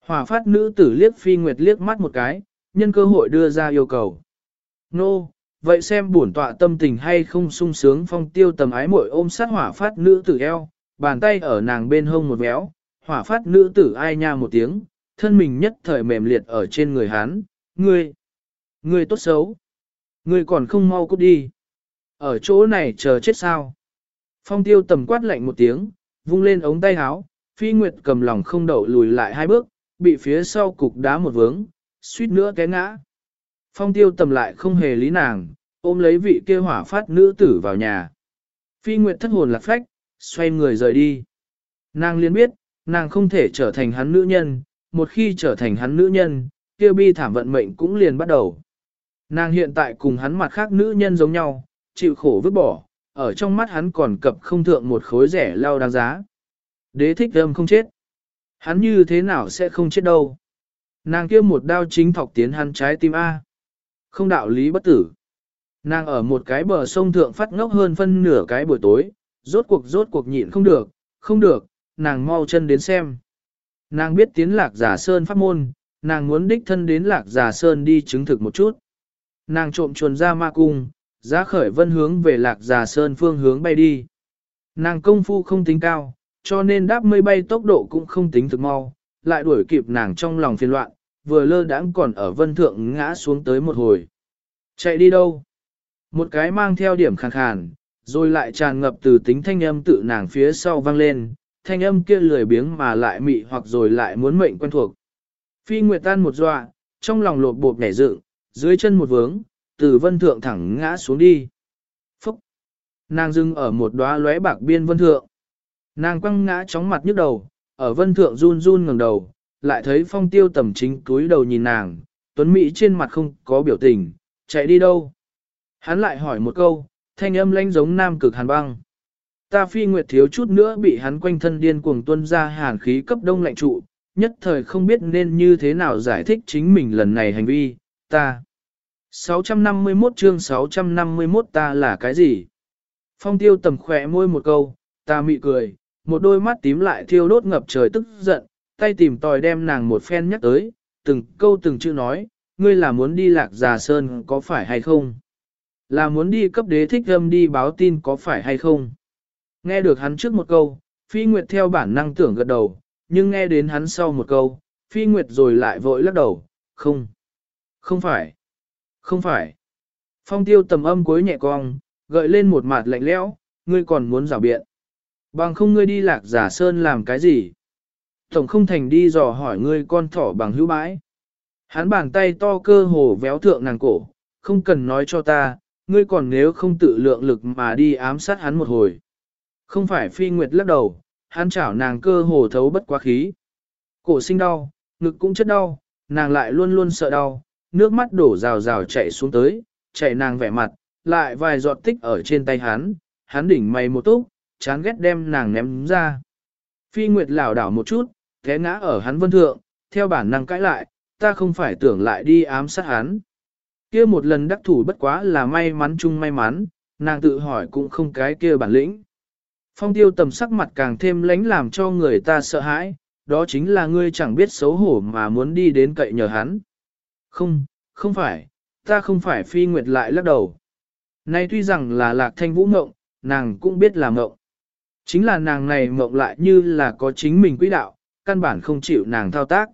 Hỏa phát nữ tử liếc phi nguyệt liếc mắt một cái, nhân cơ hội đưa ra yêu cầu. Nô, vậy xem bổn tọa tâm tình hay không sung sướng phong tiêu tầm ái muội ôm sát hỏa phát nữ tử eo, bàn tay ở nàng bên hông một véo, hỏa phát nữ tử ai nha một tiếng, thân mình nhất thời mềm liệt ở trên người hắn, ngươi, ngươi tốt xấu, ngươi còn không mau cút đi. Ở chỗ này chờ chết sao? Phong tiêu tầm quát lạnh một tiếng, vung lên ống tay áo, phi nguyệt cầm lòng không đậu lùi lại hai bước, bị phía sau cục đá một vướng, suýt nữa té ngã. Phong tiêu tầm lại không hề lý nàng, ôm lấy vị kia hỏa phát nữ tử vào nhà. Phi nguyệt thất hồn lạc phách, xoay người rời đi. Nàng liên biết, nàng không thể trở thành hắn nữ nhân, một khi trở thành hắn nữ nhân, kia bi thảm vận mệnh cũng liền bắt đầu. Nàng hiện tại cùng hắn mặt khác nữ nhân giống nhau, chịu khổ vứt bỏ, ở trong mắt hắn còn cập không thượng một khối rẻ lao đáng giá. Đế thích âm không chết. Hắn như thế nào sẽ không chết đâu. Nàng kia một đao chính thọc tiến hắn trái tim A. Không đạo lý bất tử. Nàng ở một cái bờ sông thượng phát ngốc hơn phân nửa cái buổi tối, rốt cuộc rốt cuộc nhịn không được, không được, nàng mau chân đến xem. Nàng biết tiến lạc giả sơn pháp môn, nàng muốn đích thân đến lạc giả sơn đi chứng thực một chút. Nàng trộm chuồn ra ma cung, giá khởi vân hướng về lạc giả sơn phương hướng bay đi. Nàng công phu không tính cao, cho nên đáp mây bay tốc độ cũng không tính thực mau, lại đuổi kịp nàng trong lòng phiền loạn, vừa lơ đãng còn ở vân thượng ngã xuống tới một hồi. Chạy đi đâu? Một cái mang theo điểm khàn khàn, rồi lại tràn ngập từ tính thanh âm tự nàng phía sau vang lên, thanh âm kia lười biếng mà lại mị hoặc rồi lại muốn mệnh quen thuộc. Phi Nguyệt tan một dọa, trong lòng lột bột nhảy dựng, dưới chân một vướng, từ vân thượng thẳng ngã xuống đi. Phúc! Nàng dưng ở một đóa lóe bạc biên vân thượng. Nàng quăng ngã chóng mặt nhức đầu, ở vân thượng run run ngẩng đầu, lại thấy phong tiêu tầm chính túi đầu nhìn nàng, tuấn Mỹ trên mặt không có biểu tình, chạy đi đâu. Hắn lại hỏi một câu, thanh âm lãnh giống nam cực hàn băng. Ta phi nguyệt thiếu chút nữa bị hắn quanh thân điên cuồng tuân ra hàn khí cấp đông lạnh trụ, nhất thời không biết nên như thế nào giải thích chính mình lần này hành vi, ta. 651 chương 651 ta là cái gì? Phong tiêu tầm khỏe môi một câu, ta mị cười, một đôi mắt tím lại thiêu đốt ngập trời tức giận, tay tìm tòi đem nàng một phen nhắc tới, từng câu từng chữ nói, ngươi là muốn đi lạc già sơn có phải hay không? Là muốn đi cấp đế thích âm đi báo tin có phải hay không? Nghe được hắn trước một câu, Phi Nguyệt theo bản năng tưởng gật đầu, nhưng nghe đến hắn sau một câu, Phi Nguyệt rồi lại vội lắc đầu, không, không phải, không phải. Phong tiêu tầm âm cuối nhẹ cong, gợi lên một mặt lạnh lẽo, ngươi còn muốn rào biện. Bằng không ngươi đi lạc giả sơn làm cái gì? Tổng không thành đi dò hỏi ngươi con thỏ bằng hữu bãi. Hắn bàn tay to cơ hồ véo thượng nàng cổ, không cần nói cho ta, ngươi còn nếu không tự lượng lực mà đi ám sát hắn một hồi. Không phải phi nguyệt lắc đầu, hắn chảo nàng cơ hồ thấu bất quá khí. Cổ sinh đau, ngực cũng chất đau, nàng lại luôn luôn sợ đau, nước mắt đổ rào rào chạy xuống tới, chạy nàng vẻ mặt, lại vài giọt tích ở trên tay hắn, hắn đỉnh mày một túc, chán ghét đem nàng ném ra. Phi Nguyệt lảo đảo một chút, thế ngã ở hắn vân thượng, theo bản năng cãi lại, ta không phải tưởng lại đi ám sát hắn. Kia một lần đắc thủ bất quá là may mắn chung may mắn, nàng tự hỏi cũng không cái kia bản lĩnh. Phong tiêu tầm sắc mặt càng thêm lánh làm cho người ta sợ hãi, đó chính là ngươi chẳng biết xấu hổ mà muốn đi đến cậy nhờ hắn. Không, không phải, ta không phải phi nguyệt lại lắc đầu. Nay tuy rằng là lạc thanh vũ ngộng, nàng cũng biết là ngộng. Chính là nàng này ngộng lại như là có chính mình quỹ đạo, căn bản không chịu nàng thao tác.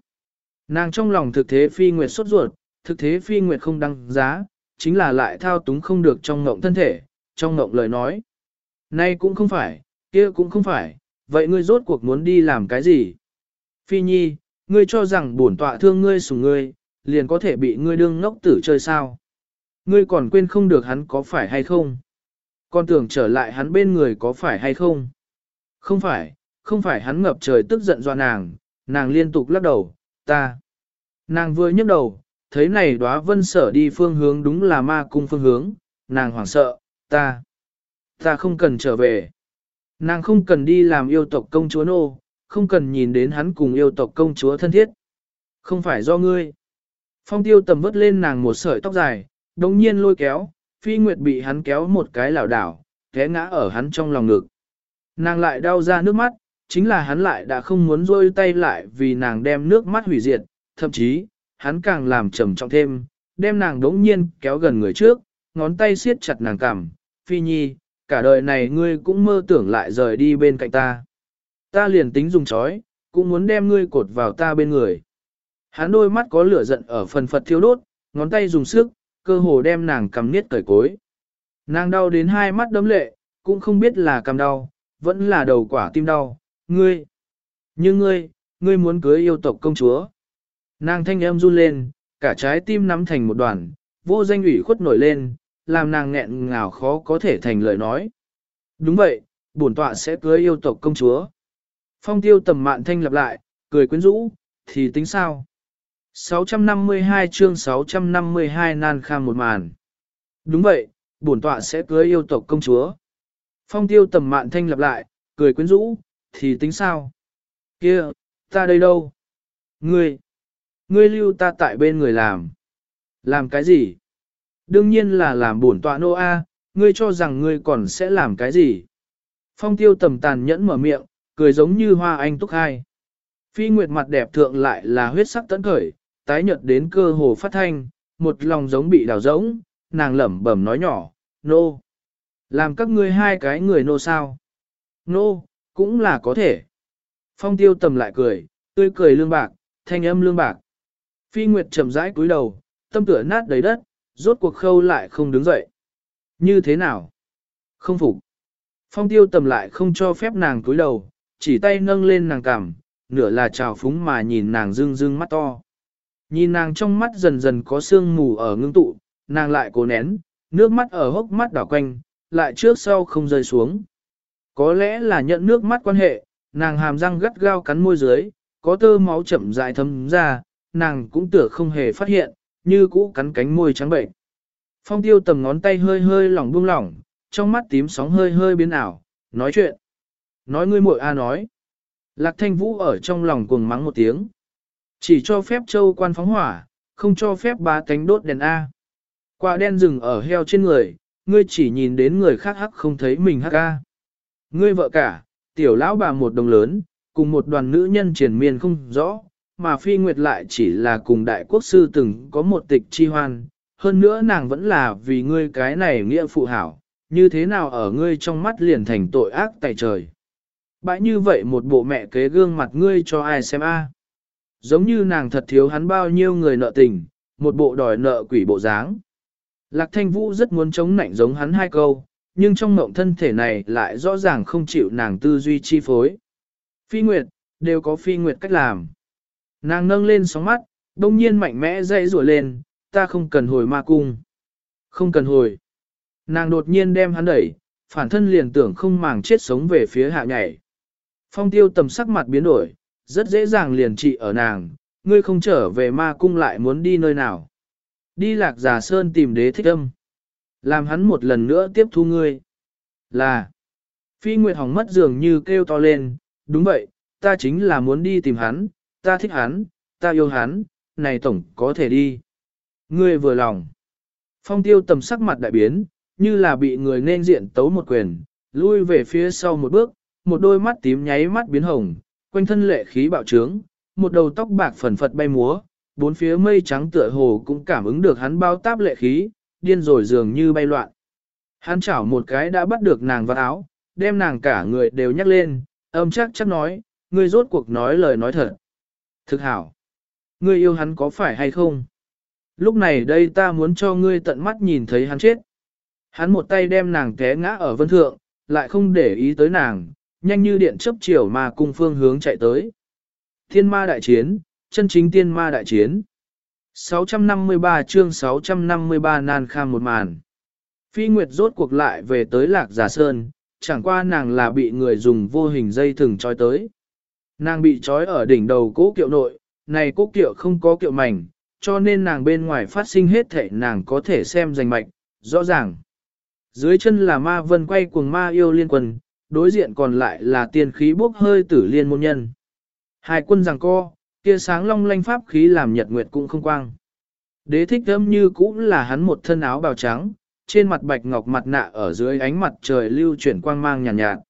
Nàng trong lòng thực thế phi nguyệt sốt ruột, thực thế phi nguyệt không đăng giá, chính là lại thao túng không được trong ngộng thân thể, trong ngộng lời nói. Nay cũng không phải, kia cũng không phải, vậy ngươi rốt cuộc muốn đi làm cái gì? Phi nhi, ngươi cho rằng bổn tọa thương ngươi sủng ngươi, liền có thể bị ngươi đương ngốc tử chơi sao? Ngươi còn quên không được hắn có phải hay không? Còn tưởng trở lại hắn bên người có phải hay không? Không phải, không phải hắn ngập trời tức giận do nàng, nàng liên tục lắc đầu, ta. Nàng vừa nhấc đầu, thấy này đóa vân sở đi phương hướng đúng là ma cung phương hướng, nàng hoảng sợ, ta. Ta không cần trở về. Nàng không cần đi làm yêu tộc công chúa nô, không cần nhìn đến hắn cùng yêu tộc công chúa thân thiết. Không phải do ngươi. Phong tiêu tầm vớt lên nàng một sợi tóc dài, đồng nhiên lôi kéo, phi nguyệt bị hắn kéo một cái lảo đảo, té ngã ở hắn trong lòng ngực. Nàng lại đau ra nước mắt, chính là hắn lại đã không muốn rôi tay lại vì nàng đem nước mắt hủy diệt, thậm chí, hắn càng làm trầm trọng thêm, đem nàng đống nhiên kéo gần người trước, ngón tay siết chặt nàng cằm, phi nhi, cả đời này ngươi cũng mơ tưởng lại rời đi bên cạnh ta. Ta liền tính dùng chói, cũng muốn đem ngươi cột vào ta bên người. Hắn đôi mắt có lửa giận ở phần phật thiêu đốt, ngón tay dùng sức, cơ hồ đem nàng cầm niết cởi cối. Nàng đau đến hai mắt đấm lệ, cũng không biết là cầm đau, vẫn là đầu quả tim đau, ngươi. Nhưng ngươi, ngươi muốn cưới yêu tộc công chúa. Nàng thanh âm run lên, cả trái tim nắm thành một đoàn, vô danh ủy khuất nổi lên, làm nàng nghẹn ngào khó có thể thành lời nói. Đúng vậy, bổn tọa sẽ cưới yêu tộc công chúa. Phong tiêu tầm mạn thanh lặp lại, cười quyến rũ, thì tính sao? 652 chương 652 nan kham một màn. Đúng vậy, bổn tọa sẽ cưới yêu tộc công chúa. Phong tiêu tầm mạn thanh lặp lại, cười quyến rũ, thì tính sao? Kia, ta đây đâu? Ngươi, ngươi lưu ta tại bên người làm. Làm cái gì? Đương nhiên là làm bổn tọa nô A, ngươi cho rằng ngươi còn sẽ làm cái gì? Phong tiêu tầm tàn nhẫn mở miệng, cười giống như hoa anh túc hai. Phi nguyệt mặt đẹp thượng lại là huyết sắc tấn khởi, tái nhợt đến cơ hồ phát thanh, một lòng giống bị đào rỗng, nàng lẩm bẩm nói nhỏ, nô. Làm các ngươi hai cái người nô sao? Nô, cũng là có thể. Phong tiêu tầm lại cười, tươi cười lương bạc, thanh âm lương bạc. Phi Nguyệt chậm rãi cúi đầu, tâm tựa nát đầy đất, rốt cuộc khâu lại không đứng dậy. Như thế nào? Không phục. Phong tiêu tầm lại không cho phép nàng cúi đầu, chỉ tay nâng lên nàng cằm, nửa là trào phúng mà nhìn nàng rưng rưng mắt to. Nhìn nàng trong mắt dần dần có sương mù ở ngưng tụ, nàng lại cố nén, nước mắt ở hốc mắt đảo quanh, lại trước sau không rơi xuống. Có lẽ là nhận nước mắt quan hệ, nàng hàm răng gắt gao cắn môi dưới, có tơ máu chậm rãi thấm ra, nàng cũng tựa không hề phát hiện, như cũ cắn cánh môi trắng bệnh. Phong tiêu tầm ngón tay hơi hơi lỏng buông lỏng, trong mắt tím sóng hơi hơi biến ảo, nói chuyện. Nói ngươi muội a nói. Lạc thanh vũ ở trong lòng cuồng mắng một tiếng. Chỉ cho phép châu quan phóng hỏa, không cho phép ba cánh đốt đèn A. Quả đen rừng ở heo trên người, ngươi chỉ nhìn đến người khác hắc không thấy mình hắc A. Ngươi vợ cả, tiểu lão bà một đồng lớn, cùng một đoàn nữ nhân triển miên không rõ, mà phi nguyệt lại chỉ là cùng đại quốc sư từng có một tịch chi hoan, hơn nữa nàng vẫn là vì ngươi cái này nghĩa phụ hảo, như thế nào ở ngươi trong mắt liền thành tội ác tại trời. Bãi như vậy một bộ mẹ kế gương mặt ngươi cho ai xem a? Giống như nàng thật thiếu hắn bao nhiêu người nợ tình, một bộ đòi nợ quỷ bộ dáng. Lạc thanh vũ rất muốn chống nạnh giống hắn hai câu, nhưng trong mộng thân thể này lại rõ ràng không chịu nàng tư duy chi phối. Phi Nguyệt, đều có Phi Nguyệt cách làm. Nàng nâng lên sóng mắt, đông nhiên mạnh mẽ dây rủa lên, ta không cần hồi ma cung. Không cần hồi. Nàng đột nhiên đem hắn đẩy, phản thân liền tưởng không màng chết sống về phía hạ nhảy. Phong tiêu tầm sắc mặt biến đổi, rất dễ dàng liền trị ở nàng, ngươi không trở về ma cung lại muốn đi nơi nào. Đi lạc giả sơn tìm đế thích âm. Làm hắn một lần nữa tiếp thu ngươi. Là. Phi Nguyệt Hồng mất dường như kêu to lên, đúng vậy, ta chính là muốn đi tìm hắn, ta thích hắn, ta yêu hắn, này tổng có thể đi. Ngươi vừa lòng. Phong tiêu tầm sắc mặt đại biến, như là bị người nên diện tấu một quyền, lui về phía sau một bước, một đôi mắt tím nháy mắt biến hồng, quanh thân lệ khí bạo trướng, một đầu tóc bạc phần phật bay múa, bốn phía mây trắng tựa hồ cũng cảm ứng được hắn bao táp lệ khí, điên rồi dường như bay loạn. Hắn chảo một cái đã bắt được nàng vào áo, đem nàng cả người đều nhắc lên, âm chắc chắc nói, ngươi rốt cuộc nói lời nói thật. Thực hảo, ngươi yêu hắn có phải hay không? Lúc này đây ta muốn cho ngươi tận mắt nhìn thấy hắn chết. Hắn một tay đem nàng té ngã ở vân thượng, lại không để ý tới nàng, nhanh như điện chấp chiều mà cùng phương hướng chạy tới. Thiên ma đại chiến, chân chính tiên ma đại chiến. 653 chương 653 nan kham một màn. Phi Nguyệt rốt cuộc lại về tới Lạc Giả Sơn, chẳng qua nàng là bị người dùng vô hình dây thừng trói tới. Nàng bị trói ở đỉnh đầu cố kiệu nội, này cố kiệu không có kiệu mảnh, cho nên nàng bên ngoài phát sinh hết thể nàng có thể xem rành mạch, rõ ràng. Dưới chân là ma vân quay cuồng ma yêu liên quân, đối diện còn lại là tiên khí bốc hơi tử liên môn nhân. Hai quân giằng co, kia sáng long lanh pháp khí làm nhật nguyệt cũng không quang. Đế thích thâm như cũng là hắn một thân áo bào trắng, trên mặt bạch ngọc mặt nạ ở dưới ánh mặt trời lưu chuyển quang mang nhàn nhạt, nhạt.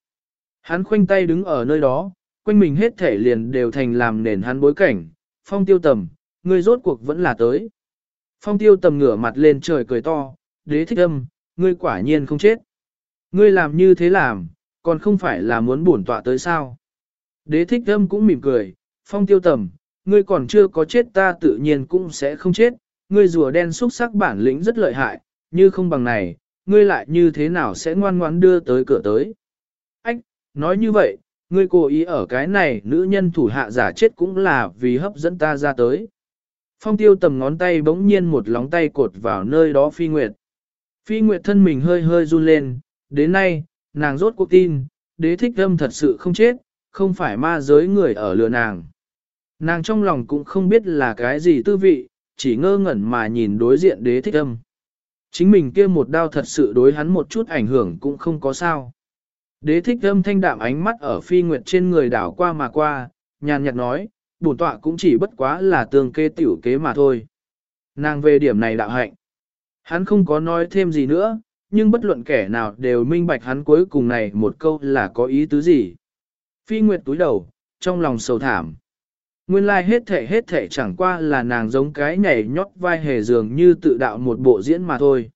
Hắn khoanh tay đứng ở nơi đó, quanh mình hết thể liền đều thành làm nền hắn bối cảnh, phong tiêu tầm, ngươi rốt cuộc vẫn là tới. Phong tiêu tầm ngửa mặt lên trời cười to, đế thích âm, ngươi quả nhiên không chết. Ngươi làm như thế làm, còn không phải là muốn bổn tọa tới sao. Đế thích âm cũng mỉm cười, phong tiêu tầm, ngươi còn chưa có chết ta tự nhiên cũng sẽ không chết, ngươi rùa đen xuất sắc bản lĩnh rất lợi hại, như không bằng này, ngươi lại như thế nào sẽ ngoan ngoãn đưa tới cửa tới. Ách, nói như vậy, ngươi cố ý ở cái này nữ nhân thủ hạ giả chết cũng là vì hấp dẫn ta ra tới. Phong tiêu tầm ngón tay bỗng nhiên một lóng tay cột vào nơi đó phi nguyệt. Phi nguyệt thân mình hơi hơi run lên, đến nay, nàng rốt cuộc tin, đế thích âm thật sự không chết, không phải ma giới người ở lừa nàng. Nàng trong lòng cũng không biết là cái gì tư vị, chỉ ngơ ngẩn mà nhìn đối diện đế thích âm. Chính mình kia một đao thật sự đối hắn một chút ảnh hưởng cũng không có sao. Đế thích âm thanh đạm ánh mắt ở phi nguyệt trên người đảo qua mà qua, nhàn nhạt nói, bổn tọa cũng chỉ bất quá là tương kê tiểu kế mà thôi. Nàng về điểm này đạo hạnh. Hắn không có nói thêm gì nữa, nhưng bất luận kẻ nào đều minh bạch hắn cuối cùng này một câu là có ý tứ gì. Phi Nguyệt túi đầu, trong lòng sầu thảm. Nguyên lai like hết thể hết thể chẳng qua là nàng giống cái nhảy nhót vai hề dường như tự đạo một bộ diễn mà thôi.